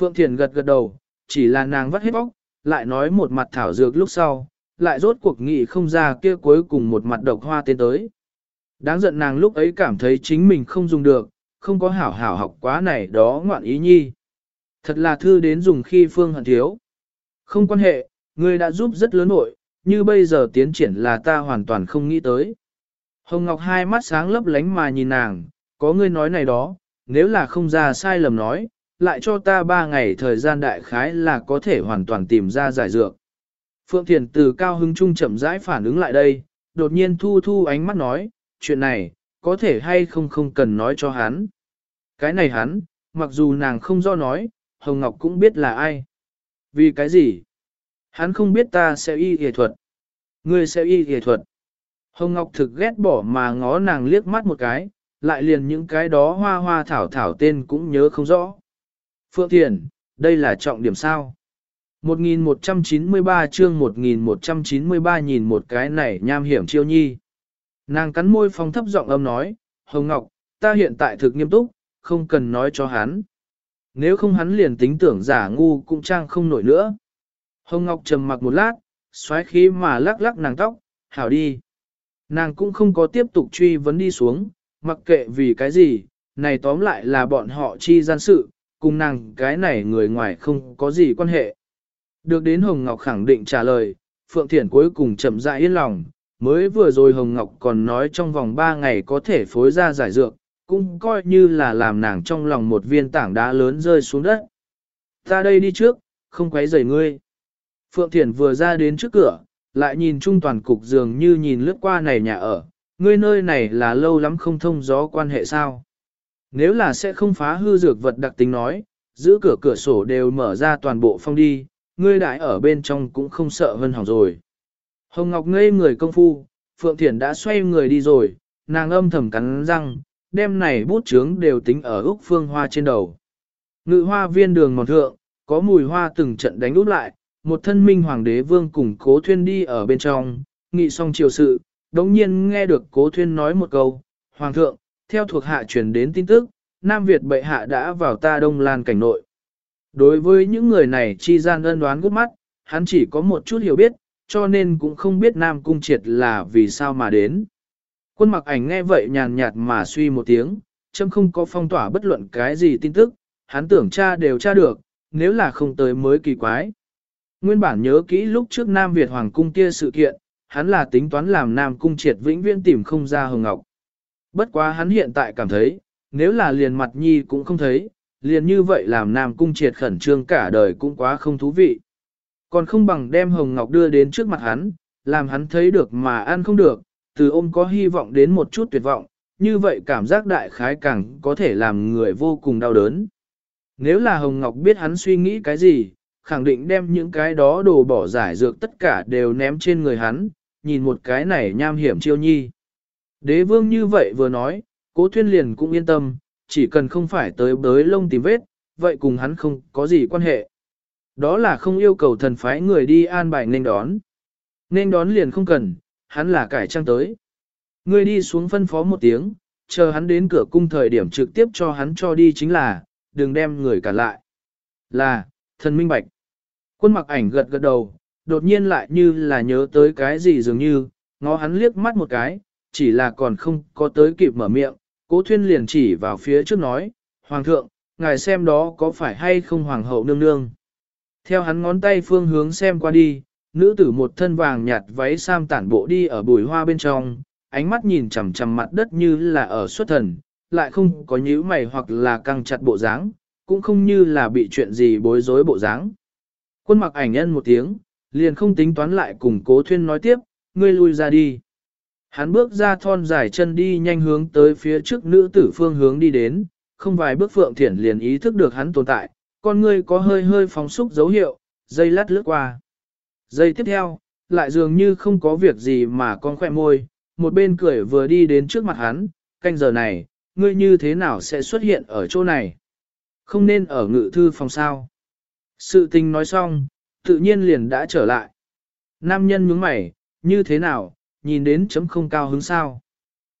Phượng Thiền gật gật đầu, chỉ là nàng vắt hết bóc, lại nói một mặt thảo dược lúc sau, lại rốt cuộc nghị không ra kia cuối cùng một mặt độc hoa tên tới. Đáng giận nàng lúc ấy cảm thấy chính mình không dùng được, không có hảo hảo học quá này đó ngoạn ý nhi. Thật là thư đến dùng khi phương hận thiếu. Không quan hệ, ngươi đã giúp rất lớn nội, như bây giờ tiến triển là ta hoàn toàn không nghĩ tới. Hồng Ngọc hai mắt sáng lấp lánh mà nhìn nàng, có ngươi nói này đó, nếu là không ra sai lầm nói, lại cho ta ba ngày thời gian đại khái là có thể hoàn toàn tìm ra giải dược. Phượng Thiền từ cao hứng trung chậm rãi phản ứng lại đây, đột nhiên thu thu ánh mắt nói, chuyện này, có thể hay không không cần nói cho hắn. Cái này hắn, mặc dù nàng không do nói, Hồng Ngọc cũng biết là ai. Vì cái gì? Hắn không biết ta sẽ y y thuật. Ngươi sẽ y y thuật. Hồng Ngọc thực ghét bỏ mà ngó nàng liếc mắt một cái, lại liền những cái đó hoa hoa thảo thảo tên cũng nhớ không rõ. Phượng Thiền, đây là trọng điểm sao? 1193 chương 1193 nhìn một cái này nham hiểm chiêu nhi. Nàng cắn môi phong thấp giọng âm nói, Hồng Ngọc, ta hiện tại thực nghiêm túc, không cần nói cho hắn. Nếu không hắn liền tính tưởng giả ngu cũng trang không nổi nữa. Hồng Ngọc trầm mặc một lát, xoáy khí mà lắc lắc nàng tóc, hảo đi. Nàng cũng không có tiếp tục truy vấn đi xuống, mặc kệ vì cái gì, này tóm lại là bọn họ chi gian sự, cùng nàng cái này người ngoài không có gì quan hệ. Được đến Hồng Ngọc khẳng định trả lời, Phượng Thiển cuối cùng chậm rãi yên lòng, mới vừa rồi Hồng Ngọc còn nói trong vòng 3 ngày có thể phối ra giải dược, cũng coi như là làm nàng trong lòng một viên tảng đá lớn rơi xuống đất. Ta đây đi trước, không quấy rầy ngươi. Phượng Thiển vừa ra đến trước cửa, lại nhìn trung toàn cục dường như nhìn lướt qua này nhà ở, ngươi nơi này là lâu lắm không thông gió quan hệ sao. Nếu là sẽ không phá hư dược vật đặc tính nói, giữ cửa cửa sổ đều mở ra toàn bộ phong đi, ngươi đại ở bên trong cũng không sợ hơn hỏng rồi. Hồng Ngọc ngây người công phu, Phượng Thiển đã xoay người đi rồi, nàng âm thầm cắn răng, đêm này bút chướng đều tính ở Úc Phương Hoa trên đầu. Ngự hoa viên đường mòn thượng, có mùi hoa từng trận đánh út lại, một thân minh hoàng đế vương cùng cố thuyên đi ở bên trong, nghị xong chiều sự, đống nhiên nghe được cố thuyên nói một câu, Hoàng thượng, theo thuộc hạ truyền đến tin tức, Nam Việt bệ hạ đã vào ta đông lan cảnh nội. Đối với những người này chi gian ân đoán gút mắt, hắn chỉ có một chút hiểu biết, cho nên cũng không biết Nam Cung Triệt là vì sao mà đến. Quân mặc ảnh nghe vậy nhàn nhạt mà suy một tiếng, châm không có phong tỏa bất luận cái gì tin tức, hắn tưởng cha đều tra được, nếu là không tới mới kỳ quái. Nguyên bản nhớ kỹ lúc trước Nam Việt Hoàng cung kia sự kiện, hắn là tính toán làm Nam Cung triệt vĩnh viễn tìm không ra Hồng Ngọc. Bất quá hắn hiện tại cảm thấy, nếu là liền mặt nhi cũng không thấy, liền như vậy làm Nam Cung triệt khẩn trương cả đời cũng quá không thú vị. Còn không bằng đem Hồng Ngọc đưa đến trước mặt hắn, làm hắn thấy được mà ăn không được, từ ôm có hy vọng đến một chút tuyệt vọng, như vậy cảm giác đại khái càng có thể làm người vô cùng đau đớn. Nếu là Hồng Ngọc biết hắn suy nghĩ cái gì, khẳng định đem những cái đó đồ bỏ giải dược tất cả đều ném trên người hắn, nhìn một cái này nham hiểm chiêu nhi. Đế vương như vậy vừa nói, cố thuyên liền cũng yên tâm, chỉ cần không phải tới bới lông tìm vết, vậy cùng hắn không có gì quan hệ. Đó là không yêu cầu thần phái người đi an bài nên đón. Nên đón liền không cần, hắn là cải trang tới. Người đi xuống phân phó một tiếng, chờ hắn đến cửa cung thời điểm trực tiếp cho hắn cho đi chính là, đừng đem người cả lại. Là, thần minh bạch. Quân mặc ảnh gật gật đầu, đột nhiên lại như là nhớ tới cái gì dường như, ngó hắn liếc mắt một cái, chỉ là còn không có tới kịp mở miệng, cố thuyên liền chỉ vào phía trước nói, Hoàng thượng, ngài xem đó có phải hay không Hoàng hậu nương nương. Theo hắn ngón tay phương hướng xem qua đi, nữ tử một thân vàng nhạt váy sam tản bộ đi ở bùi hoa bên trong, ánh mắt nhìn chằm chằm mặt đất như là ở xuất thần, lại không có nhíu mày hoặc là căng chặt bộ dáng, cũng không như là bị chuyện gì bối rối bộ dáng. Quân mặc ảnh nhân một tiếng, liền không tính toán lại cùng cố thuyên nói tiếp, ngươi lui ra đi. Hắn bước ra thon dài chân đi nhanh hướng tới phía trước nữ tử phương hướng đi đến, không vài bước phượng thiển liền ý thức được hắn tồn tại, con ngươi có hơi hơi phóng xúc dấu hiệu, dây lát lướt qua. Giây tiếp theo, lại dường như không có việc gì mà con khỏe môi, một bên cười vừa đi đến trước mặt hắn, canh giờ này, ngươi như thế nào sẽ xuất hiện ở chỗ này? Không nên ở ngự thư phòng sao. Sự tình nói xong, tự nhiên liền đã trở lại. Nam nhân nhướng mày, như thế nào, nhìn đến chấm không cao hứng sao.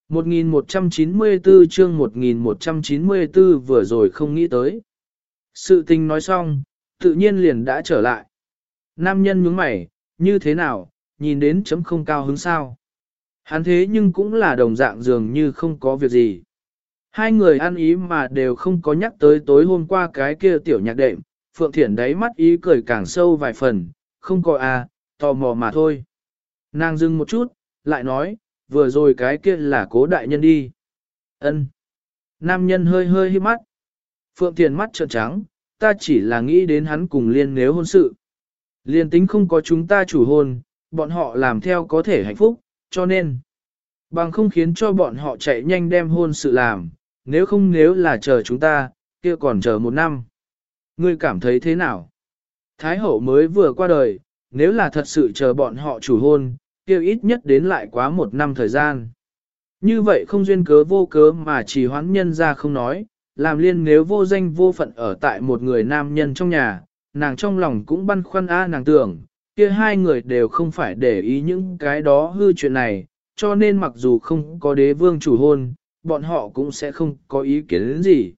1194 chương 1194 vừa rồi không nghĩ tới. Sự tình nói xong, tự nhiên liền đã trở lại. Nam nhân nhướng mày, như thế nào, nhìn đến chấm không cao hứng sao. Hắn thế nhưng cũng là đồng dạng dường như không có việc gì. Hai người ăn ý mà đều không có nhắc tới tối hôm qua cái kia tiểu nhạc đệm, Phượng Thiển đáy mắt ý cười càng sâu vài phần, không có à, tò mò mà thôi. Nàng dừng một chút, lại nói, vừa rồi cái kia là cố đại nhân đi. ân Nam nhân hơi hơi hiếp mắt. Phượng Thiền mắt trợn trắng, ta chỉ là nghĩ đến hắn cùng liên nếu hôn sự. Liên tính không có chúng ta chủ hôn, bọn họ làm theo có thể hạnh phúc, cho nên, bằng không khiến cho bọn họ chạy nhanh đem hôn sự làm, nếu không nếu là chờ chúng ta, kia còn chờ một năm. Ngươi cảm thấy thế nào? Thái hậu mới vừa qua đời, nếu là thật sự chờ bọn họ chủ hôn, kia ít nhất đến lại quá một năm thời gian. Như vậy không duyên cớ vô cớ mà chỉ hoán nhân ra không nói, làm liên nếu vô danh vô phận ở tại một người nam nhân trong nhà, nàng trong lòng cũng băn khoăn a nàng tưởng, kia hai người đều không phải để ý những cái đó hư chuyện này, cho nên mặc dù không có đế vương chủ hôn, bọn họ cũng sẽ không có ý kiến đến gì.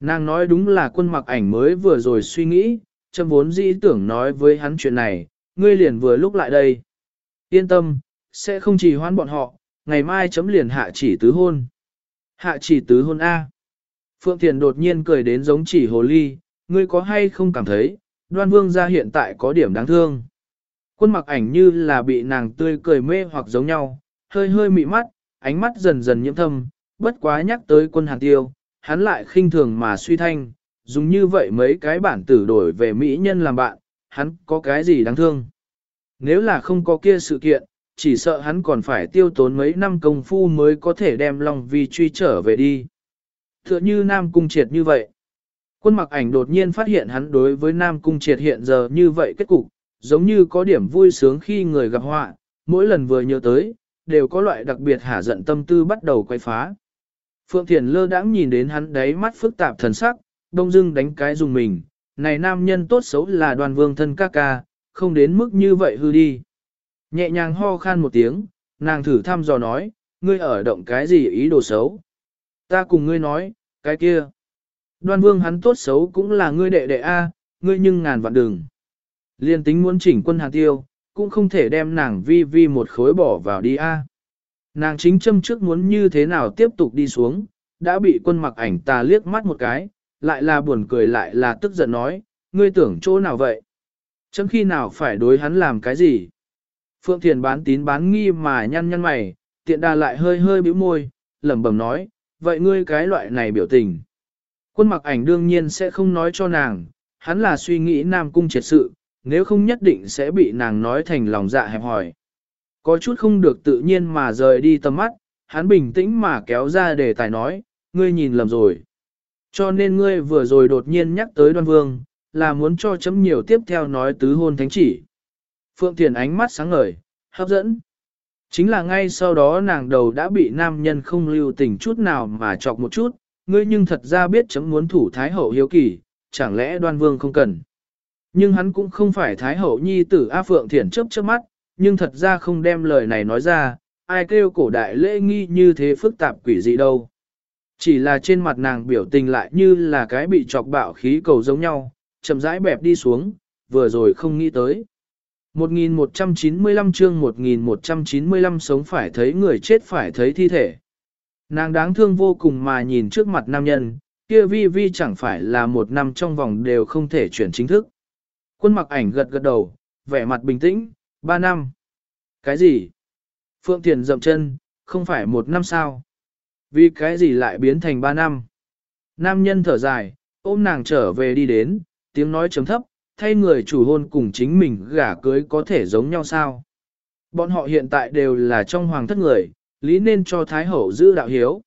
Nàng nói đúng là quân mặc ảnh mới vừa rồi suy nghĩ, châm vốn dĩ tưởng nói với hắn chuyện này, ngươi liền vừa lúc lại đây. Yên tâm, sẽ không chỉ hoán bọn họ, ngày mai chấm liền hạ chỉ tứ hôn. Hạ chỉ tứ hôn A. Phượng Thiền đột nhiên cười đến giống chỉ hồ ly, ngươi có hay không cảm thấy, đoan vương gia hiện tại có điểm đáng thương. Quân mặc ảnh như là bị nàng tươi cười mê hoặc giống nhau, hơi hơi mị mắt, ánh mắt dần dần nhiễm thâm, bất quá nhắc tới quân hàn tiêu, hắn lại khinh thường mà suy thanh, dùng như vậy mấy cái bản tử đổi về mỹ nhân làm bạn, hắn có cái gì đáng thương. Nếu là không có kia sự kiện, chỉ sợ hắn còn phải tiêu tốn mấy năm công phu mới có thể đem Long Vi truy trở về đi. Tựa như Nam Cung Triệt như vậy. Quân mặc ảnh đột nhiên phát hiện hắn đối với Nam Cung Triệt hiện giờ như vậy kết cục, giống như có điểm vui sướng khi người gặp họa, mỗi lần vừa nhớ tới, đều có loại đặc biệt hả giận tâm tư bắt đầu quay phá. Phượng Thiền lơ đãng nhìn đến hắn đáy mắt phức tạp thần sắc, đông dưng đánh cái dùng mình, này nam nhân tốt xấu là đoàn vương thân ca ca, không đến mức như vậy hư đi. Nhẹ nhàng ho khan một tiếng, nàng thử thăm dò nói, ngươi ở động cái gì ý đồ xấu. Ta cùng ngươi nói, cái kia. Đoan vương hắn tốt xấu cũng là ngươi đệ đệ A, ngươi nhưng ngàn vạn đừng. Liên tính muốn chỉnh quân hàng tiêu, cũng không thể đem nàng vi vi một khối bỏ vào đi A. Nàng chính châm trước muốn như thế nào tiếp tục đi xuống, đã bị quân mặc ảnh ta liếc mắt một cái, lại là buồn cười lại là tức giận nói, ngươi tưởng chỗ nào vậy? Chấm khi nào phải đối hắn làm cái gì? Phượng Thiền bán tín bán nghi mà nhăn nhăn mày, tiện đà lại hơi hơi bĩu môi, lẩm bẩm nói, vậy ngươi cái loại này biểu tình. Quân mặc ảnh đương nhiên sẽ không nói cho nàng, hắn là suy nghĩ Nam Cung triệt sự, nếu không nhất định sẽ bị nàng nói thành lòng dạ hẹp hỏi. Có chút không được tự nhiên mà rời đi tầm mắt, hắn bình tĩnh mà kéo ra để tài nói, ngươi nhìn lầm rồi. Cho nên ngươi vừa rồi đột nhiên nhắc tới đoan vương, là muốn cho chấm nhiều tiếp theo nói tứ hôn thánh chỉ. Phượng Thiền ánh mắt sáng ngời, hấp dẫn. Chính là ngay sau đó nàng đầu đã bị nam nhân không lưu tình chút nào mà chọc một chút, ngươi nhưng thật ra biết chấm muốn thủ Thái Hậu hiếu kỳ, chẳng lẽ đoan vương không cần. Nhưng hắn cũng không phải Thái Hậu nhi tử A Phượng Thiển chớp chớp mắt, nhưng thật ra không đem lời này nói ra, ai kêu cổ đại lễ nghi như thế phức tạp quỷ dị đâu. Chỉ là trên mặt nàng biểu tình lại như là cái bị chọc bạo khí cầu giống nhau, chậm rãi bẹp đi xuống, vừa rồi không nghĩ tới. 1195 chương 1195 sống phải thấy người chết phải thấy thi thể. Nàng đáng thương vô cùng mà nhìn trước mặt nam nhân, kia vi vi chẳng phải là một năm trong vòng đều không thể chuyển chính thức. Quân mặc ảnh gật gật đầu, vẻ mặt bình tĩnh, ba năm. Cái gì? Phượng Thiền dậm chân, không phải một năm sao? Vì cái gì lại biến thành ba năm? Nam nhân thở dài, ôm nàng trở về đi đến, tiếng nói chấm thấp, thay người chủ hôn cùng chính mình gả cưới có thể giống nhau sao? Bọn họ hiện tại đều là trong hoàng thất người, lý nên cho Thái Hậu giữ đạo hiếu.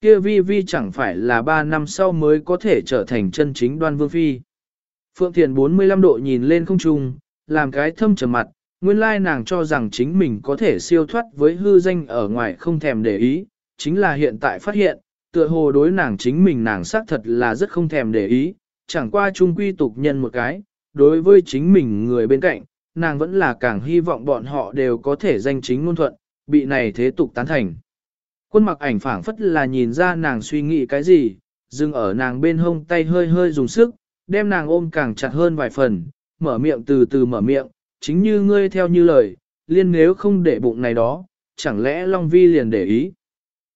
Kia vi vi chẳng phải là ba năm sau mới có thể trở thành chân chính đoan vương phi. Phượng Thiền 45 độ nhìn lên không trung, làm cái thâm trầm mặt, nguyên lai nàng cho rằng chính mình có thể siêu thoát với hư danh ở ngoài không thèm để ý, chính là hiện tại phát hiện, tựa hồ đối nàng chính mình nàng xác thật là rất không thèm để ý, chẳng qua chung quy tục nhân một cái, đối với chính mình người bên cạnh, nàng vẫn là càng hy vọng bọn họ đều có thể danh chính ngôn thuận, bị này thế tục tán thành. Quân mặc ảnh phảng phất là nhìn ra nàng suy nghĩ cái gì, dừng ở nàng bên hông tay hơi hơi dùng sức, đem nàng ôm càng chặt hơn vài phần, mở miệng từ từ mở miệng, chính như ngươi theo như lời, liên nếu không để bụng này đó, chẳng lẽ Long Vi liền để ý.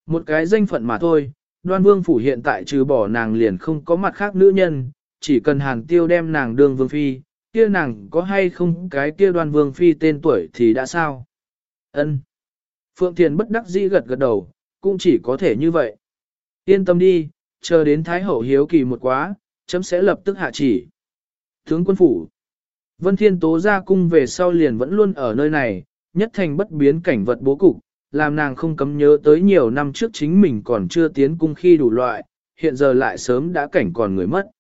Một cái danh phận mà thôi, đoan vương phủ hiện tại trừ bỏ nàng liền không có mặt khác nữ nhân, chỉ cần hàn tiêu đem nàng đương vương phi, kia nàng có hay không cái kia đoan vương phi tên tuổi thì đã sao? ân Phượng Thiền bất đắc dĩ gật gật đầu, cũng chỉ có thể như vậy. Yên tâm đi, chờ đến Thái Hậu hiếu kỳ một quá, chấm sẽ lập tức hạ chỉ. Tướng quân phủ Vân Thiên Tố ra cung về sau liền vẫn luôn ở nơi này, nhất thành bất biến cảnh vật bố cục, làm nàng không cấm nhớ tới nhiều năm trước chính mình còn chưa tiến cung khi đủ loại, hiện giờ lại sớm đã cảnh còn người mất.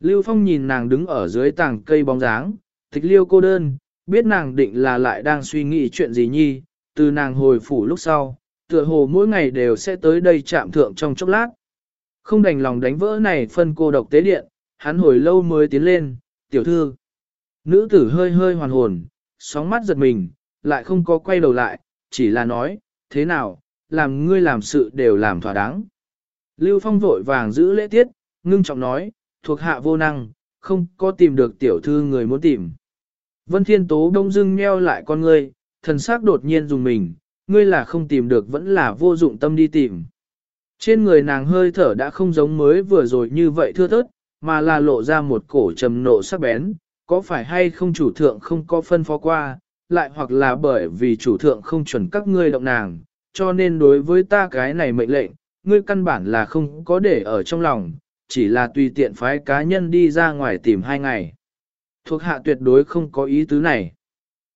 Lưu Phong nhìn nàng đứng ở dưới tảng cây bóng dáng, tịch liêu cô đơn, biết nàng định là lại đang suy nghĩ chuyện gì nhi, từ nàng hồi phủ lúc sau, tựa hồ mỗi ngày đều sẽ tới đây chạm thượng trong chốc lát. Không đành lòng đánh vỡ này phân cô độc tế điện, hắn hồi lâu mới tiến lên, tiểu thư. Nữ tử hơi hơi hoàn hồn, sóng mắt giật mình, lại không có quay đầu lại, chỉ là nói, thế nào, làm ngươi làm sự đều làm thỏa đáng. Lưu Phong vội vàng giữ lễ tiết, ngưng trọng nói, thuộc hạ vô năng, không có tìm được tiểu thư người muốn tìm. Vân Thiên Tố đông dưng nheo lại con ngươi, thần sắc đột nhiên dùng mình, ngươi là không tìm được vẫn là vô dụng tâm đi tìm. Trên người nàng hơi thở đã không giống mới vừa rồi như vậy thưa thớt, mà là lộ ra một cổ trầm nộ sắc bén, có phải hay không chủ thượng không có phân phó qua, lại hoặc là bởi vì chủ thượng không chuẩn các ngươi động nàng, cho nên đối với ta cái này mệnh lệnh, ngươi căn bản là không có để ở trong lòng, chỉ là tùy tiện phái cá nhân đi ra ngoài tìm hai ngày. Thuộc hạ tuyệt đối không có ý tứ này.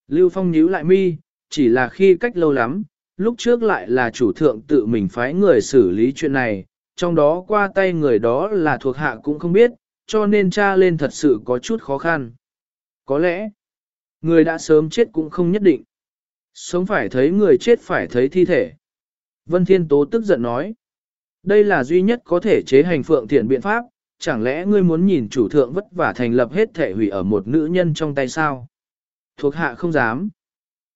Lưu Phong nhíu lại mi, chỉ là khi cách lâu lắm, lúc trước lại là chủ thượng tự mình phái người xử lý chuyện này, trong đó qua tay người đó là thuộc hạ cũng không biết, cho nên tra lên thật sự có chút khó khăn. Có lẽ, người đã sớm chết cũng không nhất định. Sống phải thấy người chết phải thấy thi thể. Vân Thiên Tố tức giận nói. Đây là duy nhất có thể chế hành phượng thiện biện pháp, chẳng lẽ ngươi muốn nhìn chủ thượng vất vả thành lập hết thể hủy ở một nữ nhân trong tay sao? Thuộc hạ không dám.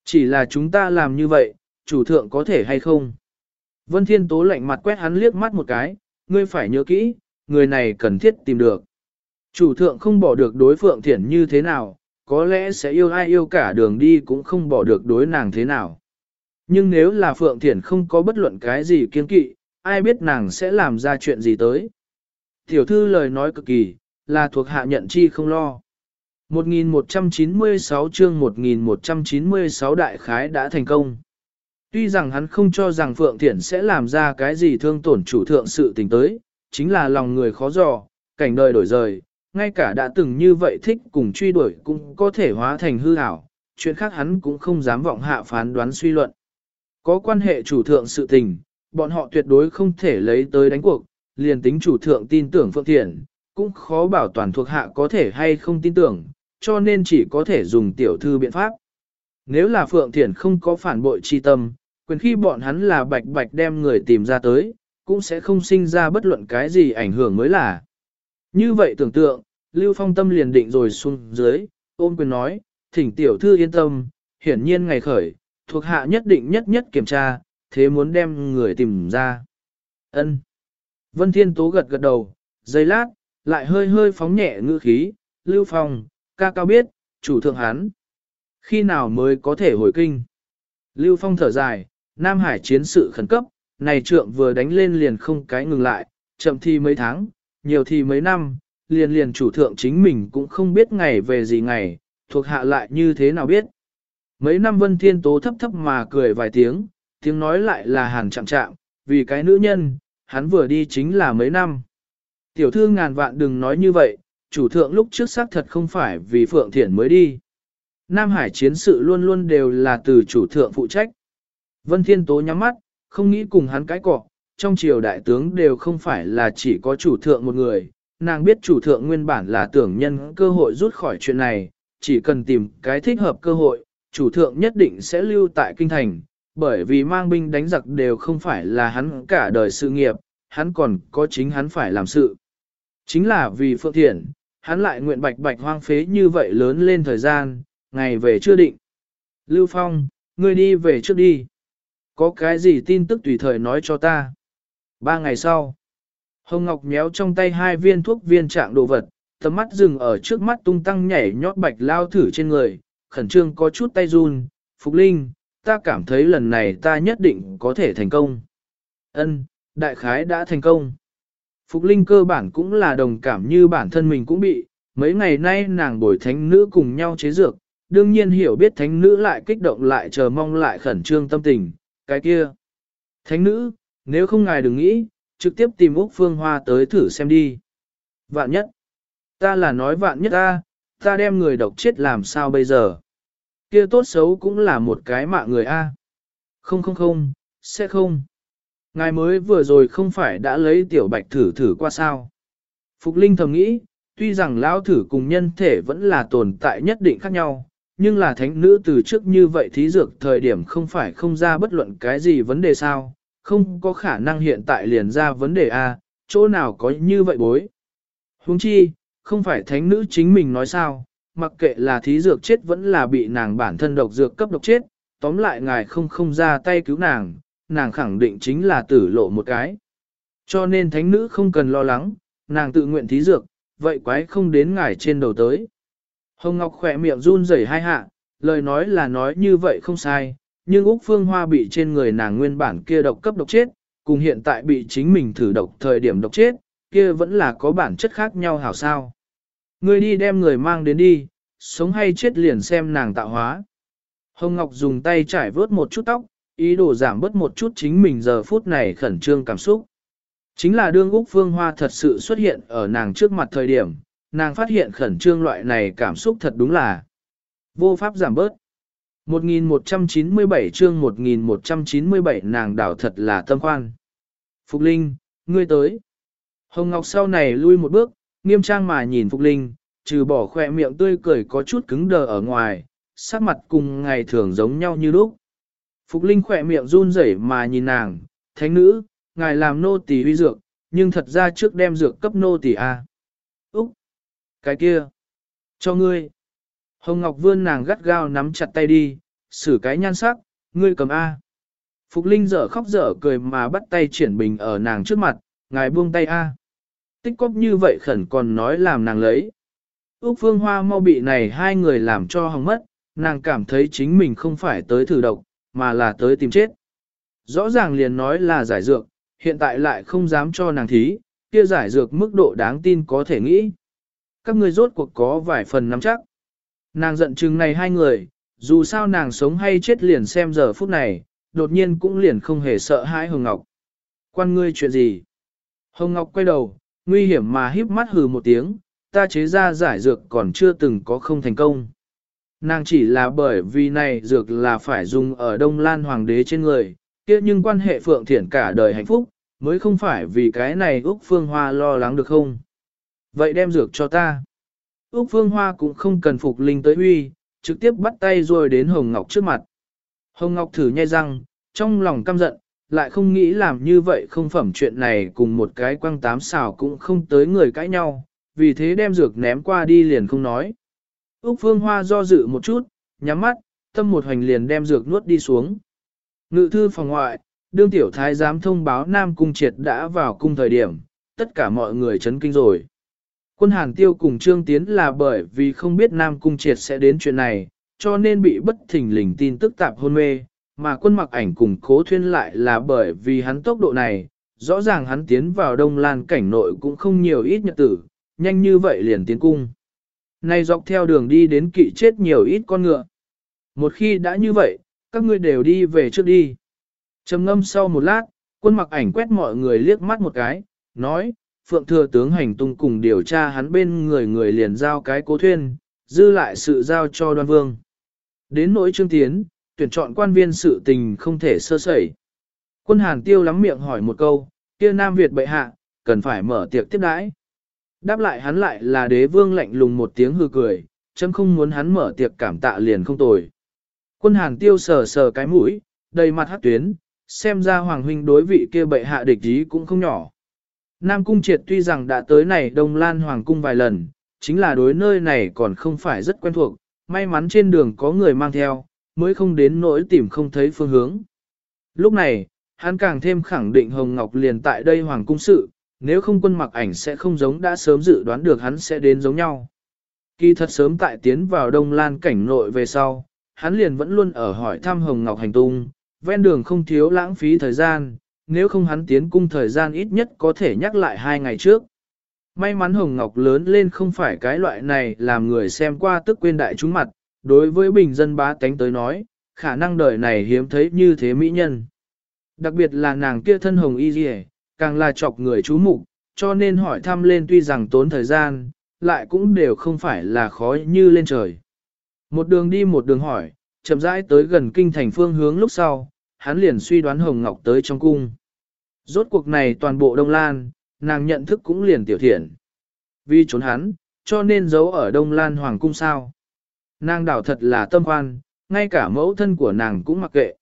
Chỉ là chúng ta làm như vậy, chủ thượng có thể hay không? Vân Thiên Tố lạnh mặt quét hắn liếc mắt một cái, ngươi phải nhớ kỹ, người này cần thiết tìm được. Chủ thượng không bỏ được đối phượng thiện như thế nào, có lẽ sẽ yêu ai yêu cả đường đi cũng không bỏ được đối nàng thế nào. Nhưng nếu là phượng thiện không có bất luận cái gì kiên kỵ, ai biết nàng sẽ làm ra chuyện gì tới. Tiểu thư lời nói cực kỳ, là thuộc hạ nhận chi không lo. 1196 chương 1196 đại khái đã thành công. Tuy rằng hắn không cho rằng Phượng Thiển sẽ làm ra cái gì thương tổn chủ thượng sự tình tới, chính là lòng người khó dò, cảnh đời đổi rời, ngay cả đã từng như vậy thích cùng truy đuổi cũng có thể hóa thành hư ảo, chuyện khác hắn cũng không dám vọng hạ phán đoán suy luận. Có quan hệ chủ thượng sự tình, bọn họ tuyệt đối không thể lấy tới đánh cuộc, liền tính chủ thượng tin tưởng Phượng Thiện cũng khó bảo toàn thuộc hạ có thể hay không tin tưởng, cho nên chỉ có thể dùng tiểu thư biện pháp. Nếu là Phượng Thiện không có phản bội chi tâm, quyền khi bọn hắn là bạch bạch đem người tìm ra tới, cũng sẽ không sinh ra bất luận cái gì ảnh hưởng mới là. Như vậy tưởng tượng, Lưu Phong tâm liền định rồi xuống dưới, ôm quyền nói, thỉnh tiểu thư yên tâm, hiển nhiên ngày khởi, thuộc hạ nhất định nhất nhất kiểm tra, thế muốn đem người tìm ra. Ân. Vân Thiên Tố gật gật đầu, giây lát, lại hơi hơi phóng nhẹ ngữ khí, Lưu Phong, ca cao biết, chủ thượng hắn. Khi nào mới có thể hồi kinh? Lưu Phong thở dài, Nam Hải chiến sự khẩn cấp, này trượng vừa đánh lên liền không cái ngừng lại, chậm thì mấy tháng, nhiều thì mấy năm, liền liền chủ thượng chính mình cũng không biết ngày về gì ngày, thuộc hạ lại như thế nào biết. Mấy năm Vân Thiên Tố thấp thấp mà cười vài tiếng, tiếng nói lại là hàn chạm chạm, vì cái nữ nhân, hắn vừa đi chính là mấy năm. Tiểu thư ngàn vạn đừng nói như vậy, chủ thượng lúc trước xác thật không phải vì Phượng Thiển mới đi. Nam Hải chiến sự luôn luôn đều là từ chủ thượng phụ trách. Vân Thiên Tố nhắm mắt, không nghĩ cùng hắn cái cọ, trong triều đại tướng đều không phải là chỉ có chủ thượng một người, nàng biết chủ thượng nguyên bản là tưởng nhân cơ hội rút khỏi chuyện này, chỉ cần tìm cái thích hợp cơ hội, chủ thượng nhất định sẽ lưu tại kinh thành, bởi vì mang binh đánh giặc đều không phải là hắn cả đời sự nghiệp, hắn còn có chính hắn phải làm sự. Chính là vì Phượng Thiện, hắn lại nguyện bạch bạch hoang phế như vậy lớn lên thời gian, ngày về chưa định. Lưu Phong, ngươi đi về trước đi. Có cái gì tin tức tùy thời nói cho ta. Ba ngày sau, Hồng Ngọc méo trong tay hai viên thuốc viên trạng đồ vật, tầm mắt dừng ở trước mắt tung tăng nhảy nhót bạch lao thử trên người, khẩn trương có chút tay run, Phục Linh, ta cảm thấy lần này ta nhất định có thể thành công. Ân, đại khái đã thành công. Phục Linh cơ bản cũng là đồng cảm như bản thân mình cũng bị, mấy ngày nay nàng bồi thánh nữ cùng nhau chế dược, đương nhiên hiểu biết thánh nữ lại kích động lại chờ mong lại khẩn trương tâm tình, cái kia. Thánh nữ, nếu không ngài đừng nghĩ, trực tiếp tìm Úc Phương Hoa tới thử xem đi. Vạn nhất. Ta là nói vạn nhất ta, ta đem người độc chết làm sao bây giờ. Kia tốt xấu cũng là một cái mạng người A. Không không không, sẽ không. Ngài mới vừa rồi không phải đã lấy tiểu bạch thử thử qua sao. Phục Linh thầm nghĩ, tuy rằng lão thử cùng nhân thể vẫn là tồn tại nhất định khác nhau, nhưng là thánh nữ từ trước như vậy thí dược thời điểm không phải không ra bất luận cái gì vấn đề sao, không có khả năng hiện tại liền ra vấn đề A, chỗ nào có như vậy bối. Huống chi, không phải thánh nữ chính mình nói sao, mặc kệ là thí dược chết vẫn là bị nàng bản thân độc dược cấp độc chết, tóm lại ngài không không ra tay cứu nàng, nàng khẳng định chính là tử lộ một cái. Cho nên thánh nữ không cần lo lắng, nàng tự nguyện thí dược, vậy quái không đến ngài trên đầu tới. Hồng Ngọc khỏe miệng run rẩy hai hạ, lời nói là nói như vậy không sai, nhưng Úc Phương Hoa bị trên người nàng nguyên bản kia độc cấp độc chết, cùng hiện tại bị chính mình thử độc thời điểm độc chết, kia vẫn là có bản chất khác nhau hảo sao. Ngươi đi đem người mang đến đi, sống hay chết liền xem nàng tạo hóa. Hồng Ngọc dùng tay trải vớt một chút tóc, ý đồ giảm bớt một chút chính mình giờ phút này khẩn trương cảm xúc. Chính là đương Úc Phương Hoa thật sự xuất hiện ở nàng trước mặt thời điểm, nàng phát hiện khẩn trương loại này cảm xúc thật đúng là vô pháp giảm bớt. 1197 chương 1197 nàng đảo thật là tâm khoan. Phục Linh, ngươi tới. Hồng Ngọc sau này lui một bước, nghiêm trang mà nhìn Phục Linh, trừ bỏ khỏe miệng tươi cười có chút cứng đờ ở ngoài, sắc mặt cùng ngày thường giống nhau như lúc. Phục Linh khỏe miệng run rẩy mà nhìn nàng, thánh nữ, ngài làm nô tỳ huy dược, nhưng thật ra trước đem dược cấp nô tỳ A. Úc! Cái kia! Cho ngươi! Hồng Ngọc vươn nàng gắt gao nắm chặt tay đi, xử cái nhan sắc, ngươi cầm A. Phục Linh dở khóc dở cười mà bắt tay triển bình ở nàng trước mặt, ngài buông tay A. Tích cóp như vậy khẩn còn nói làm nàng lấy. Úc Phương Hoa mau bị này hai người làm cho hỏng mất, nàng cảm thấy chính mình không phải tới thử độc, mà là tới tìm chết. Rõ ràng liền nói là giải dược, hiện tại lại không dám cho nàng thí, kia giải dược mức độ đáng tin có thể nghĩ. Các người rốt cuộc có vài phần nắm chắc. Nàng giận chừng này hai người, dù sao nàng sống hay chết liền xem giờ phút này, đột nhiên cũng liền không hề sợ hãi Hồng Ngọc. Quan ngươi chuyện gì? Hồng Ngọc quay đầu, nguy hiểm mà híp mắt hừ một tiếng, ta chế ra giải dược còn chưa từng có không thành công. Nàng chỉ là bởi vì này dược là phải dùng ở Đông Lan Hoàng đế trên người, kia nhưng quan hệ Phượng Thiển cả đời hạnh phúc, mới không phải vì cái này Úc Phương Hoa lo lắng được không? Vậy đem dược cho ta. Úc Phương Hoa cũng không cần phục linh tới huy, trực tiếp bắt tay rồi đến Hồng Ngọc trước mặt. Hồng Ngọc thử nhai răng, trong lòng căm giận, lại không nghĩ làm như vậy không phẩm chuyện này cùng một cái quăng tám xào cũng không tới người cãi nhau, vì thế đem dược ném qua đi liền không nói. Úc Phương Hoa do dự một chút, nhắm mắt, tâm một hoành liền đem dược nuốt đi xuống. Ngự thư phòng ngoại, đương tiểu thái giám thông báo Nam Cung Triệt đã vào cung thời điểm, tất cả mọi người chấn kinh rồi. Quân Hàn Tiêu cùng Trương Tiến là bởi vì không biết Nam Cung Triệt sẽ đến chuyện này, cho nên bị bất thình lình tin tức tạp hôn mê, mà quân mặc ảnh cùng cố thuyên lại là bởi vì hắn tốc độ này, rõ ràng hắn tiến vào Đông Lan cảnh nội cũng không nhiều ít nhật tử, nhanh như vậy liền tiến cung. Này dọc theo đường đi đến kỵ chết nhiều ít con ngựa. Một khi đã như vậy, các ngươi đều đi về trước đi. Trầm ngâm sau một lát, quân mặc ảnh quét mọi người liếc mắt một cái, nói, phượng thừa tướng hành tung cùng điều tra hắn bên người người liền giao cái cố thuyên, dư lại sự giao cho đoan vương. Đến nỗi trương tiến, tuyển chọn quan viên sự tình không thể sơ sẩy. Quân hàn tiêu lắm miệng hỏi một câu, kia Nam Việt bệ hạ, cần phải mở tiệc tiếp đãi. Đáp lại hắn lại là đế vương lạnh lùng một tiếng hư cười, chấm không muốn hắn mở tiệc cảm tạ liền không tồi. Quân hàn tiêu sờ sờ cái mũi, đầy mặt hát tuyến, xem ra hoàng huynh đối vị kia bệ hạ địch ý cũng không nhỏ. Nam cung triệt tuy rằng đã tới này đông lan hoàng cung vài lần, chính là đối nơi này còn không phải rất quen thuộc, may mắn trên đường có người mang theo, mới không đến nỗi tìm không thấy phương hướng. Lúc này, hắn càng thêm khẳng định Hồng Ngọc liền tại đây hoàng cung sự, nếu không quân mặc ảnh sẽ không giống đã sớm dự đoán được hắn sẽ đến giống nhau. Kỳ thật sớm tại tiến vào Đông Lan cảnh nội về sau, hắn liền vẫn luôn ở hỏi thăm Hồng Ngọc hành tung, ven đường không thiếu lãng phí thời gian, nếu không hắn tiến cung thời gian ít nhất có thể nhắc lại hai ngày trước. May mắn Hồng Ngọc lớn lên không phải cái loại này làm người xem qua tức quên đại chúng mặt, đối với bình dân bá tánh tới nói, khả năng đời này hiếm thấy như thế mỹ nhân. Đặc biệt là nàng kia thân hồng y dì càng là chọc người chú mục cho nên hỏi thăm lên tuy rằng tốn thời gian, lại cũng đều không phải là khó như lên trời. Một đường đi một đường hỏi, chậm rãi tới gần kinh thành phương hướng lúc sau, hắn liền suy đoán Hồng Ngọc tới trong cung. Rốt cuộc này toàn bộ Đông Lan, nàng nhận thức cũng liền tiểu thiện. Vì trốn hắn, cho nên giấu ở Đông Lan Hoàng cung sao. Nàng đảo thật là tâm hoan, ngay cả mẫu thân của nàng cũng mặc kệ.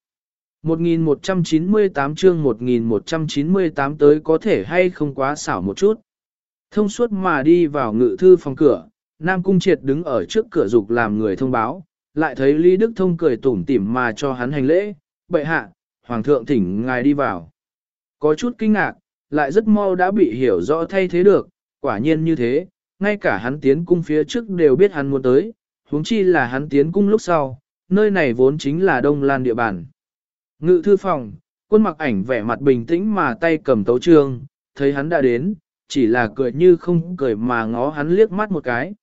1198 chương 1198 tới có thể hay không quá xảo một chút. Thông suốt mà đi vào ngự thư phòng cửa, Nam Cung Triệt đứng ở trước cửa dục làm người thông báo, lại thấy Lý Đức Thông cười tủm tỉm mà cho hắn hành lễ, bệ hạ, Hoàng thượng thỉnh ngài đi vào. Có chút kinh ngạc, lại rất mau đã bị hiểu rõ thay thế được, quả nhiên như thế, ngay cả hắn tiến cung phía trước đều biết hắn muốn tới, huống chi là hắn tiến cung lúc sau, nơi này vốn chính là Đông Lan địa bàn. Ngự thư phòng, quân mặc ảnh vẻ mặt bình tĩnh mà tay cầm tấu trương, thấy hắn đã đến, chỉ là cười như không cười mà ngó hắn liếc mắt một cái.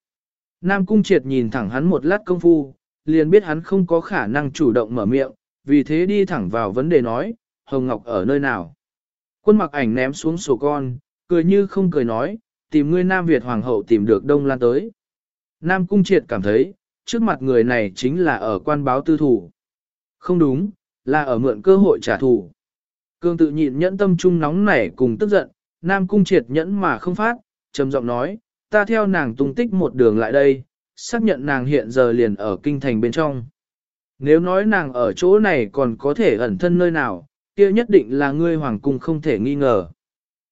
Nam Cung Triệt nhìn thẳng hắn một lát công phu, liền biết hắn không có khả năng chủ động mở miệng, vì thế đi thẳng vào vấn đề nói, Hồng Ngọc ở nơi nào. Quân mặc ảnh ném xuống sổ con, cười như không cười nói, tìm ngươi Nam Việt Hoàng hậu tìm được Đông Lan tới. Nam Cung Triệt cảm thấy, trước mặt người này chính là ở quan báo tư thủ. Không đúng, là ở mượn cơ hội trả thù. Cương tự nhịn nhẫn tâm trung nóng nảy cùng tức giận, Nam Cung triệt nhẫn mà không phát, trầm giọng nói, ta theo nàng tung tích một đường lại đây, xác nhận nàng hiện giờ liền ở kinh thành bên trong. Nếu nói nàng ở chỗ này còn có thể ẩn thân nơi nào, kia nhất định là ngươi hoàng cung không thể nghi ngờ.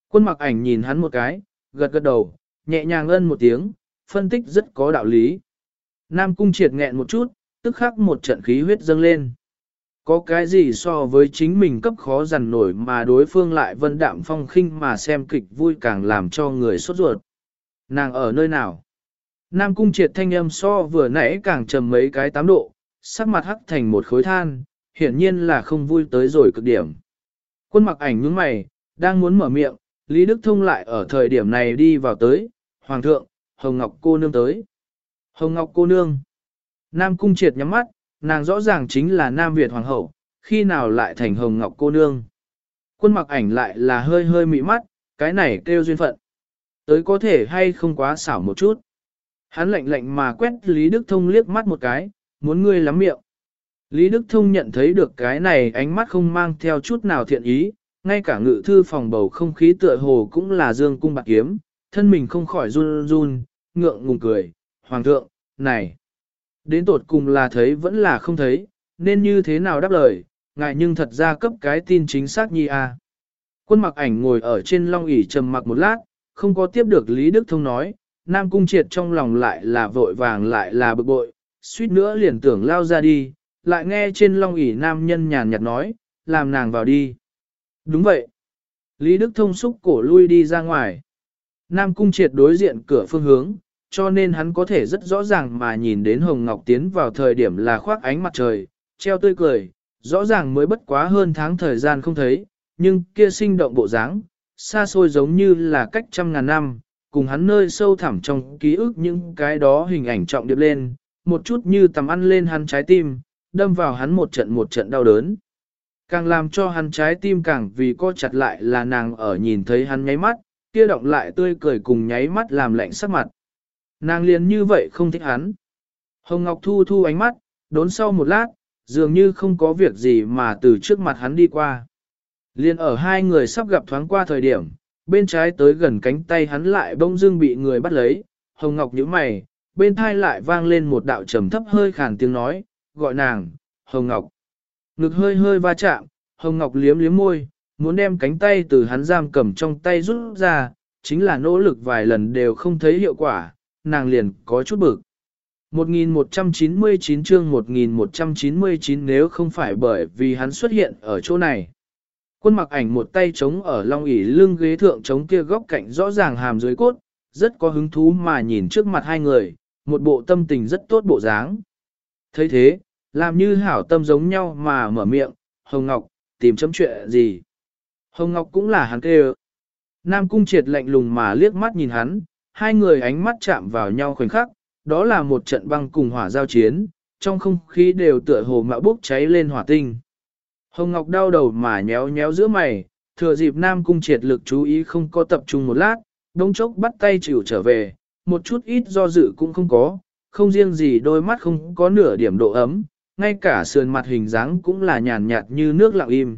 Quân mặc ảnh nhìn hắn một cái, gật gật đầu, nhẹ nhàng ân một tiếng, phân tích rất có đạo lý. Nam cung triệt nghẹn một chút, tức khắc một trận khí huyết dâng lên. Có cái gì so với chính mình cấp khó dằn nổi mà đối phương lại vân đạm phong khinh mà xem kịch vui càng làm cho người sốt ruột. Nàng ở nơi nào? Nam cung triệt thanh âm so vừa nãy càng trầm mấy cái tám độ, sắc mặt hắc thành một khối than, hiển nhiên là không vui tới rồi cực điểm. Quân mặc ảnh nhướng mày, đang muốn mở miệng, Lý Đức Thông lại ở thời điểm này đi vào tới, Hoàng thượng, Hồng Ngọc cô nương tới. Hồng Ngọc cô nương. Nam cung triệt nhắm mắt, nàng rõ ràng chính là Nam Việt Hoàng hậu, khi nào lại thành Hồng Ngọc cô nương. Quân mặc ảnh lại là hơi hơi mị mắt, cái này kêu duyên phận. Tới có thể hay không quá xảo một chút. Hắn lạnh lạnh mà quét Lý Đức Thông liếc mắt một cái, muốn ngươi lắm miệng. Lý Đức Thông nhận thấy được cái này ánh mắt không mang theo chút nào thiện ý, ngay cả ngự thư phòng bầu không khí tựa hồ cũng là dương cung bạc kiếm, thân mình không khỏi run run, ngượng ngùng cười, Hoàng thượng, này. Đến tột cùng là thấy vẫn là không thấy, nên như thế nào đáp lời, ngại nhưng thật ra cấp cái tin chính xác nhi a. À. Quân mặc ảnh ngồi ở trên long ỷ trầm mặc một lát, không có tiếp được Lý Đức Thông nói, Nam Cung Triệt trong lòng lại là vội vàng lại là bực bội, suýt nữa liền tưởng lao ra đi, lại nghe trên long ỷ nam nhân nhàn nhạt nói, làm nàng vào đi. Đúng vậy. Lý Đức Thông xúc cổ lui đi ra ngoài. Nam Cung Triệt đối diện cửa phương hướng, cho nên hắn có thể rất rõ ràng mà nhìn đến Hồng Ngọc tiến vào thời điểm là khoác ánh mặt trời, treo tươi cười, rõ ràng mới bất quá hơn tháng thời gian không thấy, nhưng kia sinh động bộ dáng, xa xôi giống như là cách trăm ngàn năm, cùng hắn nơi sâu thẳm trong ký ức những cái đó hình ảnh trọng điệp lên, một chút như tầm ăn lên hắn trái tim, đâm vào hắn một trận một trận đau đớn. Càng làm cho hắn trái tim càng vì co chặt lại là nàng ở nhìn thấy hắn nháy mắt, kia động lại tươi cười cùng nháy mắt làm lạnh sắc mặt. Nàng liền như vậy không thích hắn. Hồng Ngọc Thu thu ánh mắt, đốn sau một lát, dường như không có việc gì mà từ trước mặt hắn đi qua. Liên ở hai người sắp gặp thoáng qua thời điểm, bên trái tới gần cánh tay hắn lại bông dưng bị người bắt lấy, Hồng Ngọc nhíu mày, bên thai lại vang lên một đạo trầm thấp hơi khàn tiếng nói, gọi nàng, Hồng Ngọc. Ngực hơi hơi va chạm, Hồng Ngọc liếm liếm môi, muốn đem cánh tay từ hắn giam cầm trong tay rút ra, chính là nỗ lực vài lần đều không thấy hiệu quả, nàng liền có chút bực. 1199 chương 1199 nếu không phải bởi vì hắn xuất hiện ở chỗ này. Quân mặc ảnh một tay chống ở long ỷ lưng ghế thượng chống kia góc cạnh rõ ràng hàm dưới cốt, rất có hứng thú mà nhìn trước mặt hai người, một bộ tâm tình rất tốt bộ dáng. thấy thế, làm như hảo tâm giống nhau mà mở miệng, Hồng Ngọc, tìm chấm chuyện gì. Hồng Ngọc cũng là hắn kêu. Nam Cung triệt lạnh lùng mà liếc mắt nhìn hắn, hai người ánh mắt chạm vào nhau khoảnh khắc, đó là một trận băng cùng hỏa giao chiến, trong không khí đều tựa hồ mạo bốc cháy lên hỏa tinh. Hồng Ngọc đau đầu mà nhéo nhéo giữa mày, thừa dịp Nam Cung triệt lực chú ý không có tập trung một lát, đông chốc bắt tay chịu trở về, một chút ít do dự cũng không có, không riêng gì đôi mắt không có nửa điểm độ ấm, ngay cả sườn mặt hình dáng cũng là nhàn nhạt như nước lặng im.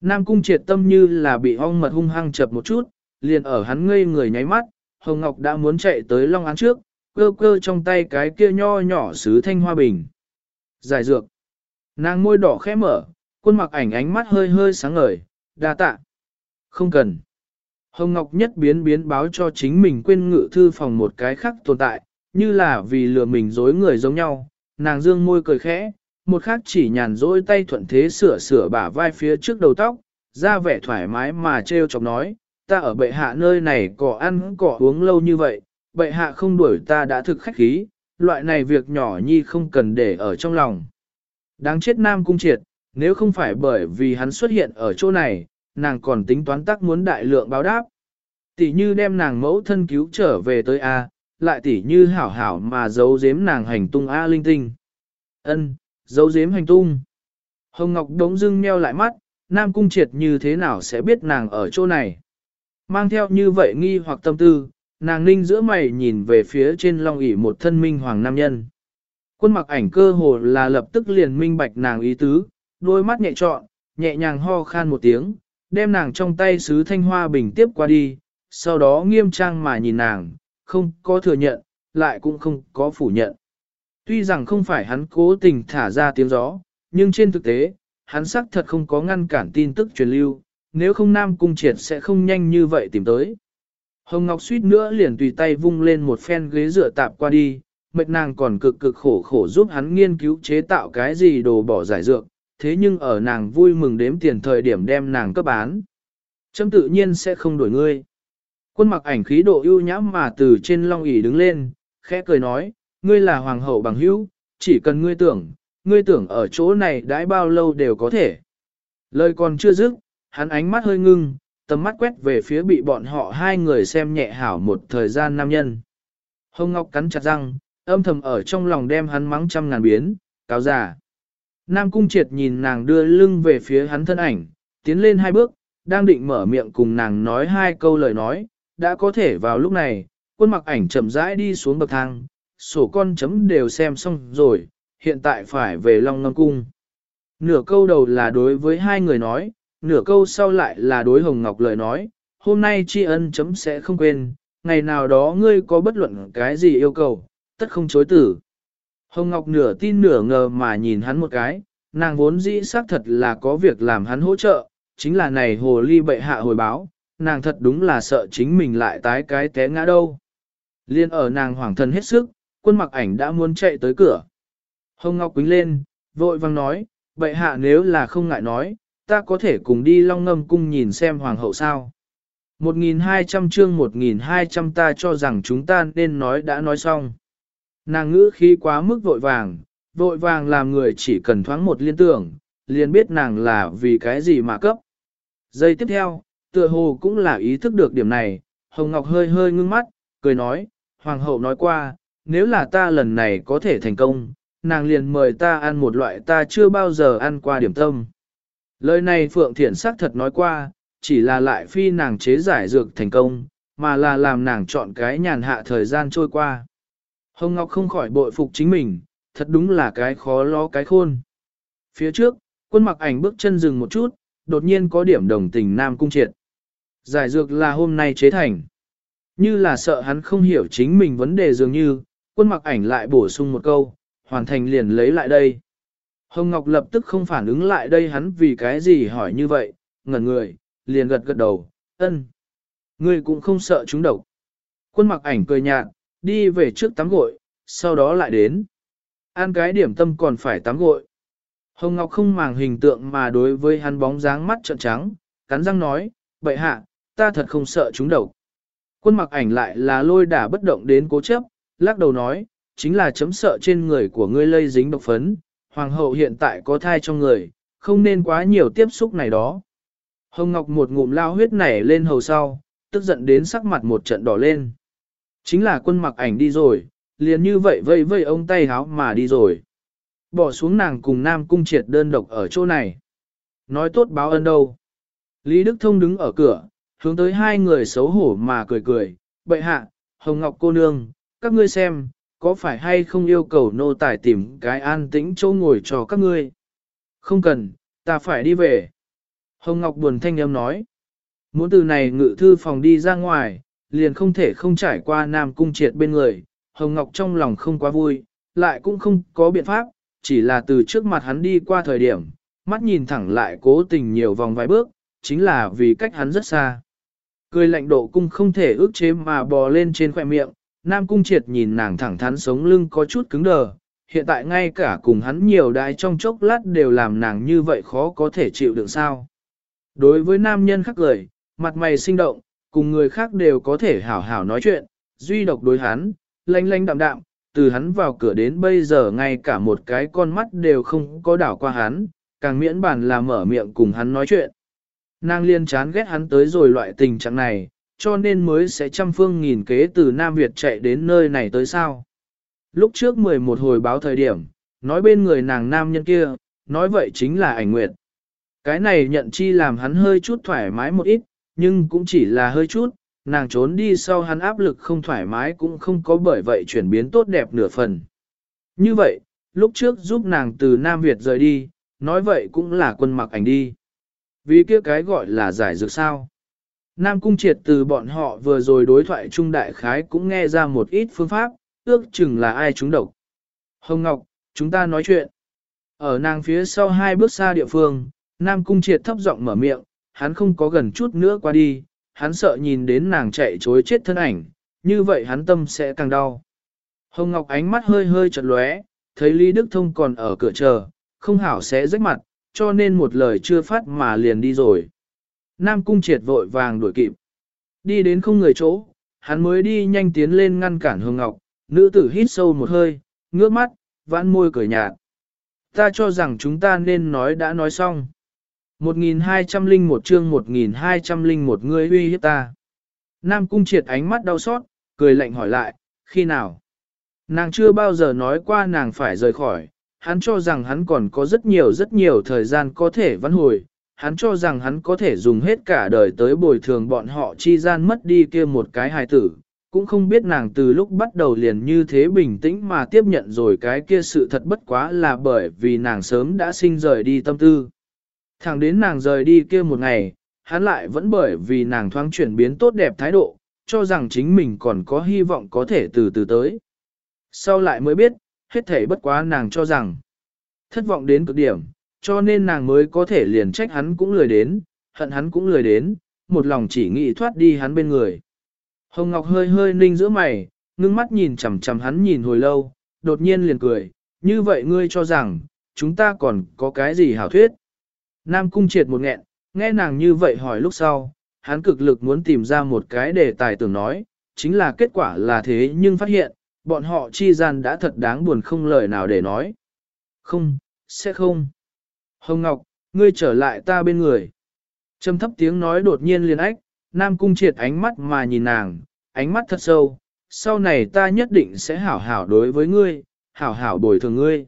Nam Cung triệt tâm như là bị ong mật hung hăng chập một chút, liền ở hắn ngây người nháy mắt, Hồng Ngọc đã muốn chạy tới Long Án trước, cơ cơ trong tay cái kia nho nhỏ sứ thanh hoa bình. Giải dược. Nàng môi đỏ khẽ mở, khuôn mặt ảnh ánh mắt hơi hơi sáng ngời, đa tạ. Không cần. Hồng Ngọc nhất biến biến báo cho chính mình quên ngự thư phòng một cái khác tồn tại, như là vì lừa mình dối người giống nhau, nàng dương môi cười khẽ, một khác chỉ nhàn dỗi tay thuận thế sửa sửa bả vai phía trước đầu tóc, ra vẻ thoải mái mà trêu chọc nói, ta ở bệ hạ nơi này cỏ ăn cỏ uống lâu như vậy, bệ hạ không đuổi ta đã thực khách khí, loại này việc nhỏ nhi không cần để ở trong lòng. Đáng chết nam cung triệt, nếu không phải bởi vì hắn xuất hiện ở chỗ này, nàng còn tính toán tắc muốn đại lượng báo đáp. Tỷ như đem nàng mẫu thân cứu trở về tới A, lại tỷ như hảo hảo mà giấu giếm nàng hành tung A linh tinh. ân giấu giếm hành tung. Hồng Ngọc đống dưng meo lại mắt, Nam Cung Triệt như thế nào sẽ biết nàng ở chỗ này. Mang theo như vậy nghi hoặc tâm tư, nàng ninh giữa mày nhìn về phía trên long ỷ một thân minh hoàng nam nhân. Quân mặc ảnh cơ hồ là lập tức liền minh bạch nàng ý tứ, đôi mắt nhẹ trọn, nhẹ nhàng ho khan một tiếng, đem nàng trong tay sứ thanh hoa bình tiếp qua đi, sau đó nghiêm trang mà nhìn nàng, không có thừa nhận, lại cũng không có phủ nhận. Tuy rằng không phải hắn cố tình thả ra tiếng gió, nhưng trên thực tế, hắn xác thật không có ngăn cản tin tức truyền lưu, nếu không Nam Cung Triệt sẽ không nhanh như vậy tìm tới. Hồng Ngọc suýt nữa liền tùy tay vung lên một phen ghế dựa tạp qua đi, mệt nàng còn cực cực khổ khổ giúp hắn nghiên cứu chế tạo cái gì đồ bỏ giải dược, thế nhưng ở nàng vui mừng đếm tiền thời điểm đem nàng cấp bán. Chấm tự nhiên sẽ không đổi ngươi. Quân mặc ảnh khí độ ưu nhãm mà từ trên long ỷ đứng lên, khẽ cười nói, ngươi là hoàng hậu bằng hữu, chỉ cần ngươi tưởng, ngươi tưởng ở chỗ này đãi bao lâu đều có thể. Lời còn chưa dứt, hắn ánh mắt hơi ngưng, tầm mắt quét về phía bị bọn họ hai người xem nhẹ hảo một thời gian nam nhân. Hồng Ngọc cắn chặt răng, âm thầm ở trong lòng đem hắn mắng trăm ngàn biến, cáo giả. Nam Cung Triệt nhìn nàng đưa lưng về phía hắn thân ảnh, tiến lên hai bước, đang định mở miệng cùng nàng nói hai câu lời nói, đã có thể vào lúc này, quân mặc ảnh chậm rãi đi xuống bậc thang, sổ con chấm đều xem xong rồi, hiện tại phải về Long Ngâm Cung. Nửa câu đầu là đối với hai người nói, nửa câu sau lại là đối Hồng Ngọc lời nói, hôm nay tri ân chấm sẽ không quên, ngày nào đó ngươi có bất luận cái gì yêu cầu, tất không chối tử. Hồng Ngọc nửa tin nửa ngờ mà nhìn hắn một cái, nàng vốn dĩ xác thật là có việc làm hắn hỗ trợ, chính là này hồ ly bệ hạ hồi báo, nàng thật đúng là sợ chính mình lại tái cái té ngã đâu. Liên ở nàng hoảng thân hết sức, quân mặc ảnh đã muốn chạy tới cửa. Hồng Ngọc quính lên, vội vang nói, Vậy hạ nếu là không ngại nói, ta có thể cùng đi long ngâm cung nhìn xem hoàng hậu sao. 1.200 chương 1.200 ta cho rằng chúng ta nên nói đã nói xong. Nàng ngữ khí quá mức vội vàng, vội vàng làm người chỉ cần thoáng một liên tưởng, liền biết nàng là vì cái gì mà cấp. Giây tiếp theo, tựa hồ cũng là ý thức được điểm này, Hồng Ngọc hơi hơi ngưng mắt, cười nói, Hoàng hậu nói qua, nếu là ta lần này có thể thành công, nàng liền mời ta ăn một loại ta chưa bao giờ ăn qua điểm tâm. Lời này Phượng Thiển xác thật nói qua, chỉ là lại phi nàng chế giải dược thành công, mà là làm nàng chọn cái nhàn hạ thời gian trôi qua. Hồng Ngọc không khỏi bội phục chính mình, thật đúng là cái khó lo cái khôn. Phía trước, quân mặc ảnh bước chân dừng một chút, đột nhiên có điểm đồng tình Nam Cung Triệt. Giải dược là hôm nay chế thành. Như là sợ hắn không hiểu chính mình vấn đề dường như, quân mặc ảnh lại bổ sung một câu, hoàn thành liền lấy lại đây. Hồng Ngọc lập tức không phản ứng lại đây hắn vì cái gì hỏi như vậy, ngẩn người, liền gật gật đầu, ân. Ngươi cũng không sợ chúng độc. Quân mặc ảnh cười nhạt, đi về trước tắm gội, sau đó lại đến. an cái điểm tâm còn phải tắm gội. Hồng Ngọc không màng hình tượng mà đối với hắn bóng dáng mắt trợn trắng, cắn răng nói, vậy hạ, ta thật không sợ chúng độc. Quân mặc ảnh lại là lôi đả bất động đến cố chấp, lắc đầu nói, chính là chấm sợ trên người của ngươi lây dính độc phấn, hoàng hậu hiện tại có thai trong người, không nên quá nhiều tiếp xúc này đó. Hồng Ngọc một ngụm lao huyết nảy lên hầu sau, tức giận đến sắc mặt một trận đỏ lên. Chính là quân mặc ảnh đi rồi, liền như vậy vây vây ông tay háo mà đi rồi. Bỏ xuống nàng cùng Nam Cung triệt đơn độc ở chỗ này. Nói tốt báo ân đâu. Lý Đức Thông đứng ở cửa, hướng tới hai người xấu hổ mà cười cười. Bệ hạ, Hồng Ngọc cô nương, các ngươi xem, có phải hay không yêu cầu nô tài tìm cái an tĩnh chỗ ngồi cho các ngươi? Không cần, ta phải đi về. Hồng Ngọc buồn thanh âm nói. Muốn từ này ngự thư phòng đi ra ngoài, liền không thể không trải qua Nam Cung triệt bên người. Hồng Ngọc trong lòng không quá vui, lại cũng không có biện pháp, chỉ là từ trước mặt hắn đi qua thời điểm, mắt nhìn thẳng lại cố tình nhiều vòng vài bước, chính là vì cách hắn rất xa. Cười lạnh độ cung không thể ước chế mà bò lên trên khỏe miệng, Nam Cung Triệt nhìn nàng thẳng thắn sống lưng có chút cứng đờ, hiện tại ngay cả cùng hắn nhiều đái trong chốc lát đều làm nàng như vậy khó có thể chịu đựng sao. Đối với nam nhân khác lời, mặt mày sinh động, cùng người khác đều có thể hảo hảo nói chuyện, duy độc đối hắn, lanh lanh đạm đạm, từ hắn vào cửa đến bây giờ ngay cả một cái con mắt đều không có đảo qua hắn, càng miễn bản là mở miệng cùng hắn nói chuyện. Nàng liên chán ghét hắn tới rồi loại tình trạng này, cho nên mới sẽ trăm phương nghìn kế từ Nam Việt chạy đến nơi này tới sao. Lúc trước 11 hồi báo thời điểm, nói bên người nàng nam nhân kia, nói vậy chính là ảnh nguyệt. Cái này nhận chi làm hắn hơi chút thoải mái một ít, nhưng cũng chỉ là hơi chút, nàng trốn đi sau hắn áp lực không thoải mái cũng không có bởi vậy chuyển biến tốt đẹp nửa phần. Như vậy, lúc trước giúp nàng từ Nam Việt rời đi, nói vậy cũng là quân mặc ảnh đi. Vì kia cái gọi là giải dược sao. Nam Cung Triệt từ bọn họ vừa rồi đối thoại trung đại khái cũng nghe ra một ít phương pháp, ước chừng là ai trúng độc. Hồng Ngọc, chúng ta nói chuyện. Ở nàng phía sau hai bước xa địa phương, Nam Cung Triệt thấp giọng mở miệng, hắn không có gần chút nữa qua đi, hắn sợ nhìn đến nàng chạy chối chết thân ảnh, như vậy hắn tâm sẽ càng đau. Hồng Ngọc ánh mắt hơi hơi chật lóe, thấy Lý Đức Thông còn ở cửa chờ, không hảo sẽ rách mặt, cho nên một lời chưa phát mà liền đi rồi. Nam Cung Triệt vội vàng đuổi kịp. Đi đến không người chỗ, hắn mới đi nhanh tiến lên ngăn cản Hương Ngọc, nữ tử hít sâu một hơi, ngước mắt, vãn môi cười nhạt. Ta cho rằng chúng ta nên nói đã nói xong. 1201 chương 1201 người uy hiếp ta. Nam Cung Triệt ánh mắt đau xót, cười lạnh hỏi lại, khi nào? Nàng chưa bao giờ nói qua nàng phải rời khỏi, hắn cho rằng hắn còn có rất nhiều rất nhiều thời gian có thể vãn hồi, hắn cho rằng hắn có thể dùng hết cả đời tới bồi thường bọn họ chi gian mất đi kia một cái hài tử, cũng không biết nàng từ lúc bắt đầu liền như thế bình tĩnh mà tiếp nhận rồi cái kia sự thật bất quá là bởi vì nàng sớm đã sinh rời đi tâm tư. Thẳng đến nàng rời đi kia một ngày, hắn lại vẫn bởi vì nàng thoáng chuyển biến tốt đẹp thái độ, cho rằng chính mình còn có hy vọng có thể từ từ tới. Sau lại mới biết, hết thể bất quá nàng cho rằng thất vọng đến cực điểm, cho nên nàng mới có thể liền trách hắn cũng lười đến, hận hắn cũng lười đến, một lòng chỉ nghĩ thoát đi hắn bên người. Hồng Ngọc hơi hơi ninh giữa mày, ngưng mắt nhìn chằm chằm hắn nhìn hồi lâu, đột nhiên liền cười, như vậy ngươi cho rằng, chúng ta còn có cái gì hảo thuyết. Nam cung triệt một nghẹn, nghe nàng như vậy hỏi lúc sau, hắn cực lực muốn tìm ra một cái đề tài tưởng nói, chính là kết quả là thế nhưng phát hiện, bọn họ chi gian đã thật đáng buồn không lời nào để nói. Không, sẽ không. Hồng Ngọc, ngươi trở lại ta bên người. Trầm thấp tiếng nói đột nhiên liền ách, Nam Cung triệt ánh mắt mà nhìn nàng, ánh mắt thật sâu, sau này ta nhất định sẽ hảo hảo đối với ngươi, hảo hảo bồi thường ngươi.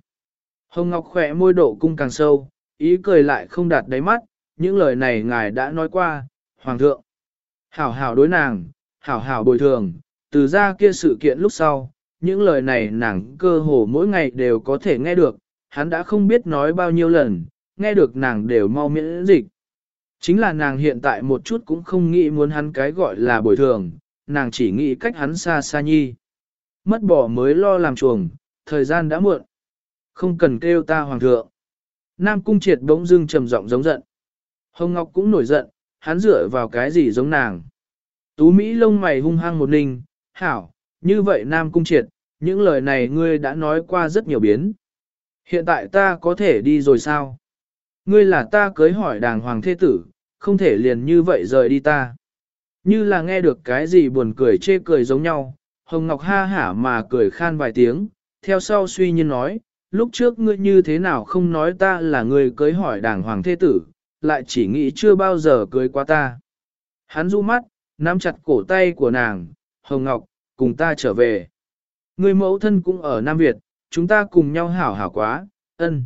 Hồng Ngọc khỏe môi độ cung càng sâu, ý cười lại không đạt đáy mắt, những lời này ngài đã nói qua, Hoàng thượng. Hảo hảo đối nàng, hảo hảo bồi thường, từ ra kia sự kiện lúc sau, những lời này nàng cơ hồ mỗi ngày đều có thể nghe được, hắn đã không biết nói bao nhiêu lần, nghe được nàng đều mau miễn dịch. Chính là nàng hiện tại một chút cũng không nghĩ muốn hắn cái gọi là bồi thường, nàng chỉ nghĩ cách hắn xa xa nhi. Mất bỏ mới lo làm chuồng, thời gian đã muộn. Không cần kêu ta hoàng thượng. Nam cung triệt bỗng dưng trầm giọng giống giận. Hồng Ngọc cũng nổi giận, hắn dựa vào cái gì giống nàng. Tú Mỹ lông mày hung hăng một ninh, hảo, như vậy Nam cung triệt, những lời này ngươi đã nói qua rất nhiều biến. Hiện tại ta có thể đi rồi sao? Ngươi là ta cưới hỏi đàng hoàng thế tử, không thể liền như vậy rời đi ta. Như là nghe được cái gì buồn cười chê cười giống nhau, Hồng Ngọc ha hả mà cười khan vài tiếng, theo sau suy nhiên nói, lúc trước ngươi như thế nào không nói ta là người cưới hỏi đàng hoàng thế tử, lại chỉ nghĩ chưa bao giờ cưới qua ta. Hắn du mắt, nắm chặt cổ tay của nàng, Hồng Ngọc, cùng ta trở về. Người mẫu thân cũng ở Nam Việt, chúng ta cùng nhau hảo hảo quá, ân.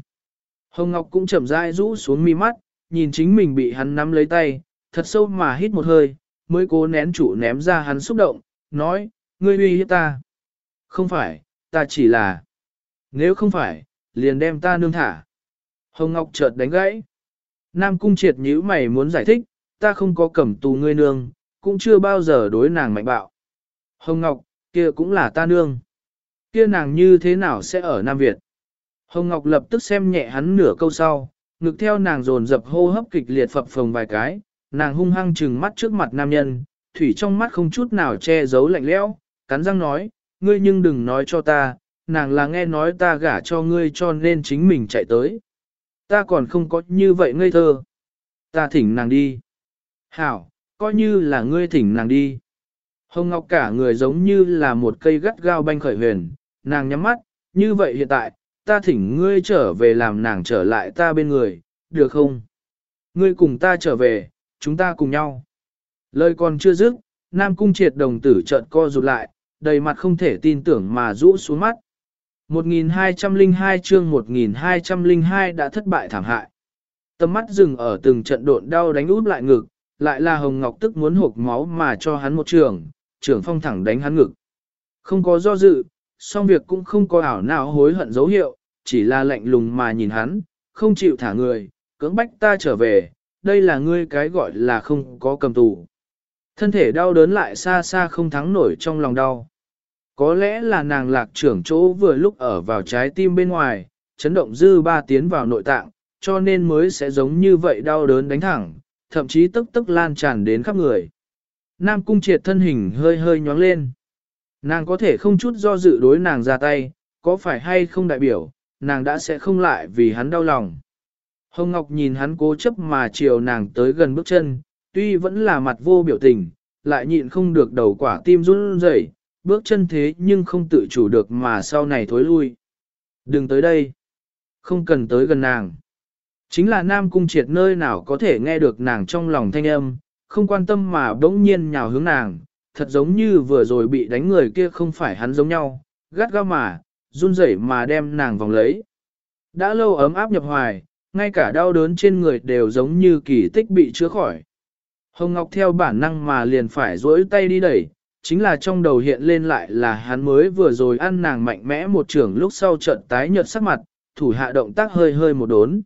Hồng Ngọc cũng chậm rãi rũ xuống mi mắt, nhìn chính mình bị hắn nắm lấy tay, thật sâu mà hít một hơi, mới cố nén chủ ném ra hắn xúc động, nói, ngươi uy hiếp ta. Không phải, ta chỉ là... Nếu không phải, liền đem ta nương thả. Hồng Ngọc chợt đánh gãy. Nam Cung triệt nhíu mày muốn giải thích, ta không có cầm tù ngươi nương, cũng chưa bao giờ đối nàng mạnh bạo. Hồng Ngọc, kia cũng là ta nương. Kia nàng như thế nào sẽ ở Nam Việt? Hồng Ngọc lập tức xem nhẹ hắn nửa câu sau, ngực theo nàng dồn dập hô hấp kịch liệt phập phồng vài cái, nàng hung hăng trừng mắt trước mặt nam nhân, thủy trong mắt không chút nào che giấu lạnh lẽo, cắn răng nói, ngươi nhưng đừng nói cho ta, nàng là nghe nói ta gả cho ngươi cho nên chính mình chạy tới. Ta còn không có như vậy ngây thơ. Ta thỉnh nàng đi. Hảo, coi như là ngươi thỉnh nàng đi. Hồng Ngọc cả người giống như là một cây gắt gao banh khởi huyền, nàng nhắm mắt, như vậy hiện tại, ta thỉnh ngươi trở về làm nàng trở lại ta bên người, được không? Ngươi cùng ta trở về, chúng ta cùng nhau. Lời còn chưa dứt, Nam Cung triệt đồng tử trợn co rụt lại, đầy mặt không thể tin tưởng mà rũ xuống mắt. 1202 chương 1202 đã thất bại thảm hại. Tầm mắt dừng ở từng trận độn đau đánh út lại ngực, lại là Hồng Ngọc tức muốn hộp máu mà cho hắn một trường, trưởng phong thẳng đánh hắn ngực. Không có do dự, song việc cũng không có ảo nào hối hận dấu hiệu, chỉ là lạnh lùng mà nhìn hắn, không chịu thả người, cưỡng bách ta trở về, đây là ngươi cái gọi là không có cầm tù. Thân thể đau đớn lại xa xa không thắng nổi trong lòng đau. Có lẽ là nàng lạc trưởng chỗ vừa lúc ở vào trái tim bên ngoài, chấn động dư ba tiến vào nội tạng, cho nên mới sẽ giống như vậy đau đớn đánh thẳng, thậm chí tức tức lan tràn đến khắp người. Nam cung triệt thân hình hơi hơi nhóng lên. Nàng có thể không chút do dự đối nàng ra tay, có phải hay không đại biểu, nàng đã sẽ không lại vì hắn đau lòng. Hồng Ngọc nhìn hắn cố chấp mà chiều nàng tới gần bước chân, tuy vẫn là mặt vô biểu tình, lại nhịn không được đầu quả tim run rẩy, bước chân thế nhưng không tự chủ được mà sau này thối lui. Đừng tới đây. Không cần tới gần nàng. Chính là Nam Cung triệt nơi nào có thể nghe được nàng trong lòng thanh âm, không quan tâm mà bỗng nhiên nhào hướng nàng, thật giống như vừa rồi bị đánh người kia không phải hắn giống nhau, gắt gao mà, run rẩy mà đem nàng vòng lấy. Đã lâu ấm áp nhập hoài, ngay cả đau đớn trên người đều giống như kỳ tích bị chữa khỏi. Hồng Ngọc theo bản năng mà liền phải duỗi tay đi đẩy, chính là trong đầu hiện lên lại là hắn mới vừa rồi ăn nàng mạnh mẽ một trường lúc sau trận tái nhợt sắc mặt, thủ hạ động tác hơi hơi một đốn.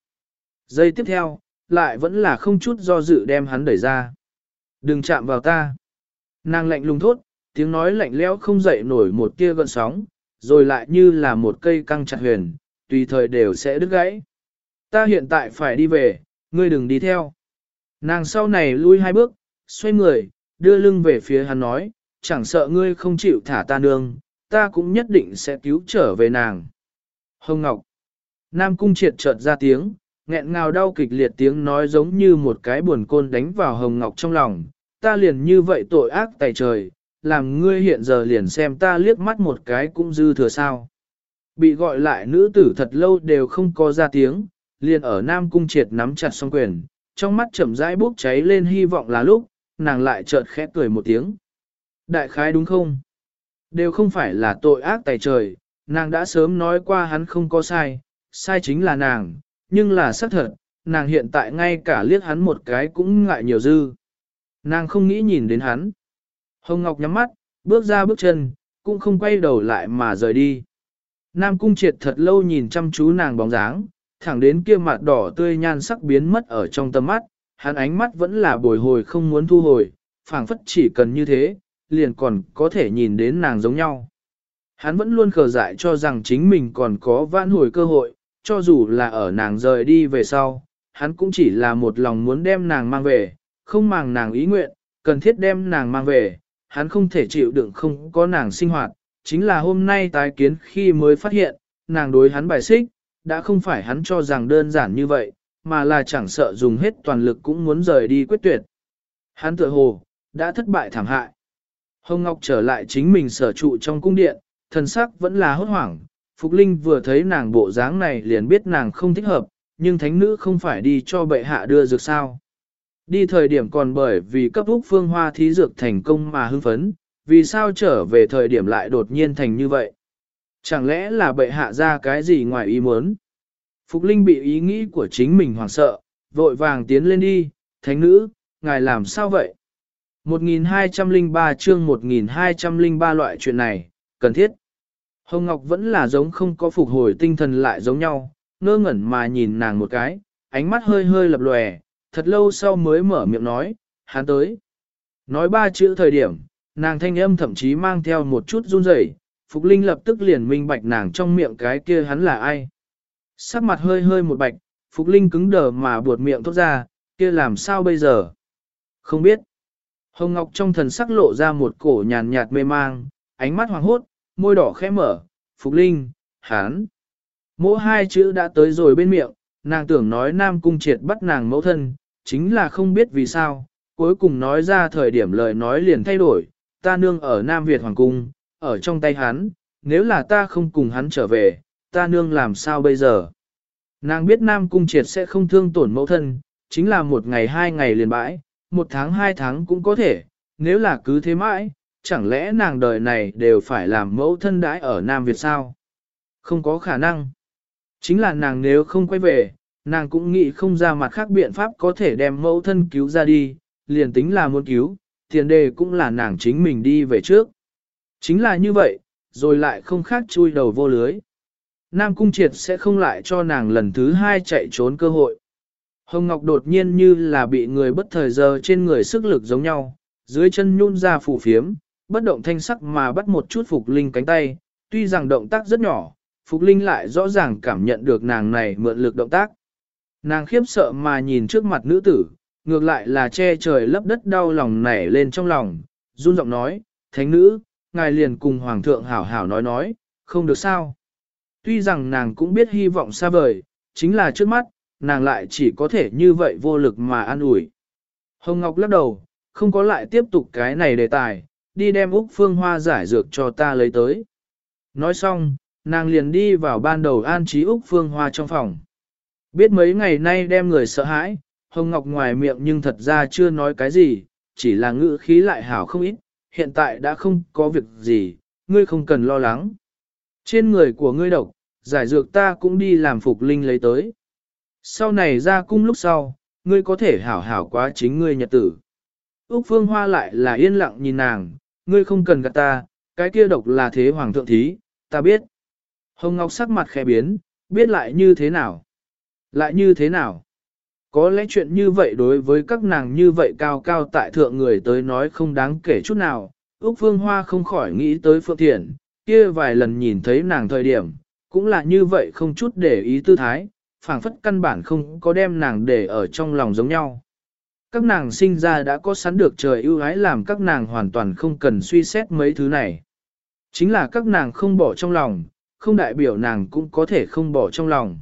Giây tiếp theo, lại vẫn là không chút do dự đem hắn đẩy ra. Đừng chạm vào ta. Nàng lạnh lùng thốt, tiếng nói lạnh lẽo không dậy nổi một tia gợn sóng, rồi lại như là một cây căng chặt huyền, tùy thời đều sẽ đứt gãy. Ta hiện tại phải đi về, ngươi đừng đi theo. Nàng sau này lui hai bước, xoay người, đưa lưng về phía hắn nói, chẳng sợ ngươi không chịu thả ta nương, ta cũng nhất định sẽ cứu trở về nàng. Hồng Ngọc Nam Cung triệt chợt ra tiếng, nghẹn ngào đau kịch liệt tiếng nói giống như một cái buồn côn đánh vào Hồng Ngọc trong lòng, ta liền như vậy tội ác tài trời, làm ngươi hiện giờ liền xem ta liếc mắt một cái cũng dư thừa sao. Bị gọi lại nữ tử thật lâu đều không có ra tiếng, liền ở Nam Cung triệt nắm chặt song quyền, trong mắt chậm rãi bốc cháy lên hy vọng là lúc, nàng lại chợt khẽ cười một tiếng. Đại khái đúng không? Đều không phải là tội ác tài trời, nàng đã sớm nói qua hắn không có sai, sai chính là nàng, nhưng là xác thật, nàng hiện tại ngay cả liếc hắn một cái cũng ngại nhiều dư. Nàng không nghĩ nhìn đến hắn. Hồng Ngọc nhắm mắt, bước ra bước chân, cũng không quay đầu lại mà rời đi. Nam Cung Triệt thật lâu nhìn chăm chú nàng bóng dáng, thẳng đến kia mặt đỏ tươi nhan sắc biến mất ở trong tâm mắt, hắn ánh mắt vẫn là bồi hồi không muốn thu hồi, phảng phất chỉ cần như thế, liền còn có thể nhìn đến nàng giống nhau. Hắn vẫn luôn khờ dại cho rằng chính mình còn có vãn hồi cơ hội, cho dù là ở nàng rời đi về sau, hắn cũng chỉ là một lòng muốn đem nàng mang về, không màng nàng ý nguyện, cần thiết đem nàng mang về, hắn không thể chịu đựng không có nàng sinh hoạt, chính là hôm nay tái kiến khi mới phát hiện, nàng đối hắn bài xích, đã không phải hắn cho rằng đơn giản như vậy, mà là chẳng sợ dùng hết toàn lực cũng muốn rời đi quyết tuyệt. Hắn tự hồ, đã thất bại thảm hại. Hồng Ngọc trở lại chính mình sở trụ trong cung điện, thần sắc vẫn là hốt hoảng. Phục Linh vừa thấy nàng bộ dáng này liền biết nàng không thích hợp, nhưng thánh nữ không phải đi cho bệ hạ đưa dược sao. Đi thời điểm còn bởi vì cấp úc phương hoa thí dược thành công mà hưng phấn, vì sao trở về thời điểm lại đột nhiên thành như vậy? Chẳng lẽ là bệ hạ ra cái gì ngoài ý muốn? Phục Linh bị ý nghĩ của chính mình hoảng sợ, vội vàng tiến lên đi, thánh nữ, ngài làm sao vậy? 1203 chương 1203 loại chuyện này, cần thiết. Hồng Ngọc vẫn là giống không có phục hồi tinh thần lại giống nhau, ngơ ngẩn mà nhìn nàng một cái, ánh mắt hơi hơi lập lòe, thật lâu sau mới mở miệng nói, hắn tới. Nói ba chữ thời điểm, nàng thanh âm thậm chí mang theo một chút run rẩy. Phục Linh lập tức liền minh bạch nàng trong miệng cái kia hắn là ai. Sắc mặt hơi hơi một bạch, Phục Linh cứng đờ mà buột miệng thốt ra, kia làm sao bây giờ? Không biết. Hồng Ngọc trong thần sắc lộ ra một cổ nhàn nhạt mê mang, ánh mắt hoàng hốt, môi đỏ khẽ mở, Phục Linh, hán. Mỗi hai chữ đã tới rồi bên miệng, nàng tưởng nói Nam Cung triệt bắt nàng mẫu thân, chính là không biết vì sao, cuối cùng nói ra thời điểm lời nói liền thay đổi, ta nương ở Nam Việt Hoàng Cung, ở trong tay hắn, nếu là ta không cùng hắn trở về, ta nương làm sao bây giờ? Nàng biết Nam Cung triệt sẽ không thương tổn mẫu thân, chính là một ngày hai ngày liền bãi, một tháng hai tháng cũng có thể, nếu là cứ thế mãi, chẳng lẽ nàng đời này đều phải làm mẫu thân đãi ở Nam Việt sao? Không có khả năng. Chính là nàng nếu không quay về, nàng cũng nghĩ không ra mặt khác biện pháp có thể đem mẫu thân cứu ra đi, liền tính là muốn cứu, tiền đề cũng là nàng chính mình đi về trước. Chính là như vậy, rồi lại không khác chui đầu vô lưới. Nam Cung Triệt sẽ không lại cho nàng lần thứ hai chạy trốn cơ hội. Hồng Ngọc đột nhiên như là bị người bất thời giờ trên người sức lực giống nhau, dưới chân nhún ra phủ phiếm, bất động thanh sắc mà bắt một chút Phục Linh cánh tay, tuy rằng động tác rất nhỏ, Phục Linh lại rõ ràng cảm nhận được nàng này mượn lực động tác. Nàng khiếp sợ mà nhìn trước mặt nữ tử, ngược lại là che trời lấp đất đau lòng nảy lên trong lòng, run giọng nói, thánh nữ, ngài liền cùng hoàng thượng hảo hảo nói nói, không được sao. Tuy rằng nàng cũng biết hy vọng xa vời, chính là trước mắt, nàng lại chỉ có thể như vậy vô lực mà an ủi. Hồng Ngọc lắc đầu, không có lại tiếp tục cái này đề tài, đi đem Úc Phương Hoa giải dược cho ta lấy tới. Nói xong, nàng liền đi vào ban đầu an trí Úc Phương Hoa trong phòng. Biết mấy ngày nay đem người sợ hãi, Hồng Ngọc ngoài miệng nhưng thật ra chưa nói cái gì, chỉ là ngữ khí lại hảo không ít, hiện tại đã không có việc gì, ngươi không cần lo lắng. Trên người của ngươi độc, giải dược ta cũng đi làm phục linh lấy tới. Sau này ra cung lúc sau, ngươi có thể hảo hảo quá chính ngươi nhật tử. Úc Phương Hoa lại là yên lặng nhìn nàng, ngươi không cần gạt ta, cái kia độc là thế hoàng thượng thí, ta biết. Hồng Ngọc sắc mặt khẽ biến, biết lại như thế nào? Lại như thế nào? Có lẽ chuyện như vậy đối với các nàng như vậy cao cao tại thượng người tới nói không đáng kể chút nào. Úc Phương Hoa không khỏi nghĩ tới Phượng Thiện, kia vài lần nhìn thấy nàng thời điểm, cũng là như vậy không chút để ý tư thái, phảng phất căn bản không có đem nàng để ở trong lòng giống nhau. Các nàng sinh ra đã có sẵn được trời ưu ái làm các nàng hoàn toàn không cần suy xét mấy thứ này. Chính là các nàng không bỏ trong lòng, không đại biểu nàng cũng có thể không bỏ trong lòng.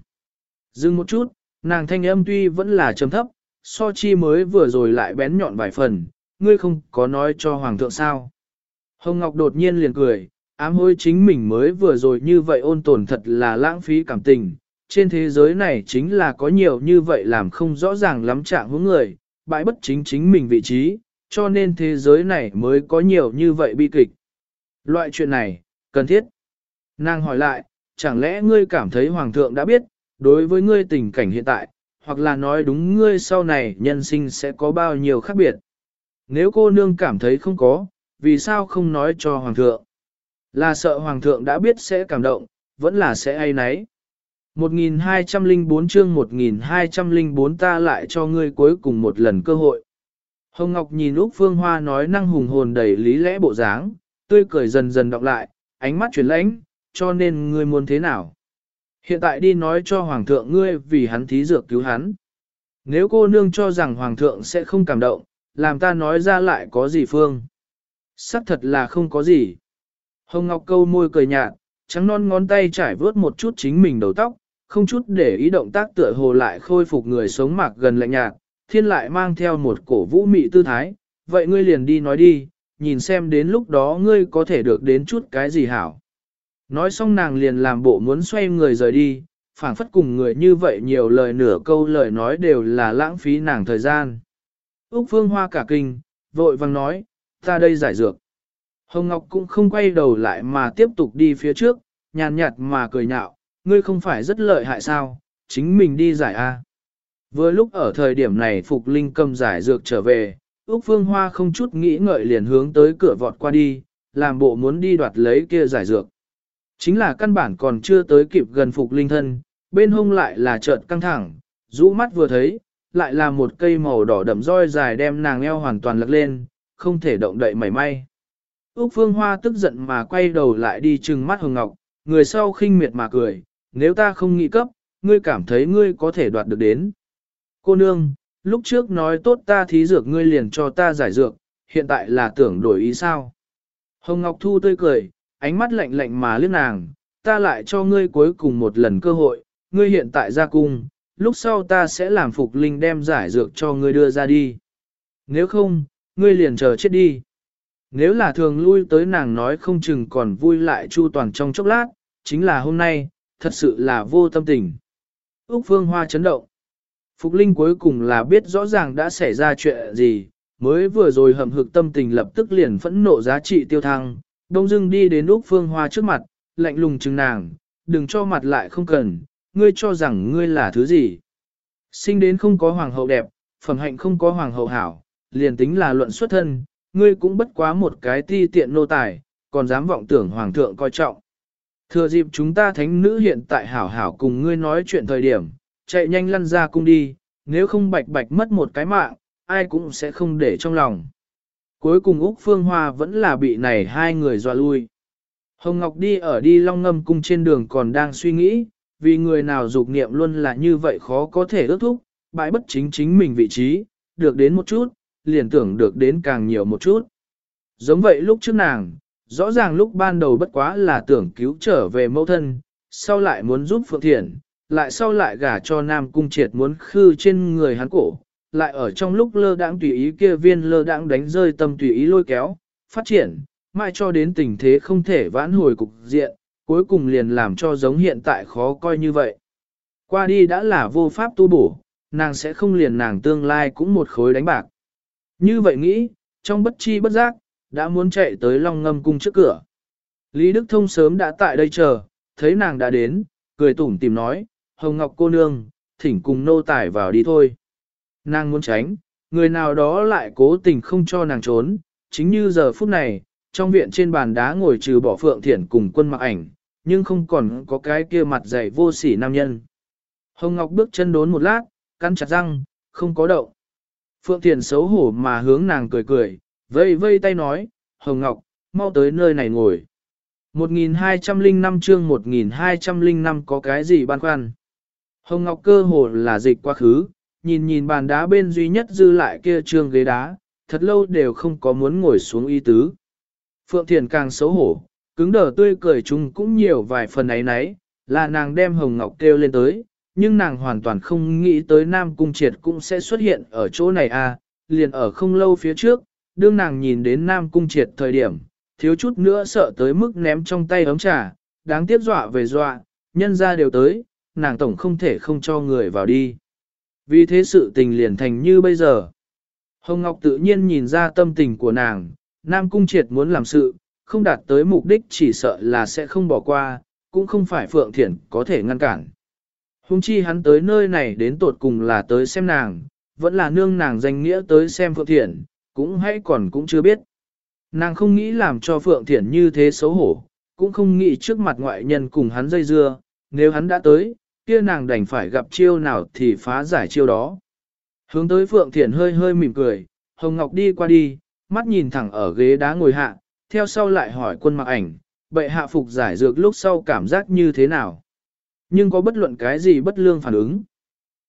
Dừng một chút, nàng thanh âm tuy vẫn là trầm thấp, so chi mới vừa rồi lại bén nhọn vài phần, ngươi không có nói cho hoàng thượng sao. Hồng Ngọc đột nhiên liền cười, ám hối chính mình mới vừa rồi như vậy ôn tồn thật là lãng phí cảm tình. Trên thế giới này chính là có nhiều như vậy làm không rõ ràng lắm trạng hướng người, bãi bất chính chính mình vị trí, cho nên thế giới này mới có nhiều như vậy bi kịch. Loại chuyện này, cần thiết. Nàng hỏi lại, chẳng lẽ ngươi cảm thấy hoàng thượng đã biết, đối với ngươi tình cảnh hiện tại, hoặc là nói đúng ngươi sau này nhân sinh sẽ có bao nhiêu khác biệt. Nếu cô nương cảm thấy không có, vì sao không nói cho hoàng thượng? Là sợ hoàng thượng đã biết sẽ cảm động, vẫn là sẽ ai nấy. 1204 chương 1204 ta lại cho ngươi cuối cùng một lần cơ hội. Hồng Ngọc nhìn Úc Phương Hoa nói năng hùng hồn đầy lý lẽ bộ dáng, tươi cười dần dần đọc lại, ánh mắt chuyển lãnh, cho nên ngươi muốn thế nào? Hiện tại đi nói cho Hoàng thượng ngươi vì hắn thí dược cứu hắn. Nếu cô nương cho rằng Hoàng thượng sẽ không cảm động, làm ta nói ra lại có gì phương? Sắc thật là không có gì. Hồng Ngọc câu môi cười nhạt, trắng non ngón tay trải vướt một chút chính mình đầu tóc, không chút để ý động tác tựa hồ lại khôi phục người sống mạc gần lạnh nhạt, thiên lại mang theo một cổ vũ mị tư thái, vậy ngươi liền đi nói đi, nhìn xem đến lúc đó ngươi có thể được đến chút cái gì hảo. Nói xong nàng liền làm bộ muốn xoay người rời đi, phảng phất cùng người như vậy nhiều lời nửa câu lời nói đều là lãng phí nàng thời gian. Úc Phương Hoa cả kinh, vội vàng nói, ta đây giải dược. Hồng Ngọc cũng không quay đầu lại mà tiếp tục đi phía trước, nhàn nhạt mà cười nhạo, ngươi không phải rất lợi hại sao, chính mình đi giải A. Vừa lúc ở thời điểm này Phục Linh cầm giải dược trở về, Úc Phương Hoa không chút nghĩ ngợi liền hướng tới cửa vọt qua đi, làm bộ muốn đi đoạt lấy kia giải dược. Chính là căn bản còn chưa tới kịp gần Phục Linh thân, bên hông lại là chợt căng thẳng, rũ mắt vừa thấy, lại là một cây màu đỏ đậm roi dài đem nàng eo hoàn toàn lật lên, không thể động đậy mảy may. Úc Phương Hoa tức giận mà quay đầu lại đi trừng mắt Hồng Ngọc, người sau khinh miệt mà cười, nếu ta không nghĩ cấp, ngươi cảm thấy ngươi có thể đoạt được đến. Cô nương, lúc trước nói tốt ta thí dược ngươi liền cho ta giải dược, hiện tại là tưởng đổi ý sao. Hồng Ngọc Thu tươi cười, ánh mắt lạnh lạnh mà liếc nàng, ta lại cho ngươi cuối cùng một lần cơ hội, ngươi hiện tại ra cung, lúc sau ta sẽ làm phục linh đem giải dược cho ngươi đưa ra đi. Nếu không, ngươi liền chờ chết đi. Nếu là thường lui tới nàng nói không chừng còn vui lại chu toàn trong chốc lát, chính là hôm nay, thật sự là vô tâm tình. Úc Phương Hoa chấn động. Phục Linh cuối cùng là biết rõ ràng đã xảy ra chuyện gì, mới vừa rồi hầm hực tâm tình lập tức liền phẫn nộ giá trị tiêu thăng, đông dưng đi đến Úc Phương Hoa trước mặt, lạnh lùng chừng nàng, đừng cho mặt lại không cần, ngươi cho rằng ngươi là thứ gì. Sinh đến không có hoàng hậu đẹp, phẩm hạnh không có hoàng hậu hảo, liền tính là luận xuất thân, ngươi cũng bất quá một cái ti tiện nô tài, còn dám vọng tưởng hoàng thượng coi trọng. Thừa dịp chúng ta thánh nữ hiện tại hảo hảo cùng ngươi nói chuyện thời điểm, chạy nhanh lăn ra cung đi, nếu không bạch bạch mất một cái mạng, ai cũng sẽ không để trong lòng. Cuối cùng Úc Phương Hoa vẫn là bị này hai người dọa lui. Hồng Ngọc đi ở đi long ngâm cung trên đường còn đang suy nghĩ, vì người nào dục niệm luôn là như vậy khó có thể ước thúc, bãi bất chính chính mình vị trí, được đến một chút, liền tưởng được đến càng nhiều một chút. Giống vậy lúc trước nàng, rõ ràng lúc ban đầu bất quá là tưởng cứu trở về mẫu thân, sau lại muốn giúp Phượng Thiện, lại sau lại gả cho Nam Cung Triệt muốn khư trên người hắn cổ, lại ở trong lúc lơ đãng tùy ý kia viên lơ đãng đánh rơi tâm tùy ý lôi kéo, phát triển, mãi cho đến tình thế không thể vãn hồi cục diện, cuối cùng liền làm cho giống hiện tại khó coi như vậy. Qua đi đã là vô pháp tu bổ, nàng sẽ không liền nàng tương lai cũng một khối đánh bạc. Như vậy nghĩ, trong bất chi bất giác, đã muốn chạy tới Long Ngâm cung trước cửa. Lý Đức Thông sớm đã tại đây chờ, thấy nàng đã đến, cười tủm tìm nói, Hồng Ngọc cô nương, thỉnh cùng nô tải vào đi thôi. Nàng muốn tránh, người nào đó lại cố tình không cho nàng trốn, chính như giờ phút này, trong viện trên bàn đá ngồi trừ bỏ Phượng Thiển cùng quân mặc ảnh, nhưng không còn có cái kia mặt dày vô sỉ nam nhân. Hồng Ngọc bước chân đốn một lát, cắn chặt răng, không có động. Phượng Thiển xấu hổ mà hướng nàng cười cười, vây vây tay nói, Hồng Ngọc, mau tới nơi này ngồi. 1205 chương 1205 có cái gì băn khoăn? Hồng Ngọc cơ hồ là dịch quá khứ, nhìn nhìn bàn đá bên duy nhất dư lại kia trương ghế đá, thật lâu đều không có muốn ngồi xuống y tứ. Phượng Thiền càng xấu hổ, cứng đờ tươi cười chung cũng nhiều vài phần ấy nấy, là nàng đem Hồng Ngọc kêu lên tới, nhưng nàng hoàn toàn không nghĩ tới Nam Cung Triệt cũng sẽ xuất hiện ở chỗ này à, liền ở không lâu phía trước, đương nàng nhìn đến Nam Cung Triệt thời điểm, thiếu chút nữa sợ tới mức ném trong tay ấm trà, đáng tiếc dọa về dọa, nhân ra đều tới, nàng tổng không thể không cho người vào đi. Vì thế sự tình liền thành như bây giờ. Hồng Ngọc tự nhiên nhìn ra tâm tình của nàng, Nam Cung Triệt muốn làm sự, không đạt tới mục đích chỉ sợ là sẽ không bỏ qua, cũng không phải Phượng Thiển có thể ngăn cản. Hùng chi hắn tới nơi này đến tột cùng là tới xem nàng, vẫn là nương nàng danh nghĩa tới xem Phượng Thiển, cũng hay còn cũng chưa biết. Nàng không nghĩ làm cho Phượng Thiển như thế xấu hổ, cũng không nghĩ trước mặt ngoại nhân cùng hắn dây dưa, nếu hắn đã tới, kia nàng đành phải gặp chiêu nào thì phá giải chiêu đó. Hướng tới Phượng Thiển hơi hơi mỉm cười, Hồng Ngọc đi qua đi, mắt nhìn thẳng ở ghế đá ngồi hạ, theo sau lại hỏi quân mặc ảnh, bệ hạ phục giải dược lúc sau cảm giác như thế nào. Nhưng có bất luận cái gì bất lương phản ứng.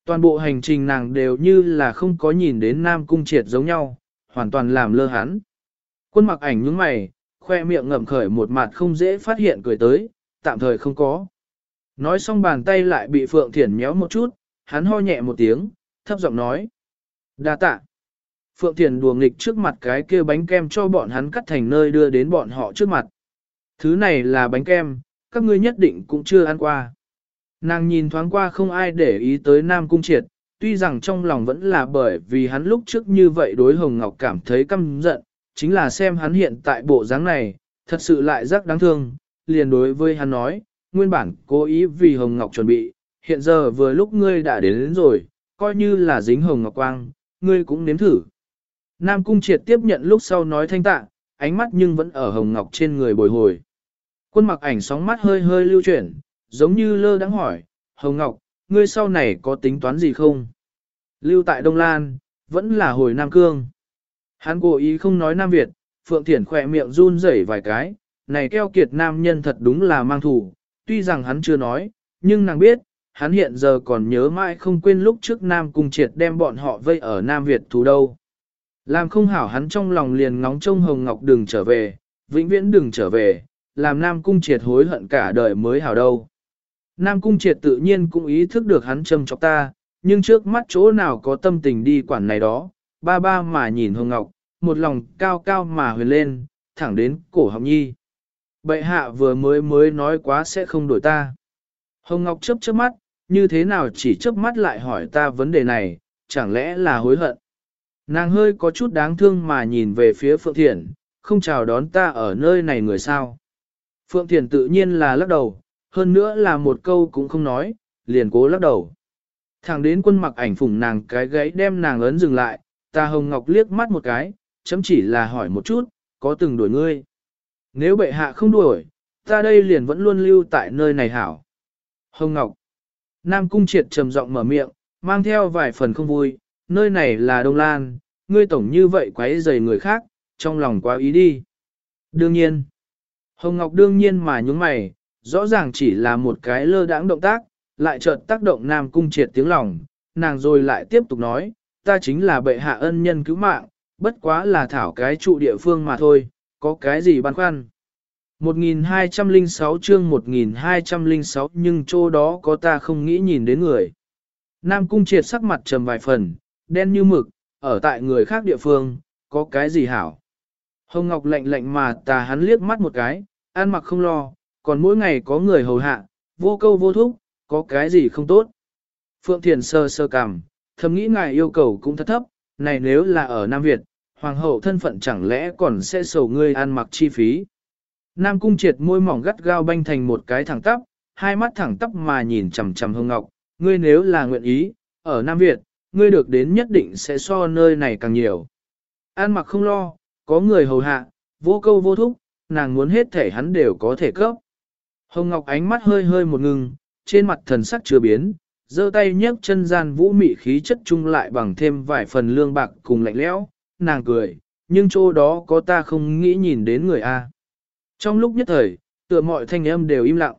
Toàn bộ hành trình nàng đều như là không có nhìn đến Nam Cung Triệt giống nhau, hoàn toàn làm lơ hắn. Quân mặc ảnh nhướng mày, khoe miệng ngậm khởi một mặt không dễ phát hiện cười tới, tạm thời không có. Nói xong bàn tay lại bị Phượng Thiển méo một chút, hắn ho nhẹ một tiếng, thấp giọng nói. đa tạ. Phượng Thiển đùa nghịch trước mặt cái kia bánh kem cho bọn hắn cắt thành nơi đưa đến bọn họ trước mặt. Thứ này là bánh kem, các ngươi nhất định cũng chưa ăn qua. Nàng nhìn thoáng qua không ai để ý tới Nam Cung Triệt, tuy rằng trong lòng vẫn là bởi vì hắn lúc trước như vậy đối Hồng Ngọc cảm thấy căm giận, chính là xem hắn hiện tại bộ dáng này, thật sự lại rất đáng thương, liền đối với hắn nói, nguyên bản cố ý vì Hồng Ngọc chuẩn bị, hiện giờ vừa lúc ngươi đã đến, đến rồi, coi như là dính Hồng Ngọc Quang, ngươi cũng nếm thử. Nam Cung Triệt tiếp nhận lúc sau nói thanh tạ, ánh mắt nhưng vẫn ở Hồng Ngọc trên người bồi hồi. Quân mặc ảnh sóng mắt hơi hơi lưu chuyển, giống như lơ đắng hỏi, Hồng Ngọc, ngươi sau này có tính toán gì không? Lưu tại Đông Lan, vẫn là hồi Nam Cương. Hắn cố ý không nói Nam Việt, Phượng Thiển khỏe miệng run rẩy vài cái, này keo kiệt nam nhân thật đúng là mang thủ, tuy rằng hắn chưa nói, nhưng nàng biết, hắn hiện giờ còn nhớ mãi không quên lúc trước Nam Cung Triệt đem bọn họ vây ở Nam Việt thủ đâu. Làm không hảo hắn trong lòng liền ngóng trông Hồng Ngọc đừng trở về, vĩnh viễn đừng trở về, làm Nam Cung Triệt hối hận cả đời mới hảo đâu. Nam Cung Triệt tự nhiên cũng ý thức được hắn châm chọc ta, nhưng trước mắt chỗ nào có tâm tình đi quản này đó, ba ba mà nhìn Hồng Ngọc, một lòng cao cao mà huyền lên, thẳng đến cổ Hồng Nhi. Bệ hạ vừa mới mới nói quá sẽ không đổi ta. Hồng Ngọc chớp chớp mắt, như thế nào chỉ chớp mắt lại hỏi ta vấn đề này, chẳng lẽ là hối hận. Nàng hơi có chút đáng thương mà nhìn về phía Phượng Thiển, không chào đón ta ở nơi này người sao. Phượng Thiển tự nhiên là lắc đầu, hơn nữa là một câu cũng không nói, liền cố lắc đầu. Thẳng đến quân mặc ảnh phủng nàng cái gáy đem nàng ấn dừng lại, ta hồng ngọc liếc mắt một cái, chấm chỉ là hỏi một chút, có từng đổi ngươi. Nếu bệ hạ không đuổi, ta đây liền vẫn luôn lưu tại nơi này hảo. Hồng Ngọc. Nam Cung Triệt trầm giọng mở miệng, mang theo vài phần không vui, nơi này là Đông Lan, ngươi tổng như vậy quấy rầy người khác, trong lòng quá ý đi. Đương nhiên. Hồng Ngọc đương nhiên mà nhúng mày, rõ ràng chỉ là một cái lơ đãng động tác, lại chợt tác động Nam Cung Triệt tiếng lòng, nàng rồi lại tiếp tục nói, ta chính là bệ hạ ân nhân cứu mạng, bất quá là thảo cái trụ địa phương mà thôi, có cái gì băn khoăn. 1206 chương 1206 nhưng chỗ đó có ta không nghĩ nhìn đến người. Nam Cung Triệt sắc mặt trầm vài phần, đen như mực, ở tại người khác địa phương, có cái gì hảo. Hồng Ngọc lạnh lạnh mà tà hắn liếc mắt một cái, ăn mặc không lo, còn mỗi ngày có người hầu hạ, vô câu vô thúc, có cái gì không tốt. Phượng Thiền sơ sơ cằm, thầm nghĩ ngài yêu cầu cũng thật thấp, này nếu là ở Nam Việt, hoàng hậu thân phận chẳng lẽ còn sẽ sầu ngươi ăn mặc chi phí. Nam cung triệt môi mỏng gắt gao banh thành một cái thẳng tắp, hai mắt thẳng tắp mà nhìn chằm chằm hương ngọc, ngươi nếu là nguyện ý, ở Nam Việt, ngươi được đến nhất định sẽ so nơi này càng nhiều. An mặc không lo, có người hầu hạ, vô câu vô thúc, nàng muốn hết thể hắn đều có thể cấp. Hồng Ngọc ánh mắt hơi hơi một ngừng, trên mặt thần sắc chưa biến, giơ tay nhấc chân gian vũ mị khí chất chung lại bằng thêm vài phần lương bạc cùng lạnh lẽo, nàng cười, nhưng chỗ đó có ta không nghĩ nhìn đến người A. Trong lúc nhất thời, tựa mọi thanh âm đều im lặng.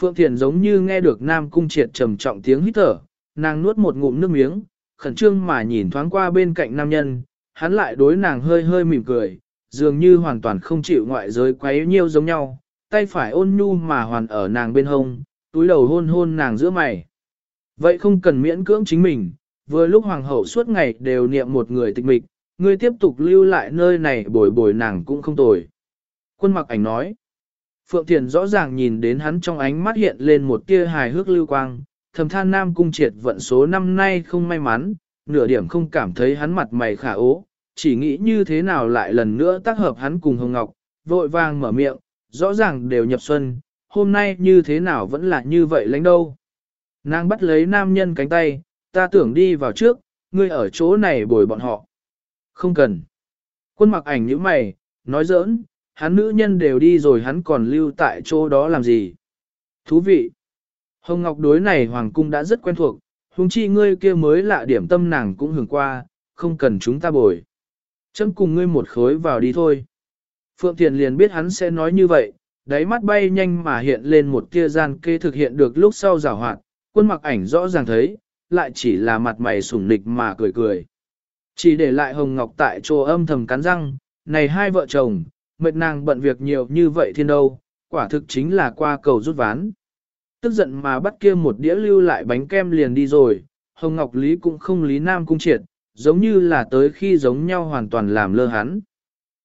Phượng Thiền giống như nghe được Nam Cung Triệt trầm trọng tiếng hít thở, nàng nuốt một ngụm nước miếng, khẩn trương mà nhìn thoáng qua bên cạnh nam nhân, hắn lại đối nàng hơi hơi mỉm cười, dường như hoàn toàn không chịu ngoại giới quấy nhiêu giống nhau, tay phải ôn nhu mà hoàn ở nàng bên hông, túi đầu hôn hôn nàng giữa mày. Vậy không cần miễn cưỡng chính mình, vừa lúc hoàng hậu suốt ngày đều niệm một người tịch mịch, ngươi tiếp tục lưu lại nơi này bồi bồi nàng cũng không tồi. Quân mặc ảnh nói, Phượng Thiền rõ ràng nhìn đến hắn trong ánh mắt hiện lên một tia hài hước lưu quang, thầm than nam cung triệt vận số năm nay không may mắn, nửa điểm không cảm thấy hắn mặt mày khả ố, chỉ nghĩ như thế nào lại lần nữa tác hợp hắn cùng Hồng Ngọc, vội vàng mở miệng, rõ ràng đều nhập xuân, hôm nay như thế nào vẫn là như vậy lãnh đâu. Nàng bắt lấy nam nhân cánh tay, ta tưởng đi vào trước, ngươi ở chỗ này bồi bọn họ. Không cần. Quân mặc ảnh như mày, nói giỡn, hắn nữ nhân đều đi rồi hắn còn lưu tại chỗ đó làm gì. Thú vị. Hồng Ngọc đối này Hoàng Cung đã rất quen thuộc, huống chi ngươi kia mới lạ điểm tâm nàng cũng hưởng qua, không cần chúng ta bồi. Châm cùng ngươi một khối vào đi thôi. Phượng Thiền liền biết hắn sẽ nói như vậy, đáy mắt bay nhanh mà hiện lên một tia gian kê thực hiện được lúc sau rào hoạt, quân mặc ảnh rõ ràng thấy, lại chỉ là mặt mày sủng nịch mà cười cười. Chỉ để lại Hồng Ngọc tại chỗ âm thầm cắn răng, này hai vợ chồng, mệt nàng bận việc nhiều như vậy thiên đâu, quả thực chính là qua cầu rút ván. tức giận mà bắt kia một đĩa lưu lại bánh kem liền đi rồi, Hồng Ngọc Lý cũng không lý nam cung triệt, giống như là tới khi giống nhau hoàn toàn làm lơ hắn.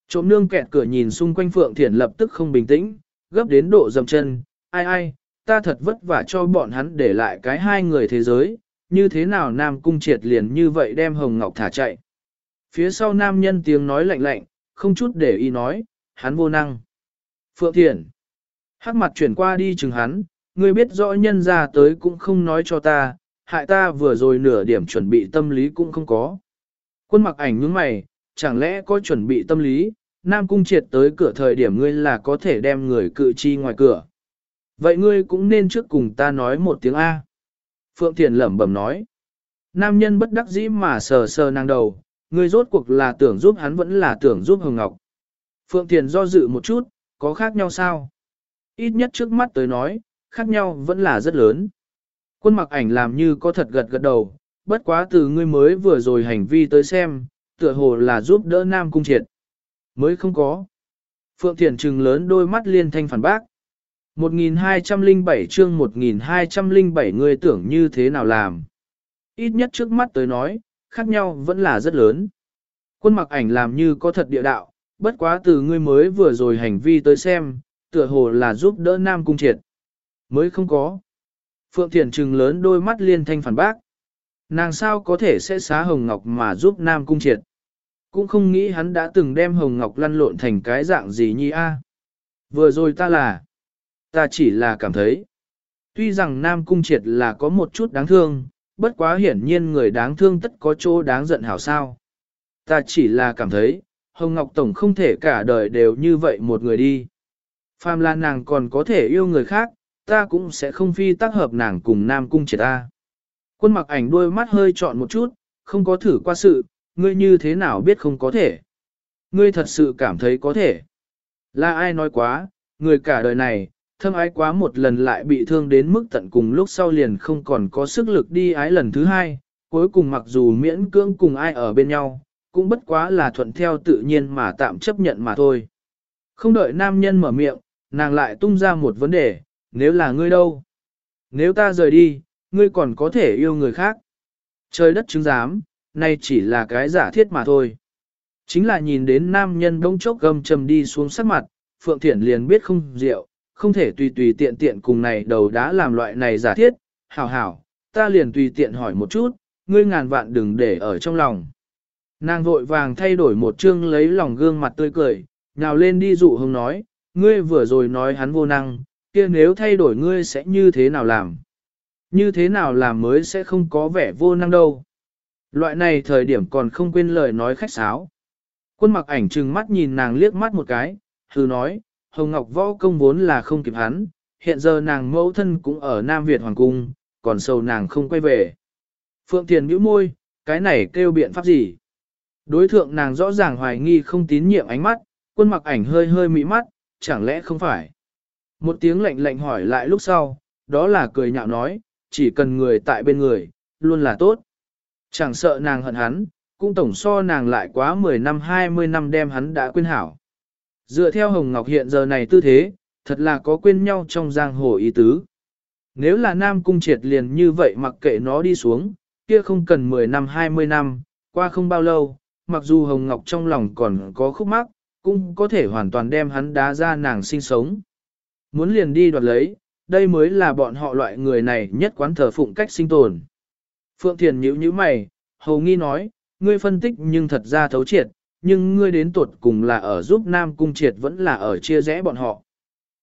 Trộm nương kẹt cửa nhìn xung quanh Phượng Thiển lập tức không bình tĩnh, gấp đến độ dầm chân, ai ai, ta thật vất vả cho bọn hắn để lại cái hai người thế giới, như thế nào Nam Cung triệt liền như vậy đem Hồng Ngọc thả chạy. Phía sau nam nhân tiếng nói lạnh lạnh, không chút để ý nói, hắn vô năng. Phượng Thiển, hắc mặt chuyển qua đi chừng hắn, ngươi biết rõ nhân ra tới cũng không nói cho ta, hại ta vừa rồi nửa điểm chuẩn bị tâm lý cũng không có. Quân mặc ảnh nhướng mày, chẳng lẽ có chuẩn bị tâm lý, Nam Cung triệt tới cửa thời điểm ngươi là có thể đem người cự chi ngoài cửa. Vậy ngươi cũng nên trước cùng ta nói một tiếng A. Phượng Thiền lẩm bẩm nói. Nam nhân bất đắc dĩ mà sờ sờ nàng đầu, người rốt cuộc là tưởng giúp hắn vẫn là tưởng giúp Hồng Ngọc. Phượng Thiền do dự một chút, có khác nhau sao? Ít nhất trước mắt tới nói, khác nhau vẫn là rất lớn. Quân mặc ảnh làm như có thật gật gật đầu, bất quá từ ngươi mới vừa rồi hành vi tới xem, tựa hồ là giúp đỡ Nam Cung Triệt. Mới không có. Phượng Thiền trừng lớn đôi mắt liên thanh phản bác. 1207 chương 1207 người tưởng như thế nào làm. Ít nhất trước mắt tới nói, khác nhau vẫn là rất lớn. Quân mặc ảnh làm như có thật địa đạo, bất quá từ ngươi mới vừa rồi hành vi tới xem, tựa hồ là giúp đỡ Nam Cung Triệt. Mới không có. Phượng Thiền trừng lớn đôi mắt liên thanh phản bác. Nàng sao có thể sẽ xá Hồng Ngọc mà giúp Nam Cung Triệt. Cũng không nghĩ hắn đã từng đem Hồng Ngọc lăn lộn thành cái dạng gì nhi a Vừa rồi ta là, ta chỉ là cảm thấy. Tuy rằng Nam Cung Triệt là có một chút đáng thương, bất quá hiển nhiên người đáng thương tất có chỗ đáng giận hảo sao. Ta chỉ là cảm thấy, Hồng Ngọc Tổng không thể cả đời đều như vậy một người đi. Phàm là nàng còn có thể yêu người khác, ta cũng sẽ không phi tác hợp nàng cùng Nam Cung Triệt ta. Quân mặc ảnh đôi mắt hơi trọn một chút, không có thử qua sự, ngươi như thế nào biết không có thể? Ngươi thật sự cảm thấy có thể. Là ai nói quá, người cả đời này, thâm ái quá một lần lại bị thương đến mức tận cùng lúc sau liền không còn có sức lực đi ái lần thứ hai, cuối cùng mặc dù miễn cưỡng cùng ai ở bên nhau, cũng bất quá là thuận theo tự nhiên mà tạm chấp nhận mà thôi. Không đợi nam nhân mở miệng, nàng lại tung ra một vấn đề, nếu là ngươi đâu? Nếu ta rời đi, ngươi còn có thể yêu người khác. Trời đất chứng giám, nay chỉ là cái giả thiết mà thôi. Chính là nhìn đến nam nhân đông chốc gầm trầm đi xuống sắc mặt, Phượng Thiển liền biết không rượu, không thể tùy tùy tiện tiện cùng này đầu đã làm loại này giả thiết, hảo hảo, ta liền tùy tiện hỏi một chút, ngươi ngàn vạn đừng để ở trong lòng. Nàng vội vàng thay đổi một chương lấy lòng gương mặt tươi cười, nhào lên đi dụ hông nói, ngươi vừa rồi nói hắn vô năng, kia nếu thay đổi ngươi sẽ như thế nào làm? Như thế nào làm mới sẽ không có vẻ vô năng đâu? Loại này thời điểm còn không quên lời nói khách sáo. Quân mặc ảnh trừng mắt nhìn nàng liếc mắt một cái, thử nói, Hồng Ngọc võ công vốn là không kịp hắn, hiện giờ nàng mẫu thân cũng ở Nam Việt Hoàng Cung, còn sầu nàng không quay về. Phượng Thiền bĩu môi, cái này kêu biện pháp gì? Đối thượng nàng rõ ràng hoài nghi không tín nhiệm ánh mắt, quân mặc ảnh hơi hơi mị mắt, chẳng lẽ không phải? Một tiếng lạnh lạnh hỏi lại lúc sau, đó là cười nhạo nói, chỉ cần người tại bên người, luôn là tốt. Chẳng sợ nàng hận hắn, cũng tổng so nàng lại quá 10 năm 20 năm đem hắn đã quên hảo. Dựa theo Hồng Ngọc hiện giờ này tư thế, thật là có quên nhau trong giang hồ ý tứ. Nếu là Nam Cung triệt liền như vậy mặc kệ nó đi xuống, kia không cần 10 năm 20 năm, qua không bao lâu, mặc dù Hồng Ngọc trong lòng còn có khúc mắc, cũng có thể hoàn toàn đem hắn đá ra nàng sinh sống. Muốn liền đi đoạt lấy, đây mới là bọn họ loại người này nhất quán thờ phụng cách sinh tồn. Phượng Thiền nhíu nhíu mày, hầu nghi nói, ngươi phân tích nhưng thật ra thấu triệt, nhưng ngươi đến tuột cùng là ở giúp Nam Cung Triệt vẫn là ở chia rẽ bọn họ.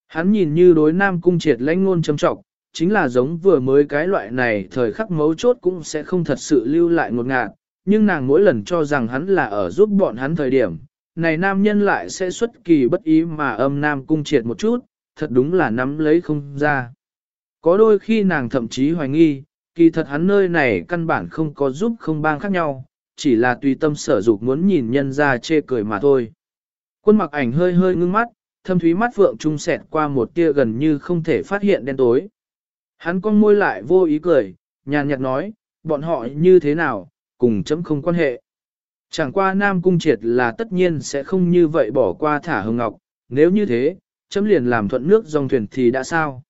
Hắn nhìn như đối Nam Cung Triệt lãnh ngôn châm trọng, chính là giống vừa mới cái loại này thời khắc mấu chốt cũng sẽ không thật sự lưu lại một ngạt, nhưng nàng mỗi lần cho rằng hắn là ở giúp bọn hắn thời điểm, này nam nhân lại sẽ xuất kỳ bất ý mà âm Nam Cung Triệt một chút, thật đúng là nắm lấy không ra. Có đôi khi nàng thậm chí hoài nghi, kỳ thật hắn nơi này căn bản không có giúp không bang khác nhau, chỉ là tùy tâm sở dục muốn nhìn nhân ra chê cười mà thôi. Quân mặc ảnh hơi hơi ngưng mắt, thâm thúy mắt vượng trung sẹt qua một tia gần như không thể phát hiện đen tối. Hắn con môi lại vô ý cười, nhàn nhạt nói, bọn họ như thế nào, cùng chấm không quan hệ. Chẳng qua Nam Cung Triệt là tất nhiên sẽ không như vậy bỏ qua thả hồng ngọc, nếu như thế, chấm liền làm thuận nước dòng thuyền thì đã sao.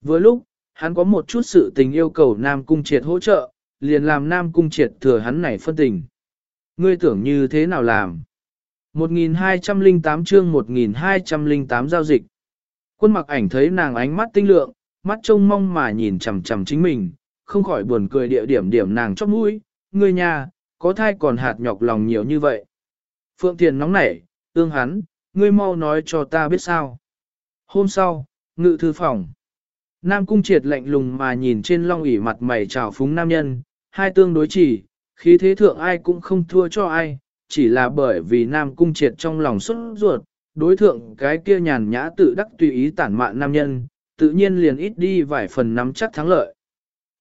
Vừa lúc, hắn có một chút sự tình yêu cầu Nam Cung Triệt hỗ trợ, liền làm Nam Cung Triệt thừa hắn này phân tình. Ngươi tưởng như thế nào làm? 1208 chương 1208 giao dịch. Quân mặc ảnh thấy nàng ánh mắt tinh lượng, mắt trông mong mà nhìn chằm chằm chính mình, không khỏi buồn cười địa điểm điểm nàng chóp mũi, ngươi nhà, có thai còn hạt nhọc lòng nhiều như vậy. Phượng Thiền nóng nảy, tương hắn, ngươi mau nói cho ta biết sao. Hôm sau, ngự thư phòng. Nam cung triệt lạnh lùng mà nhìn trên long ủy mặt mày trào phúng nam nhân, hai tương đối chỉ, khí thế thượng ai cũng không thua cho ai, chỉ là bởi vì nam cung triệt trong lòng xuất ruột, đối thượng cái kia nhàn nhã tự đắc tùy ý tản mạn nam nhân, tự nhiên liền ít đi vài phần nắm chắc thắng lợi.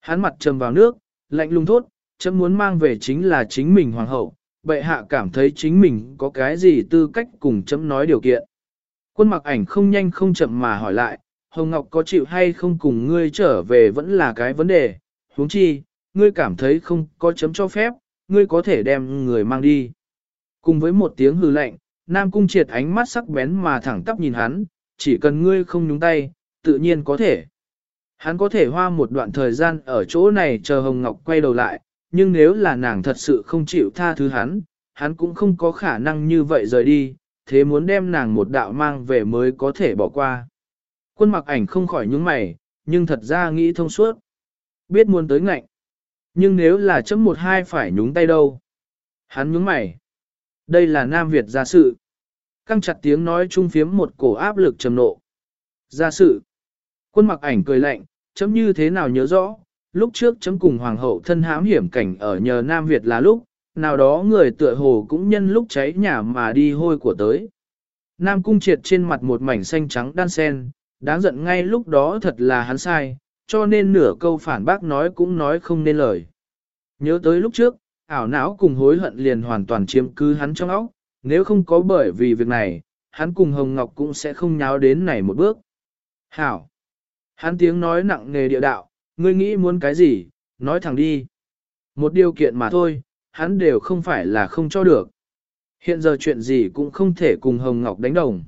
Hắn mặt trầm vào nước, lạnh lùng thốt, chấm muốn mang về chính là chính mình hoàng hậu, bệ hạ cảm thấy chính mình có cái gì tư cách cùng chấm nói điều kiện. Quân mặc ảnh không nhanh không chậm mà hỏi lại, Hồng Ngọc có chịu hay không cùng ngươi trở về vẫn là cái vấn đề, huống chi, ngươi cảm thấy không có chấm cho phép, ngươi có thể đem người mang đi. Cùng với một tiếng hừ lạnh, Nam Cung triệt ánh mắt sắc bén mà thẳng tắp nhìn hắn, chỉ cần ngươi không nhúng tay, tự nhiên có thể. Hắn có thể hoa một đoạn thời gian ở chỗ này chờ Hồng Ngọc quay đầu lại, nhưng nếu là nàng thật sự không chịu tha thứ hắn, hắn cũng không có khả năng như vậy rời đi, thế muốn đem nàng một đạo mang về mới có thể bỏ qua. Quân mặc ảnh không khỏi nhúng mày, nhưng thật ra nghĩ thông suốt. Biết muốn tới ngạnh. Nhưng nếu là chấm một hai phải nhúng tay đâu. Hắn nhúng mày. Đây là Nam Việt gia sự. Căng chặt tiếng nói trung phiếm một cổ áp lực trầm nộ. Gia sự. Quân mặc ảnh cười lạnh, chấm như thế nào nhớ rõ, lúc trước chấm cùng hoàng hậu thân hãm hiểm cảnh ở nhờ Nam Việt là lúc, nào đó người tựa hồ cũng nhân lúc cháy nhà mà đi hôi của tới. Nam cung triệt trên mặt một mảnh xanh trắng đan sen, đáng giận ngay lúc đó thật là hắn sai, cho nên nửa câu phản bác nói cũng nói không nên lời. Nhớ tới lúc trước, ảo não cùng hối hận liền hoàn toàn chiếm cứ hắn trong óc, nếu không có bởi vì việc này, hắn cùng Hồng Ngọc cũng sẽ không nháo đến này một bước. Hảo! Hắn tiếng nói nặng nề địa đạo, ngươi nghĩ muốn cái gì, nói thẳng đi. Một điều kiện mà thôi, hắn đều không phải là không cho được. Hiện giờ chuyện gì cũng không thể cùng Hồng Ngọc đánh đồng.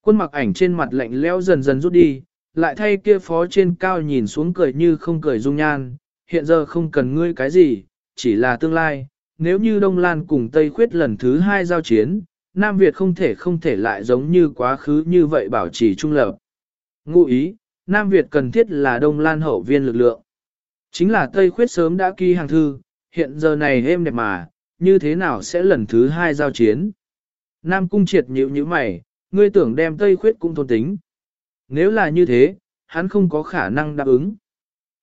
Quân mặc ảnh trên mặt lạnh lẽo dần dần rút đi, lại thay kia phó trên cao nhìn xuống cười như không cười dung nhan, hiện giờ không cần ngươi cái gì, chỉ là tương lai, nếu như Đông Lan cùng Tây Khuyết lần thứ hai giao chiến, Nam Việt không thể không thể lại giống như quá khứ như vậy bảo trì trung lập. Ngụ ý, Nam Việt cần thiết là Đông Lan hậu viên lực lượng. Chính là Tây Khuyết sớm đã ký hàng thư, hiện giờ này êm đẹp mà, như thế nào sẽ lần thứ hai giao chiến? Nam Cung triệt nhịu như mày, ngươi tưởng đem Tây Khuyết cũng thôn tính. Nếu là như thế, hắn không có khả năng đáp ứng.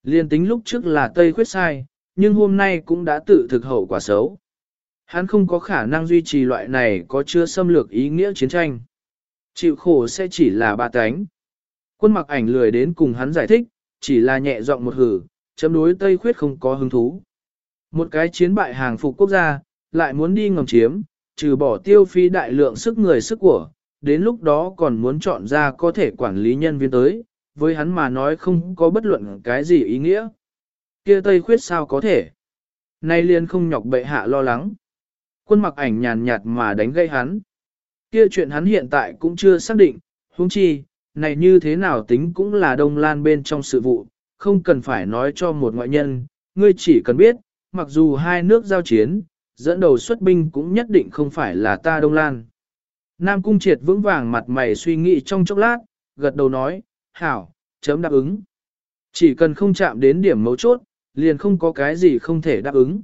Liên tính lúc trước là Tây Khuyết sai, nhưng hôm nay cũng đã tự thực hậu quả xấu. Hắn không có khả năng duy trì loại này có chưa xâm lược ý nghĩa chiến tranh. Chịu khổ sẽ chỉ là ba cánh. Quân mặc ảnh lười đến cùng hắn giải thích, chỉ là nhẹ giọng một hử, chấm đối Tây Khuyết không có hứng thú. Một cái chiến bại hàng phục quốc gia, lại muốn đi ngầm chiếm, trừ bỏ tiêu phí đại lượng sức người sức của, đến lúc đó còn muốn chọn ra có thể quản lý nhân viên tới, với hắn mà nói không có bất luận cái gì ý nghĩa. Kia Tây Khuyết sao có thể? Nay liền không nhọc bệ hạ lo lắng. Quân mặc ảnh nhàn nhạt mà đánh gây hắn. Kia chuyện hắn hiện tại cũng chưa xác định, huống chi, này như thế nào tính cũng là đông lan bên trong sự vụ, không cần phải nói cho một ngoại nhân, ngươi chỉ cần biết, mặc dù hai nước giao chiến, dẫn đầu xuất binh cũng nhất định không phải là ta đông lan. Nam Cung Triệt vững vàng mặt mày suy nghĩ trong chốc lát, gật đầu nói, hảo, chấm đáp ứng. Chỉ cần không chạm đến điểm mấu chốt, liền không có cái gì không thể đáp ứng.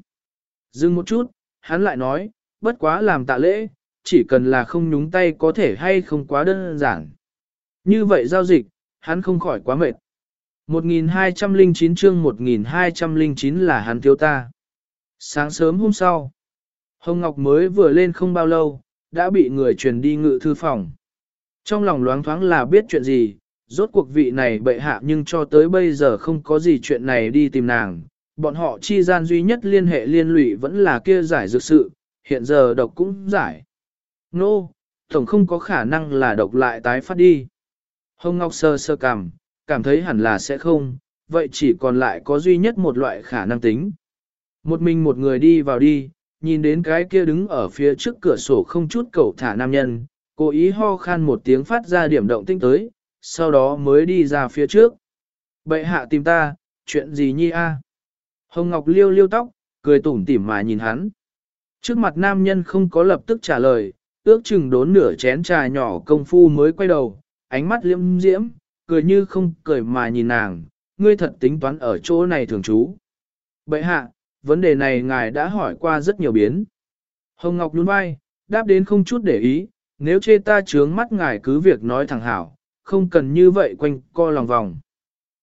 Dừng một chút, hắn lại nói, bất quá làm tạ lễ, chỉ cần là không nhúng tay có thể hay không quá đơn giản. Như vậy giao dịch, hắn không khỏi quá mệt. 1209 chương 1209 là hắn thiếu ta. Sáng sớm hôm sau, Hồng Ngọc mới vừa lên không bao lâu, đã bị người truyền đi ngự thư phòng. Trong lòng loáng thoáng là biết chuyện gì, rốt cuộc vị này bệ hạ nhưng cho tới bây giờ không có gì chuyện này đi tìm nàng. Bọn họ chi gian duy nhất liên hệ liên lụy vẫn là kia giải dược sự, hiện giờ độc cũng giải. Nô, no, tổng không có khả năng là độc lại tái phát đi. Hồng Ngọc sơ sơ cảm, cảm thấy hẳn là sẽ không, vậy chỉ còn lại có duy nhất một loại khả năng tính. Một mình một người đi vào đi, nhìn đến cái kia đứng ở phía trước cửa sổ không chút cầu thả nam nhân, cố ý ho khan một tiếng phát ra điểm động tinh tới, sau đó mới đi ra phía trước. Bệ hạ tìm ta, chuyện gì nhi a? Hồng Ngọc liêu liêu tóc, cười tủm tỉm mà nhìn hắn. Trước mặt nam nhân không có lập tức trả lời, ước chừng đốn nửa chén trà nhỏ công phu mới quay đầu, ánh mắt liễm diễm, cười như không cười mà nhìn nàng, ngươi thật tính toán ở chỗ này thường trú. Bệ hạ, vấn đề này ngài đã hỏi qua rất nhiều biến. Hồng Ngọc nhún vai, đáp đến không chút để ý, nếu chê ta trướng mắt ngài cứ việc nói thẳng hảo, không cần như vậy quanh co lòng vòng.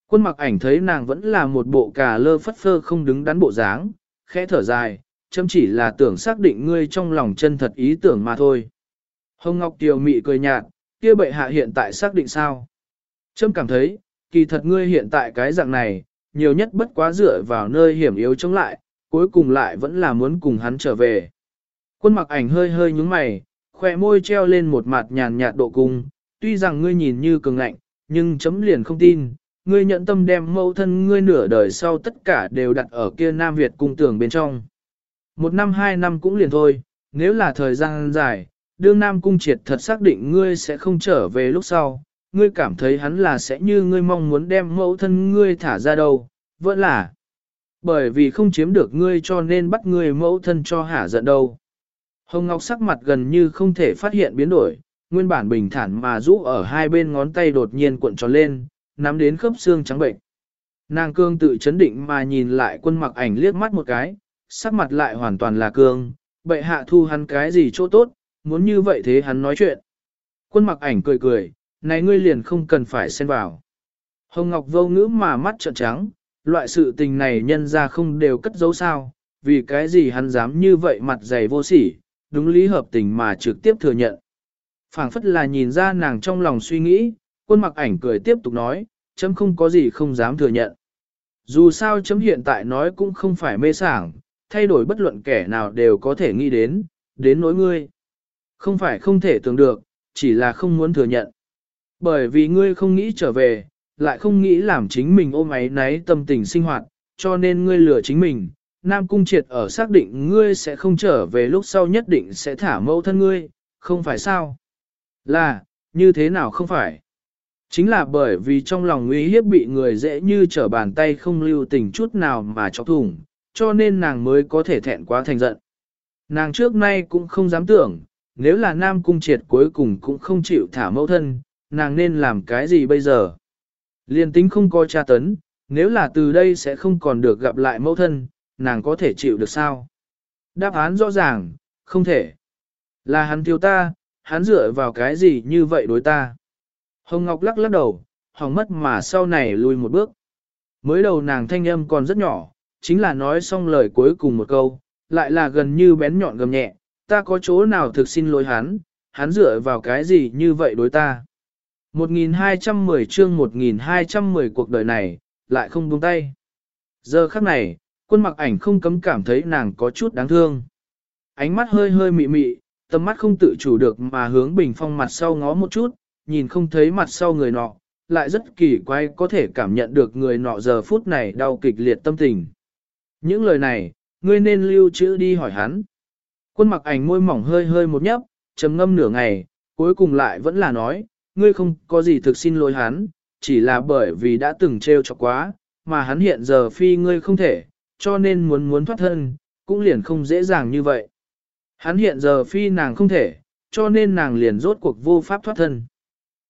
Quân mặc ảnh thấy nàng vẫn là một bộ cà lơ phất phơ không đứng đắn bộ dáng, khẽ thở dài, chấm chỉ là tưởng xác định ngươi trong lòng chân thật ý tưởng mà thôi. Hồng Ngọc tiều mị cười nhạt, kia bệ hạ hiện tại xác định sao? Chấm cảm thấy, kỳ thật ngươi hiện tại cái dạng này, nhiều nhất bất quá dựa vào nơi hiểm yếu chống lại, cuối cùng lại vẫn là muốn cùng hắn trở về. Quân mặc ảnh hơi hơi nhúng mày, khỏe môi treo lên một mặt nhàn nhạt độ cung, tuy rằng ngươi nhìn như cường ngạnh, nhưng chấm liền không tin, ngươi nhận tâm đem mẫu thân ngươi nửa đời sau tất cả đều đặt ở kia Nam Việt cung tưởng bên trong. Một năm hai năm cũng liền thôi, nếu là thời gian dài, đương Nam cung triệt thật xác định ngươi sẽ không trở về lúc sau, ngươi cảm thấy hắn là sẽ như ngươi mong muốn đem mẫu thân ngươi thả ra đâu, vẫn là bởi vì không chiếm được ngươi cho nên bắt ngươi mẫu thân cho hả giận đâu. Hồng Ngọc sắc mặt gần như không thể phát hiện biến đổi, nguyên bản bình thản mà rũ ở hai bên ngón tay đột nhiên cuộn tròn lên, nắm đến khớp xương trắng bệnh. Nàng cương tự chấn định mà nhìn lại quân mặc ảnh liếc mắt một cái, sắc mặt lại hoàn toàn là cương, bệ hạ thu hắn cái gì chỗ tốt, muốn như vậy thế hắn nói chuyện. Quân mặc ảnh cười cười, này ngươi liền không cần phải xen vào. Hồng Ngọc vô ngữ mà mắt trợn trắng, loại sự tình này nhân ra không đều cất giấu sao, vì cái gì hắn dám như vậy mặt dày vô sỉ, đúng lý hợp tình mà trực tiếp thừa nhận. phảng phất là nhìn ra nàng trong lòng suy nghĩ, quân mặc ảnh cười tiếp tục nói, chấm không có gì không dám thừa nhận. Dù sao chấm hiện tại nói cũng không phải mê sảng, thay đổi bất luận kẻ nào đều có thể nghĩ đến, đến nỗi ngươi. Không phải không thể tưởng được, chỉ là không muốn thừa nhận. Bởi vì ngươi không nghĩ trở về, lại không nghĩ làm chính mình ôm ấy náy tâm tình sinh hoạt, cho nên ngươi lừa chính mình. Nam Cung Triệt ở xác định ngươi sẽ không trở về lúc sau nhất định sẽ thả mẫu thân ngươi, không phải sao? Là, như thế nào không phải? Chính là bởi vì trong lòng nguy hiếp bị người dễ như trở bàn tay không lưu tình chút nào mà chọc thủng, cho nên nàng mới có thể thẹn quá thành giận. Nàng trước nay cũng không dám tưởng, nếu là nam cung triệt cuối cùng cũng không chịu thả mẫu thân, nàng nên làm cái gì bây giờ? Liên tính không coi tra tấn, nếu là từ đây sẽ không còn được gặp lại mẫu thân, nàng có thể chịu được sao? Đáp án rõ ràng, không thể. Là hắn thiếu ta, hắn dựa vào cái gì như vậy đối ta? Hồng Ngọc lắc lắc đầu, hỏng mất mà sau này lùi một bước. Mới đầu nàng thanh âm còn rất nhỏ, chính là nói xong lời cuối cùng một câu, lại là gần như bén nhọn gầm nhẹ, ta có chỗ nào thực xin lỗi hắn, hắn dựa vào cái gì như vậy đối ta. 1210 chương 1210 cuộc đời này, lại không buông tay. Giờ khắc này, quân mặc ảnh không cấm cảm thấy nàng có chút đáng thương. Ánh mắt hơi hơi mị mị, tầm mắt không tự chủ được mà hướng bình phong mặt sau ngó một chút, nhìn không thấy mặt sau người nọ, lại rất kỳ quái có thể cảm nhận được người nọ giờ phút này đau kịch liệt tâm tình. Những lời này, ngươi nên lưu trữ đi hỏi hắn. Quân mặc ảnh môi mỏng hơi hơi một nhấp, trầm ngâm nửa ngày, cuối cùng lại vẫn là nói, ngươi không có gì thực xin lỗi hắn, chỉ là bởi vì đã từng trêu cho quá, mà hắn hiện giờ phi ngươi không thể, cho nên muốn muốn thoát thân, cũng liền không dễ dàng như vậy. Hắn hiện giờ phi nàng không thể, cho nên nàng liền rốt cuộc vô pháp thoát thân.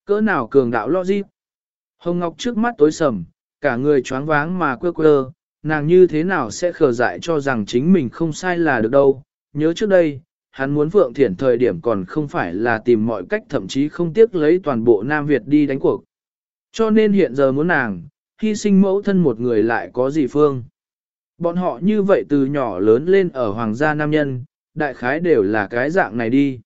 Cỡ nào cường đạo logic. Hồng Ngọc trước mắt tối sầm, cả người choáng váng mà quơ quơ, nàng như thế nào sẽ khờ dại cho rằng chính mình không sai là được đâu. Nhớ trước đây, hắn muốn Phượng Thiển thời điểm còn không phải là tìm mọi cách thậm chí không tiếc lấy toàn bộ Nam Việt đi đánh cuộc. Cho nên hiện giờ muốn nàng, hy sinh mẫu thân một người lại có gì phương. Bọn họ như vậy từ nhỏ lớn lên ở Hoàng gia Nam Nhân, đại khái đều là cái dạng này đi.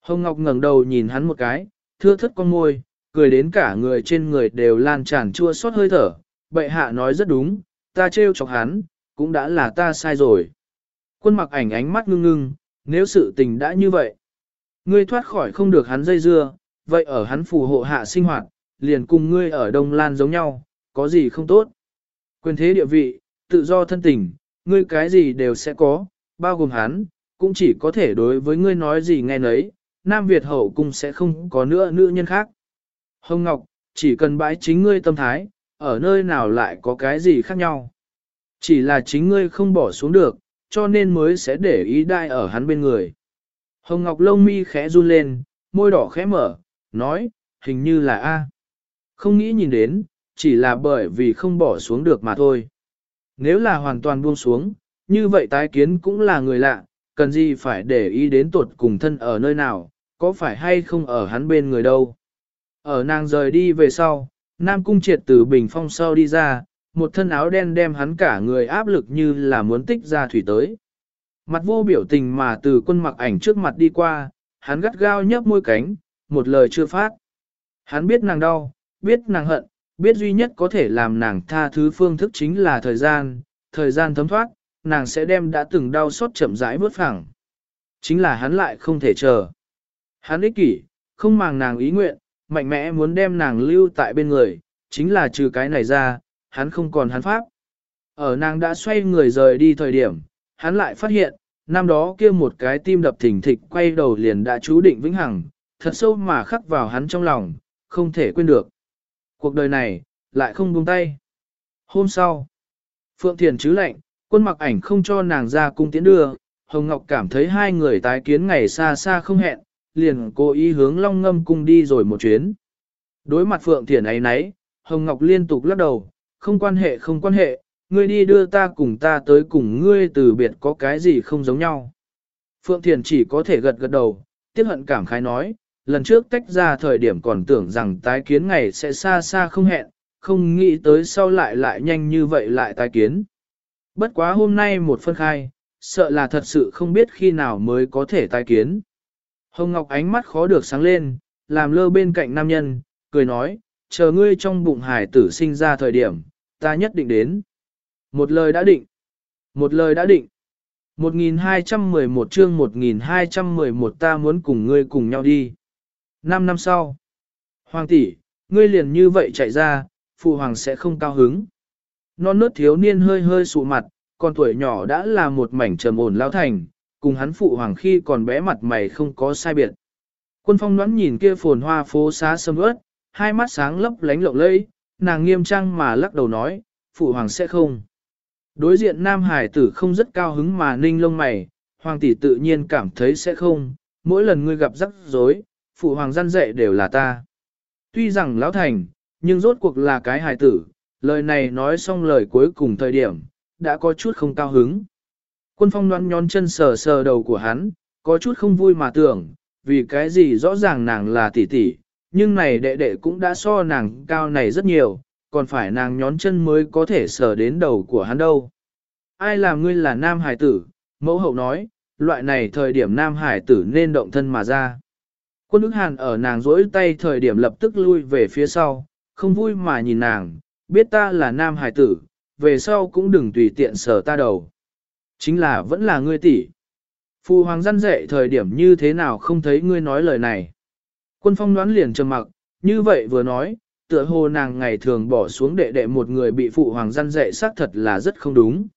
Hồng Ngọc ngẩng đầu nhìn hắn một cái, thưa thất con môi, cười đến cả người trên người đều lan tràn chua xót hơi thở. Bệ hạ nói rất đúng, ta trêu chọc hắn, cũng đã là ta sai rồi. Quân mặc ảnh ánh mắt ngưng ngưng, nếu sự tình đã như vậy, ngươi thoát khỏi không được hắn dây dưa, vậy ở hắn phù hộ hạ sinh hoạt, liền cùng ngươi ở Đông Lan giống nhau, có gì không tốt. Quyền thế địa vị, tự do thân tình, ngươi cái gì đều sẽ có, bao gồm hắn, cũng chỉ có thể đối với ngươi nói gì nghe nấy, Nam Việt hậu cung sẽ không có nữa nữ nhân khác. Hồng Ngọc, chỉ cần bãi chính ngươi tâm thái, ở nơi nào lại có cái gì khác nhau. Chỉ là chính ngươi không bỏ xuống được, cho nên mới sẽ để ý đai ở hắn bên người. Hồng Ngọc lông mi khẽ run lên, môi đỏ khẽ mở, nói, hình như là A. Không nghĩ nhìn đến, chỉ là bởi vì không bỏ xuống được mà thôi. Nếu là hoàn toàn buông xuống, như vậy tái kiến cũng là người lạ, cần gì phải để ý đến tuột cùng thân ở nơi nào, có phải hay không ở hắn bên người đâu. Ở nàng rời đi về sau, Nam Cung triệt từ bình phong sau đi ra, một thân áo đen đem hắn cả người áp lực như là muốn tích ra thủy tới. Mặt vô biểu tình mà từ quân mặc ảnh trước mặt đi qua, hắn gắt gao nhấp môi cánh, một lời chưa phát. Hắn biết nàng đau, biết nàng hận, biết duy nhất có thể làm nàng tha thứ phương thức chính là thời gian, thời gian thấm thoát, nàng sẽ đem đã từng đau xót chậm rãi bước phẳng. Chính là hắn lại không thể chờ. Hắn ích kỷ, không màng nàng ý nguyện, mạnh mẽ muốn đem nàng lưu tại bên người, chính là trừ cái này ra, hắn không còn hắn pháp. Ở nàng đã xoay người rời đi thời điểm, hắn lại phát hiện, năm đó kia một cái tim đập thỉnh thịch quay đầu liền đã chú định vĩnh hằng, thật sâu mà khắc vào hắn trong lòng, không thể quên được. Cuộc đời này, lại không buông tay. Hôm sau, Phượng Thiền chứ lệnh, quân mặc ảnh không cho nàng ra cung tiến đưa, Hồng Ngọc cảm thấy hai người tái kiến ngày xa xa không hẹn, liền cố ý hướng Long Ngâm cung đi rồi một chuyến. Đối mặt Phượng Thiền ấy nấy, Hồng Ngọc liên tục lắc đầu, không quan hệ không quan hệ, ngươi đi đưa ta cùng ta tới cùng ngươi từ biệt có cái gì không giống nhau. Phượng Thiền chỉ có thể gật gật đầu, tiếc hận cảm khái nói, lần trước tách ra thời điểm còn tưởng rằng tái kiến ngày sẽ xa xa không hẹn, không nghĩ tới sau lại lại nhanh như vậy lại tái kiến. Bất quá hôm nay một phân khai, sợ là thật sự không biết khi nào mới có thể tái kiến. Hồng Ngọc ánh mắt khó được sáng lên, làm lơ bên cạnh nam nhân, cười nói, chờ ngươi trong bụng hải tử sinh ra thời điểm, ta nhất định đến. Một lời đã định. Một lời đã định. 1211 chương 1211 ta muốn cùng ngươi cùng nhau đi. Năm năm sau. Hoàng tỷ, ngươi liền như vậy chạy ra, phụ hoàng sẽ không cao hứng. Non nớt thiếu niên hơi hơi sụ mặt, còn tuổi nhỏ đã là một mảnh trầm ổn lao thành, cùng hắn phụ hoàng khi còn bé mặt mày không có sai biệt. Quân phong nón nhìn kia phồn hoa phố xá sâm ướt, hai mắt sáng lấp lánh lộng lẫy, nàng nghiêm trang mà lắc đầu nói, phụ hoàng sẽ không. Đối diện nam hải tử không rất cao hứng mà ninh lông mày, hoàng tỷ tự nhiên cảm thấy sẽ không, mỗi lần ngươi gặp rắc rối, phụ hoàng gian dạy đều là ta. Tuy rằng lão thành, nhưng rốt cuộc là cái hài tử, lời này nói xong lời cuối cùng thời điểm, đã có chút không cao hứng. Quân phong đoán nhón chân sờ sờ đầu của hắn, có chút không vui mà tưởng, vì cái gì rõ ràng nàng là tỷ tỷ, nhưng này đệ đệ cũng đã so nàng cao này rất nhiều, còn phải nàng nhón chân mới có thể sờ đến đầu của hắn đâu. Ai làm ngươi là nam hải tử, mẫu hậu nói, loại này thời điểm nam hải tử nên động thân mà ra. Quân ức hàn ở nàng rỗi tay thời điểm lập tức lui về phía sau, không vui mà nhìn nàng, biết ta là nam hải tử, về sau cũng đừng tùy tiện sờ ta đầu. Chính là vẫn là ngươi tỷ. Phu hoàng răn dạy thời điểm như thế nào không thấy ngươi nói lời này. Quân phong đoán liền trầm mặc, như vậy vừa nói, tựa hồ nàng ngày thường bỏ xuống đệ đệ một người bị phụ hoàng gian dạy xác thật là rất không đúng.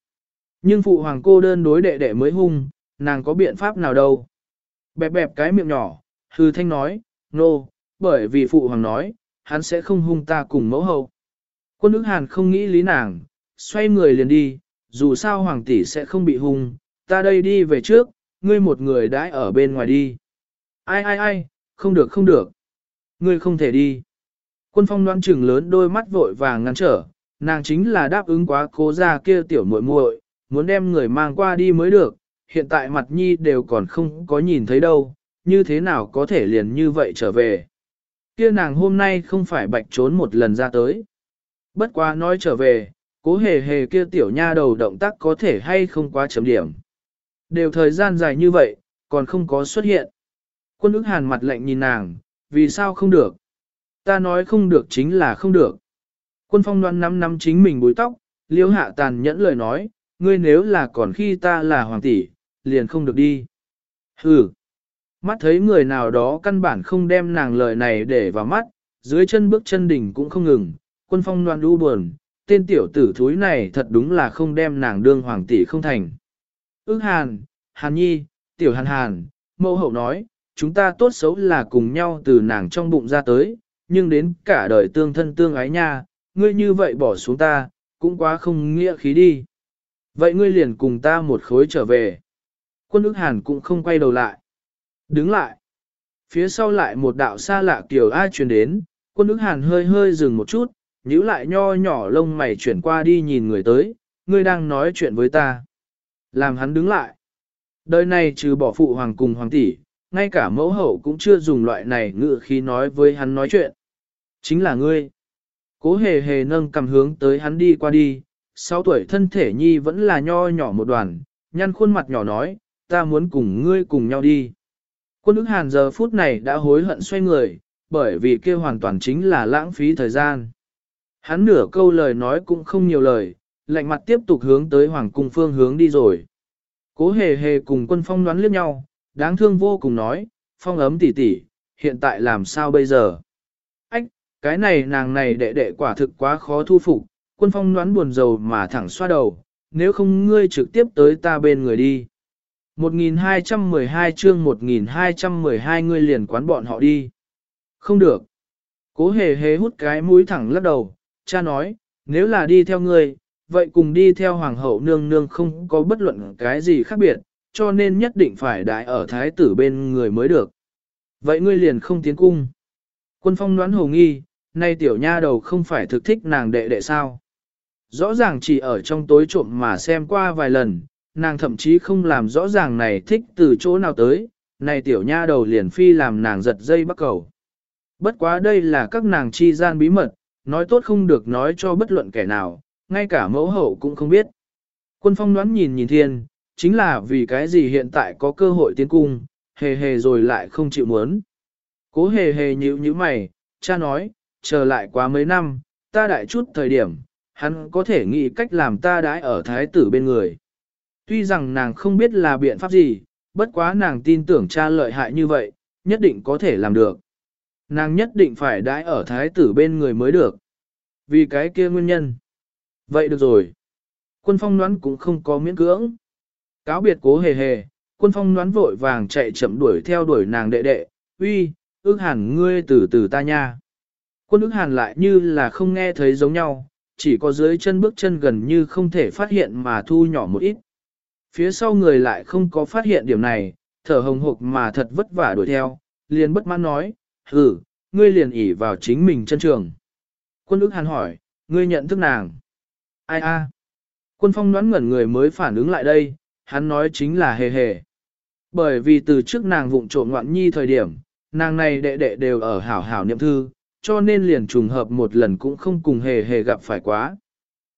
Nhưng phụ hoàng cô đơn đối đệ đệ mới hung, nàng có biện pháp nào đâu. Bẹp bẹp cái miệng nhỏ, hư thanh nói, nô, no, bởi vì phụ hoàng nói, hắn sẽ không hung ta cùng mẫu hậu. Quân ức hàn không nghĩ lý nàng, xoay người liền đi, dù sao hoàng tỷ sẽ không bị hung, ta đây đi về trước, ngươi một người đãi ở bên ngoài đi. Ai ai ai, không được không được. Ngươi không thể đi. Quân phong đoan trừng lớn đôi mắt vội vàng ngăn trở, nàng chính là đáp ứng quá cố ra kia tiểu muội muội, muốn đem người mang qua đi mới được, hiện tại mặt nhi đều còn không có nhìn thấy đâu, như thế nào có thể liền như vậy trở về. Kia nàng hôm nay không phải bạch trốn một lần ra tới. Bất quá nói trở về, cố hề hề kia tiểu nha đầu động tác có thể hay không quá chấm điểm. Đều thời gian dài như vậy, còn không có xuất hiện. Quân ức hàn mặt lạnh nhìn nàng, vì sao không được? Ta nói không được chính là không được. Quân phong đoan nắm nắm chính mình búi tóc, liêu hạ tàn nhẫn lời nói, ngươi nếu là còn khi ta là hoàng tỷ, liền không được đi. Hừ. Mắt thấy người nào đó căn bản không đem nàng lời này để vào mắt, dưới chân bước chân đỉnh cũng không ngừng, quân phong đoan đu buồn, tên tiểu tử thúi này thật đúng là không đem nàng đương hoàng tỷ không thành. Ước hàn, hàn nhi, tiểu hàn hàn, mẫu hậu nói, chúng ta tốt xấu là cùng nhau từ nàng trong bụng ra tới, nhưng đến cả đời tương thân tương ái nha, ngươi như vậy bỏ xuống ta, cũng quá không nghĩa khí đi. Vậy ngươi liền cùng ta một khối trở về. Quân ức hàn cũng không quay đầu lại. Đứng lại. Phía sau lại một đạo xa lạ kiểu ai truyền đến, quân ức hàn hơi hơi dừng một chút, nhíu lại nho nhỏ lông mày chuyển qua đi nhìn người tới, ngươi đang nói chuyện với ta. Làm hắn đứng lại. Đời này trừ bỏ phụ hoàng cùng hoàng tỷ, ngay cả mẫu hậu cũng chưa dùng loại này ngự khi nói với hắn nói chuyện. Chính là ngươi. Cố hề hề nâng cầm hướng tới hắn đi qua đi, sáu tuổi thân thể nhi vẫn là nho nhỏ một đoàn, nhăn khuôn mặt nhỏ nói, ta muốn cùng ngươi cùng nhau đi. Quân ức hàn giờ phút này đã hối hận xoay người, bởi vì kia hoàn toàn chính là lãng phí thời gian. Hắn nửa câu lời nói cũng không nhiều lời, lạnh mặt tiếp tục hướng tới hoàng cung phương hướng đi rồi. Cố hề hề cùng quân phong đoán liếc nhau, đáng thương vô cùng nói, phong ấm tỉ tỉ, hiện tại làm sao bây giờ? Ách, cái này nàng này đệ đệ quả thực quá khó thu phục, quân phong đoán buồn rầu mà thẳng xoa đầu, nếu không ngươi trực tiếp tới ta bên người đi. 1212 chương 1212 ngươi liền quán bọn họ đi. Không được. Cố hề hề hút cái mũi thẳng lắc đầu, cha nói, nếu là đi theo ngươi, vậy cùng đi theo hoàng hậu nương nương không có bất luận cái gì khác biệt, cho nên nhất định phải đại ở thái tử bên người mới được. Vậy ngươi liền không tiến cung. Quân phong đoán hồ nghi, nay tiểu nha đầu không phải thực thích nàng đệ đệ sao. Rõ ràng chỉ ở trong tối trộm mà xem qua vài lần, nàng thậm chí không làm rõ ràng này thích từ chỗ nào tới, này tiểu nha đầu liền phi làm nàng giật dây bắt cầu. Bất quá đây là các nàng chi gian bí mật, nói tốt không được nói cho bất luận kẻ nào, ngay cả mẫu hậu cũng không biết. Quân phong đoán nhìn nhìn thiên, chính là vì cái gì hiện tại có cơ hội tiến cung, hề hề rồi lại không chịu muốn. Cố hề hề nhíu nhíu mày, cha nói, chờ lại quá mấy năm, ta đại chút thời điểm, hắn có thể nghĩ cách làm ta đãi ở thái tử bên người. Tuy rằng nàng không biết là biện pháp gì, bất quá nàng tin tưởng cha lợi hại như vậy, nhất định có thể làm được. Nàng nhất định phải đãi ở thái tử bên người mới được. Vì cái kia nguyên nhân. Vậy được rồi. Quân phong đoán cũng không có miễn cưỡng. Cáo biệt cố hề hề, quân phong đoán vội vàng chạy chậm đuổi theo đuổi nàng đệ đệ, uy, ước hẳn ngươi từ từ ta nha. Quân ước hàn lại như là không nghe thấy giống nhau, chỉ có dưới chân bước chân gần như không thể phát hiện mà thu nhỏ một ít. Phía sau người lại không có phát hiện điểm này, thở hồng hộc mà thật vất vả đuổi theo, liền bất mãn nói, hừ, ngươi liền ỉ vào chính mình chân trường. Quân ước hàn hỏi, ngươi nhận thức nàng. Ai a? Quân phong đoán ngẩn người mới phản ứng lại đây, hắn nói chính là hề hề. Bởi vì từ trước nàng vụng trộm ngoạn nhi thời điểm, nàng này đệ đệ đều ở hảo hảo niệm thư, cho nên liền trùng hợp một lần cũng không cùng hề hề gặp phải quá.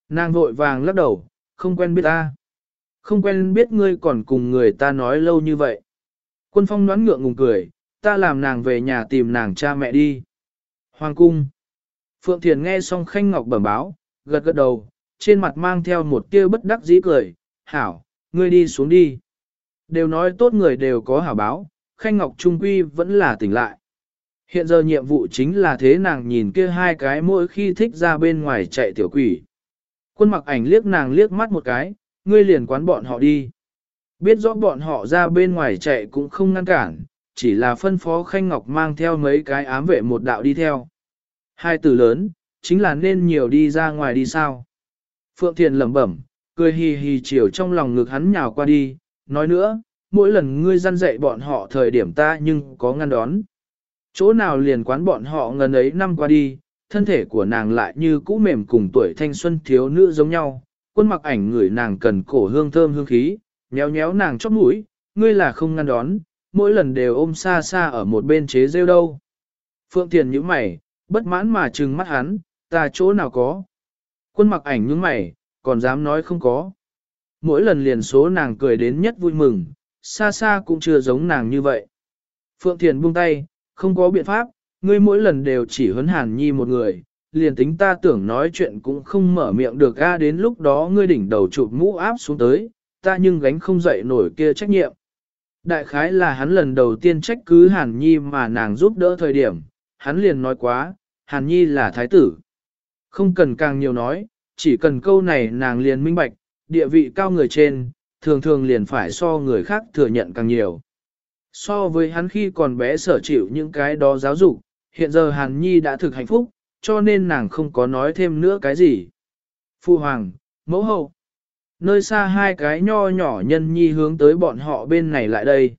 Nàng vội vàng lắc đầu, không quen biết ta. Không quen biết ngươi còn cùng người ta nói lâu như vậy. Quân phong đoán ngượng ngùng cười, ta làm nàng về nhà tìm nàng cha mẹ đi. Hoàng cung. Phượng Thiền nghe xong Khanh Ngọc bẩm báo, gật gật đầu, trên mặt mang theo một tia bất đắc dĩ cười, hảo, ngươi đi xuống đi. Đều nói tốt người đều có hảo báo, Khanh Ngọc Trung Quy vẫn là tỉnh lại. Hiện giờ nhiệm vụ chính là thế nàng nhìn kia hai cái mỗi khi thích ra bên ngoài chạy tiểu quỷ. Quân mặc ảnh liếc nàng liếc mắt một cái, ngươi liền quán bọn họ đi. Biết rõ bọn họ ra bên ngoài chạy cũng không ngăn cản, chỉ là phân phó Khanh Ngọc mang theo mấy cái ám vệ một đạo đi theo. Hai từ lớn, chính là nên nhiều đi ra ngoài đi sao. Phượng Thiền lẩm bẩm, cười hì hì chiều trong lòng ngực hắn nhào qua đi, nói nữa, mỗi lần ngươi răn dạy bọn họ thời điểm ta nhưng có ngăn đón. Chỗ nào liền quán bọn họ ngần ấy năm qua đi, thân thể của nàng lại như cũ mềm cùng tuổi thanh xuân thiếu nữ giống nhau, quân mặc ảnh người nàng cần cổ hương thơm hương khí, nhéo nhéo nàng chóp mũi, ngươi là không ngăn đón, mỗi lần đều ôm xa xa ở một bên chế rêu đâu. Phượng Thiền như mày, bất mãn mà trừng mắt hắn, ta chỗ nào có. Quân mặc ảnh những mày, còn dám nói không có. Mỗi lần liền số nàng cười đến nhất vui mừng, xa xa cũng chưa giống nàng như vậy. Phượng Thiền buông tay, không có biện pháp, ngươi mỗi lần đều chỉ huấn hàn nhi một người, liền tính ta tưởng nói chuyện cũng không mở miệng được ga đến lúc đó ngươi đỉnh đầu chụp mũ áp xuống tới, ta nhưng gánh không dậy nổi kia trách nhiệm. Đại khái là hắn lần đầu tiên trách cứ hàn nhi mà nàng giúp đỡ thời điểm, hắn liền nói quá, hàn nhi là thái tử. Không cần càng nhiều nói, chỉ cần câu này nàng liền minh bạch, địa vị cao người trên, thường thường liền phải so người khác thừa nhận càng nhiều. So với hắn khi còn bé sở chịu những cái đó giáo dục, hiện giờ Hàn Nhi đã thực hạnh phúc, cho nên nàng không có nói thêm nữa cái gì. Phu hoàng, mẫu hậu. Nơi xa hai cái nho nhỏ nhân nhi hướng tới bọn họ bên này lại đây.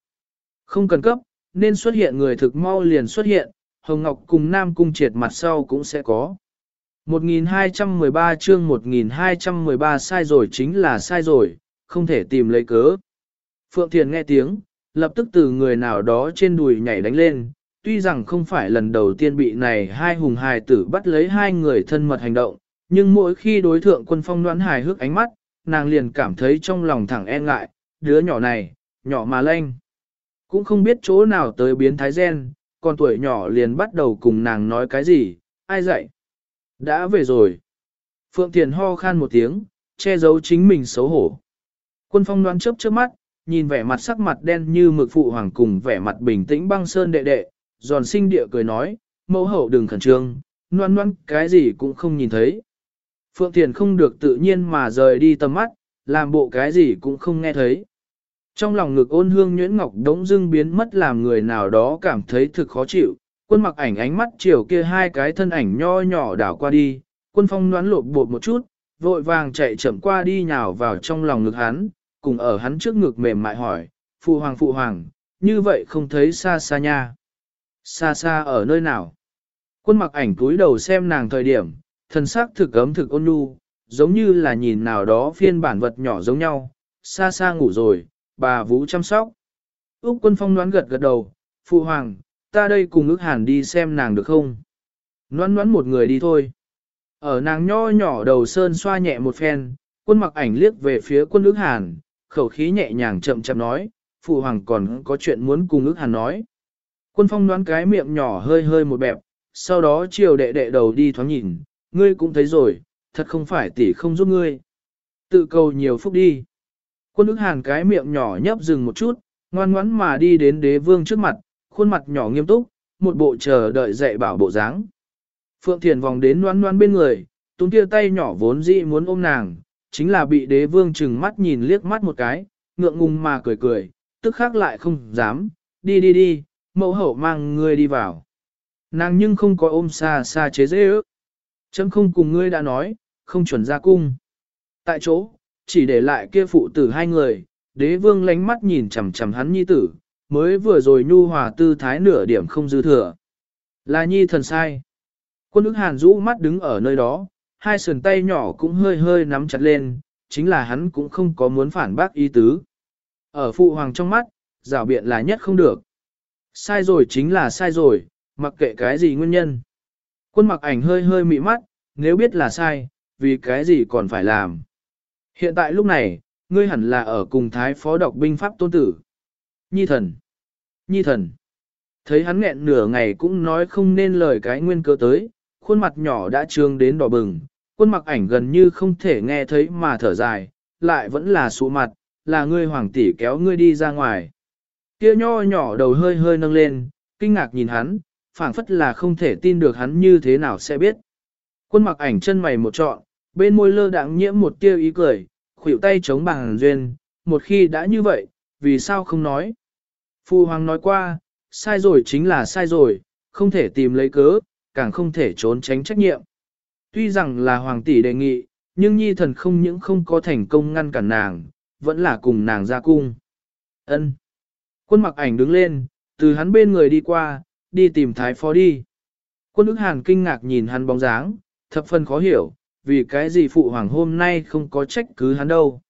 Không cần cấp, nên xuất hiện người thực mau liền xuất hiện, Hồng Ngọc cùng Nam Cung triệt mặt sau cũng sẽ có. 1213 chương 1213 sai rồi chính là sai rồi, không thể tìm lấy cớ. Phượng Thiền nghe tiếng, lập tức từ người nào đó trên đùi nhảy đánh lên, tuy rằng không phải lần đầu tiên bị này hai hùng hài tử bắt lấy hai người thân mật hành động, nhưng mỗi khi đối thượng quân phong đoán hài hước ánh mắt, nàng liền cảm thấy trong lòng thẳng e ngại, đứa nhỏ này, nhỏ mà lanh. Cũng không biết chỗ nào tới biến thái gen, còn tuổi nhỏ liền bắt đầu cùng nàng nói cái gì, ai dạy. Đã về rồi. Phượng Thiền ho khan một tiếng, che giấu chính mình xấu hổ. Quân phong đoán chớp chớp mắt, nhìn vẻ mặt sắc mặt đen như mực phụ hoàng cùng vẻ mặt bình tĩnh băng sơn đệ đệ, giòn sinh địa cười nói, mẫu hậu đừng khẩn trương, noan noan cái gì cũng không nhìn thấy. Phượng Thiền không được tự nhiên mà rời đi tầm mắt, làm bộ cái gì cũng không nghe thấy. Trong lòng ngực ôn hương nhuyễn ngọc đống dưng biến mất làm người nào đó cảm thấy thực khó chịu, quân mặc ảnh ánh mắt chiều kia hai cái thân ảnh nho nhỏ đảo qua đi, quân phong noán lộn bột một chút, vội vàng chạy chậm qua đi nhào vào trong lòng ngực hắn, cùng ở hắn trước ngực mềm mại hỏi, phụ hoàng phụ hoàng, như vậy không thấy xa xa nha. Xa xa ở nơi nào? Quân mặc ảnh cúi đầu xem nàng thời điểm, thần sắc thực ấm thực ôn nhu, giống như là nhìn nào đó phiên bản vật nhỏ giống nhau, xa xa ngủ rồi, bà Vũ chăm sóc. Úc quân phong đoán gật gật đầu, phụ hoàng, ta đây cùng ước hàn đi xem nàng được không? Noãn noãn một người đi thôi. Ở nàng nho nhỏ đầu sơn xoa nhẹ một phen, quân mặc ảnh liếc về phía quân ước hàn, khẩu khí nhẹ nhàng chậm chậm nói, phụ hoàng còn có chuyện muốn cùng ước hàn nói. Quân phong noãn cái miệng nhỏ hơi hơi một bẹp, sau đó chiều đệ đệ đầu đi thoáng nhìn, ngươi cũng thấy rồi, thật không phải tỷ không giúp ngươi. Tự cầu nhiều phúc đi. Quân ức hàn cái miệng nhỏ nhấp dừng một chút, ngoan ngoãn mà đi đến đế vương trước mặt, khuôn mặt nhỏ nghiêm túc, một bộ chờ đợi dạy bảo bộ dáng. Phượng Thiền vòng đến noan noan bên người, tung kia tay nhỏ vốn dĩ muốn ôm nàng, chính là bị đế vương chừng mắt nhìn liếc mắt một cái, ngượng ngùng mà cười cười, tức khác lại không dám, đi đi đi, mẫu hậu mang ngươi đi vào. Nàng nhưng không có ôm xa xa chế dễ ước. Chấm không cùng ngươi đã nói, không chuẩn ra cung. Tại chỗ, chỉ để lại kia phụ tử hai người, đế vương lánh mắt nhìn chằm chằm hắn nhi tử, mới vừa rồi nhu hòa tư thái nửa điểm không dư thừa. Là nhi thần sai. Quân ức hàn rũ mắt đứng ở nơi đó, hai sườn tay nhỏ cũng hơi hơi nắm chặt lên, chính là hắn cũng không có muốn phản bác ý tứ. Ở phụ hoàng trong mắt, rào biện là nhất không được. Sai rồi chính là sai rồi, mặc kệ cái gì nguyên nhân. Quân mặc ảnh hơi hơi mị mắt, nếu biết là sai, vì cái gì còn phải làm. Hiện tại lúc này, ngươi hẳn là ở cùng thái phó đọc binh pháp tôn tử. Nhi thần. Nhi thần. Thấy hắn nghẹn nửa ngày cũng nói không nên lời cái nguyên cơ tới, khuôn mặt nhỏ đã trương đến đỏ bừng, quân mặc ảnh gần như không thể nghe thấy mà thở dài, lại vẫn là sụ mặt, là ngươi hoàng tỷ kéo ngươi đi ra ngoài. Kia nho nhỏ đầu hơi hơi nâng lên, kinh ngạc nhìn hắn, phảng phất là không thể tin được hắn như thế nào sẽ biết. Quân mặc ảnh chân mày một trọn, bên môi lơ đãng nhiễm một tia ý cười, khuỷu tay chống bằng duyên, một khi đã như vậy, vì sao không nói? Phu hoàng nói qua, sai rồi chính là sai rồi, không thể tìm lấy cớ, càng không thể trốn tránh trách nhiệm. Tuy rằng là hoàng tỷ đề nghị, nhưng nhi thần không những không có thành công ngăn cản nàng, vẫn là cùng nàng ra cung. Ân. Quân mặc ảnh đứng lên, từ hắn bên người đi qua, đi tìm thái phó đi. Quân ức hàn kinh ngạc nhìn hắn bóng dáng, thập phần khó hiểu, vì cái gì phụ hoàng hôm nay không có trách cứ hắn đâu.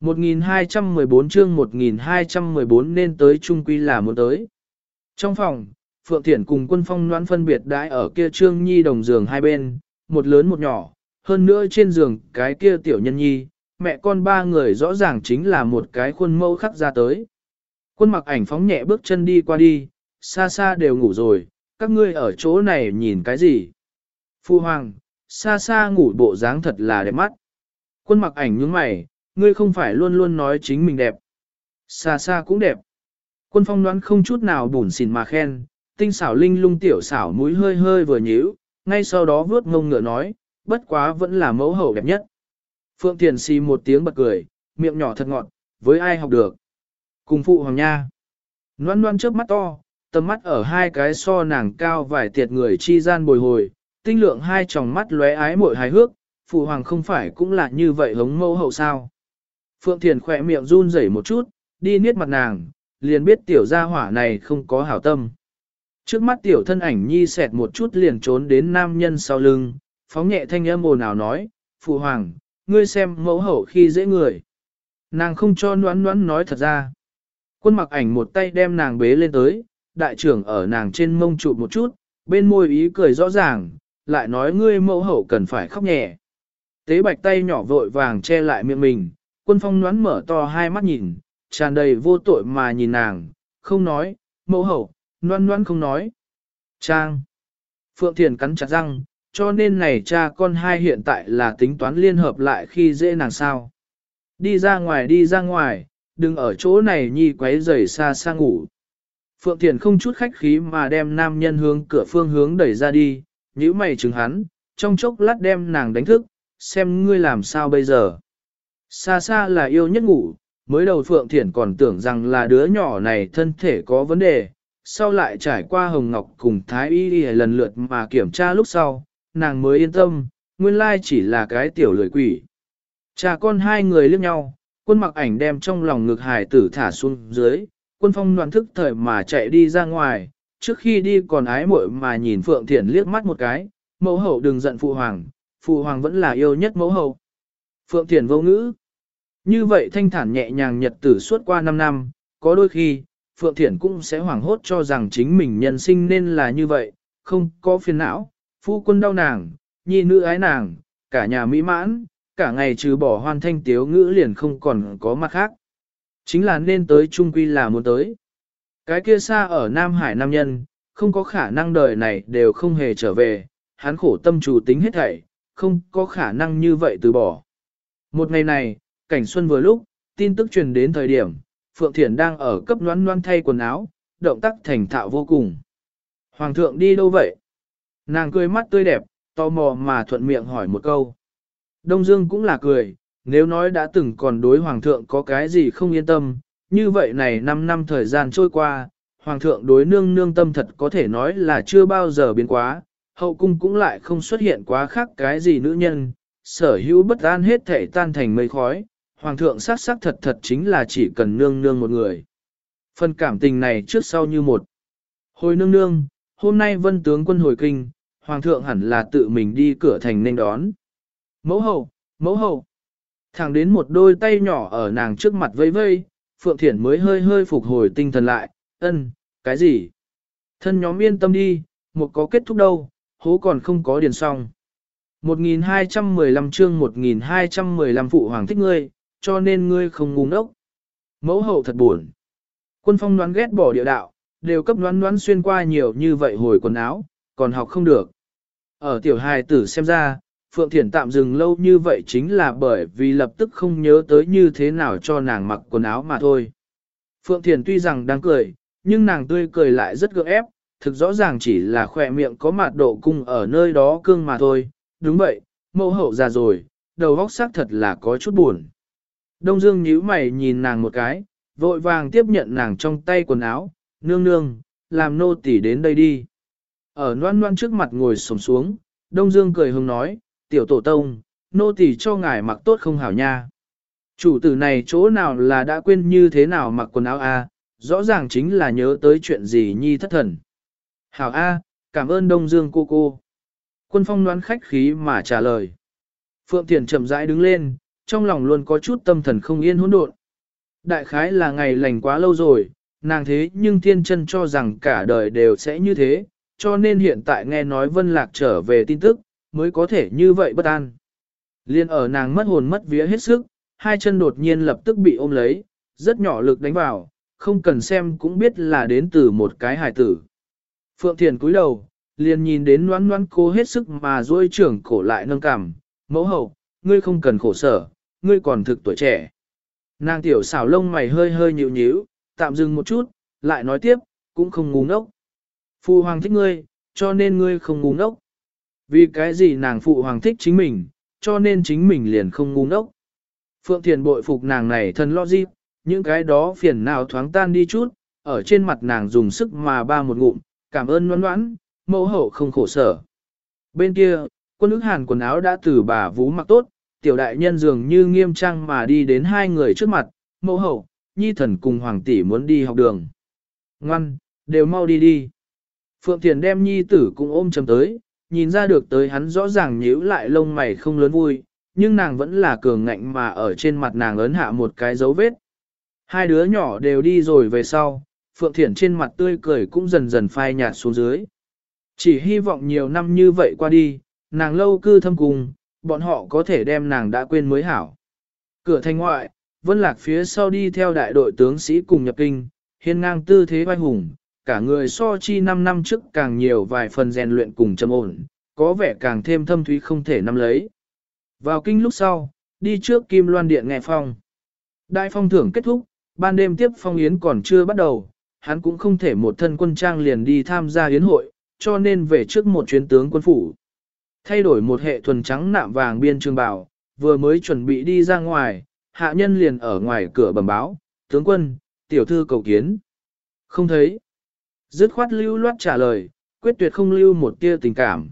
1214 chương 1214 nên tới trung quy là muốn tới. Trong phòng, Phượng Thiển cùng quân phong noan phân biệt đãi ở kia trương nhi đồng giường hai bên, một lớn một nhỏ, hơn nữa trên giường cái kia tiểu nhân nhi, mẹ con ba người rõ ràng chính là một cái khuôn mẫu khắc ra tới. Quân mặc ảnh phóng nhẹ bước chân đi qua đi, xa xa đều ngủ rồi, các ngươi ở chỗ này nhìn cái gì? Phu hoàng, xa xa ngủ bộ dáng thật là đẹp mắt. Quân mặc ảnh nhướng mày, ngươi không phải luôn luôn nói chính mình đẹp. Xa xa cũng đẹp. Quân phong đoán không chút nào bùn xỉn mà khen, tinh xảo linh lung tiểu xảo mũi hơi hơi vừa nhíu, ngay sau đó vướt ngông ngựa nói, bất quá vẫn là mẫu hậu đẹp nhất. Phượng Thiền xì một tiếng bật cười, miệng nhỏ thật ngọt, với ai học được. Cùng phụ hoàng nha. Loan loan trước mắt to, tầm mắt ở hai cái so nàng cao vài tiệt người chi gian bồi hồi, tinh lượng hai tròng mắt lóe ái muội hài hước, phụ hoàng không phải cũng là như vậy hống mẫu hậu sao. Phượng Thiền khỏe miệng run rẩy một chút, đi niết mặt nàng, liền biết tiểu gia hỏa này không có hảo tâm. Trước mắt tiểu thân ảnh nhi xẹt một chút liền trốn đến nam nhân sau lưng, phóng nhẹ thanh âm ồn ào nói, Phụ hoàng, ngươi xem mẫu hậu khi dễ người. Nàng không cho noán noán nói thật ra. Quân mặc ảnh một tay đem nàng bế lên tới, đại trưởng ở nàng trên mông trụ một chút, bên môi ý cười rõ ràng, lại nói ngươi mẫu hậu cần phải khóc nhẹ. Tế bạch tay nhỏ vội vàng che lại miệng mình, quân phong nhoắn mở to hai mắt nhìn, tràn đầy vô tội mà nhìn nàng, không nói, mẫu hậu, noan noan không nói. Trang. Phượng Thiền cắn chặt răng, cho nên này cha con hai hiện tại là tính toán liên hợp lại khi dễ nàng sao. Đi ra ngoài đi ra ngoài, đừng ở chỗ này nhi quấy rầy xa xa ngủ. Phượng Thiền không chút khách khí mà đem nam nhân hướng cửa phương hướng đẩy ra đi, nhíu mày chứng hắn, trong chốc lát đem nàng đánh thức, xem ngươi làm sao bây giờ. Xa xa là yêu nhất ngủ, mới đầu Phượng Thiển còn tưởng rằng là đứa nhỏ này thân thể có vấn đề, sau lại trải qua Hồng Ngọc cùng Thái Y Y lần lượt mà kiểm tra lúc sau, nàng mới yên tâm, nguyên lai chỉ là cái tiểu lười quỷ. Cha con hai người liếc nhau, quân mặc ảnh đem trong lòng ngực hải tử thả xuống dưới, quân phong đoàn thức thời mà chạy đi ra ngoài, trước khi đi còn ái muội mà nhìn Phượng Thiển liếc mắt một cái, mẫu hậu đừng giận phụ hoàng, phụ hoàng vẫn là yêu nhất mẫu hậu. Phượng Thiền vô ngữ. Như vậy thanh thản nhẹ nhàng nhật tử suốt qua 5 năm, có đôi khi, Phượng Thiển cũng sẽ hoảng hốt cho rằng chính mình nhân sinh nên là như vậy, không có phiền não, phu quân đau nàng, nhi nữ ái nàng, cả nhà mỹ mãn, cả ngày trừ bỏ hoan thanh tiếu ngữ liền không còn có mặt khác. Chính là nên tới trung quy là muốn tới. Cái kia xa ở Nam Hải Nam Nhân, không có khả năng đời này đều không hề trở về, hắn khổ tâm chủ tính hết thảy, không có khả năng như vậy từ bỏ. Một ngày này, cảnh xuân vừa lúc, tin tức truyền đến thời điểm, Phượng Thiển đang ở cấp noan noan thay quần áo, động tác thành thạo vô cùng. Hoàng thượng đi đâu vậy? Nàng cười mắt tươi đẹp, tò mò mà thuận miệng hỏi một câu. Đông Dương cũng là cười, nếu nói đã từng còn đối Hoàng thượng có cái gì không yên tâm, như vậy này 5 năm thời gian trôi qua, Hoàng thượng đối nương nương tâm thật có thể nói là chưa bao giờ biến quá, hậu cung cũng lại không xuất hiện quá khác cái gì nữ nhân, sở hữu bất an hết thể tan thành mây khói, Hoàng thượng sát sắc thật thật chính là chỉ cần nương nương một người. Phần cảm tình này trước sau như một. Hồi nương nương, hôm nay vân tướng quân hồi kinh, Hoàng thượng hẳn là tự mình đi cửa thành nên đón. Mẫu hậu, mẫu hậu. Thẳng đến một đôi tay nhỏ ở nàng trước mặt vây vây, Phượng Thiển mới hơi hơi phục hồi tinh thần lại, ân, cái gì? Thân nhóm yên tâm đi, một có kết thúc đâu, hố còn không có điền xong. 1215 chương 1215 phụ hoàng thích ngươi, cho nên ngươi không ngu ngốc. Mẫu hậu thật buồn. Quân phong đoán ghét bỏ địa đạo, đều cấp đoán đoán xuyên qua nhiều như vậy hồi quần áo, còn học không được. Ở tiểu hài tử xem ra, Phượng Thiển tạm dừng lâu như vậy chính là bởi vì lập tức không nhớ tới như thế nào cho nàng mặc quần áo mà thôi. Phượng Thiển tuy rằng đang cười, nhưng nàng tươi cười lại rất gượng ép, thực rõ ràng chỉ là khỏe miệng có mặt độ cung ở nơi đó cương mà thôi. Đúng vậy, mẫu hậu già rồi, đầu óc xác thật là có chút buồn. Đông Dương nhíu mày nhìn nàng một cái, vội vàng tiếp nhận nàng trong tay quần áo, nương nương, làm nô tỳ đến đây đi. Ở noan noan trước mặt ngồi sổng xuống, Đông Dương cười hùng nói, tiểu tổ tông, nô tỳ cho ngài mặc tốt không hảo nha. Chủ tử này chỗ nào là đã quên như thế nào mặc quần áo a, rõ ràng chính là nhớ tới chuyện gì nhi thất thần. Hảo a, cảm ơn Đông Dương cô cô. Quân phong đoán khách khí mà trả lời. Phượng Thiền chậm rãi đứng lên, trong lòng luôn có chút tâm thần không yên hỗn độn. Đại khái là ngày lành quá lâu rồi, nàng thế nhưng thiên chân cho rằng cả đời đều sẽ như thế, cho nên hiện tại nghe nói Vân Lạc trở về tin tức, mới có thể như vậy bất an. Liên ở nàng mất hồn mất vía hết sức, hai chân đột nhiên lập tức bị ôm lấy, rất nhỏ lực đánh vào, không cần xem cũng biết là đến từ một cái hài tử. Phượng Thiền cúi đầu, liền nhìn đến noan noan cô hết sức mà duỗi trưởng cổ lại nâng cằm, mẫu hậu, ngươi không cần khổ sở, ngươi còn thực tuổi trẻ. Nàng tiểu xảo lông mày hơi hơi nhịu nhíu, tạm dừng một chút, lại nói tiếp, cũng không ngu ngốc. Phụ hoàng thích ngươi, cho nên ngươi không ngu ngốc. Vì cái gì nàng phụ hoàng thích chính mình, cho nên chính mình liền không ngu ngốc. Phượng Thiền bội phục nàng này thân lo dịp, những cái đó phiền nào thoáng tan đi chút, ở trên mặt nàng dùng sức mà ba một ngụm, cảm ơn noan ngoãn, mẫu hậu không khổ sở. Bên kia, quân ức hàn quần áo đã từ bà vú mặc tốt, tiểu đại nhân dường như nghiêm trang mà đi đến hai người trước mặt, mẫu hậu, nhi thần cùng hoàng tỷ muốn đi học đường. Ngoan, đều mau đi đi. Phượng Thiền đem nhi tử cũng ôm chầm tới, nhìn ra được tới hắn rõ ràng nhíu lại lông mày không lớn vui, nhưng nàng vẫn là cường ngạnh mà ở trên mặt nàng ấn hạ một cái dấu vết. Hai đứa nhỏ đều đi rồi về sau, Phượng Thiển trên mặt tươi cười cũng dần dần phai nhạt xuống dưới. Chỉ hy vọng nhiều năm như vậy qua đi, nàng lâu cư thâm cùng, bọn họ có thể đem nàng đã quên mới hảo. Cửa thành ngoại, Vân Lạc phía sau đi theo đại đội tướng sĩ cùng nhập kinh, hiên ngang tư thế vai hùng, cả người so chi 5 năm trước càng nhiều vài phần rèn luyện cùng trầm ổn, có vẻ càng thêm thâm thúy không thể nắm lấy. Vào kinh lúc sau, đi trước Kim Loan Điện nghe phong. Đại phong thưởng kết thúc, ban đêm tiếp phong yến còn chưa bắt đầu, hắn cũng không thể một thân quân trang liền đi tham gia yến hội, cho nên về trước một chuyến tướng quân phủ. Thay đổi một hệ thuần trắng nạm vàng biên trường bào, vừa mới chuẩn bị đi ra ngoài, hạ nhân liền ở ngoài cửa bẩm báo, tướng quân, tiểu thư cầu kiến. Không thấy. Dứt khoát lưu loát trả lời, quyết tuyệt không lưu một tia tình cảm.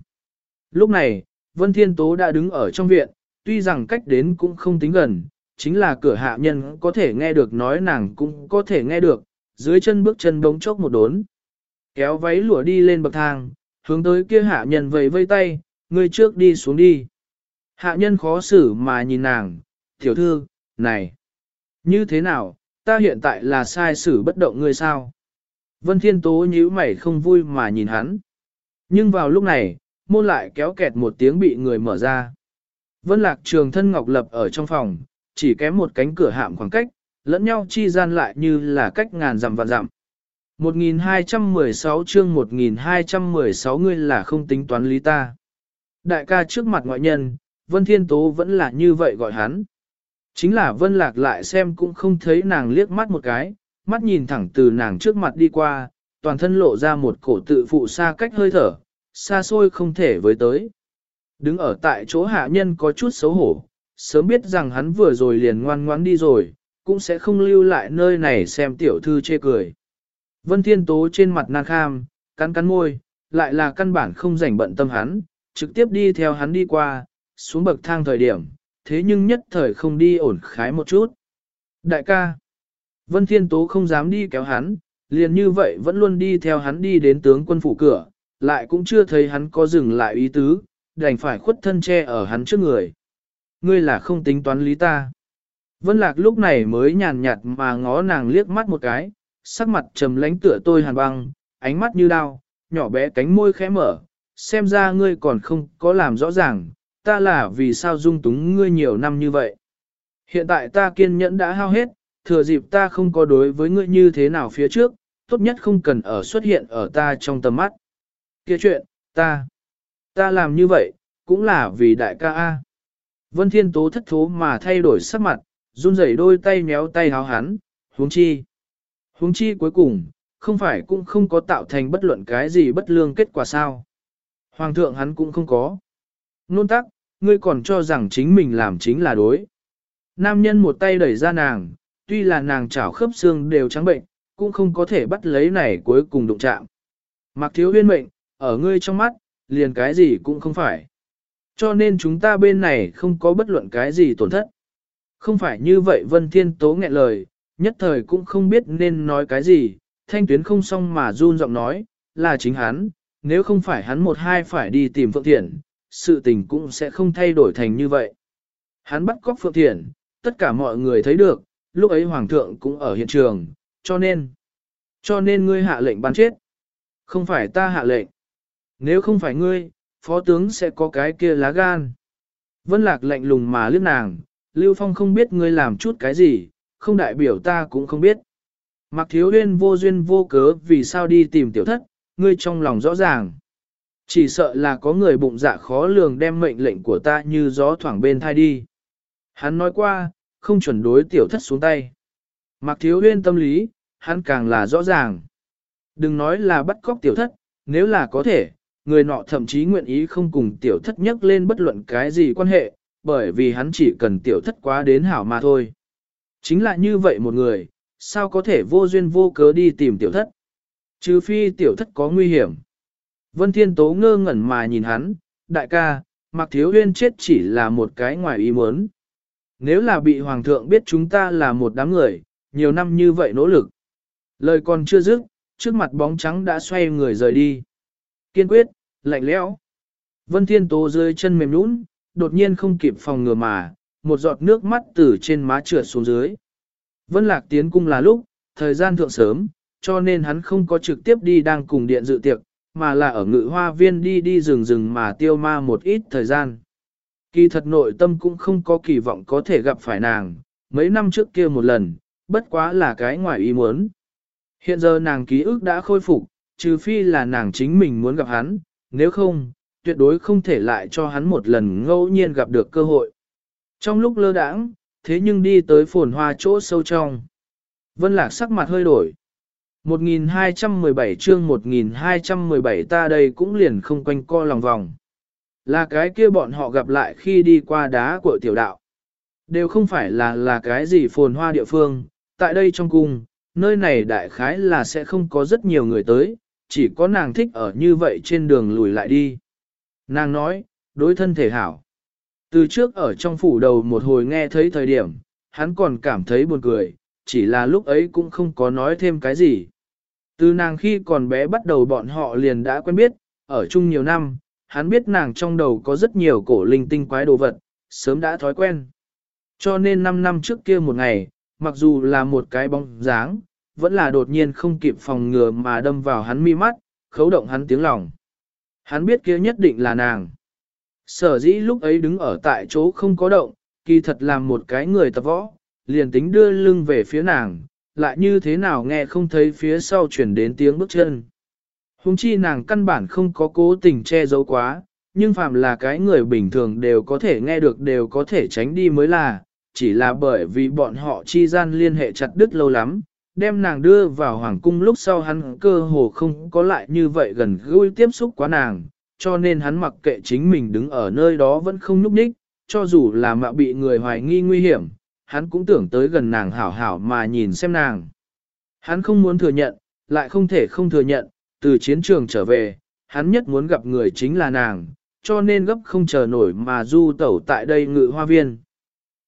Lúc này, Vân Thiên Tố đã đứng ở trong viện, tuy rằng cách đến cũng không tính gần, chính là cửa hạ nhân có thể nghe được nói nàng cũng có thể nghe được, dưới chân bước chân bỗng chốc một đốn. Kéo váy lụa đi lên bậc thang, hướng tới kia hạ nhân vẫy vây tay, người trước đi xuống đi. Hạ nhân khó xử mà nhìn nàng, tiểu thư, này, như thế nào, ta hiện tại là sai xử bất động ngươi sao? Vân Thiên Tố nhíu mày không vui mà nhìn hắn. Nhưng vào lúc này, môn lại kéo kẹt một tiếng bị người mở ra. Vân Lạc Trường thân Ngọc Lập ở trong phòng, chỉ kém một cánh cửa hạm khoảng cách, lẫn nhau chi gian lại như là cách ngàn dặm vạn dặm. 1216 chương 1216 ngươi là không tính toán lý ta. Đại ca trước mặt ngoại nhân, Vân Thiên Tố vẫn là như vậy gọi hắn. Chính là Vân Lạc lại xem cũng không thấy nàng liếc mắt một cái, mắt nhìn thẳng từ nàng trước mặt đi qua, toàn thân lộ ra một cổ tự phụ xa cách hơi thở, xa xôi không thể với tới. Đứng ở tại chỗ hạ nhân có chút xấu hổ, sớm biết rằng hắn vừa rồi liền ngoan ngoãn đi rồi, cũng sẽ không lưu lại nơi này xem tiểu thư chê cười. Vân Thiên Tố trên mặt nàng kham, cắn cắn môi, lại là căn bản không rảnh bận tâm hắn, trực tiếp đi theo hắn đi qua, xuống bậc thang thời điểm, thế nhưng nhất thời không đi ổn khái một chút. Đại ca, Vân Thiên Tố không dám đi kéo hắn, liền như vậy vẫn luôn đi theo hắn đi đến tướng quân phủ cửa, lại cũng chưa thấy hắn có dừng lại ý tứ, đành phải khuất thân che ở hắn trước người. Ngươi là không tính toán lý ta. Vân Lạc lúc này mới nhàn nhạt mà ngó nàng liếc mắt một cái, sắc mặt trầm lánh tựa tôi hàn băng, ánh mắt như đao, nhỏ bé cánh môi khẽ mở, xem ra ngươi còn không có làm rõ ràng, ta là vì sao dung túng ngươi nhiều năm như vậy. Hiện tại ta kiên nhẫn đã hao hết, thừa dịp ta không có đối với ngươi như thế nào phía trước, tốt nhất không cần ở xuất hiện ở ta trong tầm mắt. Kia chuyện, ta, ta làm như vậy, cũng là vì đại ca A. Vân Thiên Tố thất thố mà thay đổi sắc mặt, run rẩy đôi tay méo tay háo hắn, huống chi. Huống chi cuối cùng, không phải cũng không có tạo thành bất luận cái gì bất lương kết quả sao. Hoàng thượng hắn cũng không có. Nôn tắc, ngươi còn cho rằng chính mình làm chính là đối. Nam nhân một tay đẩy ra nàng, tuy là nàng chảo khớp xương đều trắng bệnh, cũng không có thể bắt lấy này cuối cùng đụng chạm. Mặc thiếu huyên mệnh, ở ngươi trong mắt, liền cái gì cũng không phải. Cho nên chúng ta bên này không có bất luận cái gì tổn thất. Không phải như vậy Vân Thiên Tố nghẹn lời, nhất thời cũng không biết nên nói cái gì, thanh tuyến không xong mà run giọng nói, là chính hắn, nếu không phải hắn một hai phải đi tìm Phượng Thiển, sự tình cũng sẽ không thay đổi thành như vậy. Hắn bắt cóc Phượng Thiển, tất cả mọi người thấy được, lúc ấy Hoàng thượng cũng ở hiện trường, cho nên, cho nên ngươi hạ lệnh bắn chết. Không phải ta hạ lệnh. Nếu không phải ngươi, phó tướng sẽ có cái kia lá gan. Vân Lạc lạnh lùng mà liếc nàng, Lưu Phong không biết ngươi làm chút cái gì, không đại biểu ta cũng không biết. Mặc thiếu huyên vô duyên vô cớ vì sao đi tìm tiểu thất, ngươi trong lòng rõ ràng. Chỉ sợ là có người bụng dạ khó lường đem mệnh lệnh của ta như gió thoảng bên thai đi. Hắn nói qua, không chuẩn đối tiểu thất xuống tay. Mặc thiếu huyên tâm lý, hắn càng là rõ ràng. Đừng nói là bắt cóc tiểu thất, nếu là có thể, người nọ thậm chí nguyện ý không cùng tiểu thất nhắc lên bất luận cái gì quan hệ, bởi vì hắn chỉ cần tiểu thất quá đến hảo mà thôi. Chính là như vậy một người, sao có thể vô duyên vô cớ đi tìm tiểu thất? Trừ phi tiểu thất có nguy hiểm. Vân Thiên Tố ngơ ngẩn mà nhìn hắn, đại ca, Mạc Thiếu Huyên chết chỉ là một cái ngoài ý muốn. Nếu là bị Hoàng thượng biết chúng ta là một đám người, nhiều năm như vậy nỗ lực. Lời còn chưa dứt, trước mặt bóng trắng đã xoay người rời đi. Kiên quyết, lạnh lẽo. Vân Thiên Tố rơi chân mềm nhũn, đột nhiên không kịp phòng ngừa mà, một giọt nước mắt từ trên má trượt xuống dưới. Vân Lạc tiến cung là lúc, thời gian thượng sớm, cho nên hắn không có trực tiếp đi đang cùng điện dự tiệc, mà là ở ngự hoa viên đi đi rừng rừng mà tiêu ma một ít thời gian. Kỳ thật nội tâm cũng không có kỳ vọng có thể gặp phải nàng, mấy năm trước kia một lần, bất quá là cái ngoài ý muốn. Hiện giờ nàng ký ức đã khôi phục, trừ phi là nàng chính mình muốn gặp hắn, nếu không, tuyệt đối không thể lại cho hắn một lần ngẫu nhiên gặp được cơ hội. Trong lúc lơ đãng, thế nhưng đi tới phồn hoa chỗ sâu trong. Vân Lạc sắc mặt hơi đổi. 1217 chương 1217 ta đây cũng liền không quanh co lòng vòng. Là cái kia bọn họ gặp lại khi đi qua đá của tiểu đạo. Đều không phải là là cái gì phồn hoa địa phương, tại đây trong cung, nơi này đại khái là sẽ không có rất nhiều người tới, chỉ có nàng thích ở như vậy trên đường lùi lại đi. Nàng nói, đối thân thể hảo. Từ trước ở trong phủ đầu một hồi nghe thấy thời điểm, hắn còn cảm thấy buồn cười, chỉ là lúc ấy cũng không có nói thêm cái gì. Từ nàng khi còn bé bắt đầu bọn họ liền đã quen biết, ở chung nhiều năm, hắn biết nàng trong đầu có rất nhiều cổ linh tinh quái đồ vật, sớm đã thói quen. Cho nên 5 năm trước kia một ngày, mặc dù là một cái bóng dáng, vẫn là đột nhiên không kịp phòng ngừa mà đâm vào hắn mi mắt, khấu động hắn tiếng lòng. Hắn biết kia nhất định là nàng. Sở dĩ lúc ấy đứng ở tại chỗ không có động, kỳ thật làm một cái người tập võ, liền tính đưa lưng về phía nàng, lại như thế nào nghe không thấy phía sau chuyển đến tiếng bước chân. Hùng chi nàng căn bản không có cố tình che giấu quá, nhưng phàm là cái người bình thường đều có thể nghe được đều có thể tránh đi mới là, chỉ là bởi vì bọn họ chi gian liên hệ chặt đứt lâu lắm, đem nàng đưa vào hoàng cung lúc sau hắn cơ hồ không có lại như vậy gần gũi tiếp xúc quá nàng, cho nên hắn mặc kệ chính mình đứng ở nơi đó vẫn không nhúc nhích, cho dù là mạo bị người hoài nghi nguy hiểm, hắn cũng tưởng tới gần nàng hảo hảo mà nhìn xem nàng. Hắn không muốn thừa nhận, lại không thể không thừa nhận, từ chiến trường trở về, hắn nhất muốn gặp người chính là nàng, cho nên gấp không chờ nổi mà du tẩu tại đây ngự hoa viên.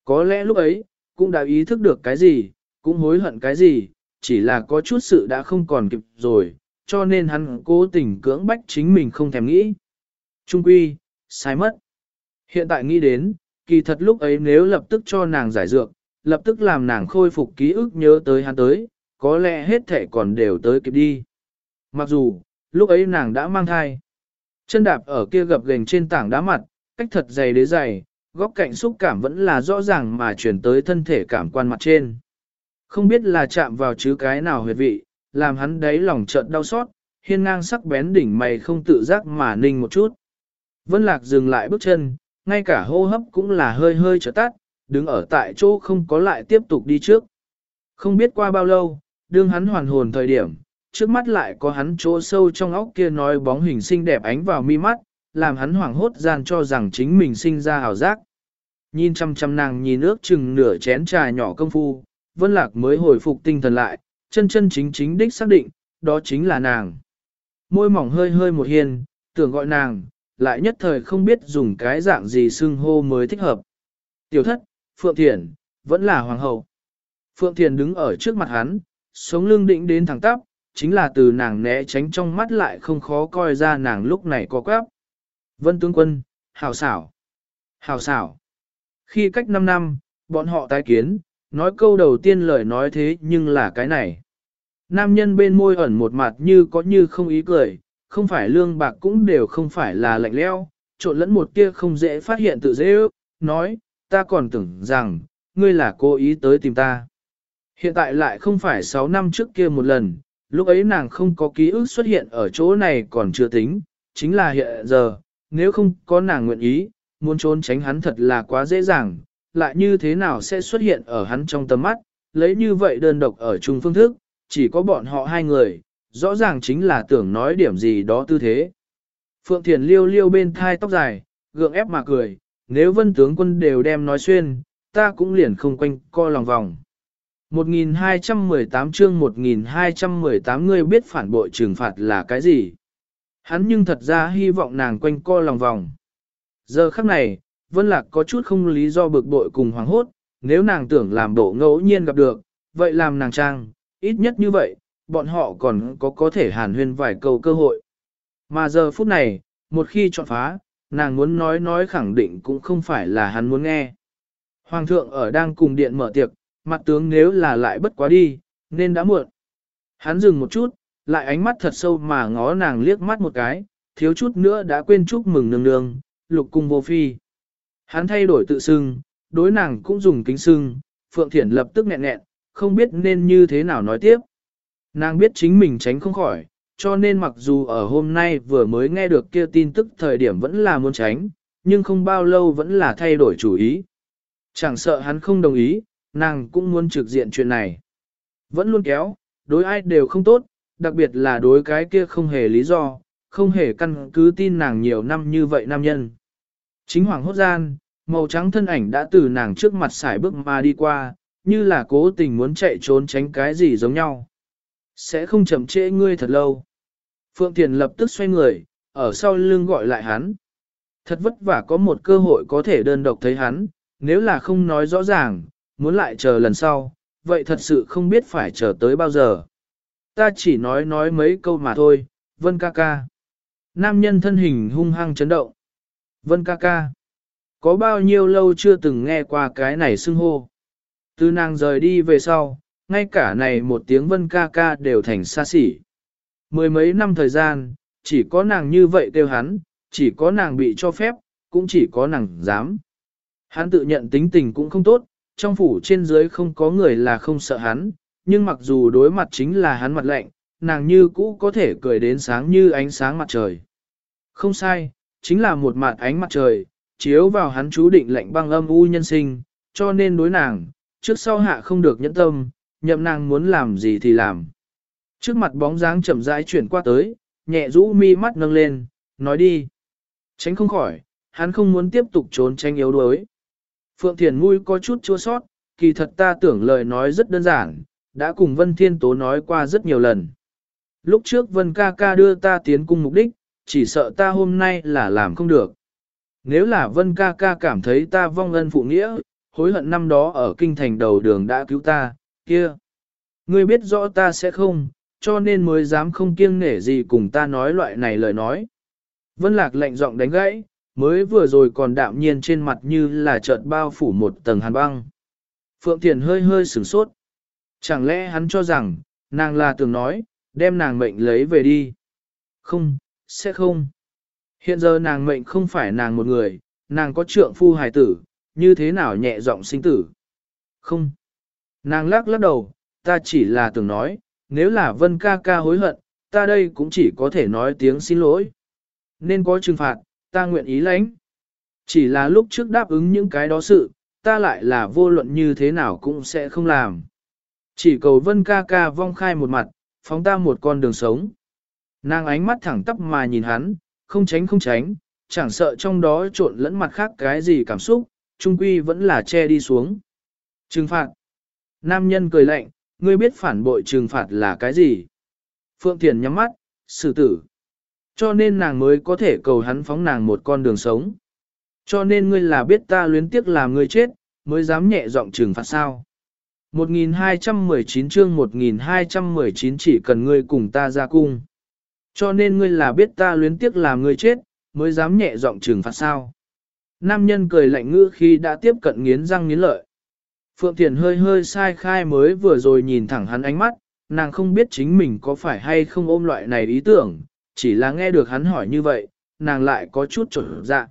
Có lẽ lúc ấy, cũng đã ý thức được cái gì, cũng hối hận cái gì, chỉ là có chút sự đã không còn kịp rồi, cho nên hắn cố tình cưỡng bách chính mình không thèm nghĩ. Trung quy, sai mất. Hiện tại nghĩ đến, kỳ thật lúc ấy nếu lập tức cho nàng giải dược, lập tức làm nàng khôi phục ký ức nhớ tới hắn tới, có lẽ hết thể còn đều tới kịp đi. Mặc dù, lúc ấy nàng đã mang thai. Chân đạp ở kia gập gềnh trên tảng đá mặt, cách thật dày đế dày, góc cạnh xúc cảm vẫn là rõ ràng mà chuyển tới thân thể cảm quan mặt trên. Không biết là chạm vào chứ cái nào huyệt vị, làm hắn đáy lòng chợt đau xót, hiên ngang sắc bén đỉnh mày không tự giác mà ninh một chút. Vân Lạc dừng lại bước chân, ngay cả hô hấp cũng là hơi hơi trở tắt, đứng ở tại chỗ không có lại tiếp tục đi trước. Không biết qua bao lâu, đương hắn hoàn hồn thời điểm, trước mắt lại có hắn chỗ sâu trong óc kia nói bóng hình xinh đẹp ánh vào mi mắt, làm hắn hoảng hốt gian cho rằng chính mình sinh ra hào giác. Nhìn chăm chăm nàng nhìn ước chừng nửa chén trà nhỏ công phu, Vân Lạc mới hồi phục tinh thần lại, chân chân chính chính đích xác định, đó chính là nàng. Môi mỏng hơi hơi một hiền, tưởng gọi nàng, lại nhất thời không biết dùng cái dạng gì xưng hô mới thích hợp. Tiểu thất, Phượng Thiền, vẫn là hoàng hậu. Phượng Thiền đứng ở trước mặt hắn, sống lưng định đến thẳng tắp, chính là từ nàng né tránh trong mắt lại không khó coi ra nàng lúc này có quáp. Vân tướng quân, hào xảo, hào xảo. Khi cách 5 năm, bọn họ tái kiến, nói câu đầu tiên lời nói thế nhưng là cái này. Nam nhân bên môi ẩn một mặt như có như không ý cười, không phải lương bạc cũng đều không phải là lạnh leo, trộn lẫn một tia không dễ phát hiện tự dễ ước, nói, ta còn tưởng rằng, ngươi là cố ý tới tìm ta. Hiện tại lại không phải 6 năm trước kia một lần, lúc ấy nàng không có ký ức xuất hiện ở chỗ này còn chưa tính, chính là hiện giờ, nếu không có nàng nguyện ý, muốn trốn tránh hắn thật là quá dễ dàng, lại như thế nào sẽ xuất hiện ở hắn trong tầm mắt, lấy như vậy đơn độc ở chung phương thức, chỉ có bọn họ hai người, rõ ràng chính là tưởng nói điểm gì đó tư thế. Phượng Thiền liêu liêu bên thai tóc dài, gượng ép mà cười, nếu vân tướng quân đều đem nói xuyên, ta cũng liền không quanh co lòng vòng. 1218 chương 1218 ngươi biết phản bội trừng phạt là cái gì? Hắn nhưng thật ra hy vọng nàng quanh co lòng vòng. Giờ khắc này, Vân Lạc có chút không lý do bực bội cùng hoàng hốt, nếu nàng tưởng làm bộ ngẫu nhiên gặp được, vậy làm nàng trang, ít nhất như vậy, bọn họ còn có có thể hàn huyên vài câu cơ hội. Mà giờ phút này, một khi chọn phá, nàng muốn nói nói khẳng định cũng không phải là hắn muốn nghe. Hoàng thượng ở đang cùng điện mở tiệc, mặt tướng nếu là lại bất quá đi, nên đã muộn. Hắn dừng một chút, lại ánh mắt thật sâu mà ngó nàng liếc mắt một cái, thiếu chút nữa đã quên chúc mừng nương nương, lục cung vô phi. Hắn thay đổi tự xưng, đối nàng cũng dùng kính xưng, Phượng Thiển lập tức nghẹn nghẹn, không biết nên như thế nào nói tiếp. Nàng biết chính mình tránh không khỏi, cho nên mặc dù ở hôm nay vừa mới nghe được kia tin tức thời điểm vẫn là muốn tránh, nhưng không bao lâu vẫn là thay đổi chủ ý. Chẳng sợ hắn không đồng ý, nàng cũng muốn trực diện chuyện này. Vẫn luôn kéo, đối ai đều không tốt, đặc biệt là đối cái kia không hề lý do, không hề căn cứ tin nàng nhiều năm như vậy nam nhân. Chính hoàng hốt gian, màu trắng thân ảnh đã từ nàng trước mặt xài bước mà đi qua, như là cố tình muốn chạy trốn tránh cái gì giống nhau. Sẽ không chậm trễ ngươi thật lâu. Phượng Thiền lập tức xoay người, ở sau lưng gọi lại hắn. Thật vất vả có một cơ hội có thể đơn độc thấy hắn, nếu là không nói rõ ràng, muốn lại chờ lần sau, vậy thật sự không biết phải chờ tới bao giờ. Ta chỉ nói nói mấy câu mà thôi, Vân ca ca. Nam nhân thân hình hung hăng chấn động. Vân ca ca. Có bao nhiêu lâu chưa từng nghe qua cái này xưng hô. Từ nàng rời đi về sau, ngay cả này một tiếng vân ca ca đều thành xa xỉ. Mười mấy năm thời gian, chỉ có nàng như vậy kêu hắn, chỉ có nàng bị cho phép, cũng chỉ có nàng dám. Hắn tự nhận tính tình cũng không tốt, trong phủ trên dưới không có người là không sợ hắn, nhưng mặc dù đối mặt chính là hắn mặt lạnh, nàng như cũ có thể cười đến sáng như ánh sáng mặt trời. Không sai, chính là một mặt ánh mặt trời, chiếu vào hắn chú định lạnh băng âm u nhân sinh, cho nên đối nàng, trước sau hạ không được nhẫn tâm, nhậm nàng muốn làm gì thì làm. Trước mặt bóng dáng chậm rãi chuyển qua tới, nhẹ rũ mi mắt nâng lên, nói đi. Tránh không khỏi, hắn không muốn tiếp tục trốn tranh yếu đuối. Phượng Thiền Ngui có chút chua sót, kỳ thật ta tưởng lời nói rất đơn giản, đã cùng Vân Thiên Tố nói qua rất nhiều lần. Lúc trước Vân ca ca đưa ta tiến cung mục đích, chỉ sợ ta hôm nay là làm không được. Nếu là Vân ca ca cảm thấy ta vong ân phụ nghĩa, hối hận năm đó ở kinh thành đầu đường đã cứu ta, kia. Ngươi biết rõ ta sẽ không, cho nên mới dám không kiêng nể gì cùng ta nói loại này lời nói. Vân Lạc lạnh giọng đánh gãy, mới vừa rồi còn đạm nhiên trên mặt như là chợt bao phủ một tầng hàn băng. Phượng Thiền hơi hơi sửng sốt. Chẳng lẽ hắn cho rằng, nàng là tưởng nói, đem nàng mệnh lấy về đi. Không, sẽ không. Hiện giờ nàng mệnh không phải nàng một người, nàng có trượng phu hài tử, như thế nào nhẹ giọng sinh tử. Không. Nàng lắc lắc đầu, ta chỉ là tưởng nói, nếu là vân ca ca hối hận, ta đây cũng chỉ có thể nói tiếng xin lỗi. Nên có trừng phạt, ta nguyện ý lãnh. Chỉ là lúc trước đáp ứng những cái đó sự, ta lại là vô luận như thế nào cũng sẽ không làm. Chỉ cầu vân ca ca vong khai một mặt, phóng ta một con đường sống. Nàng ánh mắt thẳng tắp mà nhìn hắn, không tránh không tránh, chẳng sợ trong đó trộn lẫn mặt khác cái gì cảm xúc, trung quy vẫn là che đi xuống. Trừng phạt. Nam nhân cười lạnh, ngươi biết phản bội trừng phạt là cái gì? Phượng Thiền nhắm mắt, xử tử. Cho nên nàng mới có thể cầu hắn phóng nàng một con đường sống. Cho nên ngươi là biết ta luyến tiếc làm ngươi chết, mới dám nhẹ giọng trừng phạt sao. 1219 chương 1219 chỉ cần ngươi cùng ta ra cung. Cho nên ngươi là biết ta luyến tiếc làm ngươi chết, mới dám nhẹ giọng trừng phạt sao. Nam nhân cười lạnh ngữ khi đã tiếp cận nghiến răng nghiến lợi. Phượng Thiền hơi hơi sai khai mới vừa rồi nhìn thẳng hắn ánh mắt, nàng không biết chính mình có phải hay không ôm loại này ý tưởng, chỉ là nghe được hắn hỏi như vậy, nàng lại có chút trở dạ.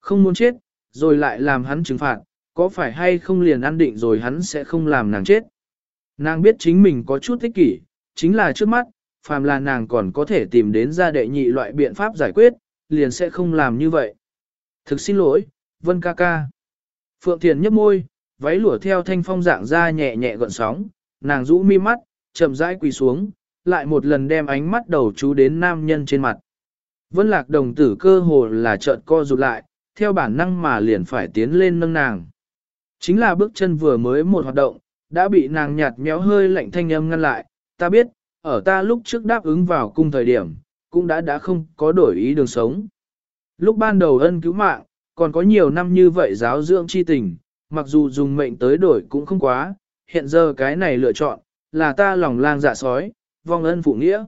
Không muốn chết, rồi lại làm hắn trừng phạt, có phải hay không liền ăn định rồi hắn sẽ không làm nàng chết. Nàng biết chính mình có chút thích kỷ, chính là trước mắt, phàm là nàng còn có thể tìm đến ra đệ nhị loại biện pháp giải quyết, liền sẽ không làm như vậy. Thực xin lỗi, Vân ca ca. Phượng Thiền nhấp môi, váy lụa theo thanh phong dạng ra nhẹ nhẹ gọn sóng, nàng rũ mi mắt, chậm rãi quỳ xuống, lại một lần đem ánh mắt đầu chú đến nam nhân trên mặt. Vân lạc đồng tử cơ hồ là trợn co rụt lại, theo bản năng mà liền phải tiến lên nâng nàng. Chính là bước chân vừa mới một hoạt động, đã bị nàng nhạt méo hơi lạnh thanh âm ngăn lại, ta biết, ở ta lúc trước đáp ứng vào cung thời điểm, cũng đã đã không có đổi ý đường sống. Lúc ban đầu ân cứu mạng, Còn có nhiều năm như vậy giáo dưỡng chi tình, mặc dù dùng mệnh tới đổi cũng không quá, hiện giờ cái này lựa chọn, là ta lòng lang dạ sói, vong ân phụ nghĩa.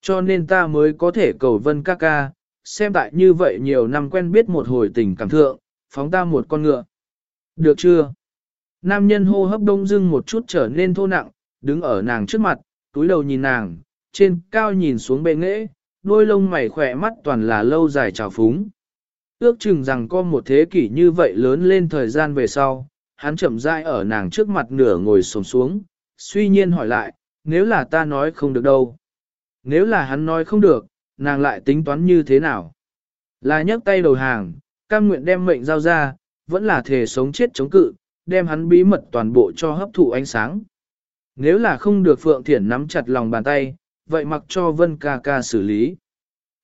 Cho nên ta mới có thể cầu vân ca ca, xem tại như vậy nhiều năm quen biết một hồi tình cảm thượng, phóng ta một con ngựa. Được chưa? Nam nhân hô hấp đông dưng một chút trở nên thô nặng, đứng ở nàng trước mặt, túi đầu nhìn nàng, trên cao nhìn xuống bệ nghệ, đôi lông mày khỏe mắt toàn là lâu dài trào phúng. Ước chừng rằng có một thế kỷ như vậy lớn lên thời gian về sau, hắn chậm rãi ở nàng trước mặt nửa ngồi sồm xuống, suy nhiên hỏi lại, nếu là ta nói không được đâu. Nếu là hắn nói không được, nàng lại tính toán như thế nào? Là nhấc tay đầu hàng, cam nguyện đem mệnh giao ra, vẫn là thể sống chết chống cự, đem hắn bí mật toàn bộ cho hấp thụ ánh sáng. Nếu là không được Phượng Thiển nắm chặt lòng bàn tay, vậy mặc cho Vân ca ca xử lý.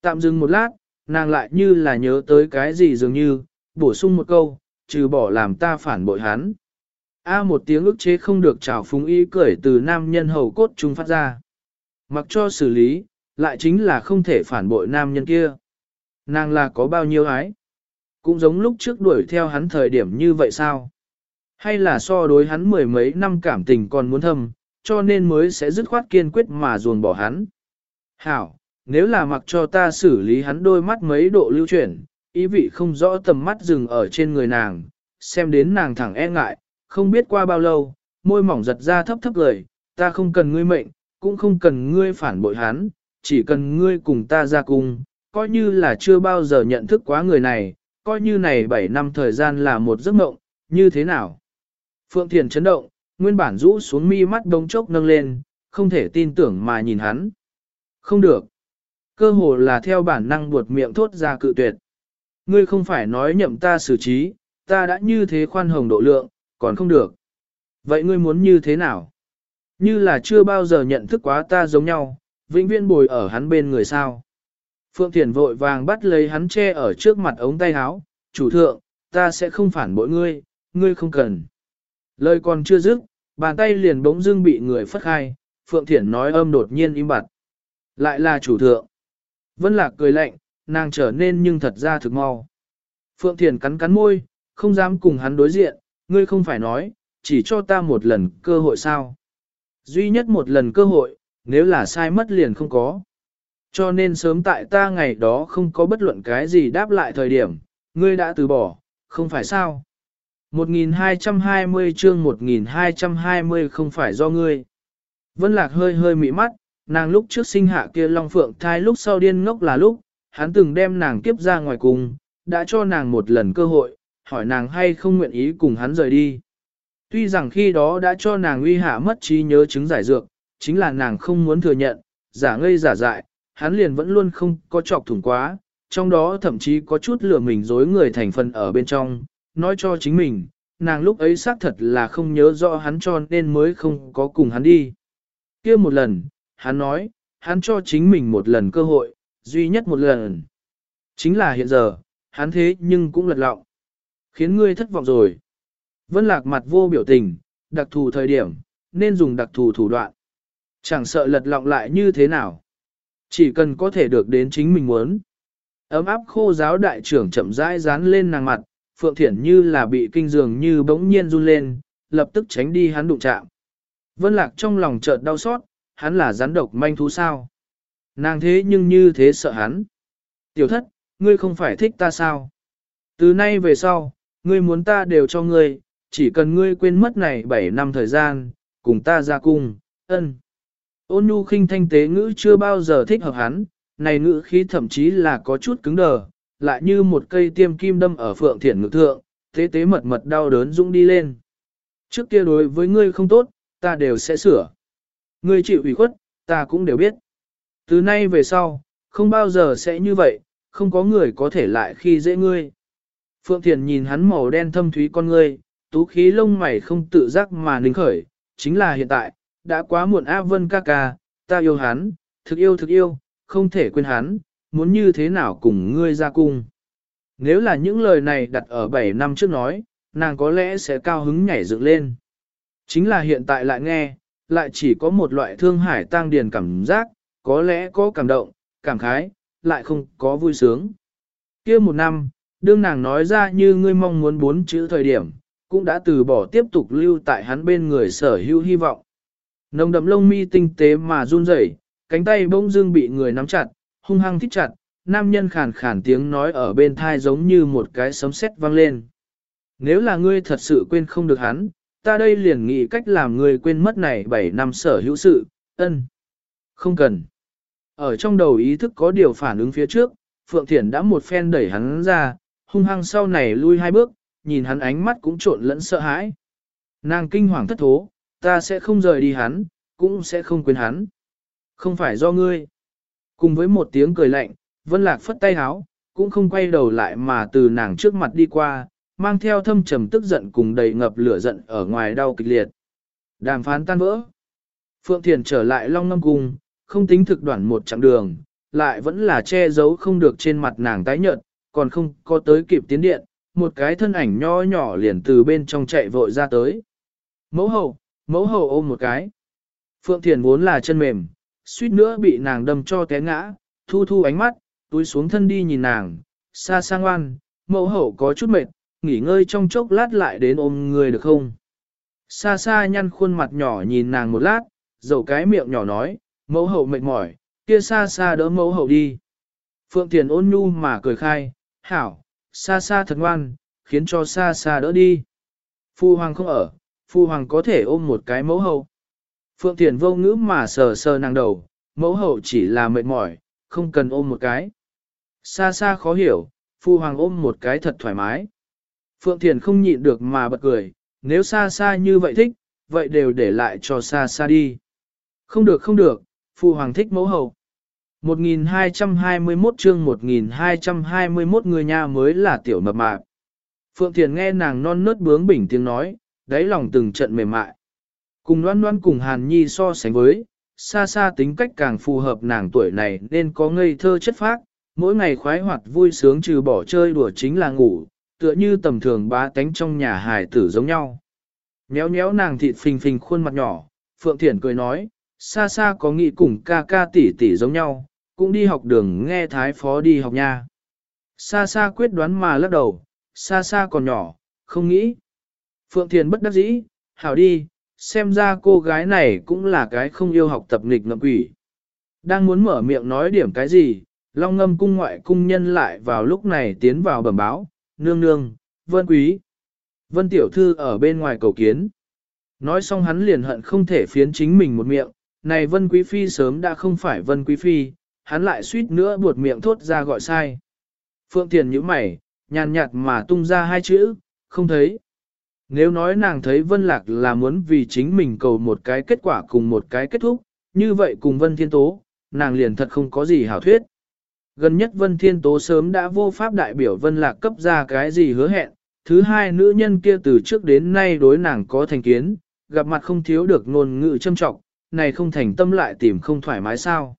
Tạm dừng một lát, nàng lại như là nhớ tới cái gì dường như, bổ sung một câu, trừ bỏ làm ta phản bội hắn. A một tiếng ức chế không được trào phúng ý cười từ nam nhân hầu cốt trung phát ra. Mặc cho xử lý, lại chính là không thể phản bội nam nhân kia. Nàng là có bao nhiêu ái? Cũng giống lúc trước đuổi theo hắn thời điểm như vậy sao? Hay là so đối hắn mười mấy năm cảm tình còn muốn thâm, cho nên mới sẽ dứt khoát kiên quyết mà ruồn bỏ hắn? Hảo, nếu là mặc cho ta xử lý hắn đôi mắt mấy độ lưu chuyển, ý vị không rõ tầm mắt dừng ở trên người nàng, xem đến nàng thẳng e ngại, không biết qua bao lâu, môi mỏng giật ra thấp thấp lời, ta không cần ngươi mệnh, cũng không cần ngươi phản bội hắn, chỉ cần ngươi cùng ta ra cùng, coi như là chưa bao giờ nhận thức quá người này, coi như này 7 năm thời gian là một giấc mộng, như thế nào? Phượng Thiền chấn động, nguyên bản rũ xuống mi mắt đông chốc nâng lên, không thể tin tưởng mà nhìn hắn. Không được. Cơ hồ là theo bản năng buột miệng thốt ra cự tuyệt. Ngươi không phải nói nhậm ta xử trí, ta đã như thế khoan hồng độ lượng, còn không được. Vậy ngươi muốn như thế nào? Như là chưa bao giờ nhận thức quá ta giống nhau, vĩnh viễn bồi ở hắn bên người sao. Phượng Thiền vội vàng bắt lấy hắn che ở trước mặt ống tay áo, chủ thượng, ta sẽ không phản bội ngươi, ngươi không cần. Lời còn chưa dứt, bàn tay liền bỗng dưng bị người phất khai, Phượng Thiển nói âm đột nhiên im bặt. Lại là chủ thượng. Vân Lạc cười lạnh, nàng trở nên nhưng thật ra thực mau. Phượng Thiền cắn cắn môi, không dám cùng hắn đối diện, ngươi không phải nói, chỉ cho ta một lần cơ hội sao. Duy nhất một lần cơ hội, nếu là sai mất liền không có. Cho nên sớm tại ta ngày đó không có bất luận cái gì đáp lại thời điểm, ngươi đã từ bỏ, không phải sao. 1220 chương 1220 không phải do ngươi. Vân Lạc hơi hơi mị mắt, nàng lúc trước sinh hạ kia Long Phượng thai lúc sau điên ngốc là lúc, hắn từng đem nàng kiếp ra ngoài cùng, đã cho nàng một lần cơ hội, hỏi nàng hay không nguyện ý cùng hắn rời đi. Tuy rằng khi đó đã cho nàng uy hạ mất trí nhớ chứng giải dược, chính là nàng không muốn thừa nhận, giả ngây giả dại, hắn liền vẫn luôn không có chọc thủng quá, trong đó thậm chí có chút lừa mình dối người thành phần ở bên trong, nói cho chính mình, nàng lúc ấy xác thật là không nhớ rõ hắn cho nên mới không có cùng hắn đi. kia một lần, hắn nói, hắn cho chính mình một lần cơ hội, duy nhất một lần. Chính là hiện giờ, hắn thế nhưng cũng lật lọng. Khiến ngươi thất vọng rồi. Vân lạc mặt vô biểu tình, đặc thù thời điểm, nên dùng đặc thù thủ đoạn. Chẳng sợ lật lọng lại như thế nào. Chỉ cần có thể được đến chính mình muốn. Ấm áp khô giáo đại trưởng chậm rãi dán lên nàng mặt, Phượng Thiển như là bị kinh dường như bỗng nhiên run lên, lập tức tránh đi hắn đụng chạm. Vân Lạc trong lòng chợt đau xót, hắn là rắn độc manh thú sao? Nàng thế nhưng như thế sợ hắn. Tiểu thất, ngươi không phải thích ta sao? Từ nay về sau, ngươi muốn ta đều cho ngươi, chỉ cần ngươi quên mất này 7 năm thời gian, cùng ta ra cung, ân. Ôn nhu khinh thanh tế ngữ chưa bao giờ thích hợp hắn, này ngữ khí thậm chí là có chút cứng đờ, lại như một cây tiêm kim đâm ở phượng thiển ngực thượng, tế tế mật mật đau đớn dũng đi lên. Trước kia đối với ngươi không tốt, ta đều sẽ sửa. Ngươi chịu ủy khuất, ta cũng đều biết. Từ nay về sau, không bao giờ sẽ như vậy, không có người có thể lại khi dễ ngươi. Phượng Thiền nhìn hắn màu đen thâm thúy con ngươi, tú khí lông mày không tự giác mà nính khởi, chính là hiện tại, đã quá muộn A Vân ca ca, ta yêu hắn, thực yêu thực yêu, không thể quên hắn, muốn như thế nào cùng ngươi ra cung. Nếu là những lời này đặt ở 7 năm trước nói, nàng có lẽ sẽ cao hứng nhảy dựng lên. Chính là hiện tại lại nghe, lại chỉ có một loại thương hải tăng điền cảm giác, có lẽ có cảm động, cảm khái, lại không có vui sướng. kia một năm, đương nàng nói ra như ngươi mong muốn bốn chữ thời điểm, cũng đã từ bỏ tiếp tục lưu tại hắn bên người sở hữu hy vọng. Nồng đậm lông mi tinh tế mà run rẩy, cánh tay bỗng dưng bị người nắm chặt, hung hăng thích chặt, nam nhân khàn khàn tiếng nói ở bên thai giống như một cái sấm sét vang lên. Nếu là ngươi thật sự quên không được hắn, ta đây liền nghĩ cách làm người quên mất này 7 năm sở hữu sự, ân. Không cần. Ở trong đầu ý thức có điều phản ứng phía trước, Phượng Thiển đã một phen đẩy hắn ra, hung hăng sau này lui hai bước, nhìn hắn ánh mắt cũng trộn lẫn sợ hãi. Nàng kinh hoàng thất thố, ta sẽ không rời đi hắn, cũng sẽ không quên hắn. Không phải do ngươi. Cùng với một tiếng cười lạnh, Vân Lạc phất tay háo, cũng không quay đầu lại mà từ nàng trước mặt đi qua, mang theo thâm trầm tức giận cùng đầy ngập lửa giận ở ngoài đau kịch liệt. Đàm phán tan vỡ. Phượng Thiền trở lại Long Ngâm Cung, không tính thực đoạn một chặng đường, lại vẫn là che giấu không được trên mặt nàng tái nhợt, còn không có tới kịp tiến điện, một cái thân ảnh nho nhỏ liền từ bên trong chạy vội ra tới. Mẫu hậu, mẫu hậu ôm một cái. Phượng Thiền vốn là chân mềm, suýt nữa bị nàng đâm cho té ngã, thu thu ánh mắt, túi xuống thân đi nhìn nàng, xa sang ngoan, mẫu hậu có chút mệt, nghỉ ngơi trong chốc lát lại đến ôm người được không? Xa xa nhăn khuôn mặt nhỏ nhìn nàng một lát, dầu cái miệng nhỏ nói, mẫu hậu mệt mỏi, kia xa xa đỡ mẫu hậu đi. Phượng Thiền ôn nhu mà cười khai, hảo, xa xa thật ngoan, khiến cho xa xa đỡ đi. Phu hoàng không ở, phu hoàng có thể ôm một cái mẫu hậu. Phượng Thiền vô ngữ mà sờ sờ nàng đầu, mẫu hậu chỉ là mệt mỏi, không cần ôm một cái. Xa xa khó hiểu, phu hoàng ôm một cái thật thoải mái. Phượng Thiền không nhịn được mà bật cười, nếu xa xa như vậy thích, vậy đều để lại cho xa xa đi. Không được không được, phu hoàng thích mẫu hậu. 1221 chương 1221 người nhà mới là tiểu mập mạp. Phượng Thiền nghe nàng non nớt bướng bỉnh tiếng nói, đáy lòng từng trận mềm mại. Cùng loan loan cùng Hàn Nhi so sánh với, xa xa tính cách càng phù hợp nàng tuổi này nên có ngây thơ chất phác, mỗi ngày khoái hoạt vui sướng trừ bỏ chơi đùa chính là ngủ, tựa như tầm thường bá tánh trong nhà hài tử giống nhau. Nhéo nhéo nàng thịt phình phình khuôn mặt nhỏ, Phượng Thiển cười nói, xa xa có nghĩ cùng ca ca tỷ tỷ giống nhau, cũng đi học đường nghe thái phó đi học nha. Xa xa quyết đoán mà lắc đầu, xa xa còn nhỏ, không nghĩ. Phượng Thiền bất đắc dĩ, hảo đi, xem ra cô gái này cũng là cái không yêu học tập nghịch ngợm quỷ. Đang muốn mở miệng nói điểm cái gì, long ngâm cung ngoại cung nhân lại vào lúc này tiến vào bẩm báo, nương nương, vân quý. Vân tiểu thư ở bên ngoài cầu kiến. Nói xong hắn liền hận không thể phiến chính mình một miệng, này vân quý phi sớm đã không phải vân quý phi, hắn lại suýt nữa buột miệng thốt ra gọi sai. Phượng Thiền nhíu mày, nhàn nhạt mà tung ra hai chữ, không thấy. Nếu nói nàng thấy Vân Lạc là muốn vì chính mình cầu một cái kết quả cùng một cái kết thúc, như vậy cùng Vân Thiên Tố, nàng liền thật không có gì hảo thuyết. Gần nhất Vân Thiên Tố sớm đã vô pháp đại biểu Vân Lạc cấp ra cái gì hứa hẹn, thứ hai nữ nhân kia từ trước đến nay đối nàng có thành kiến, gặp mặt không thiếu được ngôn ngữ châm trọng, này không thành tâm lại tìm không thoải mái sao.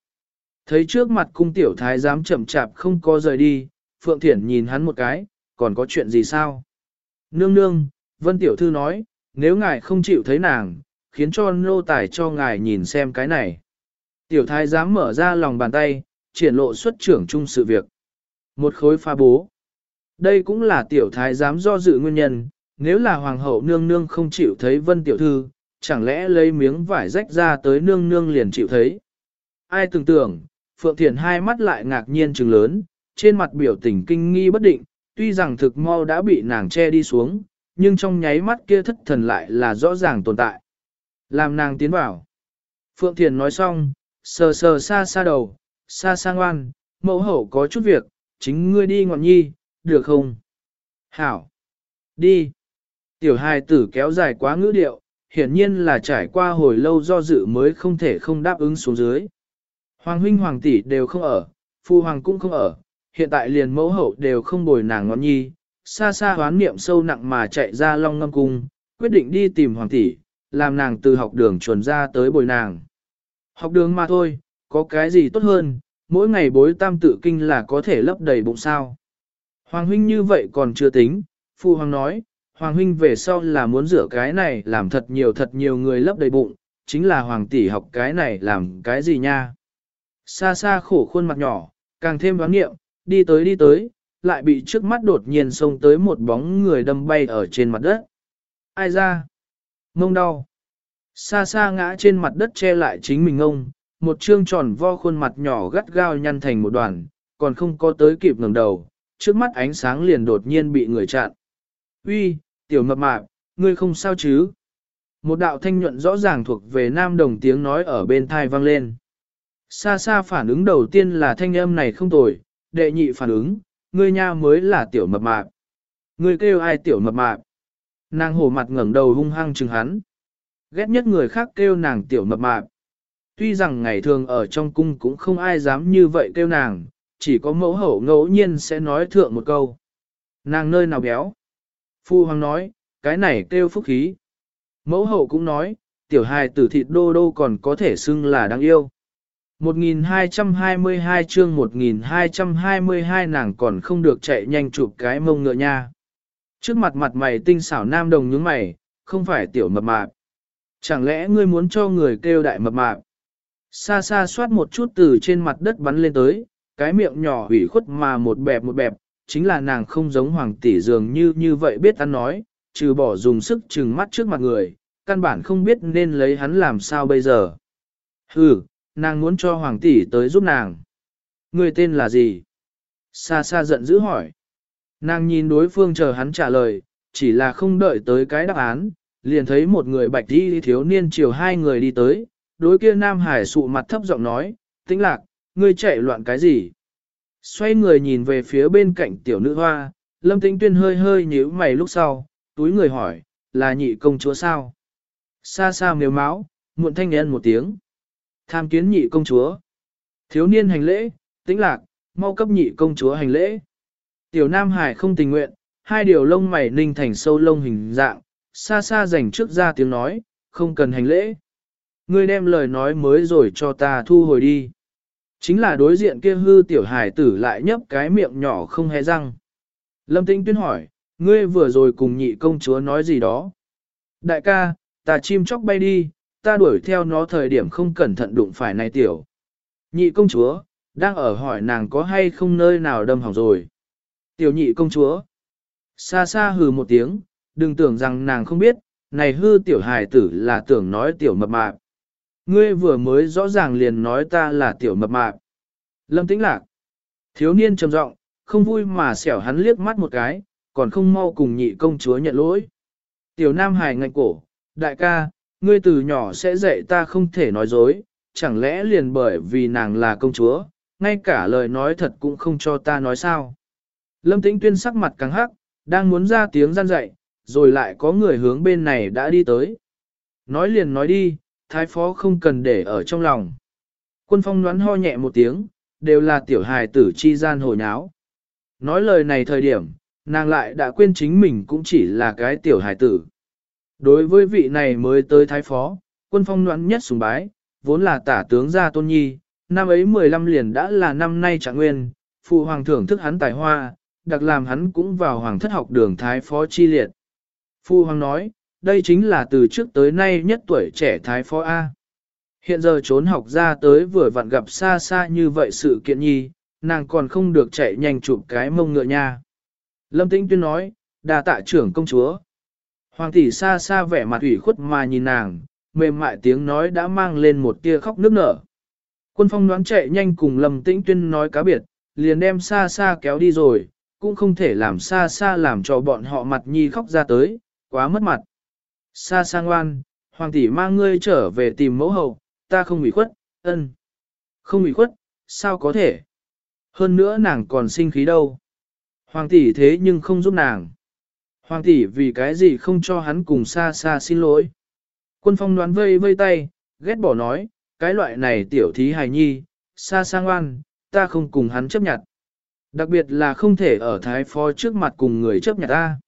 Thấy trước mặt cung tiểu thái dám chậm chạp không có rời đi, Phượng Thiển nhìn hắn một cái, còn có chuyện gì sao? Nương nương, Vân Tiểu Thư nói, nếu ngài không chịu thấy nàng, khiến cho nô tài cho ngài nhìn xem cái này. Tiểu thái dám mở ra lòng bàn tay, triển lộ xuất trưởng chung sự việc. Một khối pha bố. Đây cũng là tiểu thái dám do dự nguyên nhân, nếu là hoàng hậu nương nương không chịu thấy Vân Tiểu Thư, chẳng lẽ lấy miếng vải rách ra tới nương nương liền chịu thấy. Ai tưởng tưởng, Phượng Thiền hai mắt lại ngạc nhiên trừng lớn, trên mặt biểu tình kinh nghi bất định, tuy rằng thực mau đã bị nàng che đi xuống, nhưng trong nháy mắt kia thất thần lại là rõ ràng tồn tại. Làm nàng tiến vào. Phượng Thiền nói xong, sờ sờ xa xa đầu, xa sang ngoan, mẫu hậu có chút việc, chính ngươi đi ngọn nhi, được không? Hảo! Đi! Tiểu hài tử kéo dài quá ngữ điệu, hiển nhiên là trải qua hồi lâu do dự mới không thể không đáp ứng xuống dưới. Hoàng huynh hoàng tỷ đều không ở, phu hoàng cũng không ở, hiện tại liền mẫu hậu đều không bồi nàng ngọn nhi, xa xa hoán niệm sâu nặng mà chạy ra long ngâm cung, quyết định đi tìm hoàng tỷ, làm nàng từ học đường chuẩn ra tới bồi nàng. Học đường mà thôi, có cái gì tốt hơn, mỗi ngày bối tam tự kinh là có thể lấp đầy bụng sao. Hoàng huynh như vậy còn chưa tính, phu hoàng nói, hoàng huynh về sau là muốn rửa cái này làm thật nhiều thật nhiều người lấp đầy bụng, chính là hoàng tỷ học cái này làm cái gì nha. Xa xa khổ khuôn mặt nhỏ, càng thêm đoán nghiệm, đi tới đi tới, lại bị trước mắt đột nhiên xông tới một bóng người đâm bay ở trên mặt đất. Ai ra? Mông đau. Xa xa ngã trên mặt đất che lại chính mình ông, một trương tròn vo khuôn mặt nhỏ gắt gao nhăn thành một đoàn, còn không có tới kịp ngẩng đầu, trước mắt ánh sáng liền đột nhiên bị người chặn. Uy, tiểu mập mạp, ngươi không sao chứ? Một đạo thanh nhuận rõ ràng thuộc về nam đồng tiếng nói ở bên thai vang lên. Xa xa phản ứng đầu tiên là thanh âm này không tồi, đệ nhị phản ứng, ngươi nha mới là tiểu mập mạp. Ngươi kêu ai tiểu mập mạp? Nàng hổ mặt ngẩng đầu hung hăng chừng hắn. Ghét nhất người khác kêu nàng tiểu mập mạp. Tuy rằng ngày thường ở trong cung cũng không ai dám như vậy kêu nàng, chỉ có mẫu hậu ngẫu nhiên sẽ nói thượng một câu. Nàng nơi nào béo? Phu hoàng nói, cái này kêu phúc khí. Mẫu hậu cũng nói, tiểu hài tử thịt đô đô còn có thể xưng là đáng yêu. 1222 chương 1222 nàng còn không được chạy nhanh chụp cái mông ngựa nha. Trước mặt mặt mày tinh xảo nam đồng nhướng mày, không phải tiểu mập mạp. Chẳng lẽ ngươi muốn cho người kêu đại mập mạp? Xa xa soát một chút từ trên mặt đất bắn lên tới, cái miệng nhỏ hủy khuất mà một bẹp một bẹp, chính là nàng không giống hoàng tỷ dường như như vậy biết ăn nói, trừ bỏ dùng sức trừng mắt trước mặt người, căn bản không biết nên lấy hắn làm sao bây giờ. Hừ, nàng muốn cho hoàng tỷ tới giúp nàng. Người tên là gì? Xa xa giận dữ hỏi. Nàng nhìn đối phương chờ hắn trả lời, chỉ là không đợi tới cái đáp án, liền thấy một người bạch đi thiếu niên chiều hai người đi tới, đối kia Nam Hải sụ mặt thấp giọng nói, tĩnh lạc, ngươi chạy loạn cái gì? Xoay người nhìn về phía bên cạnh tiểu nữ hoa, lâm tĩnh tuyên hơi hơi nhíu mày lúc sau, túi người hỏi, là nhị công chúa sao? Xa xa mếu máu, muộn thanh nhân một tiếng. Tham kiến nhị công chúa. Thiếu niên hành lễ, tĩnh lạc, mau cấp nhị công chúa hành lễ. Tiểu Nam Hải không tình nguyện, hai điều lông mày ninh thành sâu lông hình dạng, xa xa dành trước ra tiếng nói, không cần hành lễ. Ngươi đem lời nói mới rồi cho ta thu hồi đi. Chính là đối diện kia hư tiểu hải tử lại nhấp cái miệng nhỏ không hề răng. Lâm Tĩnh tuyên hỏi, ngươi vừa rồi cùng nhị công chúa nói gì đó. Đại ca, ta chim chóc bay đi, ta đuổi theo nó thời điểm không cẩn thận đụng phải này tiểu. Nhị công chúa, đang ở hỏi nàng có hay không nơi nào đâm hỏng rồi. Tiểu nhị công chúa, xa xa hừ một tiếng, đừng tưởng rằng nàng không biết, này hư tiểu hài tử là tưởng nói tiểu mập mạp. Ngươi vừa mới rõ ràng liền nói ta là tiểu mập mạp. Lâm tĩnh lạc. Thiếu niên trầm giọng, không vui mà xẻo hắn liếc mắt một cái, còn không mau cùng nhị công chúa nhận lỗi. Tiểu nam hài ngạnh cổ, đại ca, ngươi từ nhỏ sẽ dạy ta không thể nói dối, chẳng lẽ liền bởi vì nàng là công chúa, ngay cả lời nói thật cũng không cho ta nói sao. Lâm tĩnh tuyên sắc mặt căng hắc, đang muốn ra tiếng gian dạy, rồi lại có người hướng bên này đã đi tới. Nói liền nói đi, thái phó không cần để ở trong lòng. Quân phong đoán ho nhẹ một tiếng, đều là tiểu hài tử chi gian hồi nháo. Nói lời này thời điểm, nàng lại đã quên chính mình cũng chỉ là cái tiểu hài tử. Đối với vị này mới tới thái phó, quân phong đoán nhất sùng bái, vốn là tả tướng gia tôn nhi, năm ấy 15 liền đã là năm nay trạng nguyên, phụ hoàng thưởng thức hắn tài hoa, đặc làm hắn cũng vào hoàng thất học đường thái phó chi liệt. Phu Hoàng nói, đây chính là từ trước tới nay nhất tuổi trẻ Thái Phó A. Hiện giờ trốn học ra tới vừa vặn gặp xa xa như vậy sự kiện nhi, nàng còn không được chạy nhanh chụp cái mông ngựa nha. Lâm Tĩnh Tuyên nói, đà tạ trưởng công chúa. Hoàng tỷ xa xa vẻ mặt ủy khuất mà nhìn nàng, mềm mại tiếng nói đã mang lên một tia khóc nước nở. Quân phong đoán chạy nhanh cùng Lâm Tĩnh Tuyên nói cá biệt, liền đem xa xa kéo đi rồi, cũng không thể làm xa xa làm cho bọn họ mặt nhi khóc ra tới, quá mất mặt. Sa sang ngoan, hoàng tỷ mang ngươi trở về tìm mẫu hậu, ta không bị khuất, ân. Không bị khuất, sao có thể? Hơn nữa nàng còn sinh khí đâu. Hoàng tỷ thế nhưng không giúp nàng. Hoàng tỷ vì cái gì không cho hắn cùng xa xa xin lỗi. Quân phong đoán vây vây tay, ghét bỏ nói, cái loại này tiểu thí hài nhi, xa sang ngoan, ta không cùng hắn chấp nhận. Đặc biệt là không thể ở thái phó trước mặt cùng người chấp nhận ta.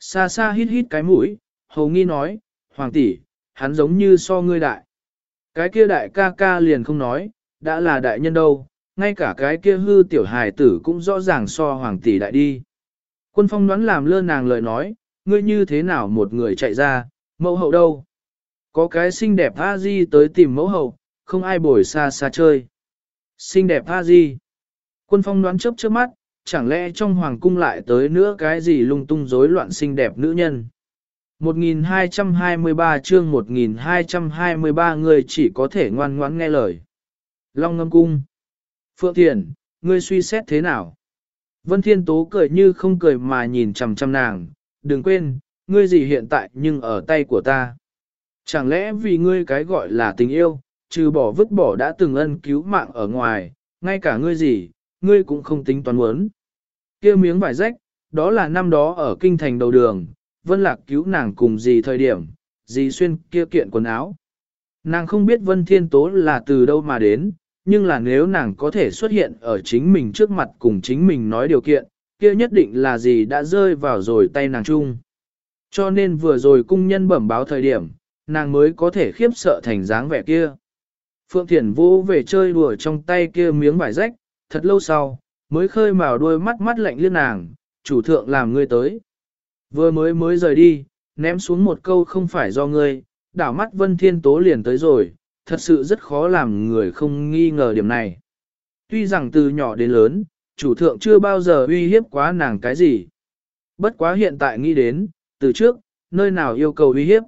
Xa xa hít hít cái mũi, hầu nghi nói, hoàng tỷ, hắn giống như so ngươi đại. Cái kia đại ca ca liền không nói, đã là đại nhân đâu, ngay cả cái kia hư tiểu hài tử cũng rõ ràng so hoàng tỷ đại đi. Quân phong đoán làm lơ nàng lời nói, ngươi như thế nào một người chạy ra, mẫu hậu đâu? Có cái xinh đẹp a di tới tìm mẫu hậu, không ai bồi xa xa chơi. Xinh đẹp a di. Quân phong đoán chớp chớp mắt, chẳng lẽ trong hoàng cung lại tới nữa cái gì lung tung rối loạn xinh đẹp nữ nhân. 1223 chương 1223 người chỉ có thể ngoan ngoãn nghe lời. Long ngâm cung. Phượng Thiền, ngươi suy xét thế nào? Vân Thiên Tố cười như không cười mà nhìn chằm chằm nàng, đừng quên, ngươi gì hiện tại nhưng ở tay của ta. Chẳng lẽ vì ngươi cái gọi là tình yêu, trừ bỏ vứt bỏ đã từng ân cứu mạng ở ngoài, ngay cả ngươi gì, ngươi cũng không tính toán muốn. kia miếng vải rách, đó là năm đó ở kinh thành đầu đường, Vân Lạc cứu nàng cùng gì thời điểm, gì xuyên kia kiện quần áo. Nàng không biết Vân Thiên Tố là từ đâu mà đến, nhưng là nếu nàng có thể xuất hiện ở chính mình trước mặt cùng chính mình nói điều kiện, kia nhất định là gì đã rơi vào rồi tay nàng chung. Cho nên vừa rồi cung nhân bẩm báo thời điểm, nàng mới có thể khiếp sợ thành dáng vẻ kia. Phượng Thiển vô về chơi đùa trong tay kia miếng vải rách, thật lâu sau, mới khơi màu đôi mắt mắt lạnh liên nàng, chủ thượng làm ngươi tới. Vừa mới mới rời đi, ném xuống một câu không phải do ngươi, đảo mắt Vân Thiên Tố liền tới rồi, thật sự rất khó làm người không nghi ngờ điểm này. Tuy rằng từ nhỏ đến lớn, chủ thượng chưa bao giờ uy hiếp quá nàng cái gì. Bất quá hiện tại nghĩ đến, từ trước, nơi nào yêu cầu uy hiếp.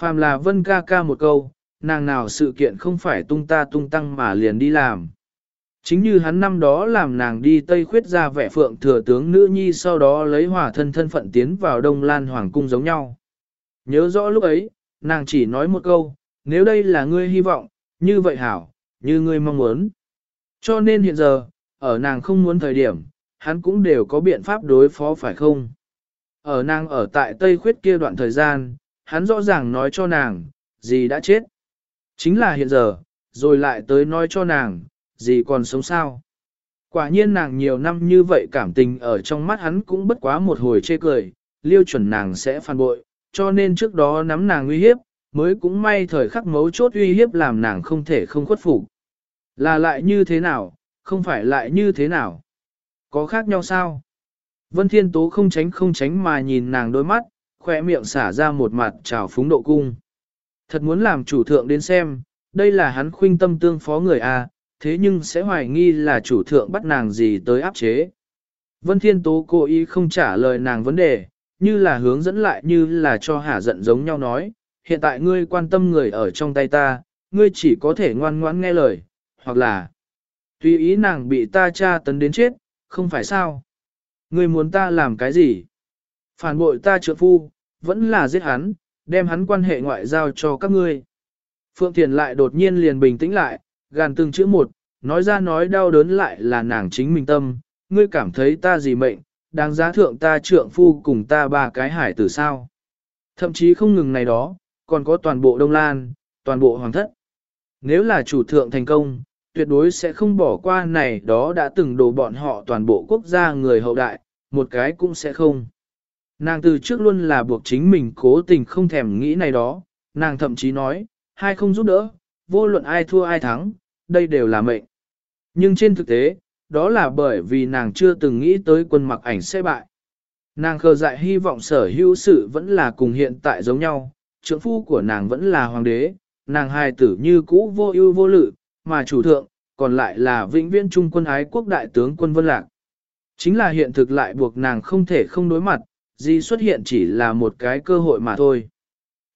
Phàm là vân ca ca một câu, nàng nào sự kiện không phải tung ta tung tăng mà liền đi làm. Chính như hắn năm đó làm nàng đi Tây Khuyết ra vẻ phượng thừa tướng nữ nhi sau đó lấy hỏa thân thân phận tiến vào Đông Lan Hoàng cung giống nhau. Nhớ rõ lúc ấy, nàng chỉ nói một câu, nếu đây là ngươi hy vọng, như vậy hảo, như ngươi mong muốn. Cho nên hiện giờ, ở nàng không muốn thời điểm, hắn cũng đều có biện pháp đối phó phải không? Ở nàng ở tại Tây Khuyết kia đoạn thời gian, hắn rõ ràng nói cho nàng, gì đã chết. Chính là hiện giờ, rồi lại tới nói cho nàng, gì còn sống sao. Quả nhiên nàng nhiều năm như vậy cảm tình ở trong mắt hắn cũng bất quá một hồi chê cười, liêu chuẩn nàng sẽ phản bội, cho nên trước đó nắm nàng uy hiếp, mới cũng may thời khắc mấu chốt uy hiếp làm nàng không thể không khuất phục. Là lại như thế nào, không phải lại như thế nào? Có khác nhau sao? Vân Thiên Tố không tránh không tránh mà nhìn nàng đôi mắt, khỏe miệng xả ra một mặt trào phúng độ cung. Thật muốn làm chủ thượng đến xem, đây là hắn khuynh tâm tương phó người A, thế nhưng sẽ hoài nghi là chủ thượng bắt nàng gì tới áp chế. Vân Thiên Tố cố ý không trả lời nàng vấn đề, như là hướng dẫn lại như là cho hả giận giống nhau nói, hiện tại ngươi quan tâm người ở trong tay ta, ngươi chỉ có thể ngoan ngoãn nghe lời, hoặc là tùy ý nàng bị ta tra tấn đến chết, không phải sao. Ngươi muốn ta làm cái gì? Phản bội ta trượng phu, vẫn là giết hắn, đem hắn quan hệ ngoại giao cho các ngươi. Phượng Thiền lại đột nhiên liền bình tĩnh lại, gàn từng chữ một, nói ra nói đau đớn lại là nàng chính mình tâm, ngươi cảm thấy ta gì mệnh, đáng giá thượng ta trượng phu cùng ta ba cái hải tử sao. Thậm chí không ngừng này đó, còn có toàn bộ Đông Lan, toàn bộ Hoàng thất. Nếu là chủ thượng thành công, tuyệt đối sẽ không bỏ qua này đó đã từng đổ bọn họ toàn bộ quốc gia người hậu đại, một cái cũng sẽ không. Nàng từ trước luôn là buộc chính mình cố tình không thèm nghĩ này đó, nàng thậm chí nói, hai không giúp đỡ, vô luận ai thua ai thắng, đây đều là mệnh. Nhưng trên thực tế, đó là bởi vì nàng chưa từng nghĩ tới quân mặc ảnh sẽ bại. Nàng khờ dại hy vọng sở hữu sự vẫn là cùng hiện tại giống nhau, trưởng phu của nàng vẫn là hoàng đế, nàng hài tử như cũ vô ưu vô lự, mà chủ thượng, còn lại là vĩnh viễn trung quân ái quốc đại tướng quân Vân Lạc. Chính là hiện thực lại buộc nàng không thể không đối mặt, gì xuất hiện chỉ là một cái cơ hội mà thôi.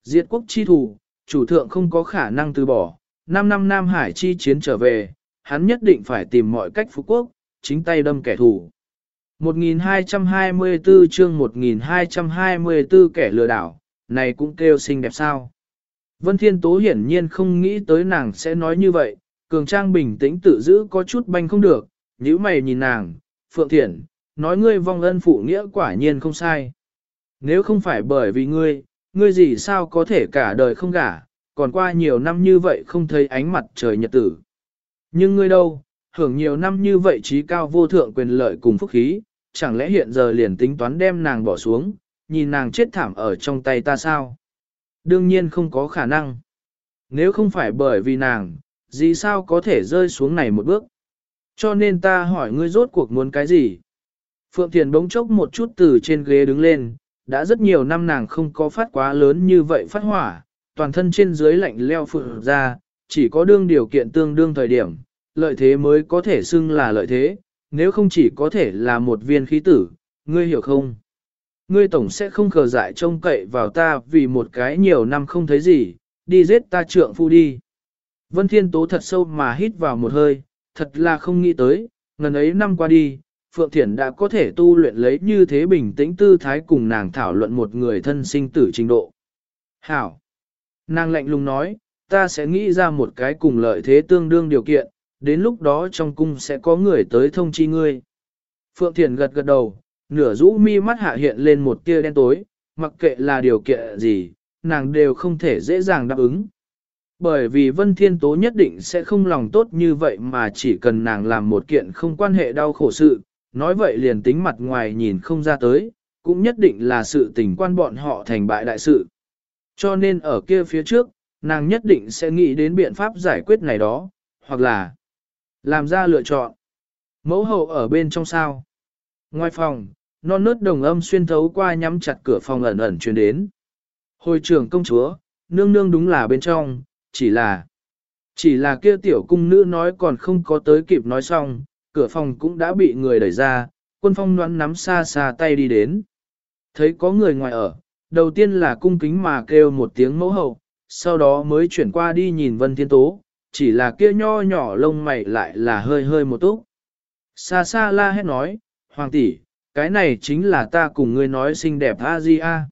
Diệt quốc chi thủ, chủ thượng không có khả năng từ bỏ, 5 năm Nam Hải chi chiến trở về, hắn nhất định phải tìm mọi cách phục quốc, chính tay đâm kẻ thù. 1224 chương 1224 kẻ lừa đảo, này cũng kêu xinh đẹp sao. Vân Thiên Tố hiển nhiên không nghĩ tới nàng sẽ nói như vậy, Cường Trang bình tĩnh tự giữ có chút banh không được, nếu mày nhìn nàng, Phượng Thiển, nói ngươi vong ân phụ nghĩa quả nhiên không sai. Nếu không phải bởi vì ngươi, ngươi gì sao có thể cả đời không gả, còn qua nhiều năm như vậy không thấy ánh mặt trời nhật tử. Nhưng ngươi đâu, hưởng nhiều năm như vậy trí cao vô thượng quyền lợi cùng phúc khí, chẳng lẽ hiện giờ liền tính toán đem nàng bỏ xuống, nhìn nàng chết thảm ở trong tay ta sao? Đương nhiên không có khả năng. Nếu không phải bởi vì nàng, gì sao có thể rơi xuống này một bước? Cho nên ta hỏi ngươi rốt cuộc muốn cái gì? Phượng Thiền bỗng chốc một chút từ trên ghế đứng lên, đã rất nhiều năm nàng không có phát quá lớn như vậy phát hỏa, toàn thân trên dưới lạnh leo phượng ra, chỉ có đương điều kiện tương đương thời điểm, lợi thế mới có thể xưng là lợi thế, nếu không chỉ có thể là một viên khí tử, ngươi hiểu không? Ngươi tổng sẽ không khờ dại trông cậy vào ta vì một cái nhiều năm không thấy gì, đi giết ta trượng phu đi. Vân Thiên Tố thật sâu mà hít vào một hơi, thật là không nghĩ tới, ngần ấy năm qua đi, Phượng Thiển đã có thể tu luyện lấy như thế bình tĩnh tư thái cùng nàng thảo luận một người thân sinh tử trình độ. Hảo! Nàng lạnh lùng nói, ta sẽ nghĩ ra một cái cùng lợi thế tương đương điều kiện, đến lúc đó trong cung sẽ có người tới thông chi ngươi. Phượng Thiền gật gật đầu, nửa rũ mi mắt hạ hiện lên một tia đen tối, mặc kệ là điều kiện gì, nàng đều không thể dễ dàng đáp ứng. Bởi vì Vân Thiên Tố nhất định sẽ không lòng tốt như vậy mà chỉ cần nàng làm một kiện không quan hệ đau khổ sự, nói vậy liền tính mặt ngoài nhìn không ra tới, cũng nhất định là sự tình quan bọn họ thành bại đại sự. Cho nên ở kia phía trước, nàng nhất định sẽ nghĩ đến biện pháp giải quyết này đó, hoặc là làm ra lựa chọn. Mẫu hậu ở bên trong sao. Ngoài phòng, non nớt đồng âm xuyên thấu qua nhắm chặt cửa phòng ẩn ẩn truyền đến. Hồi trưởng công chúa, nương nương đúng là bên trong, chỉ là... Chỉ là kia tiểu cung nữ nói còn không có tới kịp nói xong, cửa phòng cũng đã bị người đẩy ra, quân phong noãn nắm xa xa tay đi đến. Thấy có người ngoài ở, đầu tiên là cung kính mà kêu một tiếng mẫu hậu, sau đó mới chuyển qua đi nhìn Vân Thiên Tố, chỉ là kia nho nhỏ lông mày lại là hơi hơi một túc. Xa xa la hét nói, Hoàng tỷ, cái này chính là ta cùng ngươi nói xinh đẹp a di a.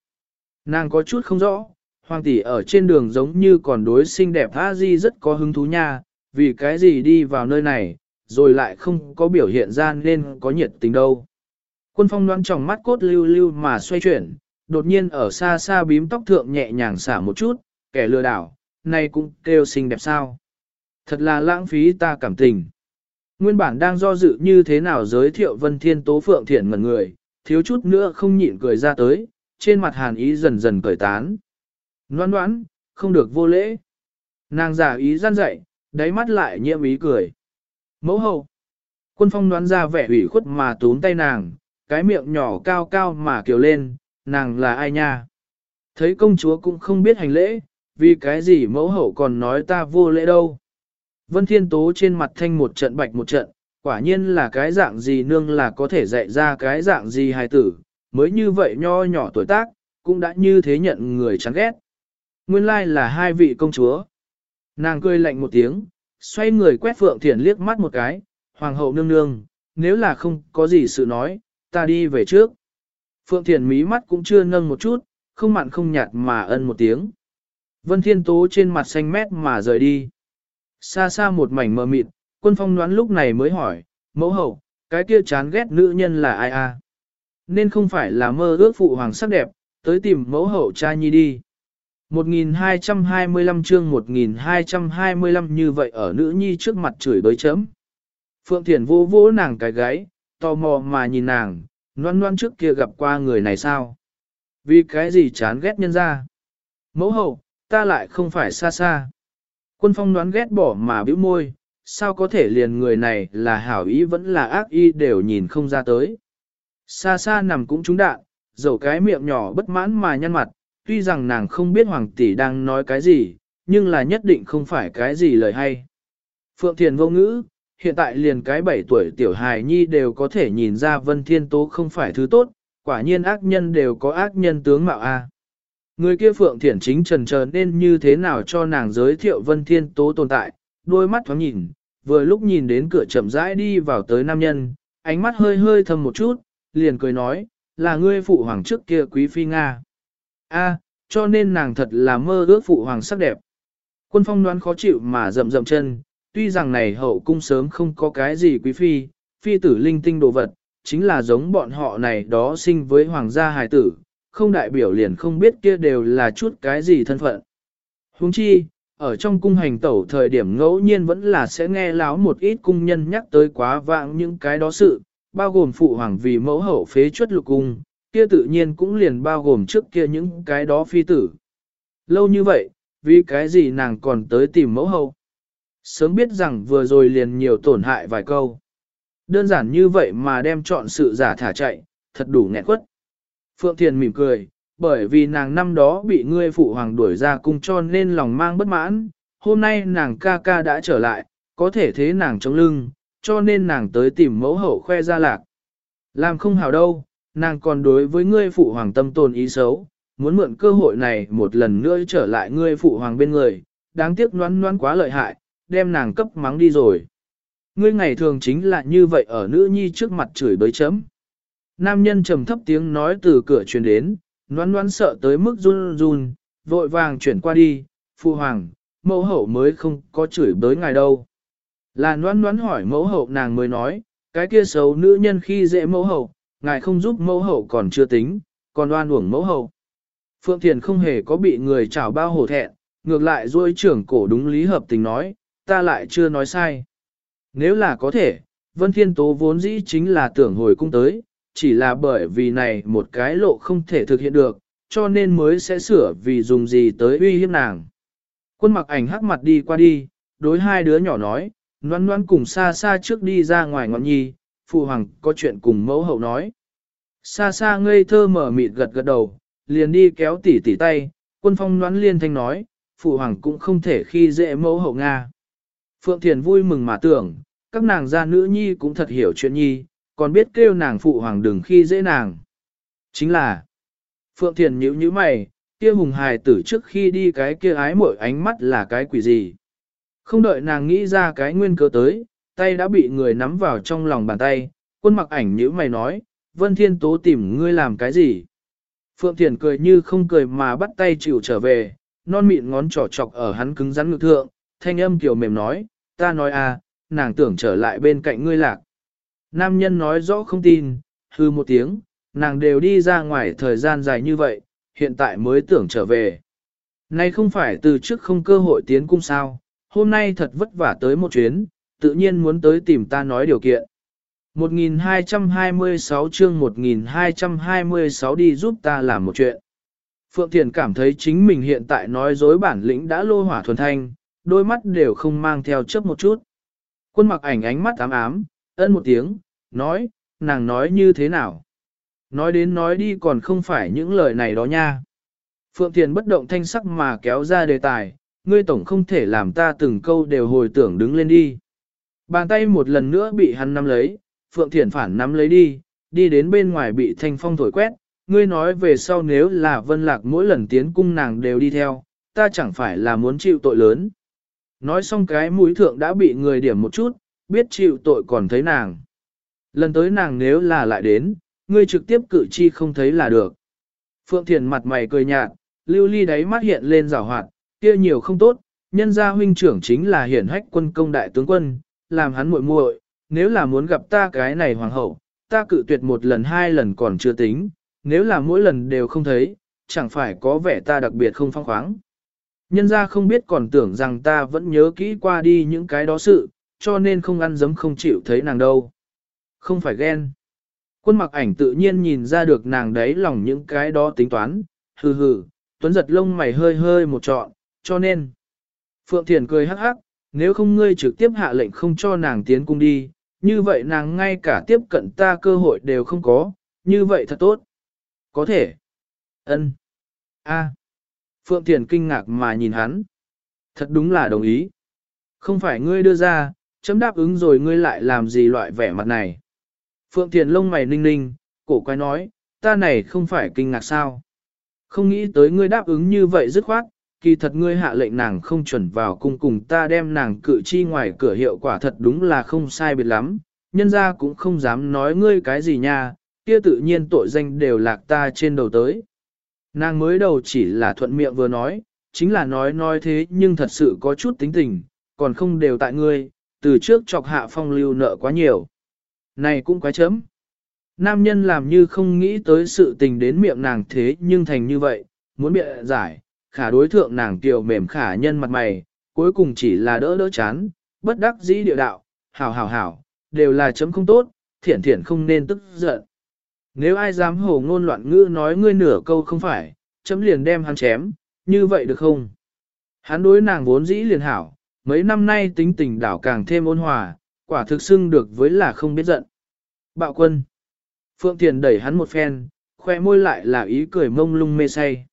Nàng có chút không rõ, Hoàng tỷ ở trên đường giống như còn đối xinh đẹp a di rất có hứng thú nha, vì cái gì đi vào nơi này, rồi lại không có biểu hiện ra nên có nhiệt tình đâu. Quân phong đoán trong mắt cốt lưu lưu mà xoay chuyển, đột nhiên ở xa xa bím tóc thượng nhẹ nhàng xả một chút, kẻ lừa đảo, này cũng kêu xinh đẹp sao. Thật là lãng phí ta cảm tình. Nguyên bản đang do dự như thế nào giới thiệu Vân Thiên Tố Phượng Thiện ngẩn người, thiếu chút nữa không nhịn cười ra tới, trên mặt hàn ý dần dần cởi tán. Ngoan ngoãn, không được vô lễ. Nàng giả ý gian dậy, đáy mắt lại nhiễm ý cười. Mẫu hậu. Quân phong đoán ra vẻ ủy khuất mà túm tay nàng, cái miệng nhỏ cao cao mà kiều lên, nàng là ai nha? Thấy công chúa cũng không biết hành lễ, vì cái gì mẫu hậu còn nói ta vô lễ đâu. Vân Thiên Tố trên mặt thanh một trận bạch một trận, quả nhiên là cái dạng gì nương là có thể dạy ra cái dạng gì hài tử, mới như vậy nho nhỏ tuổi tác, cũng đã như thế nhận người chán ghét. Nguyên lai là hai vị công chúa. Nàng cười lạnh một tiếng, xoay người quét Phượng Thiển liếc mắt một cái, Hoàng hậu nương nương, nếu là không có gì sự nói, ta đi về trước. Phượng Thiền mí mắt cũng chưa nâng một chút, không mặn không nhạt mà ân một tiếng. Vân Thiên Tố trên mặt xanh mét mà rời đi. Xa xa một mảnh mờ mịt, quân phong đoán lúc này mới hỏi, mẫu hậu, cái kia chán ghét nữ nhân là ai a? Nên không phải là mơ ước phụ hoàng sắc đẹp, tới tìm mẫu hậu cha nhi đi. 1225 chương 1225 như vậy ở nữ nhi trước mặt chửi đối chấm. Phượng Thiền vô vô nàng cái gáy, tò mò mà nhìn nàng, Loan loan trước kia gặp qua người này sao? Vì cái gì chán ghét nhân ra? Mẫu hậu, ta lại không phải xa xa. Quân phong đoán ghét bỏ mà bĩu môi, sao có thể liền người này là hảo ý vẫn là ác ý đều nhìn không ra tới. Xa xa nằm cũng trúng đạn, dầu cái miệng nhỏ bất mãn mà nhăn mặt, tuy rằng nàng không biết hoàng tỷ đang nói cái gì, nhưng là nhất định không phải cái gì lời hay. Phượng Thiền vô ngữ, hiện tại liền cái 7 tuổi tiểu hài nhi đều có thể nhìn ra Vân Thiên Tố không phải thứ tốt, quả nhiên ác nhân đều có ác nhân tướng mạo a. Người kia Phượng Thiển chính trần chờ nên như thế nào cho nàng giới thiệu Vân Thiên Tố tồn tại, đôi mắt thoáng nhìn, vừa lúc nhìn đến cửa chậm rãi đi vào tới nam nhân, ánh mắt hơi hơi thầm một chút, liền cười nói, là ngươi phụ hoàng trước kia quý phi Nga. a cho nên nàng thật là mơ ước phụ hoàng sắc đẹp. Quân phong đoán khó chịu mà rậm rậm chân, tuy rằng này hậu cung sớm không có cái gì quý phi, phi tử linh tinh đồ vật, chính là giống bọn họ này đó sinh với hoàng gia hài tử, không đại biểu liền không biết kia đều là chút cái gì thân phận. Huống chi, ở trong cung hành tẩu thời điểm ngẫu nhiên vẫn là sẽ nghe láo một ít cung nhân nhắc tới quá vãng những cái đó sự, bao gồm phụ hoàng vì mẫu hậu phế chuất lục cung, kia tự nhiên cũng liền bao gồm trước kia những cái đó phi tử. Lâu như vậy, vì cái gì nàng còn tới tìm mẫu hậu? Sớm biết rằng vừa rồi liền nhiều tổn hại vài câu. Đơn giản như vậy mà đem chọn sự giả thả chạy, thật đủ nghẹn quất. Phượng Thiền mỉm cười, bởi vì nàng năm đó bị ngươi phụ hoàng đuổi ra cung cho nên lòng mang bất mãn, hôm nay nàng ca ca đã trở lại, có thể thế nàng chống lưng, cho nên nàng tới tìm mẫu hậu khoe ra lạc. Làm không hào đâu, nàng còn đối với ngươi phụ hoàng tâm tồn ý xấu, muốn mượn cơ hội này một lần nữa trở lại ngươi phụ hoàng bên người, đáng tiếc noan noan quá lợi hại, đem nàng cấp mắng đi rồi. Ngươi ngày thường chính là như vậy ở nữ nhi trước mặt chửi bới chấm. Nam nhân trầm thấp tiếng nói từ cửa truyền đến, noan noan sợ tới mức run run, vội vàng chuyển qua đi, phụ hoàng, mẫu hậu mới không có chửi bới ngài đâu. Là noan noan hỏi mẫu hậu nàng mới nói, cái kia xấu nữ nhân khi dễ mẫu hậu, ngài không giúp mẫu hậu còn chưa tính, còn đoan uổng mẫu hậu. Phượng Thiền không hề có bị người chảo bao hổ thẹn, ngược lại duỗi trưởng cổ đúng lý hợp tình nói, ta lại chưa nói sai. Nếu là có thể, Vân Thiên Tố vốn dĩ chính là tưởng hồi cung tới, chỉ là bởi vì này một cái lộ không thể thực hiện được, cho nên mới sẽ sửa vì dùng gì tới uy hiếp nàng. Quân mặc ảnh hắc mặt đi qua đi, đối hai đứa nhỏ nói, noan noan cùng xa xa trước đi ra ngoài ngọn nhi, phụ hoàng có chuyện cùng mẫu hậu nói. Xa xa ngây thơ mở mịt gật gật đầu, liền đi kéo tỉ tỉ tay, quân phong noan liên thanh nói, phụ hoàng cũng không thể khi dễ mẫu hậu Nga. Phượng Thiền vui mừng mà tưởng, các nàng gia nữ nhi cũng thật hiểu chuyện nhi, còn biết kêu nàng phụ hoàng đừng khi dễ nàng. Chính là, Phượng Thiền nhữ như mày, kia hùng hài tử trước khi đi cái kia ái mội ánh mắt là cái quỷ gì. Không đợi nàng nghĩ ra cái nguyên cớ tới, tay đã bị người nắm vào trong lòng bàn tay, quân mặc ảnh nhíu mày nói, Vân Thiên Tố tìm ngươi làm cái gì? Phượng Thiền cười như không cười mà bắt tay chịu trở về, non mịn ngón trỏ chọc ở hắn cứng rắn ngực thượng, thanh âm kiều mềm nói, ta nói à, nàng tưởng trở lại bên cạnh ngươi lạc. Nam nhân nói rõ không tin, hư một tiếng, nàng đều đi ra ngoài thời gian dài như vậy, hiện tại mới tưởng trở về. Nay không phải từ trước không cơ hội tiến cung sao, hôm nay thật vất vả tới một chuyến, tự nhiên muốn tới tìm ta nói điều kiện. 1226 chương 1226 đi giúp ta làm một chuyện. Phượng Thiền cảm thấy chính mình hiện tại nói dối bản lĩnh đã lô hỏa thuần thanh, đôi mắt đều không mang theo chớp một chút. Quân mặc ảnh ánh mắt ám ám, ân một tiếng, nói, nàng nói như thế nào? Nói đến nói đi còn không phải những lời này đó nha. Phượng Thiền bất động thanh sắc mà kéo ra đề tài, ngươi tổng không thể làm ta từng câu đều hồi tưởng đứng lên đi. Bàn tay một lần nữa bị hắn nắm lấy, Phượng Thiền phản nắm lấy đi, đi đến bên ngoài bị thanh phong thổi quét, ngươi nói về sau nếu là vân lạc mỗi lần tiến cung nàng đều đi theo, ta chẳng phải là muốn chịu tội lớn. Nói xong cái mũi thượng đã bị người điểm một chút, biết chịu tội còn thấy nàng. Lần tới nàng nếu là lại đến, ngươi trực tiếp cử chi không thấy là được. Phượng Thiền mặt mày cười nhạt, lưu ly đáy mắt hiện lên rào hoạt, kia nhiều không tốt, nhân gia huynh trưởng chính là hiển hách quân công đại tướng quân, làm hắn muội muội, nếu là muốn gặp ta cái này hoàng hậu, ta cự tuyệt một lần hai lần còn chưa tính, nếu là mỗi lần đều không thấy, chẳng phải có vẻ ta đặc biệt không phong khoáng. Nhân gia không biết còn tưởng rằng ta vẫn nhớ kỹ qua đi những cái đó sự, cho nên không ăn dấm không chịu thấy nàng đâu. Không phải ghen. Quân mặc ảnh tự nhiên nhìn ra được nàng đấy lòng những cái đó tính toán, hừ hừ, tuấn giật lông mày hơi hơi một trọn, cho nên. Phượng Thiền cười hắc hắc, nếu không ngươi trực tiếp hạ lệnh không cho nàng tiến cung đi, như vậy nàng ngay cả tiếp cận ta cơ hội đều không có, như vậy thật tốt. Có thể. ân a Phượng Thiền kinh ngạc mà nhìn hắn. Thật đúng là đồng ý. Không phải ngươi đưa ra, chấm đáp ứng rồi ngươi lại làm gì loại vẻ mặt này. Phượng Thiền lông mày ninh ninh, cổ quay nói, ta này không phải kinh ngạc sao. Không nghĩ tới ngươi đáp ứng như vậy dứt khoát, kỳ thật ngươi hạ lệnh nàng không chuẩn vào cung cùng ta đem nàng cự chi ngoài cửa hiệu quả thật đúng là không sai biệt lắm, nhân ra cũng không dám nói ngươi cái gì nha, kia tự nhiên tội danh đều lạc ta trên đầu tới. Nàng mới đầu chỉ là thuận miệng vừa nói, chính là nói nói thế nhưng thật sự có chút tính tình, còn không đều tại ngươi, từ trước chọc hạ phong lưu nợ quá nhiều. Này cũng quá chấm. Nam nhân làm như không nghĩ tới sự tình đến miệng nàng thế nhưng thành như vậy, muốn bịa giải, khả đối thượng nàng tiểu mềm khả nhân mặt mày, cuối cùng chỉ là đỡ đỡ chán, bất đắc dĩ địa đạo, hảo hảo hảo, đều là chấm không tốt, thiển thiển không nên tức giận. Nếu ai dám hồ ngôn loạn ngữ nói ngươi nửa câu không phải, chấm liền đem hắn chém, như vậy được không? Hắn đối nàng vốn dĩ liền hảo, mấy năm nay tính tình đảo càng thêm ôn hòa, quả thực xưng được với là không biết giận. Bạo quân. Phượng Thiền đẩy hắn một phen, khoe môi lại là ý cười mông lung mê say.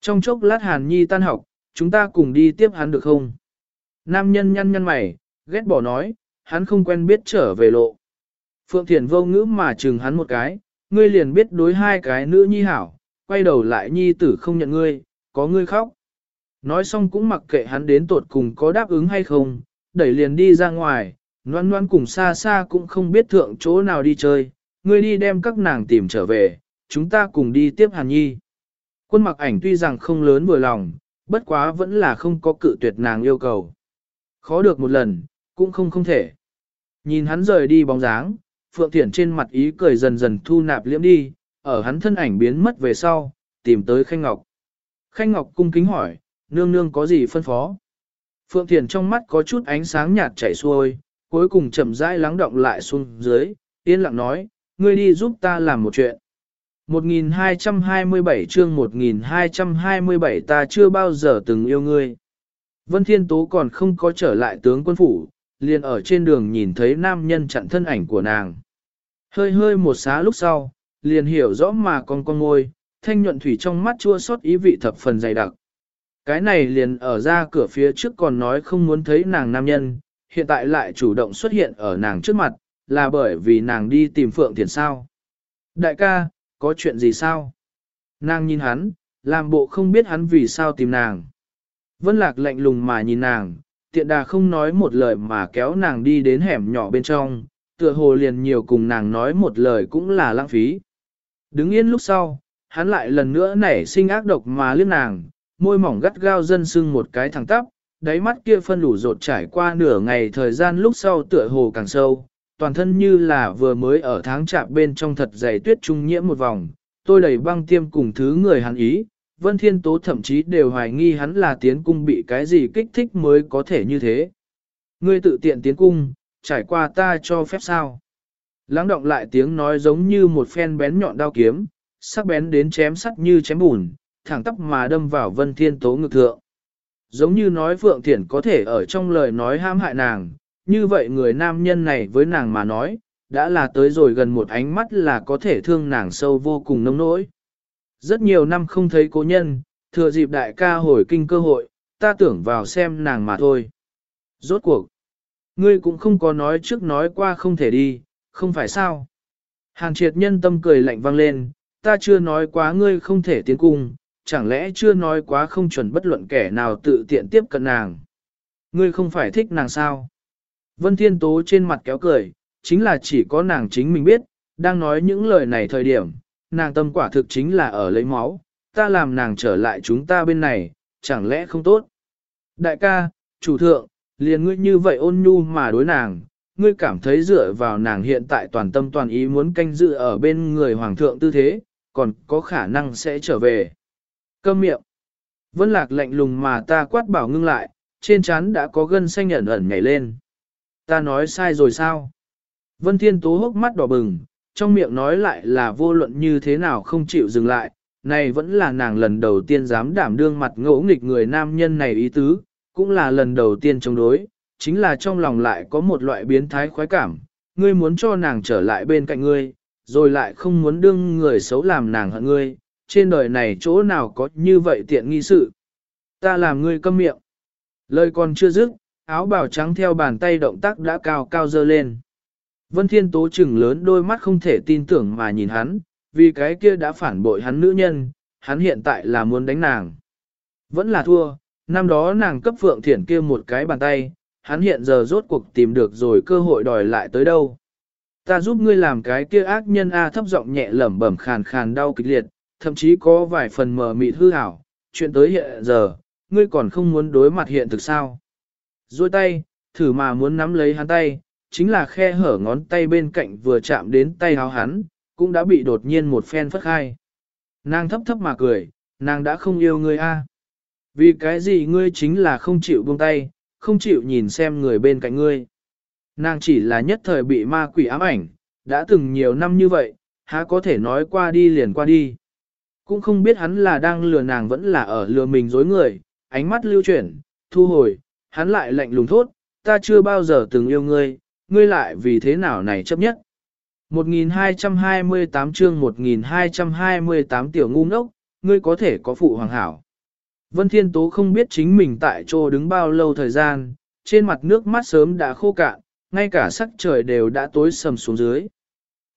Trong chốc lát Hàn Nhi tan học, chúng ta cùng đi tiếp hắn được không? Nam nhân nhăn nhăn mày, ghét bỏ nói, hắn không quen biết trở về lộ. Phượng Thiền vô ngữ mà chừng hắn một cái, ngươi liền biết đối hai cái nữ nhi hảo, quay đầu lại nhi tử không nhận ngươi, có ngươi khóc. Nói xong cũng mặc kệ hắn đến tột cùng có đáp ứng hay không, đẩy liền đi ra ngoài, noan noan cùng xa xa cũng không biết thượng chỗ nào đi chơi, ngươi đi đem các nàng tìm trở về, chúng ta cùng đi tiếp Hàn Nhi. Quân mặc ảnh tuy rằng không lớn vừa lòng, bất quá vẫn là không có cự tuyệt nàng yêu cầu. Khó được một lần, cũng không không thể. Nhìn hắn rời đi bóng dáng, Phượng Thiển trên mặt ý cười dần dần thu nạp liễm đi, ở hắn thân ảnh biến mất về sau, tìm tới Khanh Ngọc. Khanh Ngọc cung kính hỏi, nương nương có gì phân phó? Phượng Thiển trong mắt có chút ánh sáng nhạt chảy xuôi, cuối cùng chậm rãi lắng động lại xuống dưới, yên lặng nói, ngươi đi giúp ta làm một chuyện. 1227 chương 1227 ta chưa bao giờ từng yêu ngươi. Vân Thiên Tố còn không có trở lại tướng quân phủ, liền ở trên đường nhìn thấy nam nhân chặn thân ảnh của nàng. Hơi hơi một xá lúc sau, liền hiểu rõ mà con con ngôi, thanh nhuận thủy trong mắt chua xót ý vị thập phần dày đặc. Cái này liền ở ra cửa phía trước còn nói không muốn thấy nàng nam nhân, hiện tại lại chủ động xuất hiện ở nàng trước mặt, là bởi vì nàng đi tìm Phượng Thiền sao. Đại ca, có chuyện gì sao? Nàng nhìn hắn, làm bộ không biết hắn vì sao tìm nàng. Vân Lạc lạnh lùng mà nhìn nàng, tiện đà không nói một lời mà kéo nàng đi đến hẻm nhỏ bên trong, tựa hồ liền nhiều cùng nàng nói một lời cũng là lãng phí. Đứng yên lúc sau, hắn lại lần nữa nảy sinh ác độc mà liếc nàng, môi mỏng gắt gao dân sưng một cái thẳng tắp, đáy mắt kia phân đủ rột trải qua nửa ngày thời gian lúc sau tựa hồ càng sâu, toàn thân như là vừa mới ở tháng chạp bên trong thật dày tuyết trung nhiễm một vòng, tôi đầy băng tiêm cùng thứ người hắn ý, Vân Thiên Tố thậm chí đều hoài nghi hắn là tiến cung bị cái gì kích thích mới có thể như thế. Ngươi tự tiện tiến cung, trải qua ta cho phép sao? Lắng động lại tiếng nói giống như một phen bén nhọn đao kiếm, sắc bén đến chém sắt như chém bùn, thẳng tắp mà đâm vào Vân Thiên Tố ngực thượng. Giống như nói Phượng Thiển có thể ở trong lời nói ham hại nàng, như vậy người nam nhân này với nàng mà nói, đã là tới rồi gần một ánh mắt là có thể thương nàng sâu vô cùng nông nỗi. Rất nhiều năm không thấy cố nhân, thừa dịp đại ca hồi kinh cơ hội, ta tưởng vào xem nàng mà thôi. Rốt cuộc, ngươi cũng không có nói trước nói qua không thể đi, không phải sao. Hàng triệt nhân tâm cười lạnh vang lên, ta chưa nói quá ngươi không thể tiến cung, chẳng lẽ chưa nói quá không chuẩn bất luận kẻ nào tự tiện tiếp cận nàng. Ngươi không phải thích nàng sao? Vân Thiên Tố trên mặt kéo cười, chính là chỉ có nàng chính mình biết, đang nói những lời này thời điểm, nàng tâm quả thực chính là ở lấy máu, ta làm nàng trở lại chúng ta bên này, chẳng lẽ không tốt? Đại ca, chủ thượng, liền ngươi như vậy ôn nhu mà đối nàng, ngươi cảm thấy dựa vào nàng hiện tại toàn tâm toàn ý muốn canh dự ở bên người hoàng thượng tư thế, còn có khả năng sẽ trở về. Câm miệng. Vân lạc lạnh lùng mà ta quát bảo ngưng lại, trên trán đã có gân xanh ẩn ẩn nhảy lên. Ta nói sai rồi sao? Vân Thiên Tố hốc mắt đỏ bừng, trong miệng nói lại là vô luận như thế nào không chịu dừng lại, này vẫn là nàng lần đầu tiên dám đảm đương mặt ngỗ nghịch người nam nhân này ý tứ, cũng là lần đầu tiên chống đối, chính là trong lòng lại có một loại biến thái khoái cảm, ngươi muốn cho nàng trở lại bên cạnh ngươi, rồi lại không muốn đương người xấu làm nàng hận ngươi, trên đời này chỗ nào có như vậy tiện nghi sự. Ta làm ngươi câm miệng. Lời còn chưa dứt, áo bào trắng theo bàn tay động tác đã cao cao dơ lên. Vân Thiên Tố chừng lớn đôi mắt không thể tin tưởng mà nhìn hắn, vì cái kia đã phản bội hắn nữ nhân, hắn hiện tại là muốn đánh nàng. Vẫn là thua, năm đó nàng cấp Phượng Thiển kia một cái bàn tay, hắn hiện giờ rốt cuộc tìm được rồi cơ hội đòi lại tới đâu. Ta giúp ngươi làm cái kia ác nhân A thấp giọng nhẹ lẩm bẩm khàn khàn đau kịch liệt, thậm chí có vài phần mờ mịt hư hảo, chuyện tới hiện giờ, ngươi còn không muốn đối mặt hiện thực sao. Rồi tay, thử mà muốn nắm lấy hắn tay, chính là khe hở ngón tay bên cạnh vừa chạm đến tay háo hắn, cũng đã bị đột nhiên một phen phất khai. Nàng thấp thấp mà cười, nàng đã không yêu ngươi a. Vì cái gì ngươi chính là không chịu buông tay, không chịu nhìn xem người bên cạnh ngươi. Nàng chỉ là nhất thời bị ma quỷ ám ảnh, đã từng nhiều năm như vậy, há có thể nói qua đi liền qua đi. Cũng không biết hắn là đang lừa nàng vẫn là ở lừa mình dối người, ánh mắt lưu chuyển, thu hồi, hắn lại lạnh lùng thốt, ta chưa bao giờ từng yêu ngươi, ngươi lại vì thế nào này chấp nhất. 1228 chương 1228 tiểu ngu ngốc, ngươi có thể có phụ hoàng hảo. Vân Thiên Tố không biết chính mình tại chỗ đứng bao lâu thời gian, trên mặt nước mắt sớm đã khô cạn, ngay cả sắc trời đều đã tối sầm xuống dưới.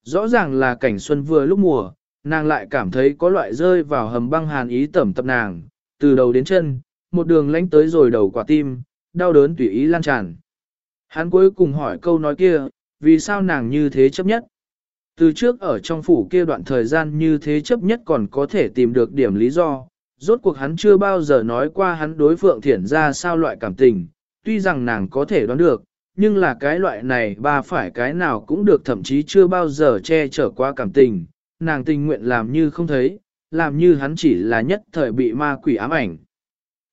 Rõ ràng là cảnh xuân vừa lúc mùa, nàng lại cảm thấy có loại rơi vào hầm băng hàn ý tẩm tập nàng, từ đầu đến chân, một đường lánh tới rồi đầu quả tim, đau đớn tùy ý lan tràn. Hắn cuối cùng hỏi câu nói kia, vì sao nàng như thế chấp nhất? Từ trước ở trong phủ kia đoạn thời gian như thế chấp nhất còn có thể tìm được điểm lý do, rốt cuộc hắn chưa bao giờ nói qua hắn đối Phượng Thiển ra sao loại cảm tình, tuy rằng nàng có thể đoán được, nhưng là cái loại này ba phải cái nào cũng được thậm chí chưa bao giờ che chở qua cảm tình, nàng tình nguyện làm như không thấy, làm như hắn chỉ là nhất thời bị ma quỷ ám ảnh.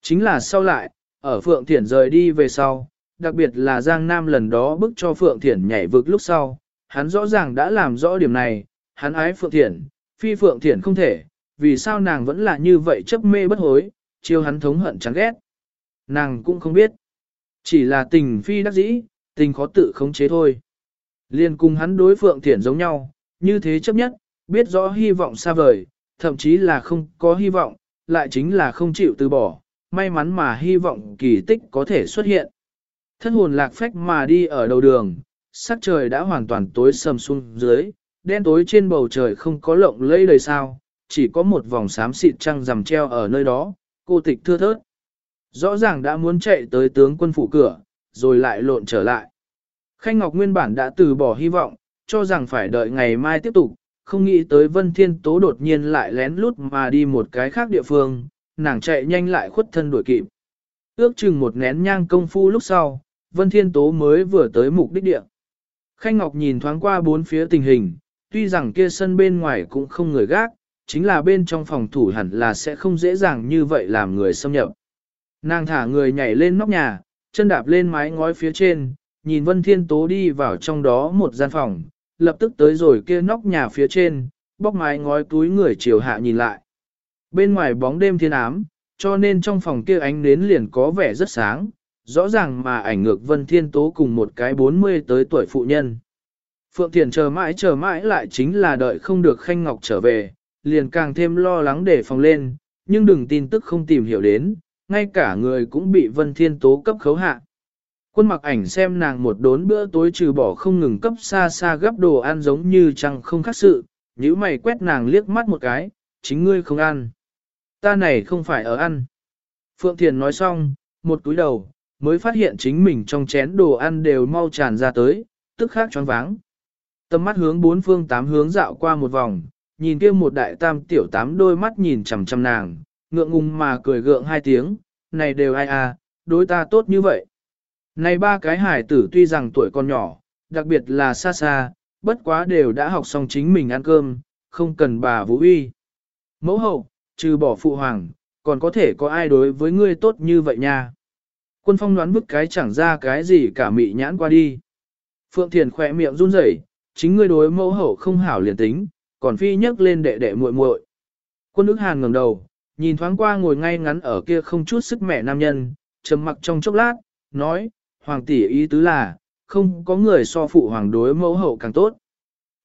Chính là sau lại, ở Phượng Thiển rời đi về sau, đặc biệt là Giang Nam lần đó bức cho Phượng Thiển nhảy vực lúc sau, hắn rõ ràng đã làm rõ điểm này, hắn ái Phượng Thiển, phi Phượng Thiển không thể, vì sao nàng vẫn là như vậy chấp mê bất hối, chiêu hắn thống hận chán ghét. Nàng cũng không biết, chỉ là tình phi đắc dĩ, tình khó tự khống chế thôi. Liên cùng hắn đối Phượng Thiển giống nhau, như thế chấp nhất, biết rõ hy vọng xa vời, thậm chí là không có hy vọng, lại chính là không chịu từ bỏ, may mắn mà hy vọng kỳ tích có thể xuất hiện. Thân hồn lạc phách mà đi ở đầu đường, sắc trời đã hoàn toàn tối sầm xuống dưới, đen tối trên bầu trời không có lộng lẫy đầy sao, chỉ có một vòng xám xịt trăng rằm treo ở nơi đó, cô tịch thưa thớt. Rõ ràng đã muốn chạy tới tướng quân phủ cửa, rồi lại lộn trở lại. Khanh Ngọc nguyên bản đã từ bỏ hy vọng, cho rằng phải đợi ngày mai tiếp tục, không nghĩ tới Vân Thiên Tố đột nhiên lại lén lút mà đi một cái khác địa phương, nàng chạy nhanh lại khuất thân đuổi kịp. Ước chừng một nén nhang công phu lúc sau, Vân Thiên Tố mới vừa tới mục đích địa. Khanh Ngọc nhìn thoáng qua bốn phía tình hình, tuy rằng kia sân bên ngoài cũng không người gác, chính là bên trong phòng thủ hẳn là sẽ không dễ dàng như vậy làm người xâm nhập. Nàng thả người nhảy lên nóc nhà, chân đạp lên mái ngói phía trên, nhìn Vân Thiên Tố đi vào trong đó một gian phòng, lập tức tới rồi kia nóc nhà phía trên, bóc mái ngói túi người chiều hạ nhìn lại. Bên ngoài bóng đêm thiên ám, cho nên trong phòng kia ánh nến liền có vẻ rất sáng, rõ ràng mà ảnh ngược Vân Thiên Tố cùng một cái 40 tới tuổi phụ nhân. Phượng Thiền chờ mãi chờ mãi lại chính là đợi không được Khanh Ngọc trở về, liền càng thêm lo lắng để phòng lên, nhưng đừng tin tức không tìm hiểu đến, ngay cả người cũng bị Vân Thiên Tố cấp khấu hạ. Quân mặc ảnh xem nàng một đốn bữa tối trừ bỏ không ngừng cấp xa xa gấp đồ ăn giống như chẳng không khác sự, nếu mày quét nàng liếc mắt một cái, chính ngươi không ăn. Ta này không phải ở ăn. Phượng Thiền nói xong, một túi đầu, mới phát hiện chính mình trong chén đồ ăn đều mau tràn ra tới, tức khác choáng váng. Tâm mắt hướng bốn phương tám hướng dạo qua một vòng, nhìn kia một đại tam tiểu tám đôi mắt nhìn chằm chằm nàng, ngượng ngùng mà cười gượng hai tiếng, này đều ai à, đối ta tốt như vậy. Này ba cái hải tử tuy rằng tuổi còn nhỏ, đặc biệt là xa xa, bất quá đều đã học xong chính mình ăn cơm, không cần bà vũ uy. Mẫu hậu, trừ bỏ phụ hoàng, còn có thể có ai đối với ngươi tốt như vậy nha. Quân phong đoán bức cái chẳng ra cái gì cả mị nhãn qua đi. Phượng Thiền khỏe miệng run rẩy, chính ngươi đối mẫu hậu không hảo liền tính, còn phi nhấc lên đệ đệ muội muội. Quân ức hàn ngẩng đầu, nhìn thoáng qua ngồi ngay ngắn ở kia không chút sức mẹ nam nhân, trầm mặc trong chốc lát, nói, hoàng tỷ ý tứ là, không có người so phụ hoàng đối mẫu hậu càng tốt.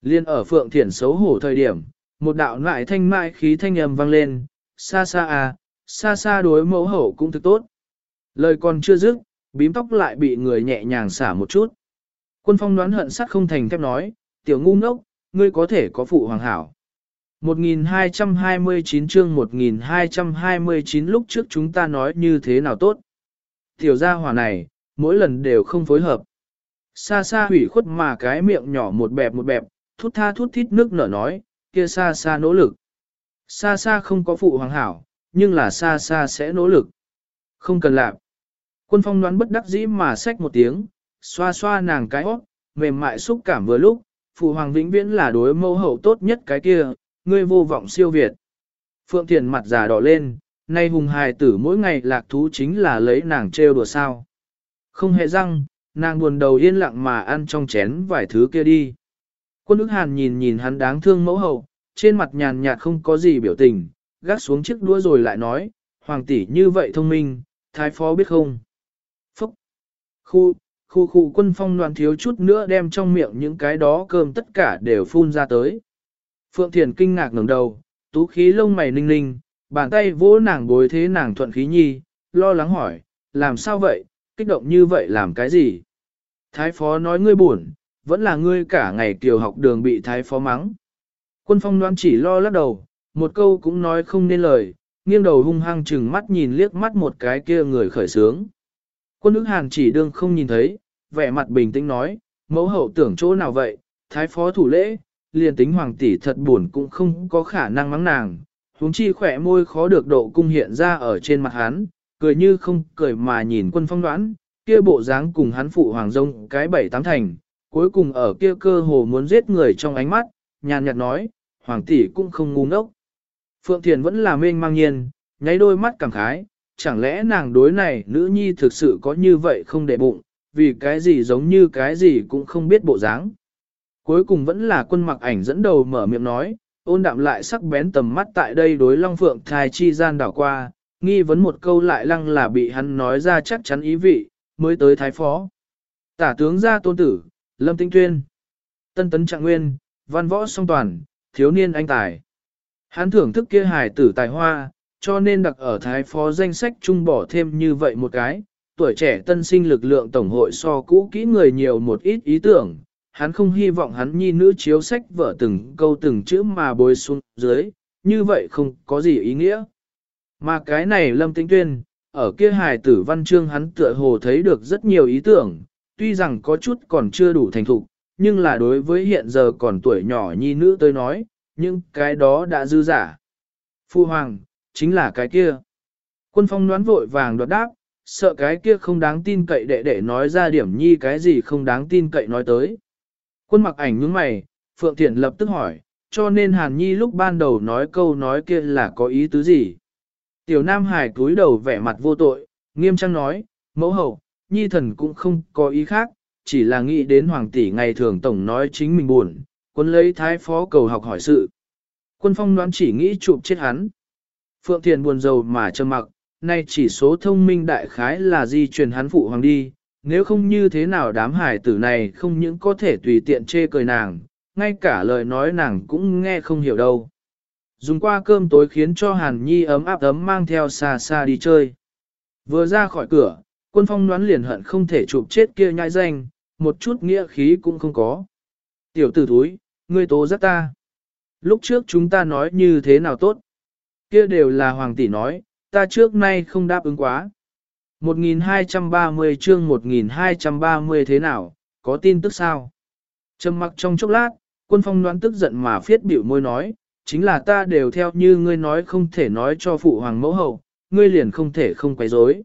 Liên ở Phượng Thiển xấu hổ thời điểm, một đạo lại thanh mại khí thanh âm vang lên, xa xa à, xa xa đối mẫu hậu cũng thực tốt. Lời còn chưa dứt, bím tóc lại bị người nhẹ nhàng xả một chút. Quân phong đoán hận sắt không thành thép nói, tiểu ngu ngốc, ngươi có thể có phụ hoàng hảo. 1229 chương 1229 lúc trước chúng ta nói như thế nào tốt. Tiểu gia hỏa này, mỗi lần đều không phối hợp. Xa xa hủy khuất mà cái miệng nhỏ một bẹp một bẹp, thút tha thút thít nước nở nói, kia xa xa nỗ lực. Xa xa không có phụ hoàng hảo, nhưng là xa xa sẽ nỗ lực. Không cần làm. Quân phong đoán bất đắc dĩ mà xách một tiếng, xoa xoa nàng cái óc, mềm mại xúc cảm vừa lúc, phụ hoàng vĩnh viễn là đối mẫu hậu tốt nhất cái kia, ngươi vô vọng siêu việt. Phượng Thiền mặt già đỏ lên, nay hùng hài tử mỗi ngày lạc thú chính là lấy nàng trêu đùa sao. Không hề răng, nàng buồn đầu yên lặng mà ăn trong chén vài thứ kia đi. Quân ức hàn nhìn nhìn hắn đáng thương mẫu hậu, trên mặt nhàn nhạt không có gì biểu tình, gác xuống chiếc đũa rồi lại nói, hoàng tỷ như vậy thông minh, thái phó biết không? Khu, khu khu quân phong đoàn thiếu chút nữa đem trong miệng những cái đó cơm tất cả đều phun ra tới. Phượng Thiền kinh ngạc ngẩng đầu, tú khí lông mày ninh ninh, bàn tay vỗ nàng bối thế nàng thuận khí nhi, lo lắng hỏi, làm sao vậy, kích động như vậy làm cái gì? Thái phó nói ngươi buồn, vẫn là ngươi cả ngày kiều học đường bị thái phó mắng. Quân phong đoan chỉ lo lắc đầu, một câu cũng nói không nên lời, nghiêng đầu hung hăng chừng mắt nhìn liếc mắt một cái kia người khởi sướng. Quân ức hàn chỉ đương không nhìn thấy, vẻ mặt bình tĩnh nói, mẫu hậu tưởng chỗ nào vậy, thái phó thủ lễ, liền tính hoàng tỷ thật buồn cũng không có khả năng mắng nàng, huống chi khỏe môi khó được độ cung hiện ra ở trên mặt hắn, cười như không cười mà nhìn quân phong đoán, kia bộ dáng cùng hắn phụ hoàng rông cái bảy tám thành, cuối cùng ở kia cơ hồ muốn giết người trong ánh mắt, nhàn nhạt nói, hoàng tỷ cũng không ngu ngốc. Phượng Thiền vẫn là mênh mang nhiên, nháy đôi mắt cảm khái, chẳng lẽ nàng đối này nữ nhi thực sự có như vậy không để bụng, vì cái gì giống như cái gì cũng không biết bộ dáng. Cuối cùng vẫn là quân mặc ảnh dẫn đầu mở miệng nói, ôn đạm lại sắc bén tầm mắt tại đây đối Long Phượng thai chi gian đảo qua, nghi vấn một câu lại lăng là bị hắn nói ra chắc chắn ý vị, mới tới thái phó. Tả tướng gia tôn tử, Lâm Tinh Tuyên, Tân Tấn Trạng Nguyên, Văn Võ Song Toàn, Thiếu Niên Anh Tài. Hắn thưởng thức kia hài tử tài hoa, cho nên đặc ở thái phó danh sách trung bỏ thêm như vậy một cái, tuổi trẻ tân sinh lực lượng tổng hội so cũ kỹ người nhiều một ít ý tưởng, hắn không hy vọng hắn nhi nữ chiếu sách vợ từng câu từng chữ mà bồi xuống dưới, như vậy không có gì ý nghĩa. Mà cái này lâm tĩnh tuyên, ở kia hài tử văn chương hắn tựa hồ thấy được rất nhiều ý tưởng, tuy rằng có chút còn chưa đủ thành thục, nhưng là đối với hiện giờ còn tuổi nhỏ nhi nữ tôi nói, nhưng cái đó đã dư giả. Phu hoàng, chính là cái kia. Quân phong đoán vội vàng đoạt đáp, sợ cái kia không đáng tin cậy đệ đệ nói ra điểm nhi cái gì không đáng tin cậy nói tới. Quân mặc ảnh nhướng mày, Phượng Thiện lập tức hỏi, cho nên Hàn Nhi lúc ban đầu nói câu nói kia là có ý tứ gì? Tiểu Nam Hải cúi đầu vẻ mặt vô tội, nghiêm trang nói, mẫu hậu, Nhi thần cũng không có ý khác, chỉ là nghĩ đến Hoàng tỷ ngày thường tổng nói chính mình buồn, quân lấy thái phó cầu học hỏi sự. Quân phong đoán chỉ nghĩ chụp chết hắn. Phượng Thiền buồn rầu mà trầm mặc, nay chỉ số thông minh đại khái là di truyền hắn phụ hoàng đi, nếu không như thế nào đám hải tử này không những có thể tùy tiện chê cười nàng, ngay cả lời nói nàng cũng nghe không hiểu đâu. Dùng qua cơm tối khiến cho Hàn Nhi ấm áp ấm mang theo xa xa đi chơi. Vừa ra khỏi cửa, quân phong đoán liền hận không thể chụp chết kia nhai danh, một chút nghĩa khí cũng không có. Tiểu tử thúi, ngươi tố giác ta. Lúc trước chúng ta nói như thế nào tốt. Kia đều là hoàng tỷ nói, ta trước nay không đáp ứng quá. 1230 chương 1230 thế nào, có tin tức sao? Trầm mặc trong chốc lát, quân phong đoán tức giận mà phiết biểu môi nói, chính là ta đều theo như ngươi nói không thể nói cho phụ hoàng mẫu hậu, ngươi liền không thể không quấy rối.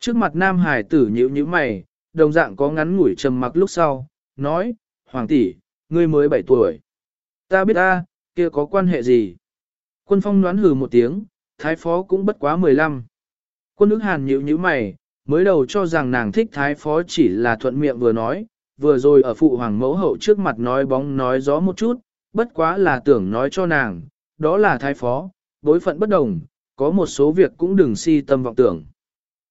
Trước mặt nam hải tử nhíu nhíu mày, đồng dạng có ngắn ngủi trầm mặc lúc sau, nói, hoàng tỷ, ngươi mới 7 tuổi. Ta biết ta, kia có quan hệ gì? Quân phong đoán hừ một tiếng, thái phó cũng bất quá 15. Quân ức hàn nhíu như mày, mới đầu cho rằng nàng thích thái phó chỉ là thuận miệng vừa nói, vừa rồi ở phụ hoàng mẫu hậu trước mặt nói bóng nói gió một chút, bất quá là tưởng nói cho nàng, đó là thái phó, bối phận bất đồng, có một số việc cũng đừng si tâm vọng tưởng.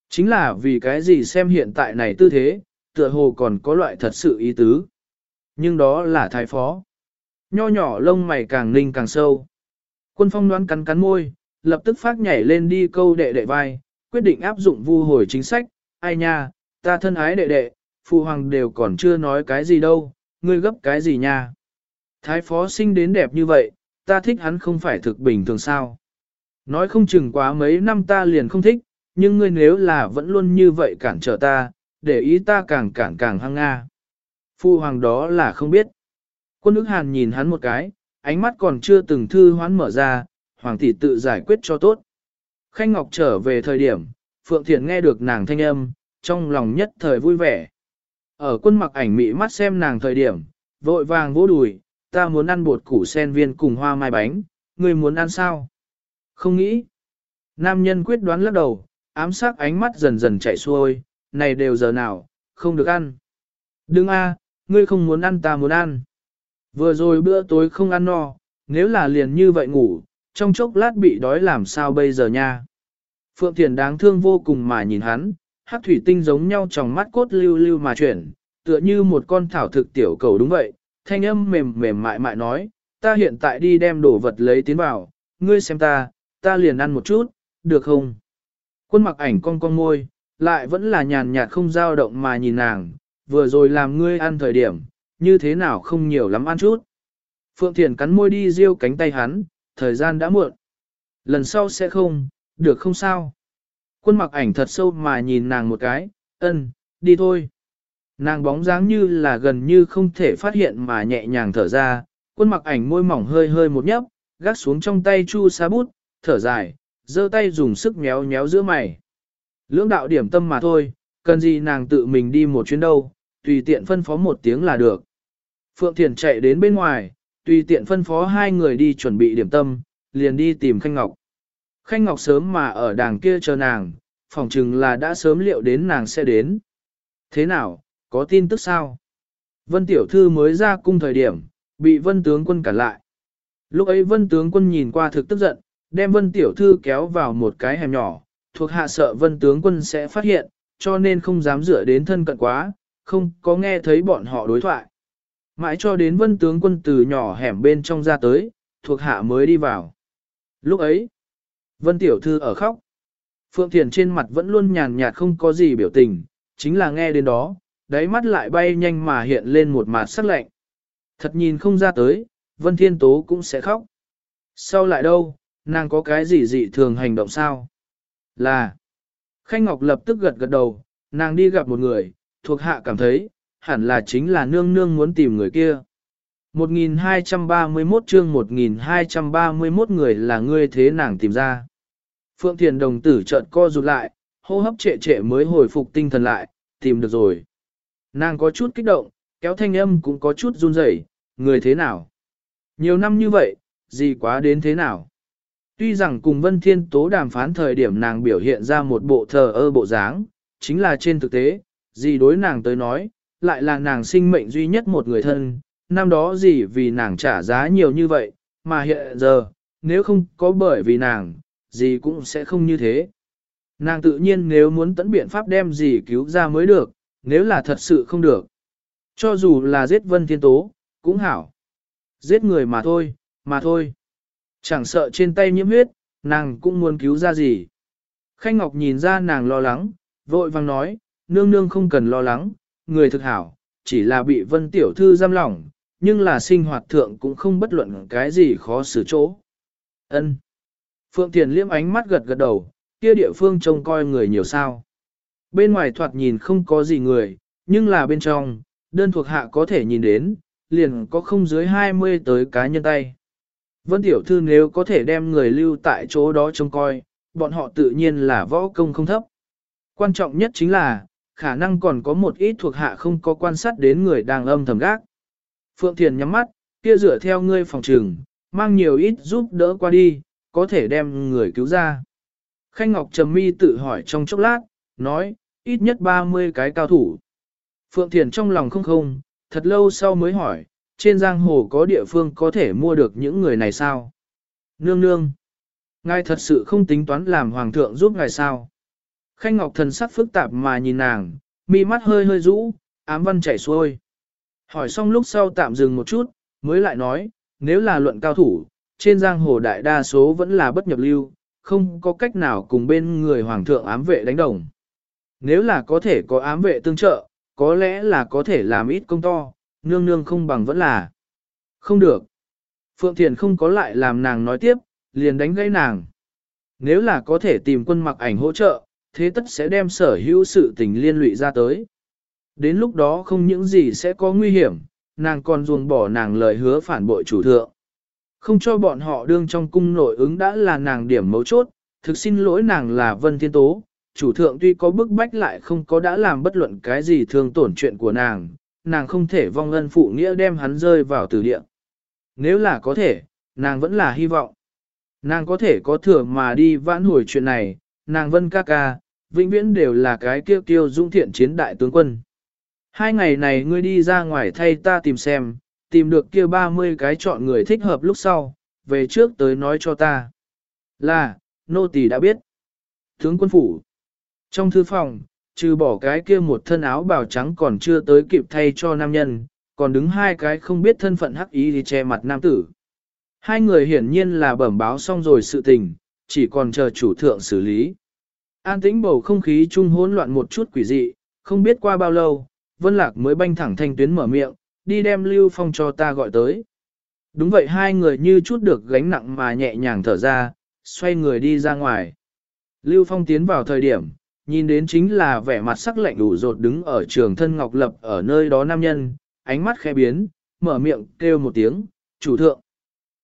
Chính là vì cái gì xem hiện tại này tư thế, tựa hồ còn có loại thật sự ý tứ. Nhưng đó là thái phó. Nho nhỏ lông mày càng ninh càng sâu. Quân phong đoán cắn cắn môi, lập tức phát nhảy lên đi câu đệ đệ vai, quyết định áp dụng vu hồi chính sách, ai nha, ta thân ái đệ đệ, phụ hoàng đều còn chưa nói cái gì đâu, ngươi gấp cái gì nha. Thái phó sinh đến đẹp như vậy, ta thích hắn không phải thực bình thường sao. Nói không chừng quá mấy năm ta liền không thích, nhưng ngươi nếu là vẫn luôn như vậy cản trở ta, để ý ta càng cản càng hăng nga. Phu hoàng đó là không biết. Quân ức hàn nhìn hắn một cái, ánh mắt còn chưa từng thư hoán mở ra, hoàng tỷ tự giải quyết cho tốt. Khanh Ngọc trở về thời điểm, Phượng Thiện nghe được nàng thanh âm, trong lòng nhất thời vui vẻ. Ở quân mặc ảnh mị mắt xem nàng thời điểm, vội vàng vỗ đùi, ta muốn ăn bột củ sen viên cùng hoa mai bánh, ngươi muốn ăn sao? Không nghĩ. Nam nhân quyết đoán lắc đầu, ám sát ánh mắt dần dần chạy xuôi, này đều giờ nào, không được ăn. Đừng a, ngươi không muốn ăn ta muốn ăn. Vừa rồi bữa tối không ăn no, nếu là liền như vậy ngủ, trong chốc lát bị đói làm sao bây giờ nha. Phượng Thiền đáng thương vô cùng mà nhìn hắn, hát thủy tinh giống nhau trong mắt cốt lưu lưu mà chuyển, tựa như một con thảo thực tiểu cầu đúng vậy, thanh âm mềm mềm mại mại nói, ta hiện tại đi đem đồ vật lấy tiến vào, ngươi xem ta, ta liền ăn một chút, được không? Quân mặc ảnh con con môi, lại vẫn là nhàn nhạt không dao động mà nhìn nàng, vừa rồi làm ngươi ăn thời điểm, như thế nào không nhiều lắm ăn chút. Phượng Thiền cắn môi đi riêu cánh tay hắn, thời gian đã muộn. Lần sau sẽ không, được không sao. Quân mặc ảnh thật sâu mà nhìn nàng một cái, ân, đi thôi. Nàng bóng dáng như là gần như không thể phát hiện mà nhẹ nhàng thở ra, quân mặc ảnh môi mỏng hơi hơi một nhấp, gác xuống trong tay chu sa bút, thở dài, giơ tay dùng sức méo méo giữa mày. Lưỡng đạo điểm tâm mà thôi, cần gì nàng tự mình đi một chuyến đâu, tùy tiện phân phó một tiếng là được. Phượng Thiền chạy đến bên ngoài, tùy tiện phân phó hai người đi chuẩn bị điểm tâm, liền đi tìm Khanh Ngọc. Khanh Ngọc sớm mà ở đàng kia chờ nàng, phỏng chừng là đã sớm liệu đến nàng sẽ đến. Thế nào, có tin tức sao? Vân Tiểu Thư mới ra cung thời điểm, bị Vân Tướng Quân cản lại. Lúc ấy Vân Tướng Quân nhìn qua thực tức giận, đem Vân Tiểu Thư kéo vào một cái hẻm nhỏ, thuộc hạ sợ Vân Tướng Quân sẽ phát hiện, cho nên không dám dựa đến thân cận quá, không có nghe thấy bọn họ đối thoại. Mãi cho đến Vân Tướng Quân từ nhỏ hẻm bên trong ra tới, thuộc hạ mới đi vào. Lúc ấy, Vân Tiểu Thư ở khóc. Phượng Thiền trên mặt vẫn luôn nhàn nhạt không có gì biểu tình, chính là nghe đến đó, đáy mắt lại bay nhanh mà hiện lên một mặt sắc lạnh. Thật nhìn không ra tới, Vân Thiên Tố cũng sẽ khóc. Sau lại đâu, nàng có cái gì dị thường hành động sao? Là, Khanh Ngọc lập tức gật gật đầu, nàng đi gặp một người, thuộc hạ cảm thấy, hẳn là chính là nương nương muốn tìm người kia. 1231 chương 1231 người là ngươi thế nàng tìm ra. Phượng Thiền đồng tử chợt co rụt lại, hô hấp trệ trệ mới hồi phục tinh thần lại, tìm được rồi. Nàng có chút kích động, kéo thanh âm cũng có chút run rẩy, người thế nào? Nhiều năm như vậy, gì quá đến thế nào? Tuy rằng cùng Vân Thiên Tố đàm phán thời điểm nàng biểu hiện ra một bộ thờ ơ bộ dáng, chính là trên thực tế, gì đối nàng tới nói, lại là nàng sinh mệnh duy nhất một người thân, năm đó gì vì nàng trả giá nhiều như vậy, mà hiện giờ, nếu không có bởi vì nàng, gì cũng sẽ không như thế. Nàng tự nhiên nếu muốn tận biện pháp đem gì cứu ra mới được, nếu là thật sự không được. Cho dù là giết Vân Thiên Tố, cũng hảo. Giết người mà thôi, mà thôi. Chẳng sợ trên tay nhiễm huyết, nàng cũng muốn cứu ra gì. Khanh Ngọc nhìn ra nàng lo lắng, vội vang nói, nương nương không cần lo lắng, người thực hảo, chỉ là bị vân tiểu thư giam lỏng, nhưng là sinh hoạt thượng cũng không bất luận cái gì khó xử chỗ. Ân. Phượng Thiền liêm ánh mắt gật gật đầu, kia địa phương trông coi người nhiều sao. Bên ngoài thoạt nhìn không có gì người, nhưng là bên trong, đơn thuộc hạ có thể nhìn đến, liền có không dưới 20 tới cá nhân tay. Vân Tiểu Thư nếu có thể đem người lưu tại chỗ đó trông coi, bọn họ tự nhiên là võ công không thấp. Quan trọng nhất chính là, khả năng còn có một ít thuộc hạ không có quan sát đến người đang âm thầm gác. Phượng Thiền nhắm mắt, kia rửa theo ngươi phòng trường, mang nhiều ít giúp đỡ qua đi, có thể đem người cứu ra. Khanh Ngọc Trầm Mi tự hỏi trong chốc lát, nói, ít nhất 30 cái cao thủ. Phượng Thiền trong lòng không không, thật lâu sau mới hỏi, trên giang hồ có địa phương có thể mua được những người này sao? Nương nương, ngài thật sự không tính toán làm hoàng thượng giúp ngài sao? Khanh Ngọc thần sắc phức tạp mà nhìn nàng, mi mắt hơi hơi rũ, ám văn chảy xuôi. Hỏi xong lúc sau tạm dừng một chút, mới lại nói, nếu là luận cao thủ, trên giang hồ đại đa số vẫn là bất nhập lưu, không có cách nào cùng bên người hoàng thượng ám vệ đánh đồng. Nếu là có thể có ám vệ tương trợ, có lẽ là có thể làm ít công to, nương nương không bằng vẫn là. Không được. Phượng Thiền không có lại làm nàng nói tiếp, liền đánh gãy nàng. Nếu là có thể tìm quân mặc ảnh hỗ trợ, thế tất sẽ đem sở hữu sự tình liên lụy ra tới. Đến lúc đó không những gì sẽ có nguy hiểm, nàng còn ruồng bỏ nàng lời hứa phản bội chủ thượng. Không cho bọn họ đương trong cung nội ứng đã là nàng điểm mấu chốt, thực xin lỗi nàng là Vân Thiên Tố, chủ thượng tuy có bức bách lại không có đã làm bất luận cái gì thương tổn chuyện của nàng, nàng không thể vong ân phụ nghĩa đem hắn rơi vào từ địa. Nếu là có thể, nàng vẫn là hy vọng. Nàng có thể có thừa mà đi vãn hồi chuyện này, nàng vân ca ca, vĩnh viễn đều là cái kiêu kiêu dung thiện chiến đại tướng quân. Hai ngày này ngươi đi ra ngoài thay ta tìm xem, tìm được kia 30 cái chọn người thích hợp lúc sau, về trước tới nói cho ta. Là, nô tỳ đã biết. Tướng quân phủ. Trong thư phòng, trừ bỏ cái kia một thân áo bào trắng còn chưa tới kịp thay cho nam nhân, còn đứng hai cái không biết thân phận hắc ý thì che mặt nam tử. Hai người hiển nhiên là bẩm báo xong rồi sự tình, chỉ còn chờ chủ thượng xử lý. An tĩnh bầu không khí trung hỗn loạn một chút quỷ dị, không biết qua bao lâu, Vân Lạc mới banh thẳng thanh tuyến mở miệng, đi đem Lưu Phong cho ta gọi tới. Đúng vậy hai người như chút được gánh nặng mà nhẹ nhàng thở ra, xoay người đi ra ngoài. Lưu Phong tiến vào thời điểm, nhìn đến chính là vẻ mặt sắc lạnh đủ rột đứng ở trường thân Ngọc Lập ở nơi đó nam nhân, ánh mắt khẽ biến, mở miệng kêu một tiếng, chủ thượng.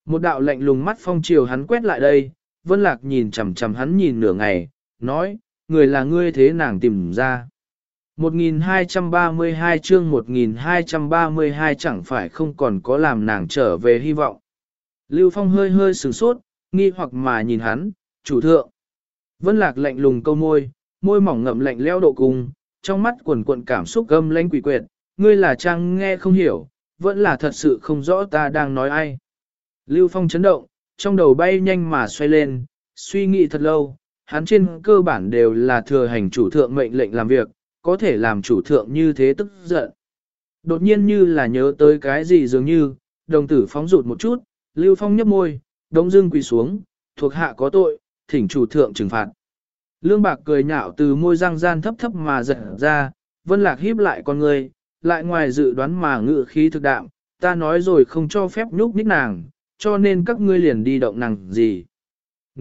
Một đạo lạnh lùng mắt phong chiều hắn quét lại đây, Vân Lạc nhìn chằm chằm hắn nhìn nửa ngày, nói, người là ngươi thế nàng tìm ra. 1232 chương 1232 chẳng phải không còn có làm nàng trở về hy vọng. Lưu Phong hơi hơi sửng sốt, nghi hoặc mà nhìn hắn, chủ thượng. Vân Lạc lạnh lùng câu môi, môi mỏng ngậm lạnh leo độ cùng trong mắt quần cuộn cảm xúc gâm lanh quỷ quyệt, ngươi là trang nghe không hiểu, vẫn là thật sự không rõ ta đang nói ai. Lưu Phong chấn động, trong đầu bay nhanh mà xoay lên, suy nghĩ thật lâu, hắn trên cơ bản đều là thừa hành chủ thượng mệnh lệnh làm việc, có thể làm chủ thượng như thế tức giận. Đột nhiên như là nhớ tới cái gì dường như, đồng tử phóng rụt một chút, Lưu Phong nhấp môi, đống dưng quỳ xuống, thuộc hạ có tội, thỉnh chủ thượng trừng phạt. Lương bạc cười nhạo từ môi răng gian thấp thấp mà giật ra, vân lạc híp lại con người, lại ngoài dự đoán mà ngự khí thực đạm, ta nói rồi không cho phép nhúc nhích nàng, cho nên các ngươi liền đi động nàng gì.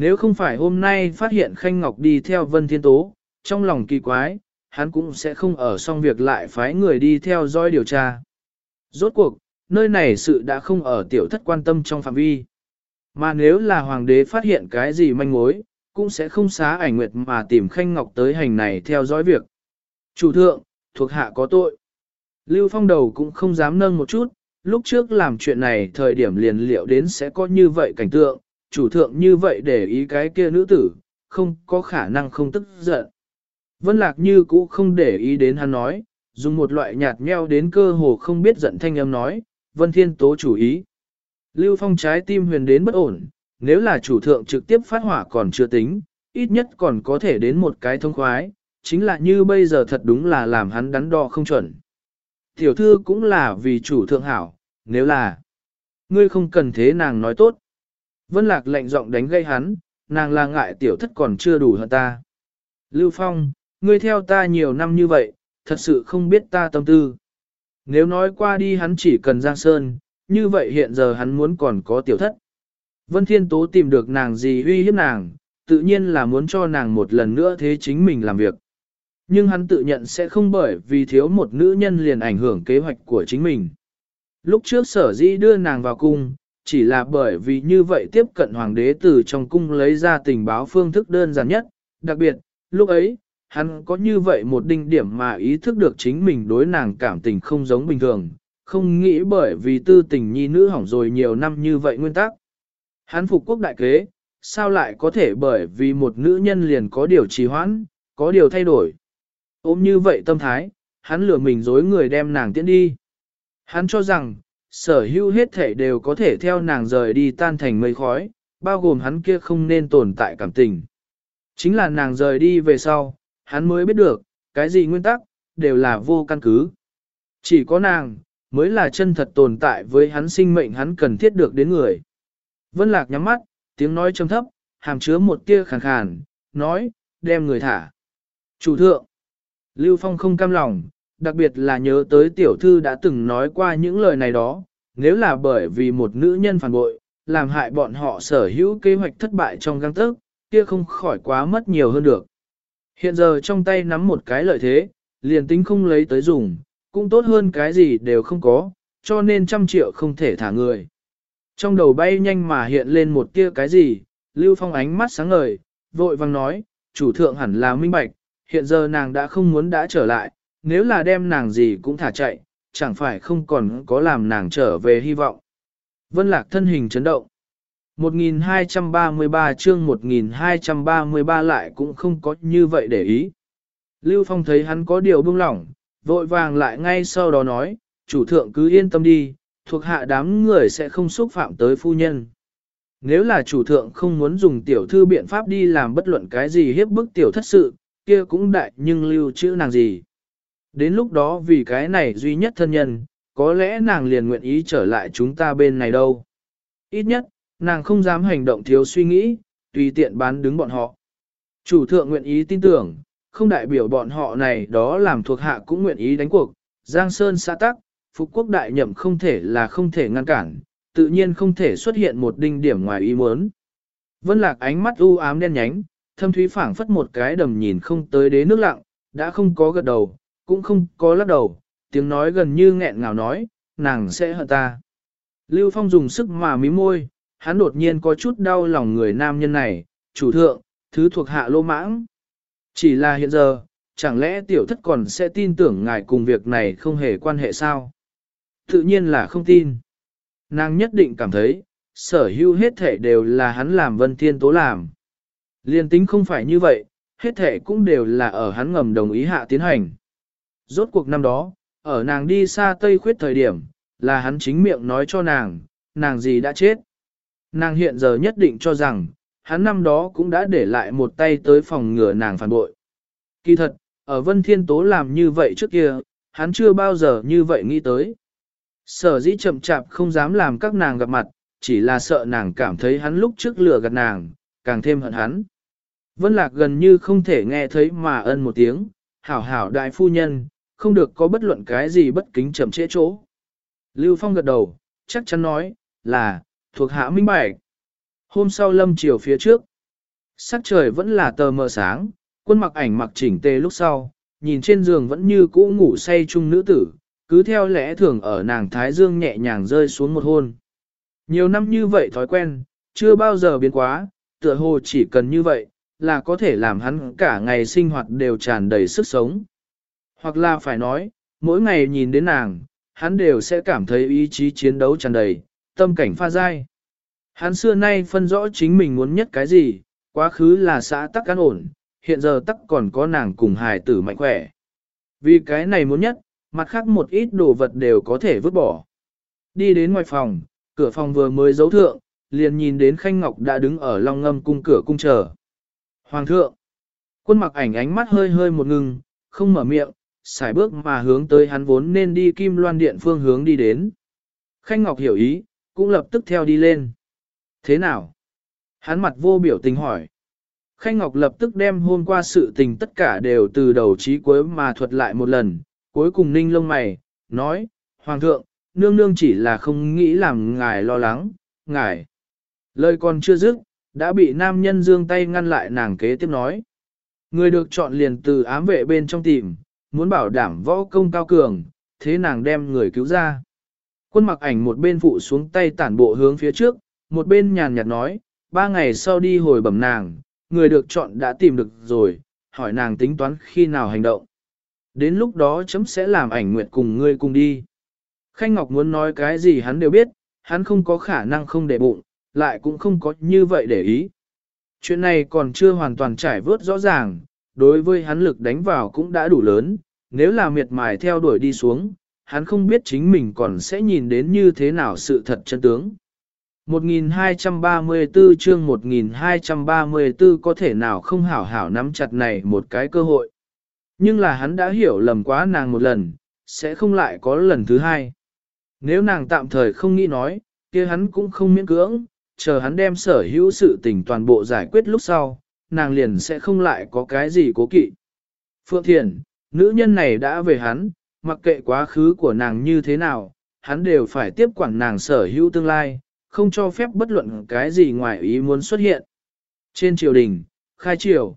Nếu không phải hôm nay phát hiện Khanh Ngọc đi theo Vân Thiên Tố, trong lòng kỳ quái, hắn cũng sẽ không ở xong việc lại phái người đi theo dõi điều tra. Rốt cuộc, nơi này sự đã không ở tiểu thất quan tâm trong phạm vi. Mà nếu là hoàng đế phát hiện cái gì manh mối, cũng sẽ không xá ảnh nguyệt mà tìm Khanh Ngọc tới hành này theo dõi việc. Chủ thượng, thuộc hạ có tội. Lưu Phong đầu cũng không dám nâng một chút, lúc trước làm chuyện này thời điểm liền liệu đến sẽ có như vậy cảnh tượng, chủ thượng như vậy để ý cái kia nữ tử, không có khả năng không tức giận. Vân Lạc như cũ không để ý đến hắn nói, dùng một loại nhạt nheo đến cơ hồ không biết giận thanh âm nói, Vân Thiên Tố chủ ý. Lưu Phong trái tim huyền đến bất ổn, nếu là chủ thượng trực tiếp phát hỏa còn chưa tính, ít nhất còn có thể đến một cái thông khoái, chính là như bây giờ thật đúng là làm hắn đắn đo không chuẩn. Tiểu thư cũng là vì chủ thượng hảo, nếu là, ngươi không cần thế nàng nói tốt. Vân Lạc lạnh giọng đánh gây hắn, nàng là ngại tiểu thất còn chưa đủ hơn ta. Lưu Phong, ngươi theo ta nhiều năm như vậy, thật sự không biết ta tâm tư. Nếu nói qua đi hắn chỉ cần Giang Sơn, như vậy hiện giờ hắn muốn còn có tiểu thất. Vân Thiên Tố tìm được nàng gì uy hiếp nàng, tự nhiên là muốn cho nàng một lần nữa thế chính mình làm việc. Nhưng hắn tự nhận sẽ không bởi vì thiếu một nữ nhân liền ảnh hưởng kế hoạch của chính mình. Lúc trước sở dĩ đưa nàng vào cung, chỉ là bởi vì như vậy tiếp cận hoàng đế từ trong cung lấy ra tình báo phương thức đơn giản nhất, đặc biệt, lúc ấy, hắn có như vậy một đinh điểm mà ý thức được chính mình đối nàng cảm tình không giống bình thường, không nghĩ bởi vì tư tình nhi nữ hỏng rồi nhiều năm như vậy nguyên tắc. Hắn phục quốc đại kế, sao lại có thể bởi vì một nữ nhân liền có điều trì hoãn, có điều thay đổi. Ôm như vậy tâm thái, hắn lừa mình dối người đem nàng tiễn đi. Hắn cho rằng, sở hữu hết thể đều có thể theo nàng rời đi tan thành mây khói, bao gồm hắn kia không nên tồn tại cảm tình. Chính là nàng rời đi về sau, hắn mới biết được, cái gì nguyên tắc, đều là vô căn cứ. Chỉ có nàng, mới là chân thật tồn tại với hắn sinh mệnh hắn cần thiết được đến người. Vân Lạc nhắm mắt, tiếng nói trầm thấp, hàm chứa một tia khàn khàn, nói, đem người thả. Chủ thượng, Lưu Phong không cam lòng, đặc biệt là nhớ tới tiểu thư đã từng nói qua những lời này đó, nếu là bởi vì một nữ nhân phản bội, làm hại bọn họ sở hữu kế hoạch thất bại trong găng tức, kia không khỏi quá mất nhiều hơn được. Hiện giờ trong tay nắm một cái lợi thế, liền tính không lấy tới dùng, cũng tốt hơn cái gì đều không có, cho nên trăm triệu không thể thả người. Trong đầu bay nhanh mà hiện lên một tia cái gì, Lưu Phong ánh mắt sáng ngời, vội vang nói, chủ thượng hẳn là minh bạch, hiện giờ nàng đã không muốn đã trở lại, nếu là đem nàng gì cũng thả chạy, chẳng phải không còn có làm nàng trở về hy vọng. Vân Lạc thân hình chấn động. 1233 chương 1233 lại cũng không có như vậy để ý. Lưu Phong thấy hắn có điều buông lỏng, vội vàng lại ngay sau đó nói, chủ thượng cứ yên tâm đi, thuộc hạ đám người sẽ không xúc phạm tới phu nhân. Nếu là chủ thượng không muốn dùng tiểu thư biện pháp đi làm bất luận cái gì hiếp bức tiểu thất sự, kia cũng đại nhưng lưu chữ nàng gì. Đến lúc đó vì cái này duy nhất thân nhân, có lẽ nàng liền nguyện ý trở lại chúng ta bên này đâu. Ít nhất, nàng không dám hành động thiếu suy nghĩ, tùy tiện bán đứng bọn họ. Chủ thượng nguyện ý tin tưởng, không đại biểu bọn họ này đó làm thuộc hạ cũng nguyện ý đánh cuộc, Giang Sơn xã tắc, Phục quốc đại nhậm không thể là không thể ngăn cản, tự nhiên không thể xuất hiện một đinh điểm ngoài ý muốn. Vân lạc ánh mắt u ám đen nhánh, thâm thúy phảng phất một cái đầm nhìn không tới đế nước lặng, đã không có gật đầu, cũng không có lắc đầu, tiếng nói gần như nghẹn ngào nói, nàng sẽ hận ta. Lưu Phong dùng sức mà mí môi, hắn đột nhiên có chút đau lòng người nam nhân này, chủ thượng, thứ thuộc hạ lô mãng. Chỉ là hiện giờ, chẳng lẽ tiểu thất còn sẽ tin tưởng ngài cùng việc này không hề quan hệ sao? Tự nhiên là không tin. Nàng nhất định cảm thấy, sở hữu hết thể đều là hắn làm vân thiên tố làm. Liên tính không phải như vậy, hết thể cũng đều là ở hắn ngầm đồng ý hạ tiến hành. Rốt cuộc năm đó, ở nàng đi xa Tây Khuyết thời điểm, là hắn chính miệng nói cho nàng, nàng gì đã chết. Nàng hiện giờ nhất định cho rằng, hắn năm đó cũng đã để lại một tay tới phòng ngừa nàng phản bội. Kỳ thật, ở Vân Thiên Tố làm như vậy trước kia, hắn chưa bao giờ như vậy nghĩ tới. Sở dĩ chậm chạp không dám làm các nàng gặp mặt, chỉ là sợ nàng cảm thấy hắn lúc trước lừa gạt nàng, càng thêm hận hắn. Vân Lạc gần như không thể nghe thấy mà ân một tiếng, hảo hảo đại phu nhân, không được có bất luận cái gì bất kính chậm trễ chỗ. Lưu Phong gật đầu, chắc chắn nói, là, thuộc hạ minh bạch. Hôm sau lâm chiều phía trước, sắc trời vẫn là tờ mờ sáng, quân mặc ảnh mặc chỉnh tề lúc sau, nhìn trên giường vẫn như cũ ngủ say chung nữ tử, cứ theo lẽ thường ở nàng Thái Dương nhẹ nhàng rơi xuống một hôn. Nhiều năm như vậy thói quen, chưa bao giờ biến quá, tựa hồ chỉ cần như vậy, là có thể làm hắn cả ngày sinh hoạt đều tràn đầy sức sống. Hoặc là phải nói, mỗi ngày nhìn đến nàng, hắn đều sẽ cảm thấy ý chí chiến đấu tràn đầy, tâm cảnh pha dai. Hắn xưa nay phân rõ chính mình muốn nhất cái gì, quá khứ là xã tắc an ổn, hiện giờ tắc còn có nàng cùng hài tử mạnh khỏe. Vì cái này muốn nhất, mặt khác một ít đồ vật đều có thể vứt bỏ. Đi đến ngoài phòng, cửa phòng vừa mới giấu thượng, liền nhìn đến Khanh Ngọc đã đứng ở long ngâm cung cửa cung chờ. Hoàng thượng, quân mặc ảnh ánh mắt hơi hơi một ngừng, không mở miệng, xài bước mà hướng tới hắn vốn nên đi kim loan điện phương hướng đi đến. Khanh Ngọc hiểu ý, cũng lập tức theo đi lên. Thế nào? Hắn mặt vô biểu tình hỏi. Khanh Ngọc lập tức đem hôm qua sự tình tất cả đều từ đầu chí cuối mà thuật lại một lần, cuối cùng ninh lông mày, nói, Hoàng thượng, nương nương chỉ là không nghĩ làm ngài lo lắng, ngài. Lời còn chưa dứt, đã bị nam nhân dương tay ngăn lại nàng kế tiếp nói. Người được chọn liền từ ám vệ bên trong tìm, muốn bảo đảm võ công cao cường, thế nàng đem người cứu ra. Quân mặc ảnh một bên phụ xuống tay tản bộ hướng phía trước, một bên nhàn nhạt nói, ba ngày sau đi hồi bẩm nàng, người được chọn đã tìm được rồi, hỏi nàng tính toán khi nào hành động. Đến lúc đó chấm sẽ làm ảnh nguyện cùng ngươi cùng đi. Khanh Ngọc muốn nói cái gì hắn đều biết, hắn không có khả năng không để bụng, lại cũng không có như vậy để ý. Chuyện này còn chưa hoàn toàn trải vớt rõ ràng, đối với hắn lực đánh vào cũng đã đủ lớn, nếu là miệt mài theo đuổi đi xuống, hắn không biết chính mình còn sẽ nhìn đến như thế nào sự thật chân tướng. 1234 chương 1234 có thể nào không hảo hảo nắm chặt này một cái cơ hội. Nhưng là hắn đã hiểu lầm quá nàng một lần, sẽ không lại có lần thứ hai. Nếu nàng tạm thời không nghĩ nói, kia hắn cũng không miễn cưỡng, chờ hắn đem sở hữu sự tình toàn bộ giải quyết lúc sau, nàng liền sẽ không lại có cái gì cố kỵ. Phượng Thiền, nữ nhân này đã về hắn, mặc kệ quá khứ của nàng như thế nào, hắn đều phải tiếp quản nàng sở hữu tương lai, không cho phép bất luận cái gì ngoài ý muốn xuất hiện. Trên triều đình, khai triều,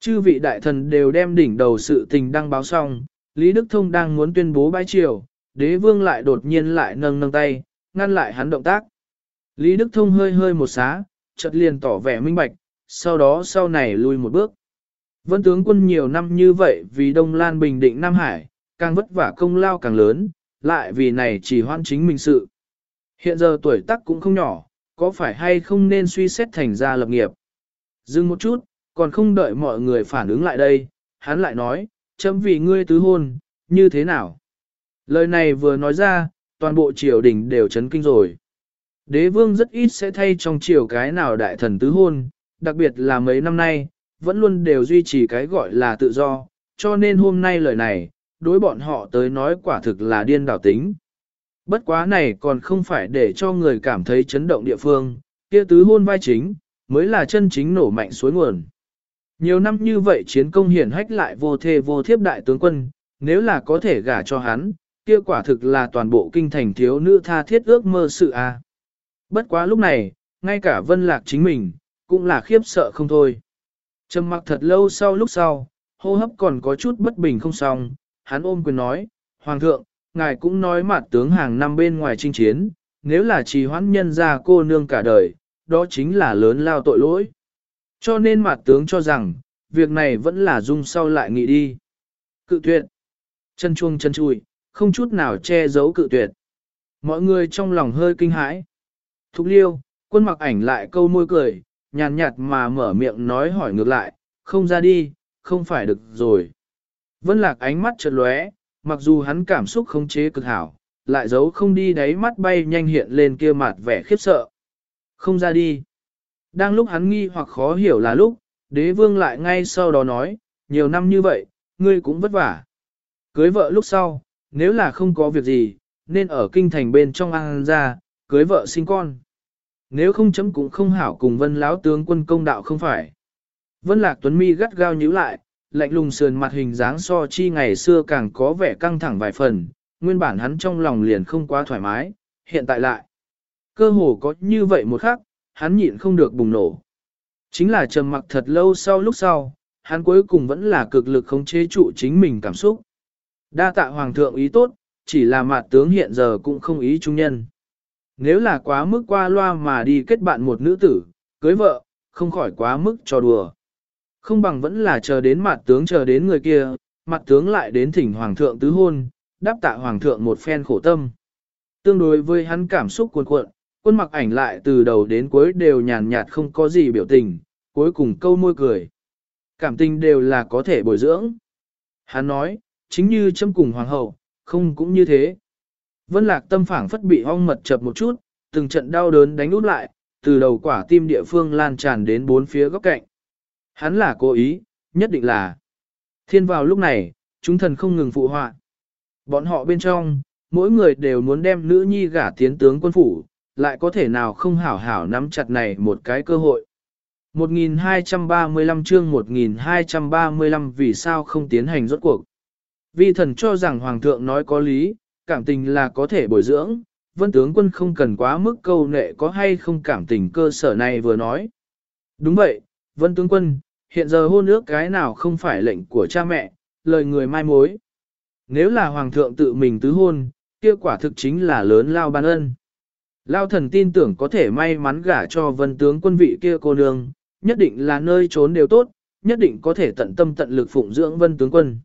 chư vị đại thần đều đem đỉnh đầu sự tình đăng báo xong, Lý Đức Thông đang muốn tuyên bố bãi triều, đế vương lại đột nhiên lại nâng nâng tay, ngăn lại hắn động tác. Lý Đức Thông hơi hơi một xá, chợt liền tỏ vẻ minh bạch, sau đó sau này lui một bước. Vân tướng quân nhiều năm như vậy vì Đông Lan bình định Nam Hải, càng vất vả công lao càng lớn, lại vì này chỉ hoan chính mình sự. Hiện giờ tuổi tác cũng không nhỏ, có phải hay không nên suy xét thành ra lập nghiệp. Dừng một chút, còn không đợi mọi người phản ứng lại đây, hắn lại nói, chấm vì ngươi tứ hôn, như thế nào? Lời này vừa nói ra, toàn bộ triều đình đều chấn kinh rồi. Đế vương rất ít sẽ thay trong triều cái nào đại thần tứ hôn, đặc biệt là mấy năm nay, vẫn luôn đều duy trì cái gọi là tự do, cho nên hôm nay lời này, đối bọn họ tới nói quả thực là điên đảo tính. Bất quá này còn không phải để cho người cảm thấy chấn động địa phương, kia tứ hôn vai chính, mới là chân chính nổ mạnh suối nguồn. Nhiều năm như vậy chiến công hiển hách lại vô thê vô thiếp đại tướng quân, nếu là có thể gả cho hắn, kia quả thực là toàn bộ kinh thành thiếu nữ tha thiết ước mơ sự a. Bất quá lúc này, ngay cả vân lạc chính mình, cũng là khiếp sợ không thôi. Trầm mặc thật lâu sau lúc sau, hô hấp còn có chút bất bình không xong, hắn ôm quyền nói, Hoàng thượng, ngài cũng nói mặt tướng hàng năm bên ngoài chinh chiến, nếu là trì hoãn nhân ra cô nương cả đời, đó chính là lớn lao tội lỗi. Cho nên mặt tướng cho rằng, việc này vẫn là dung sau lại nghị đi. Cự tuyệt. Chân chuông chân chui, không chút nào che giấu cự tuyệt. Mọi người trong lòng hơi kinh hãi. Thục liêu, quân mặc ảnh lại câu môi cười, nhàn nhạt mà mở miệng nói hỏi ngược lại, không ra đi, không phải được rồi. Vân lạc ánh mắt chợt lóe, mặc dù hắn cảm xúc không chế cực hảo, lại giấu không đi đáy mắt bay nhanh hiện lên kia mặt vẻ khiếp sợ. Không ra đi. Đang lúc hắn nghi hoặc khó hiểu là lúc, đế vương lại ngay sau đó nói, nhiều năm như vậy, ngươi cũng vất vả. Cưới vợ lúc sau, nếu là không có việc gì, nên ở kinh thành bên trong ăn ra, cưới vợ sinh con. Nếu không chấm cũng không hảo cùng vân lão tướng quân công đạo không phải. Vân lạc tuấn mi gắt gao nhíu lại, lạnh lùng sườn mặt hình dáng so chi ngày xưa càng có vẻ căng thẳng vài phần, nguyên bản hắn trong lòng liền không quá thoải mái, hiện tại lại. Cơ hồ có như vậy một khắc, hắn nhịn không được bùng nổ. Chính là trầm mặc thật lâu sau lúc sau, hắn cuối cùng vẫn là cực lực khống chế trụ chính mình cảm xúc. Đa tạ hoàng thượng ý tốt, chỉ là mặt tướng hiện giờ cũng không ý trung nhân. Nếu là quá mức qua loa mà đi kết bạn một nữ tử, cưới vợ, không khỏi quá mức cho đùa. Không bằng vẫn là chờ đến mặt tướng chờ đến người kia, mặt tướng lại đến thỉnh hoàng thượng tứ hôn, đáp tạ hoàng thượng một phen khổ tâm. Tương đối với hắn cảm xúc cuồn cuộn, quân mặc ảnh lại từ đầu đến cuối đều nhàn nhạt không có gì biểu tình, cuối cùng câu môi cười. Cảm tình đều là có thể bồi dưỡng. Hắn nói, chính như châm cùng hoàng hậu, không cũng như thế. Vân lạc tâm phảng phất bị hong mật chập một chút, từng trận đau đớn đánh út lại, từ đầu quả tim địa phương lan tràn đến bốn phía góc cạnh. Hắn là cố ý, nhất định là. Thiên vào lúc này, chúng thần không ngừng phụ họa. Bọn họ bên trong, mỗi người đều muốn đem nữ nhi gả tiến tướng quân phủ, lại có thể nào không hảo hảo nắm chặt này một cái cơ hội. 1235 chương 1235 vì sao không tiến hành rốt cuộc. Vi thần cho rằng Hoàng thượng nói có lý, cảm tình là có thể bồi dưỡng, vân tướng quân không cần quá mức câu nệ có hay không cảm tình cơ sở này vừa nói. Đúng vậy, vân tướng quân, hiện giờ hôn ước cái nào không phải lệnh của cha mẹ, lời người mai mối. Nếu là Hoàng thượng tự mình tứ hôn, kia quả thực chính là lớn lao ban ân. Lao thần tin tưởng có thể may mắn gả cho vân tướng quân vị kia cô nương, nhất định là nơi trốn đều tốt, nhất định có thể tận tâm tận lực phụng dưỡng vân tướng quân.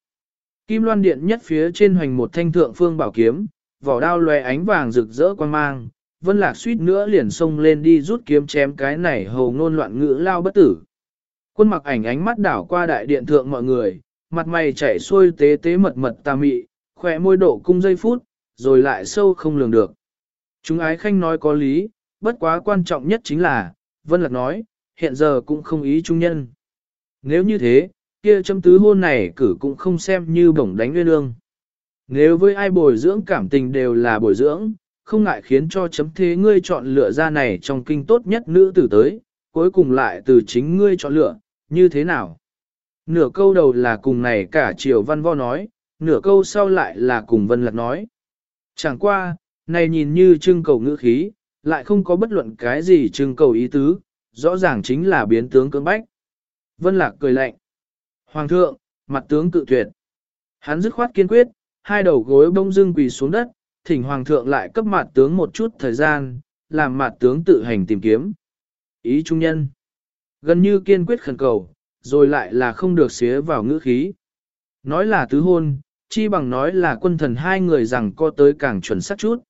Kim loan điện nhất phía trên hoành một thanh thượng phương bảo kiếm, vỏ đao lòe ánh vàng rực rỡ quan mang, vân lạc suýt nữa liền xông lên đi rút kiếm chém cái này hầu ngôn loạn ngữ lao bất tử. Quân mặc ảnh ánh mắt đảo qua đại điện thượng mọi người, mặt mày chảy xuôi tế tế mật mật tà mị, khỏe môi độ cung giây phút, rồi lại sâu không lường được. Chúng ái khanh nói có lý, bất quá quan trọng nhất chính là, Vân Lạc nói, hiện giờ cũng không ý trung nhân. Nếu như thế, kia chấm tứ hôn này cử cũng không xem như bổng đánh nguyên lương. Nếu với ai bồi dưỡng cảm tình đều là bồi dưỡng, không ngại khiến cho chấm thế ngươi chọn lựa ra này trong kinh tốt nhất nữ tử tới, cuối cùng lại từ chính ngươi chọn lựa, như thế nào? Nửa câu đầu là cùng này cả triều văn vo nói, nửa câu sau lại là cùng vân lạc nói. Chẳng qua, này nhìn như trưng cầu ngữ khí, lại không có bất luận cái gì trưng cầu ý tứ, rõ ràng chính là biến tướng cưỡng bách. Vân lạc cười lạnh. Hoàng thượng, mặt tướng cự tuyệt. Hắn dứt khoát kiên quyết, hai đầu gối bông dưng quỳ xuống đất, thỉnh hoàng thượng lại cấp mặt tướng một chút thời gian, làm mặt tướng tự hành tìm kiếm. Ý trung nhân. Gần như kiên quyết khẩn cầu, rồi lại là không được xía vào ngữ khí. Nói là tứ hôn, chi bằng nói là quân thần hai người rằng có tới càng chuẩn xác chút.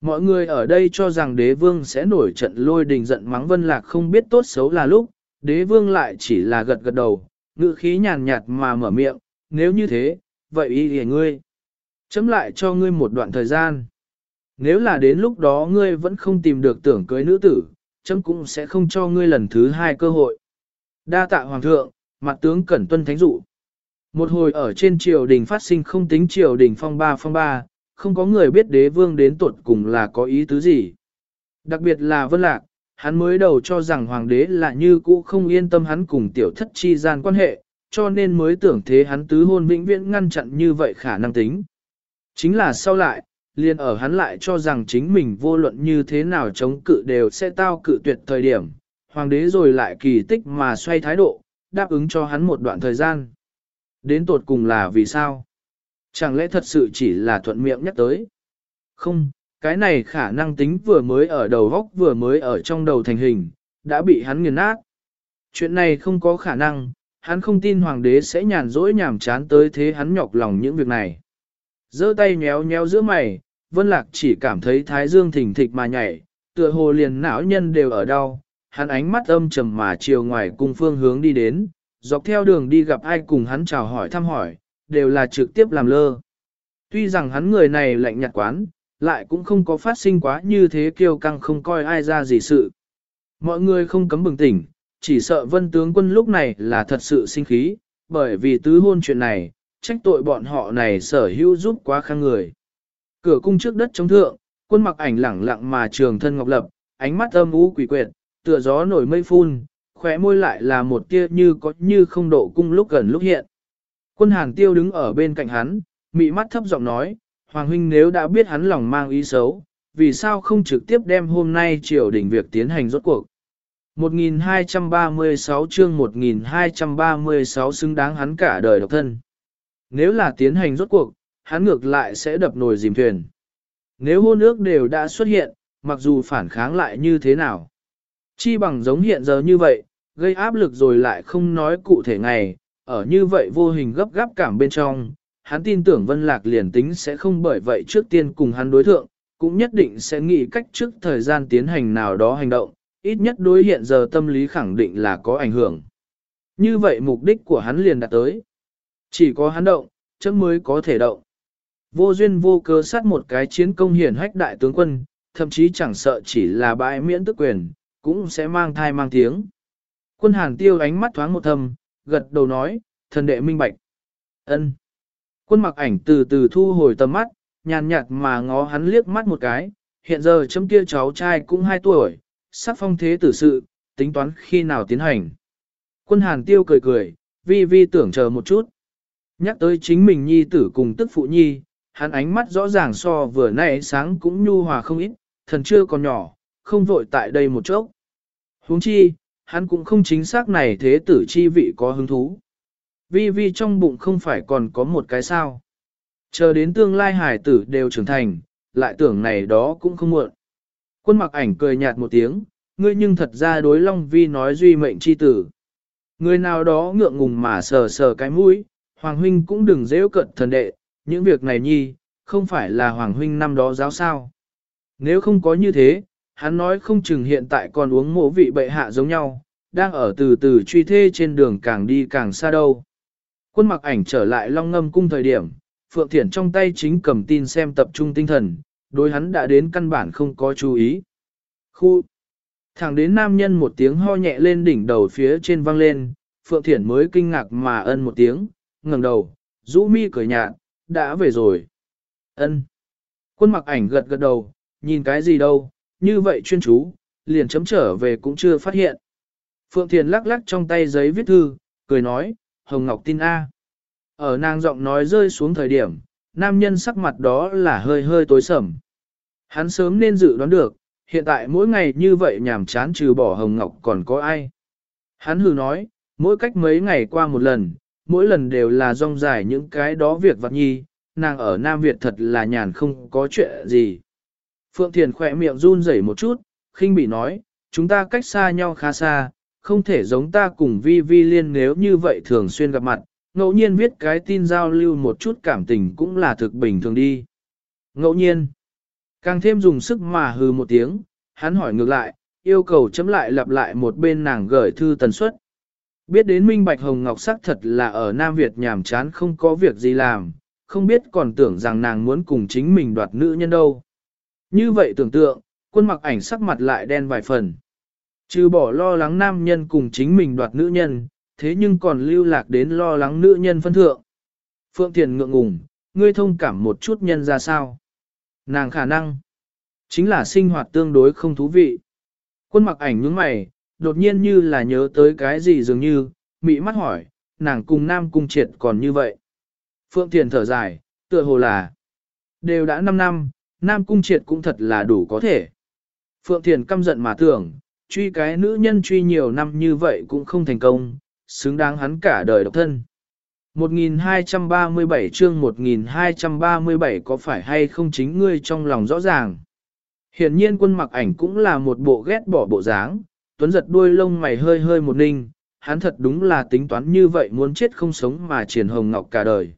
Mọi người ở đây cho rằng đế vương sẽ nổi trận lôi đình giận mắng vân lạc không biết tốt xấu là lúc, đế vương lại chỉ là gật gật đầu, ngữ khí nhàn nhạt mà mở miệng, nếu như thế, vậy ý thì ngươi. Chấm lại cho ngươi một đoạn thời gian. Nếu là đến lúc đó ngươi vẫn không tìm được tưởng cưới nữ tử, chấm cũng sẽ không cho ngươi lần thứ hai cơ hội. Đa tạ hoàng thượng, mặt tướng cẩn tuân thánh dụ. Một hồi ở trên triều đình phát sinh không tính triều đình phong ba phong ba, không có người biết đế vương đến tuột cùng là có ý tứ gì. Đặc biệt là vân lạc, hắn mới đầu cho rằng hoàng đế là như cũ không yên tâm hắn cùng tiểu thất chi gian quan hệ, cho nên mới tưởng thế hắn tứ hôn vĩnh viễn ngăn chặn như vậy khả năng tính. Chính là sau lại, liền ở hắn lại cho rằng chính mình vô luận như thế nào chống cự đều sẽ tao cự tuyệt thời điểm, hoàng đế rồi lại kỳ tích mà xoay thái độ, đáp ứng cho hắn một đoạn thời gian. Đến tột cùng là vì sao? Chẳng lẽ thật sự chỉ là thuận miệng nhắc tới? Không, cái này khả năng tính vừa mới ở đầu góc vừa mới ở trong đầu thành hình, đã bị hắn nghiền nát. Chuyện này không có khả năng, hắn không tin hoàng đế sẽ nhàn rỗi nhảm chán tới thế hắn nhọc lòng những việc này. giơ tay nhéo nhéo giữa mày, Vân Lạc chỉ cảm thấy thái dương thỉnh thịch mà nhảy, tựa hồ liền não nhân đều ở đau, hắn ánh mắt âm trầm mà chiều ngoài cung phương hướng đi đến, dọc theo đường đi gặp ai cùng hắn chào hỏi thăm hỏi, đều là trực tiếp làm lơ. Tuy rằng hắn người này lạnh nhạt quán, lại cũng không có phát sinh quá như thế kiêu căng không coi ai ra gì sự. Mọi người không cấm bừng tỉnh, chỉ sợ vân tướng quân lúc này là thật sự sinh khí, bởi vì tứ hôn chuyện này, trách tội bọn họ này sở hữu giúp quá khang người. Cửa cung trước đất chống thượng, quân mặc ảnh lẳng lặng mà trường thân ngọc lập, ánh mắt âm u quỷ quyệt, tựa gió nổi mây phun, khóe môi lại là một tia như có như không độ cung lúc gần lúc hiện. Quân hàng tiêu đứng ở bên cạnh hắn, mị mắt thấp giọng nói, Hoàng huynh nếu đã biết hắn lòng mang ý xấu, vì sao không trực tiếp đem hôm nay triều đình việc tiến hành rốt cuộc. 1236 chương 1236 xứng đáng hắn cả đời độc thân. Nếu là tiến hành rốt cuộc, hắn ngược lại sẽ đập nồi dìm thuyền. Nếu hôn ước đều đã xuất hiện, mặc dù phản kháng lại như thế nào. Chi bằng giống hiện giờ như vậy, gây áp lực rồi lại không nói cụ thể ngày, ở như vậy vô hình gấp gáp cảm bên trong, hắn tin tưởng Vân Lạc liền tính sẽ không bởi vậy trước tiên cùng hắn đối thượng, cũng nhất định sẽ nghĩ cách trước thời gian tiến hành nào đó hành động, ít nhất đối hiện giờ tâm lý khẳng định là có ảnh hưởng. Như vậy mục đích của hắn liền đạt tới. Chỉ có hắn động, chấm mới có thể động. Vô duyên vô cơ sát một cái chiến công hiển hách đại tướng quân, thậm chí chẳng sợ chỉ là bãi miễn tức quyền, cũng sẽ mang thai mang tiếng. Quân hàn tiêu ánh mắt thoáng một thầm, gật đầu nói, thần đệ minh bạch. ân Quân mặc ảnh từ từ thu hồi tầm mắt, nhàn nhạt mà ngó hắn liếc mắt một cái, hiện giờ chấm kia cháu trai cũng 2 tuổi, sắp phong thế tử sự, tính toán khi nào tiến hành. Quân hàn tiêu cười cười, vi vi tưởng chờ một chút. Nhắc tới chính mình nhi tử cùng tức phụ nhi, hắn ánh mắt rõ ràng so vừa nãy sáng cũng nhu hòa không ít, thần chưa còn nhỏ, không vội tại đây một chốc. huống chi, hắn cũng không chính xác này thế tử chi vị có hứng thú. Vi vi trong bụng không phải còn có một cái sao. Chờ đến tương lai hải tử đều trưởng thành, lại tưởng này đó cũng không muộn. Quân mặc ảnh cười nhạt một tiếng, ngươi nhưng thật ra đối Long Vi nói duy mệnh chi tử. Người nào đó ngượng ngùng mà sờ sờ cái mũi, Hoàng Huynh cũng đừng dễ cận thần đệ, những việc này nhi, không phải là Hoàng Huynh năm đó giáo sao. Nếu không có như thế, hắn nói không chừng hiện tại còn uống mộ vị bệ hạ giống nhau, đang ở từ từ truy thê trên đường càng đi càng xa đâu. Quân mặc ảnh trở lại long ngâm cung thời điểm, Phượng Thiển trong tay chính cầm tin xem tập trung tinh thần, đối hắn đã đến căn bản không có chú ý. Khu! Thẳng đến nam nhân một tiếng ho nhẹ lên đỉnh đầu phía trên vang lên, Phượng Thiển mới kinh ngạc mà ân một tiếng, ngẩng đầu, rũ mi cười nhạt, đã về rồi. Ân. Quân mặc ảnh gật gật đầu, nhìn cái gì đâu, như vậy chuyên chú, liền chấm trở về cũng chưa phát hiện. Phượng Thiền lắc lắc trong tay giấy viết thư, cười nói, Hồng Ngọc tin A. Ở nàng giọng nói rơi xuống thời điểm, nam nhân sắc mặt đó là hơi hơi tối sầm. Hắn sớm nên dự đoán được, hiện tại mỗi ngày như vậy nhàm chán trừ bỏ Hồng Ngọc còn có ai. Hắn hừ nói, mỗi cách mấy ngày qua một lần, mỗi lần đều là rong dài những cái đó việc vặt nhi, nàng ở Nam Việt thật là nhàn không có chuyện gì. Phượng Thiền khỏe miệng run rẩy một chút, khinh bị nói, chúng ta cách xa nhau khá xa, không thể giống ta cùng vi vi liên nếu như vậy thường xuyên gặp mặt, ngẫu nhiên viết cái tin giao lưu một chút cảm tình cũng là thực bình thường đi. Ngẫu nhiên, càng thêm dùng sức mà hừ một tiếng, hắn hỏi ngược lại, yêu cầu chấm lại lặp lại một bên nàng gửi thư tần suất. Biết đến Minh Bạch Hồng Ngọc sắc thật là ở Nam Việt nhàm chán không có việc gì làm, không biết còn tưởng rằng nàng muốn cùng chính mình đoạt nữ nhân đâu. Như vậy tưởng tượng, quân mặc ảnh sắc mặt lại đen vài phần. Trừ bỏ lo lắng nam nhân cùng chính mình đoạt nữ nhân, thế nhưng còn lưu lạc đến lo lắng nữ nhân phân thượng. Phượng Thiền ngượng ngùng, ngươi thông cảm một chút nhân ra sao. Nàng khả năng, chính là sinh hoạt tương đối không thú vị. Quân mặc ảnh nhướng mày, đột nhiên như là nhớ tới cái gì dường như, mị mắt hỏi, nàng cùng Nam Cung Triệt còn như vậy. Phượng Thiền thở dài, tựa hồ là, đều đã 5 năm, Nam Cung Triệt cũng thật là đủ có thể. Phượng Thiền căm giận mà tưởng, truy cái nữ nhân truy nhiều năm như vậy cũng không thành công, xứng đáng hắn cả đời độc thân. 1237 chương 1237 có phải hay không chính ngươi trong lòng rõ ràng. Hiển nhiên quân mặc ảnh cũng là một bộ ghét bỏ bộ dáng, tuấn giật đuôi lông mày hơi hơi một ninh, hắn thật đúng là tính toán như vậy muốn chết không sống mà triển hồng ngọc cả đời.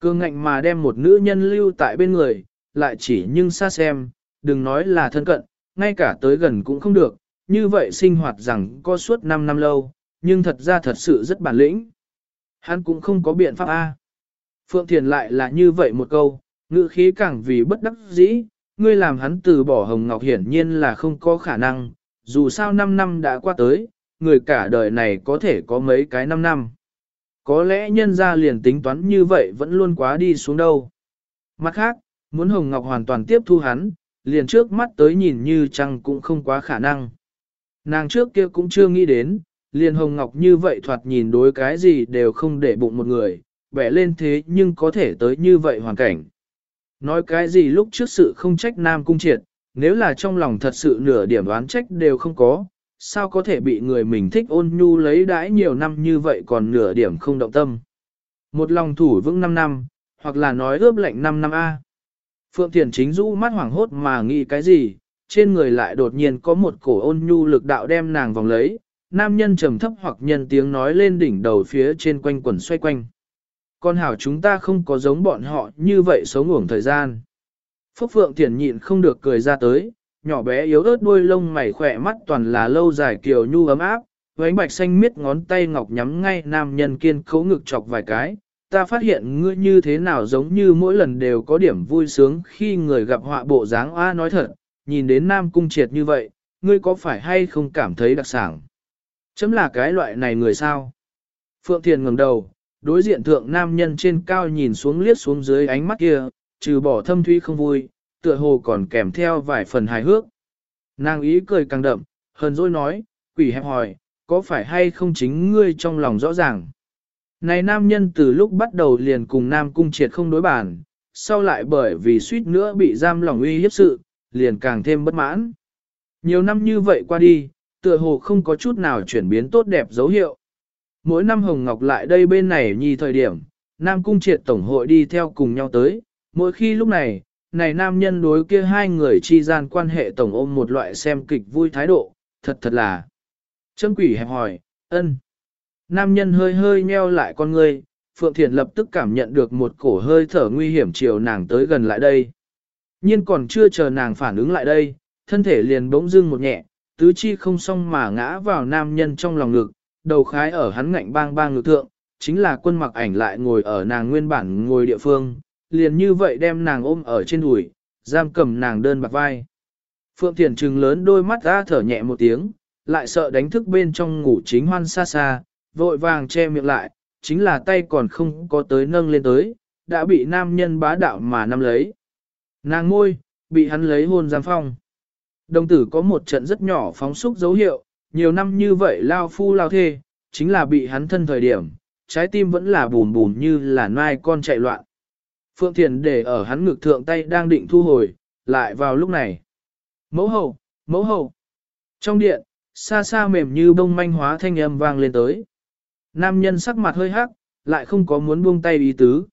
Cương ngạnh mà đem một nữ nhân lưu tại bên người, lại chỉ nhưng xa xem, đừng nói là thân cận, ngay cả tới gần cũng không được, như vậy sinh hoạt rằng có suốt 5 năm lâu, nhưng thật ra thật sự rất bản lĩnh. Hắn cũng không có biện pháp A. Phượng Thiền lại là như vậy một câu, ngữ khí càng vì bất đắc dĩ, ngươi làm hắn từ bỏ Hồng Ngọc hiển nhiên là không có khả năng, dù sao 5 năm đã qua tới, người cả đời này có thể có mấy cái 5 năm. Có lẽ nhân ra liền tính toán như vậy vẫn luôn quá đi xuống đâu. Mặt khác, muốn Hồng Ngọc hoàn toàn tiếp thu hắn, liền trước mắt tới nhìn như chăng cũng không quá khả năng. Nàng trước kia cũng chưa nghĩ đến, liền Hồng Ngọc như vậy thoạt nhìn đối cái gì đều không để bụng một người, bẻ lên thế nhưng có thể tới như vậy hoàn cảnh. Nói cái gì lúc trước sự không trách Nam Cung Triệt, nếu là trong lòng thật sự nửa điểm đoán trách đều không có, sao có thể bị người mình thích ôn nhu lấy đãi nhiều năm như vậy còn nửa điểm không động tâm. Một lòng thủ vững 5 năm, hoặc là nói ướp lệnh 5 năm A. Phượng Thiền chính rũ mắt hoảng hốt mà nghĩ cái gì, trên người lại đột nhiên có một cổ ôn nhu lực đạo đem nàng vòng lấy, nam nhân trầm thấp hoặc nhân tiếng nói lên đỉnh đầu phía trên quanh quần xoay quanh. Con hảo chúng ta không có giống bọn họ như vậy sống ngủng thời gian. Phúc Phượng Thiển nhịn không được cười ra tới, nhỏ bé yếu ớt đuôi lông mày khỏe mắt toàn là lâu dài kiều nhu ấm áp, với ánh bạch xanh miết ngón tay ngọc nhắm ngay nam nhân kiên cấu ngực chọc vài cái. Ta phát hiện ngươi như thế nào giống như mỗi lần đều có điểm vui sướng khi người gặp họa bộ dáng oa nói thật, nhìn đến nam cung triệt như vậy, ngươi có phải hay không cảm thấy đặc sản? Chấm là cái loại này người sao? Phượng Thiền ngẩng đầu, đối diện thượng nam nhân trên cao nhìn xuống liếc xuống dưới ánh mắt kia, trừ bỏ thâm thuy không vui, tựa hồ còn kèm theo vài phần hài hước. Nàng ý cười càng đậm, hờn dỗi nói, quỷ hẹp hỏi, có phải hay không chính ngươi trong lòng rõ ràng? Này nam nhân từ lúc bắt đầu liền cùng nam cung triệt không đối bản, sau lại bởi vì suýt nữa bị giam lòng uy hiếp sự, liền càng thêm bất mãn. Nhiều năm như vậy qua đi, tựa hồ không có chút nào chuyển biến tốt đẹp dấu hiệu. Mỗi năm Hồng Ngọc lại đây bên này nhì thời điểm, Nam Cung Triệt Tổng hội đi theo cùng nhau tới, mỗi khi lúc này, này nam nhân đối kia hai người chi gian quan hệ tổng ôm một loại xem kịch vui thái độ, thật thật là. Trâm quỷ hẹp hỏi, ân. Nam nhân hơi hơi nheo lại con ngươi, Phượng Thiền lập tức cảm nhận được một cổ hơi thở nguy hiểm chiều nàng tới gần lại đây nhiên còn chưa chờ nàng phản ứng lại đây, thân thể liền bỗng dưng một nhẹ, tứ chi không xong mà ngã vào nam nhân trong lòng ngực, đầu khái ở hắn ngạnh bang bang ngực thượng, chính là quân mặc ảnh lại ngồi ở nàng nguyên bản ngồi địa phương, liền như vậy đem nàng ôm ở trên đùi, giam cầm nàng đơn bạc vai. Phượng Thiền trừng lớn đôi mắt ra thở nhẹ một tiếng, lại sợ đánh thức bên trong ngủ chính hoan xa xa, vội vàng che miệng lại, chính là tay còn không có tới nâng lên tới, đã bị nam nhân bá đạo mà nắm lấy. Nàng ngôi, bị hắn lấy hôn giam phong. Đồng tử có một trận rất nhỏ phóng xúc dấu hiệu, nhiều năm như vậy lao phu lao thê, chính là bị hắn thân thời điểm, trái tim vẫn là bùn bùn như là nai con chạy loạn. Phượng Thiền để ở hắn ngực thượng tay đang định thu hồi, lại vào lúc này. Mẫu hậu, mẫu hậu. Trong điện, xa xa mềm như bông manh hóa thanh âm vang lên tới. Nam nhân sắc mặt hơi hắc, lại không có muốn buông tay ý tứ.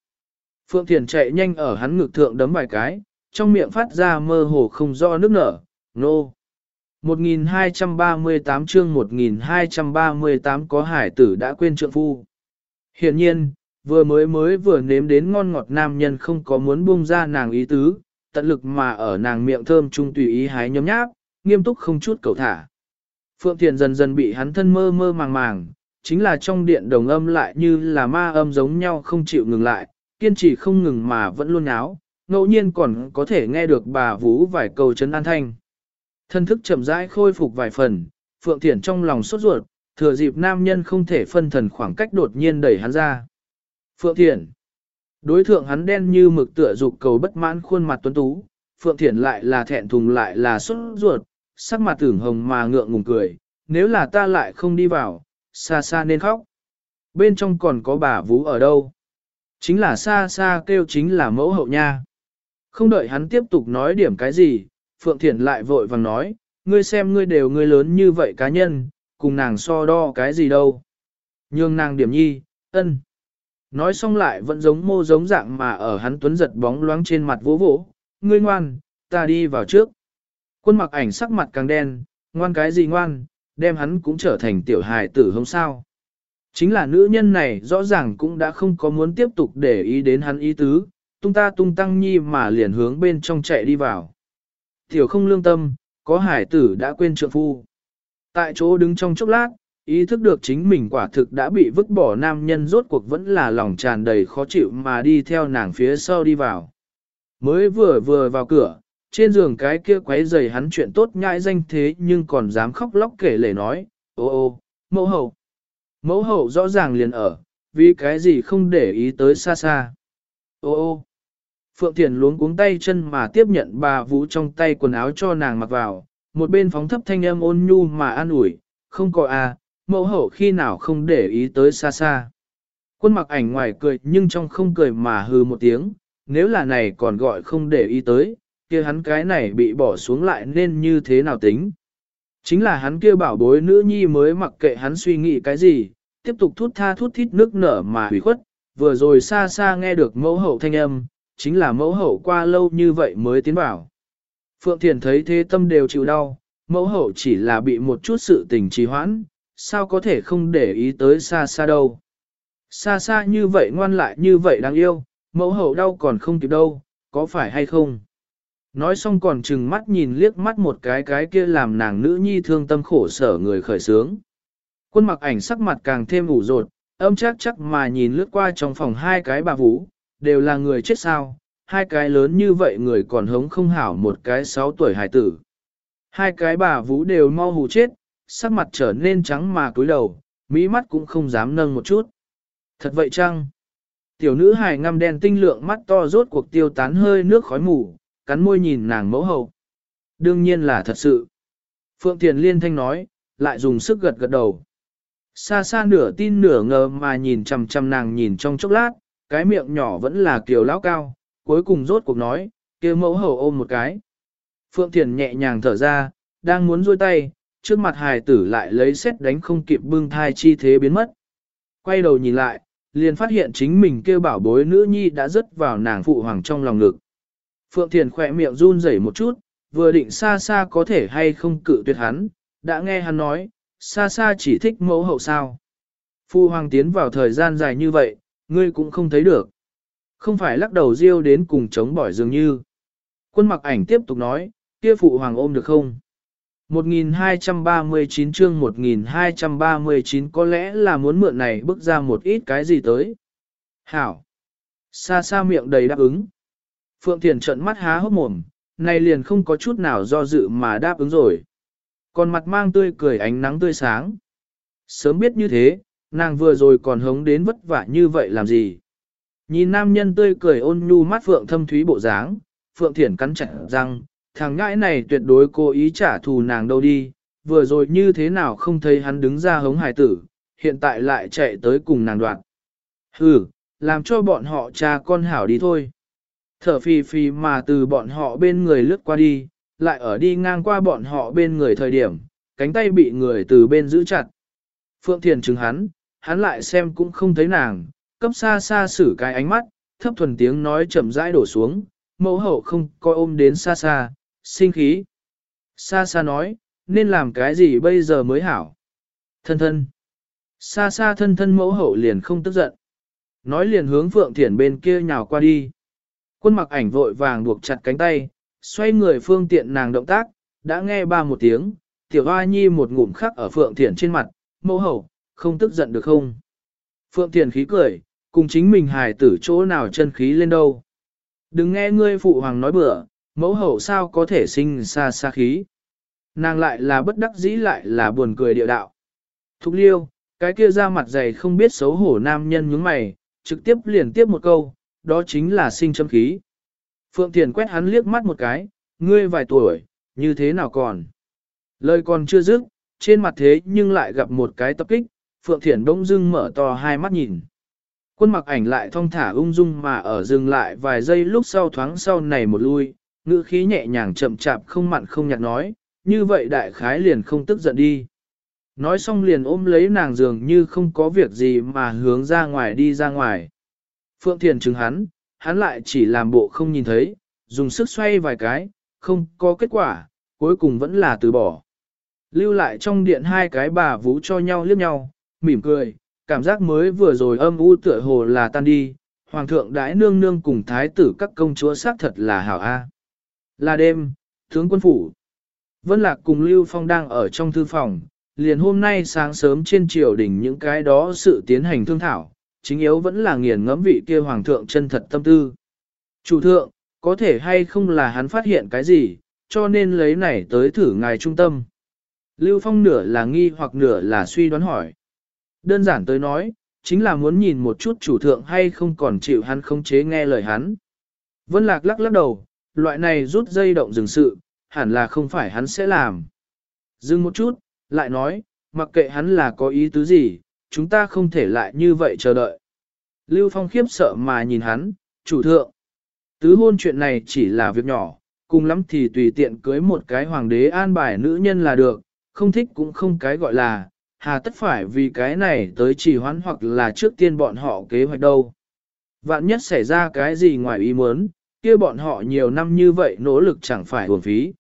Phượng Thiền chạy nhanh ở hắn ngực thượng đấm vài cái, trong miệng phát ra mơ hồ không do nước nở, nô. 1238 chương 1238 có hải tử đã quên trượng phu. Hiện nhiên, vừa mới mới vừa nếm đến ngon ngọt nam nhân không có muốn buông ra nàng ý tứ, tận lực mà ở nàng miệng thơm trung tùy ý hái nhấm nháp, nghiêm túc không chút cầu thả. Phượng Thiền dần dần bị hắn thân mơ mơ màng màng, chính là trong điện đồng âm lại như là ma âm giống nhau không chịu ngừng lại, kiên trì không ngừng mà vẫn luôn áo, ngẫu nhiên còn có thể nghe được bà vũ vài câu chấn an thanh. Thân thức chậm rãi khôi phục vài phần, Phượng Thiển trong lòng sốt ruột, thừa dịp nam nhân không thể phân thần khoảng cách đột nhiên đẩy hắn ra. Phượng Thiển Đối thượng hắn đen như mực tựa dục cầu bất mãn khuôn mặt tuấn tú, Phượng Thiển lại là thẹn thùng lại là sốt ruột, sắc mặt tưởng hồng mà ngượng ngùng cười, nếu là ta lại không đi vào, xa xa nên khóc. bên trong còn có bà vú ở đâu. Chính là xa xa kêu chính là mẫu hậu nha. Không đợi hắn tiếp tục nói điểm cái gì, Phượng Thiển lại vội vàng nói, ngươi xem ngươi đều ngươi lớn như vậy cá nhân, cùng nàng so đo cái gì đâu. Nhường nàng điểm nhi, ân. Nói xong lại vẫn giống mô giống dạng mà ở hắn tuấn giật bóng loáng trên mặt vỗ vỗ, ngươi ngoan, ta đi vào trước. Quân mặc ảnh sắc mặt càng đen, ngoan cái gì ngoan, đem hắn cũng trở thành tiểu hài tử không sao. Chính là nữ nhân này rõ ràng cũng đã không có muốn tiếp tục để ý đến hắn ý tứ, tung ta tung tăng nhi mà liền hướng bên trong chạy đi vào. Tiểu không lương tâm, có hải tử đã quên trượng phu. Tại chỗ đứng trong chốc lát, ý thức được chính mình quả thực đã bị vứt bỏ nam nhân rốt cuộc vẫn là lòng tràn đầy khó chịu mà đi theo nàng phía sau đi vào. Mới vừa vừa vào cửa, trên giường cái kia quấy rầy hắn chuyện tốt nhãi danh thế nhưng còn dám khóc lóc kể lể nói, ô ô, mẫu hậu. Mẫu hậu rõ ràng liền ở, vì cái gì không để ý tới xa xa. Ô ô. Phượng Thiền luống cuống tay chân mà tiếp nhận bà Vũ trong tay quần áo cho nàng mặc vào, một bên phóng thấp thanh âm ôn nhu mà an ủi, không có à, mẫu hậu khi nào không để ý tới xa xa. Quân mặc ảnh ngoài cười nhưng trong không cười mà hư một tiếng, nếu là này còn gọi không để ý tới, kia hắn cái này bị bỏ xuống lại nên như thế nào tính. Chính là hắn kia bảo bối nữ nhi mới mặc kệ hắn suy nghĩ cái gì, tiếp tục thút tha thút thít nước nở mà hủy khuất, vừa rồi xa xa nghe được mẫu hậu thanh âm, chính là mẫu hậu qua lâu như vậy mới tiến vào. Phượng Thiền thấy thế tâm đều chịu đau, mẫu hậu chỉ là bị một chút sự tình trì hoãn, sao có thể không để ý tới xa xa đâu. Xa xa như vậy ngoan lại như vậy đáng yêu, mẫu hậu đau còn không kịp đâu, có phải hay không? Nói xong còn chừng mắt nhìn liếc mắt một cái cái kia làm nàng nữ nhi thương tâm khổ sở người khởi sướng. Quân mặc ảnh sắc mặt càng thêm ủ rột, âm chắc chắc mà nhìn lướt qua trong phòng hai cái bà vũ, đều là người chết sao, hai cái lớn như vậy người còn hống không hảo một cái sáu tuổi hải tử. Hai cái bà vũ đều mau hù chết, sắc mặt trở nên trắng mà cúi đầu, mỹ mắt cũng không dám nâng một chút. Thật vậy chăng? Tiểu nữ hài ngăm đen tinh lượng mắt to rốt cuộc tiêu tán hơi nước khói mù, cắn môi nhìn nàng mẫu hậu. Đương nhiên là thật sự. Phượng Thiền Liên Thanh nói, lại dùng sức gật gật đầu. Xa xa nửa tin nửa ngờ mà nhìn chầm chầm nàng nhìn trong chốc lát, cái miệng nhỏ vẫn là kiều lão cao, cuối cùng rốt cuộc nói, kia mẫu hậu ôm một cái. Phượng Thiền nhẹ nhàng thở ra, đang muốn duỗi tay, trước mặt hài tử lại lấy xét đánh không kịp bưng thai chi thế biến mất. Quay đầu nhìn lại, liền phát hiện chính mình kêu bảo bối nữ nhi đã rớt vào nàng phụ hoàng trong lòng ngực. Phượng Thiền khỏe miệng run rẩy một chút, vừa định xa xa có thể hay không cự tuyệt hắn, đã nghe hắn nói, xa xa chỉ thích mẫu hậu sao. Phu hoàng tiến vào thời gian dài như vậy, ngươi cũng không thấy được. Không phải lắc đầu riêu đến cùng chống bỏi dường như. Quân mặc ảnh tiếp tục nói, kia phụ hoàng ôm được không? 1239 chương 1239 có lẽ là muốn mượn này bước ra một ít cái gì tới. Hảo! Xa xa miệng đầy đáp ứng. Phượng Thiền trận mắt há hốc mồm, này liền không có chút nào do dự mà đáp ứng rồi. Còn mặt mang tươi cười ánh nắng tươi sáng. Sớm biết như thế, nàng vừa rồi còn hống đến vất vả như vậy làm gì. Nhìn nam nhân tươi cười ôn nhu mắt Phượng thâm thúy bộ dáng, Phượng Thiển cắn chặt răng, thằng ngãi này tuyệt đối cố ý trả thù nàng đâu đi, vừa rồi như thế nào không thấy hắn đứng ra hống hài tử, hiện tại lại chạy tới cùng nàng đoạn. Hừ, làm cho bọn họ cha con hảo đi thôi. Thở phì phì mà từ bọn họ bên người lướt qua đi, lại ở đi ngang qua bọn họ bên người thời điểm, cánh tay bị người từ bên giữ chặt. Phượng Thiền chứng hắn, hắn lại xem cũng không thấy nàng, cấp xa xa xử cái ánh mắt, thấp thuần tiếng nói chậm rãi đổ xuống, mẫu hậu không coi ôm đến xa xa, sinh khí. Xa xa nói, nên làm cái gì bây giờ mới hảo. Thân thân. Xa xa thân thân mẫu hậu liền không tức giận. Nói liền hướng Phượng Thiển bên kia nhào qua đi. Quân mặc ảnh vội vàng buộc chặt cánh tay, xoay người phương tiện nàng động tác, đã nghe ba một tiếng, tiểu hoa nhi một ngụm khắc ở Phượng Thiển trên mặt, mẫu hậu, không tức giận được không? Phượng Thiền khí cười, cùng chính mình hài tử chỗ nào chân khí lên đâu. Đừng nghe ngươi phụ hoàng nói bừa, mẫu hậu sao có thể sinh xa xa khí. Nàng lại là bất đắc dĩ lại là buồn cười địa đạo. Thục liêu, cái kia ra mặt dày không biết xấu hổ nam nhân nhướng mày, trực tiếp liền tiếp một câu, đó chính là sinh châm khí. Phượng Thiền quét hắn liếc mắt một cái, ngươi vài tuổi, như thế nào còn. Lời còn chưa dứt, trên mặt thế nhưng lại gặp một cái tập kích, Phượng Thiển bỗng dưng mở to hai mắt nhìn. Quân mặc ảnh lại thong thả ung dung mà ở dừng lại vài giây lúc sau thoáng sau này một lui, ngữ khí nhẹ nhàng chậm chạp không mặn không nhạt nói, như vậy đại khái liền không tức giận đi. Nói xong liền ôm lấy nàng dường như không có việc gì mà hướng ra ngoài đi ra ngoài. Phượng Thiền chứng hắn, hắn lại chỉ làm bộ không nhìn thấy, dùng sức xoay vài cái, không có kết quả, cuối cùng vẫn là từ bỏ. Lưu lại trong điện hai cái bà vũ cho nhau liếc nhau, mỉm cười, cảm giác mới vừa rồi âm u tựa hồ là tan đi, hoàng thượng đãi nương nương cùng thái tử các công chúa xác thật là hảo A. Là đêm, tướng quân phủ. Vân Lạc cùng Lưu Phong đang ở trong thư phòng, liền hôm nay sáng sớm trên triều đình những cái đó sự tiến hành thương thảo, chính yếu vẫn là nghiền ngẫm vị kia hoàng thượng chân thật tâm tư. Chủ thượng, có thể hay không là hắn phát hiện cái gì, cho nên lấy này tới thử ngài trung tâm. Lưu Phong nửa là nghi hoặc nửa là suy đoán hỏi. Đơn giản tới nói, chính là muốn nhìn một chút chủ thượng hay không còn chịu hắn không chế nghe lời hắn. Vân Lạc lắc lắc đầu, loại này rút dây động dừng sự, hẳn là không phải hắn sẽ làm. Dừng một chút, lại nói, mặc kệ hắn là có ý tứ gì, chúng ta không thể lại như vậy chờ đợi. Lưu Phong khiếp sợ mà nhìn hắn, chủ thượng. Tứ hôn chuyện này chỉ là việc nhỏ, cùng lắm thì tùy tiện cưới một cái hoàng đế an bài nữ nhân là được, không thích cũng không cái gọi là, hà tất phải vì cái này tới trì hoãn hoặc là trước tiên bọn họ kế hoạch đâu. Vạn nhất xảy ra cái gì ngoài ý muốn, kia bọn họ nhiều năm như vậy nỗ lực chẳng phải uổng phí.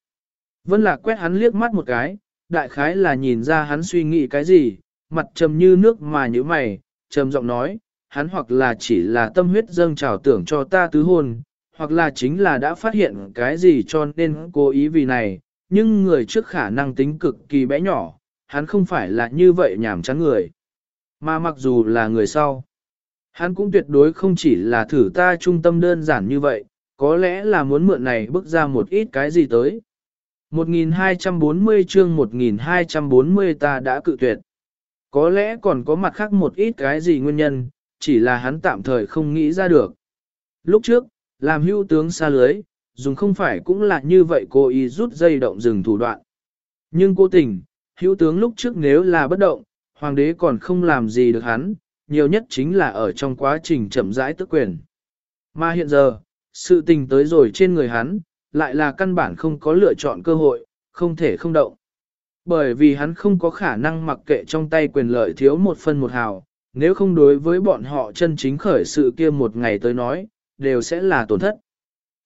Vân Lạc quét hắn liếc mắt một cái, đại khái là nhìn ra hắn suy nghĩ cái gì, mặt trầm như nước mà như mày, trầm giọng nói, hắn hoặc là chỉ là tâm huyết dâng trào tưởng cho ta tứ hôn, hoặc là chính là đã phát hiện cái gì cho nên cố ý vì này, nhưng người trước khả năng tính cực kỳ bé nhỏ, hắn không phải là như vậy nhảm chán người. Mà mặc dù là người sau, hắn cũng tuyệt đối không chỉ là thử ta trung tâm đơn giản như vậy, có lẽ là muốn mượn này bước ra một ít cái gì tới. 1240 chương 1240 ta đã cự tuyệt. Có lẽ còn có mặt khác một ít cái gì nguyên nhân, chỉ là hắn tạm thời không nghĩ ra được. Lúc trước, làm hưu tướng xa lưới, dùng không phải cũng là như vậy cô ý rút dây động rừng thủ đoạn. Nhưng cố tình, hữu tướng lúc trước nếu là bất động, hoàng đế còn không làm gì được hắn, nhiều nhất chính là ở trong quá trình chậm rãi tức quyền. Mà hiện giờ, sự tình tới rồi trên người hắn, lại là căn bản không có lựa chọn cơ hội, không thể không động. Bởi vì hắn không có khả năng mặc kệ trong tay quyền lợi thiếu một phân một hào, nếu không đối với bọn họ chân chính khởi sự kia một ngày tới nói, đều sẽ là tổn thất.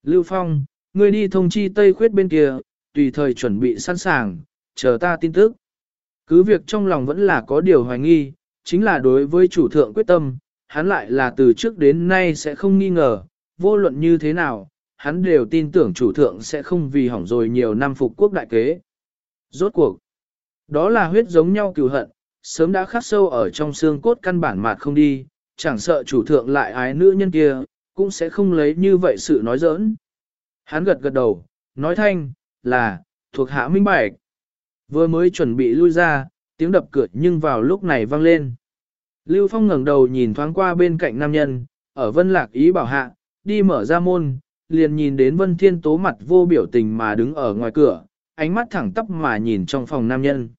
Lưu Phong, ngươi đi thông chi Tây Khuyết bên kia, tùy thời chuẩn bị sẵn sàng, chờ ta tin tức. Cứ việc trong lòng vẫn là có điều hoài nghi, chính là đối với chủ thượng quyết tâm, hắn lại là từ trước đến nay sẽ không nghi ngờ, vô luận như thế nào, hắn đều tin tưởng chủ thượng sẽ không vì hỏng rồi nhiều năm phục quốc đại kế. Rốt cuộc, đó là huyết giống nhau cừu hận, sớm đã khắc sâu ở trong xương cốt căn bản mạt không đi, chẳng sợ chủ thượng lại ái nữ nhân kia, cũng sẽ không lấy như vậy sự nói giỡn. Hắn gật gật đầu, nói thanh, là, thuộc hạ minh bạch. Vừa mới chuẩn bị lui ra, tiếng đập cửa nhưng vào lúc này vang lên. Lưu Phong ngẩng đầu nhìn thoáng qua bên cạnh nam nhân, ở vân lạc ý bảo hạ, đi mở ra môn, liền nhìn đến vân thiên tố mặt vô biểu tình mà đứng ở ngoài cửa, ánh mắt thẳng tắp mà nhìn trong phòng nam nhân.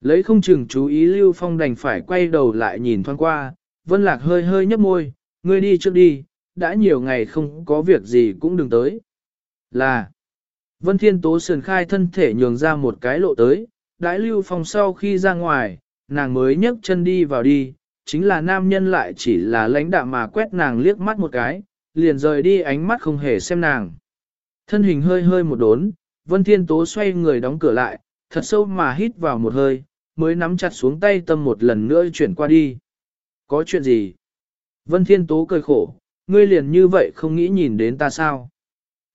Lấy không chừng chú ý Lưu Phong đành phải quay đầu lại nhìn thoáng qua, vân lạc hơi hơi nhấp môi, ngươi đi trước đi, đã nhiều ngày không có việc gì cũng đừng tới. Là, Vân Thiên Tố sườn khai thân thể nhường ra một cái lộ tới, đãi lưu phong sau khi ra ngoài, nàng mới nhấc chân đi vào đi, chính là nam nhân lại chỉ là lãnh đạm mà quét nàng liếc mắt một cái, liền rời đi ánh mắt không hề xem nàng. Thân hình hơi hơi một đốn, Vân Thiên Tố xoay người đóng cửa lại, thật sâu mà hít vào một hơi, mới nắm chặt xuống tay tâm một lần nữa chuyển qua đi. Có chuyện gì? Vân Thiên Tố cười khổ, ngươi liền như vậy không nghĩ nhìn đến ta sao?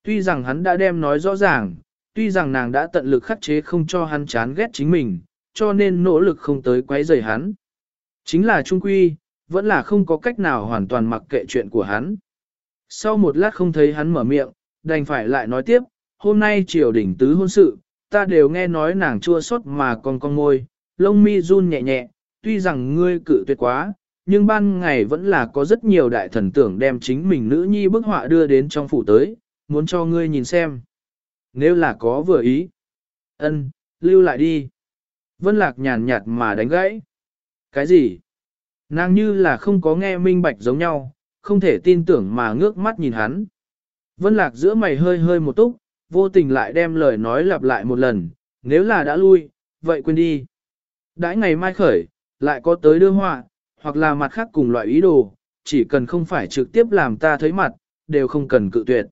Tuy rằng hắn đã đem nói rõ ràng, tuy rằng nàng đã tận lực khắc chế không cho hắn chán ghét chính mình, cho nên nỗ lực không tới quấy rầy hắn. Chính là trung quy, vẫn là không có cách nào hoàn toàn mặc kệ chuyện của hắn. Sau một lát không thấy hắn mở miệng, đành phải lại nói tiếp, hôm nay triều đỉnh tứ hôn sự, ta đều nghe nói nàng chua xót mà còn con môi, lông mi run nhẹ nhẹ, tuy rằng ngươi cự tuyệt quá, nhưng ban ngày vẫn là có rất nhiều đại thần tưởng đem chính mình nữ nhi bức họa đưa đến trong phủ tới, muốn cho ngươi nhìn xem. Nếu là có vừa ý, ân, lưu lại đi. Vân Lạc nhàn nhạt mà đánh gãy. Cái gì? Nàng như là không có nghe minh bạch giống nhau, không thể tin tưởng mà ngước mắt nhìn hắn. Vân lạc giữa mày hơi hơi một túc, vô tình lại đem lời nói lặp lại một lần, nếu là đã lui, vậy quên đi. Đãi ngày mai khởi, lại có tới đưa họa, hoặc là mặt khác cùng loại ý đồ, chỉ cần không phải trực tiếp làm ta thấy mặt, đều không cần cự tuyệt.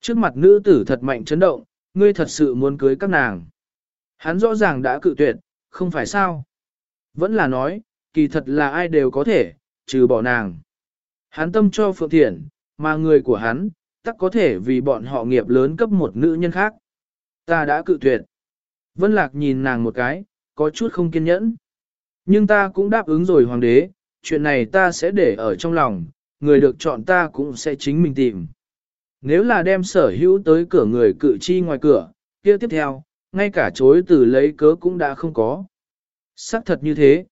Trước mặt nữ tử thật mạnh chấn động, ngươi thật sự muốn cưới các nàng. Hắn rõ ràng đã cự tuyệt, không phải sao. Vẫn là nói, kỳ thật là ai đều có thể, trừ bỏ nàng. Hắn tâm cho Phượng Thiển, mà người của hắn, tắc có thể vì bọn họ nghiệp lớn cấp một nữ nhân khác. Ta đã cự tuyệt. Vân Lạc nhìn nàng một cái, có chút không kiên nhẫn. Nhưng ta cũng đáp ứng rồi hoàng đế, chuyện này ta sẽ để ở trong lòng, người được chọn ta cũng sẽ chính mình tìm. Nếu là đem sở hữu tới cửa người cự chi ngoài cửa, kia tiếp theo, ngay cả chối từ lấy cớ cũng đã không có. Sắc thật như thế.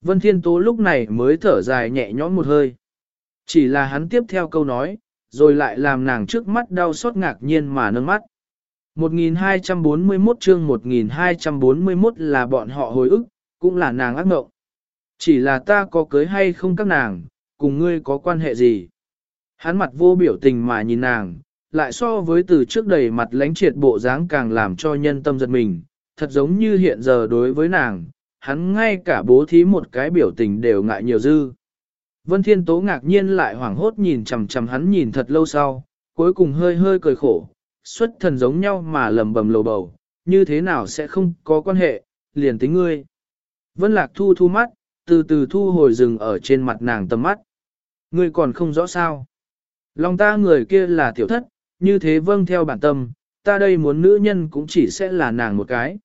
Vân Thiên Tố lúc này mới thở dài nhẹ nhõm một hơi. Chỉ là hắn tiếp theo câu nói, rồi lại làm nàng trước mắt đau xót ngạc nhiên mà nâng mắt. 1241 chương 1241 là bọn họ hồi ức, cũng là nàng ác mộng. Chỉ là ta có cưới hay không các nàng, cùng ngươi có quan hệ gì? Hắn mặt vô biểu tình mà nhìn nàng, lại so với từ trước đầy mặt lánh triệt bộ dáng càng làm cho nhân tâm giật mình, thật giống như hiện giờ đối với nàng, hắn ngay cả bố thí một cái biểu tình đều ngại nhiều dư. Vân Thiên Tố ngạc nhiên lại hoảng hốt nhìn chằm chằm hắn nhìn thật lâu sau, cuối cùng hơi hơi cười khổ, xuất thần giống nhau mà lầm bầm lầu bầu, như thế nào sẽ không có quan hệ, liền tính ngươi. Vân Lạc thu thu mắt, từ từ thu hồi rừng ở trên mặt nàng tầm mắt. Ngươi còn không rõ sao. Lòng ta người kia là tiểu thất, như thế vâng theo bản tâm, ta đây muốn nữ nhân cũng chỉ sẽ là nàng một cái.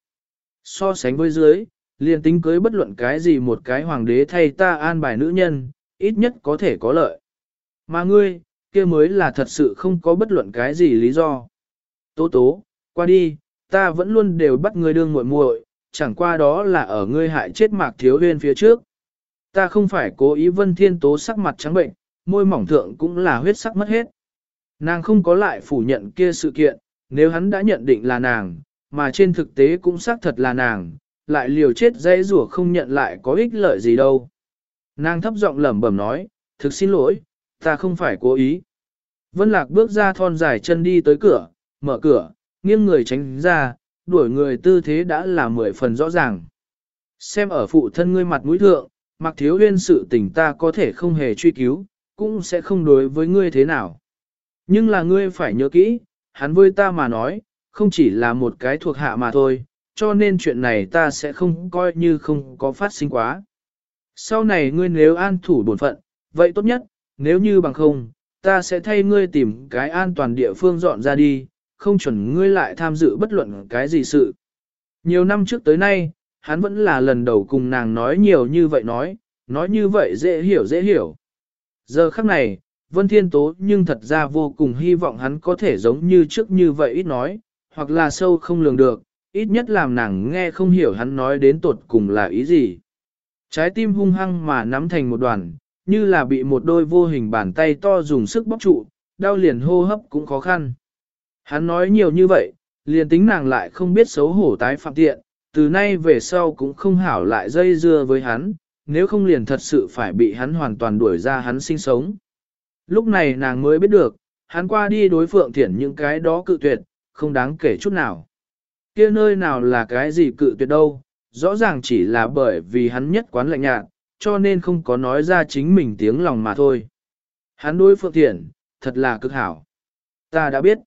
So sánh với dưới, liền tính cưới bất luận cái gì một cái hoàng đế thay ta an bài nữ nhân, ít nhất có thể có lợi. Mà ngươi, kia mới là thật sự không có bất luận cái gì lý do. Tố tố, qua đi, ta vẫn luôn đều bắt ngươi đương muội muội, chẳng qua đó là ở ngươi hại chết mạc thiếu huyên phía trước. Ta không phải cố ý vân thiên tố sắc mặt trắng bệnh, môi mỏng thượng cũng là huyết sắc mất hết. Nàng không có lại phủ nhận kia sự kiện, nếu hắn đã nhận định là nàng, mà trên thực tế cũng xác thật là nàng, lại liều chết dây rủa không nhận lại có ích lợi gì đâu. Nàng thấp giọng lẩm bẩm nói, thực xin lỗi, ta không phải cố ý. Vân Lạc bước ra thon dài chân đi tới cửa, mở cửa, nghiêng người tránh ra, đuổi người tư thế đã là mười phần rõ ràng. Xem ở phụ thân ngươi mặt mũi thượng, mặc thiếu huyên sự tình ta có thể không hề truy cứu, cũng sẽ không đối với ngươi thế nào. Nhưng là ngươi phải nhớ kỹ, hắn với ta mà nói, không chỉ là một cái thuộc hạ mà thôi, cho nên chuyện này ta sẽ không coi như không có phát sinh quá. Sau này ngươi nếu an thủ bổn phận, vậy tốt nhất, nếu như bằng không, ta sẽ thay ngươi tìm cái an toàn địa phương dọn ra đi, không chuẩn ngươi lại tham dự bất luận cái gì sự. Nhiều năm trước tới nay, hắn vẫn là lần đầu cùng nàng nói nhiều như vậy nói, nói như vậy dễ hiểu dễ hiểu. Giờ khắc này, Vân Thiên Tố nhưng thật ra vô cùng hy vọng hắn có thể giống như trước như vậy ít nói, hoặc là sâu không lường được, ít nhất làm nàng nghe không hiểu hắn nói đến tột cùng là ý gì. Trái tim hung hăng mà nắm thành một đoàn, như là bị một đôi vô hình bàn tay to dùng sức bóp trụ, đau liền hô hấp cũng khó khăn. Hắn nói nhiều như vậy, liền tính nàng lại không biết xấu hổ tái phạm tiện, từ nay về sau cũng không hảo lại dây dưa với hắn, nếu không liền thật sự phải bị hắn hoàn toàn đuổi ra hắn sinh sống. Lúc này nàng mới biết được, hắn qua đi đối phượng thiển những cái đó cự tuyệt, không đáng kể chút nào. kia nơi nào là cái gì cự tuyệt đâu, rõ ràng chỉ là bởi vì hắn nhất quán lạnh nhạt, cho nên không có nói ra chính mình tiếng lòng mà thôi. Hắn đối phượng thiển, thật là cực hảo. Ta đã biết.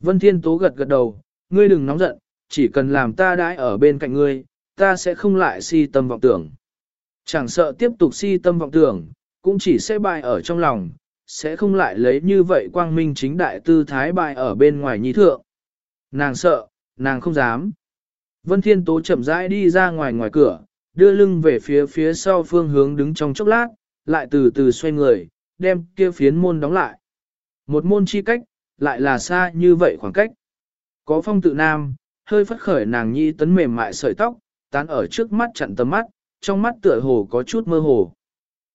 Vân Thiên Tố gật gật đầu, ngươi đừng nóng giận, chỉ cần làm ta đãi ở bên cạnh ngươi, ta sẽ không lại si tâm vọng tưởng. Chẳng sợ tiếp tục si tâm vọng tưởng, cũng chỉ sẽ bại ở trong lòng, sẽ không lại lấy như vậy quang minh chính đại tư thái bại ở bên ngoài nhi thượng. Nàng sợ, nàng không dám. Vân Thiên Tố chậm rãi đi ra ngoài ngoài cửa, đưa lưng về phía phía sau phương hướng đứng trong chốc lát, lại từ từ xoay người, đem kia phiến môn đóng lại. Một môn chi cách, lại là xa như vậy khoảng cách. Có phong tự nam, hơi phất khởi nàng nhi tấn mềm mại sợi tóc, tán ở trước mắt chặn tầm mắt, trong mắt tựa hồ có chút mơ hồ.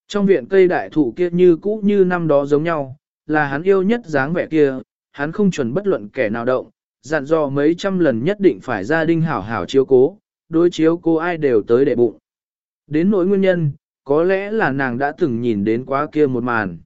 Trong viện cây đại thụ kia như cũ như năm đó giống nhau, là hắn yêu nhất dáng vẻ kia, hắn không chuẩn bất luận kẻ nào động, dặn dò mấy trăm lần nhất định phải gia đình hảo hảo chiếu cố, đối chiếu cô ai đều tới để bụng. Đến nỗi nguyên nhân, có lẽ là nàng đã từng nhìn đến quá kia một màn.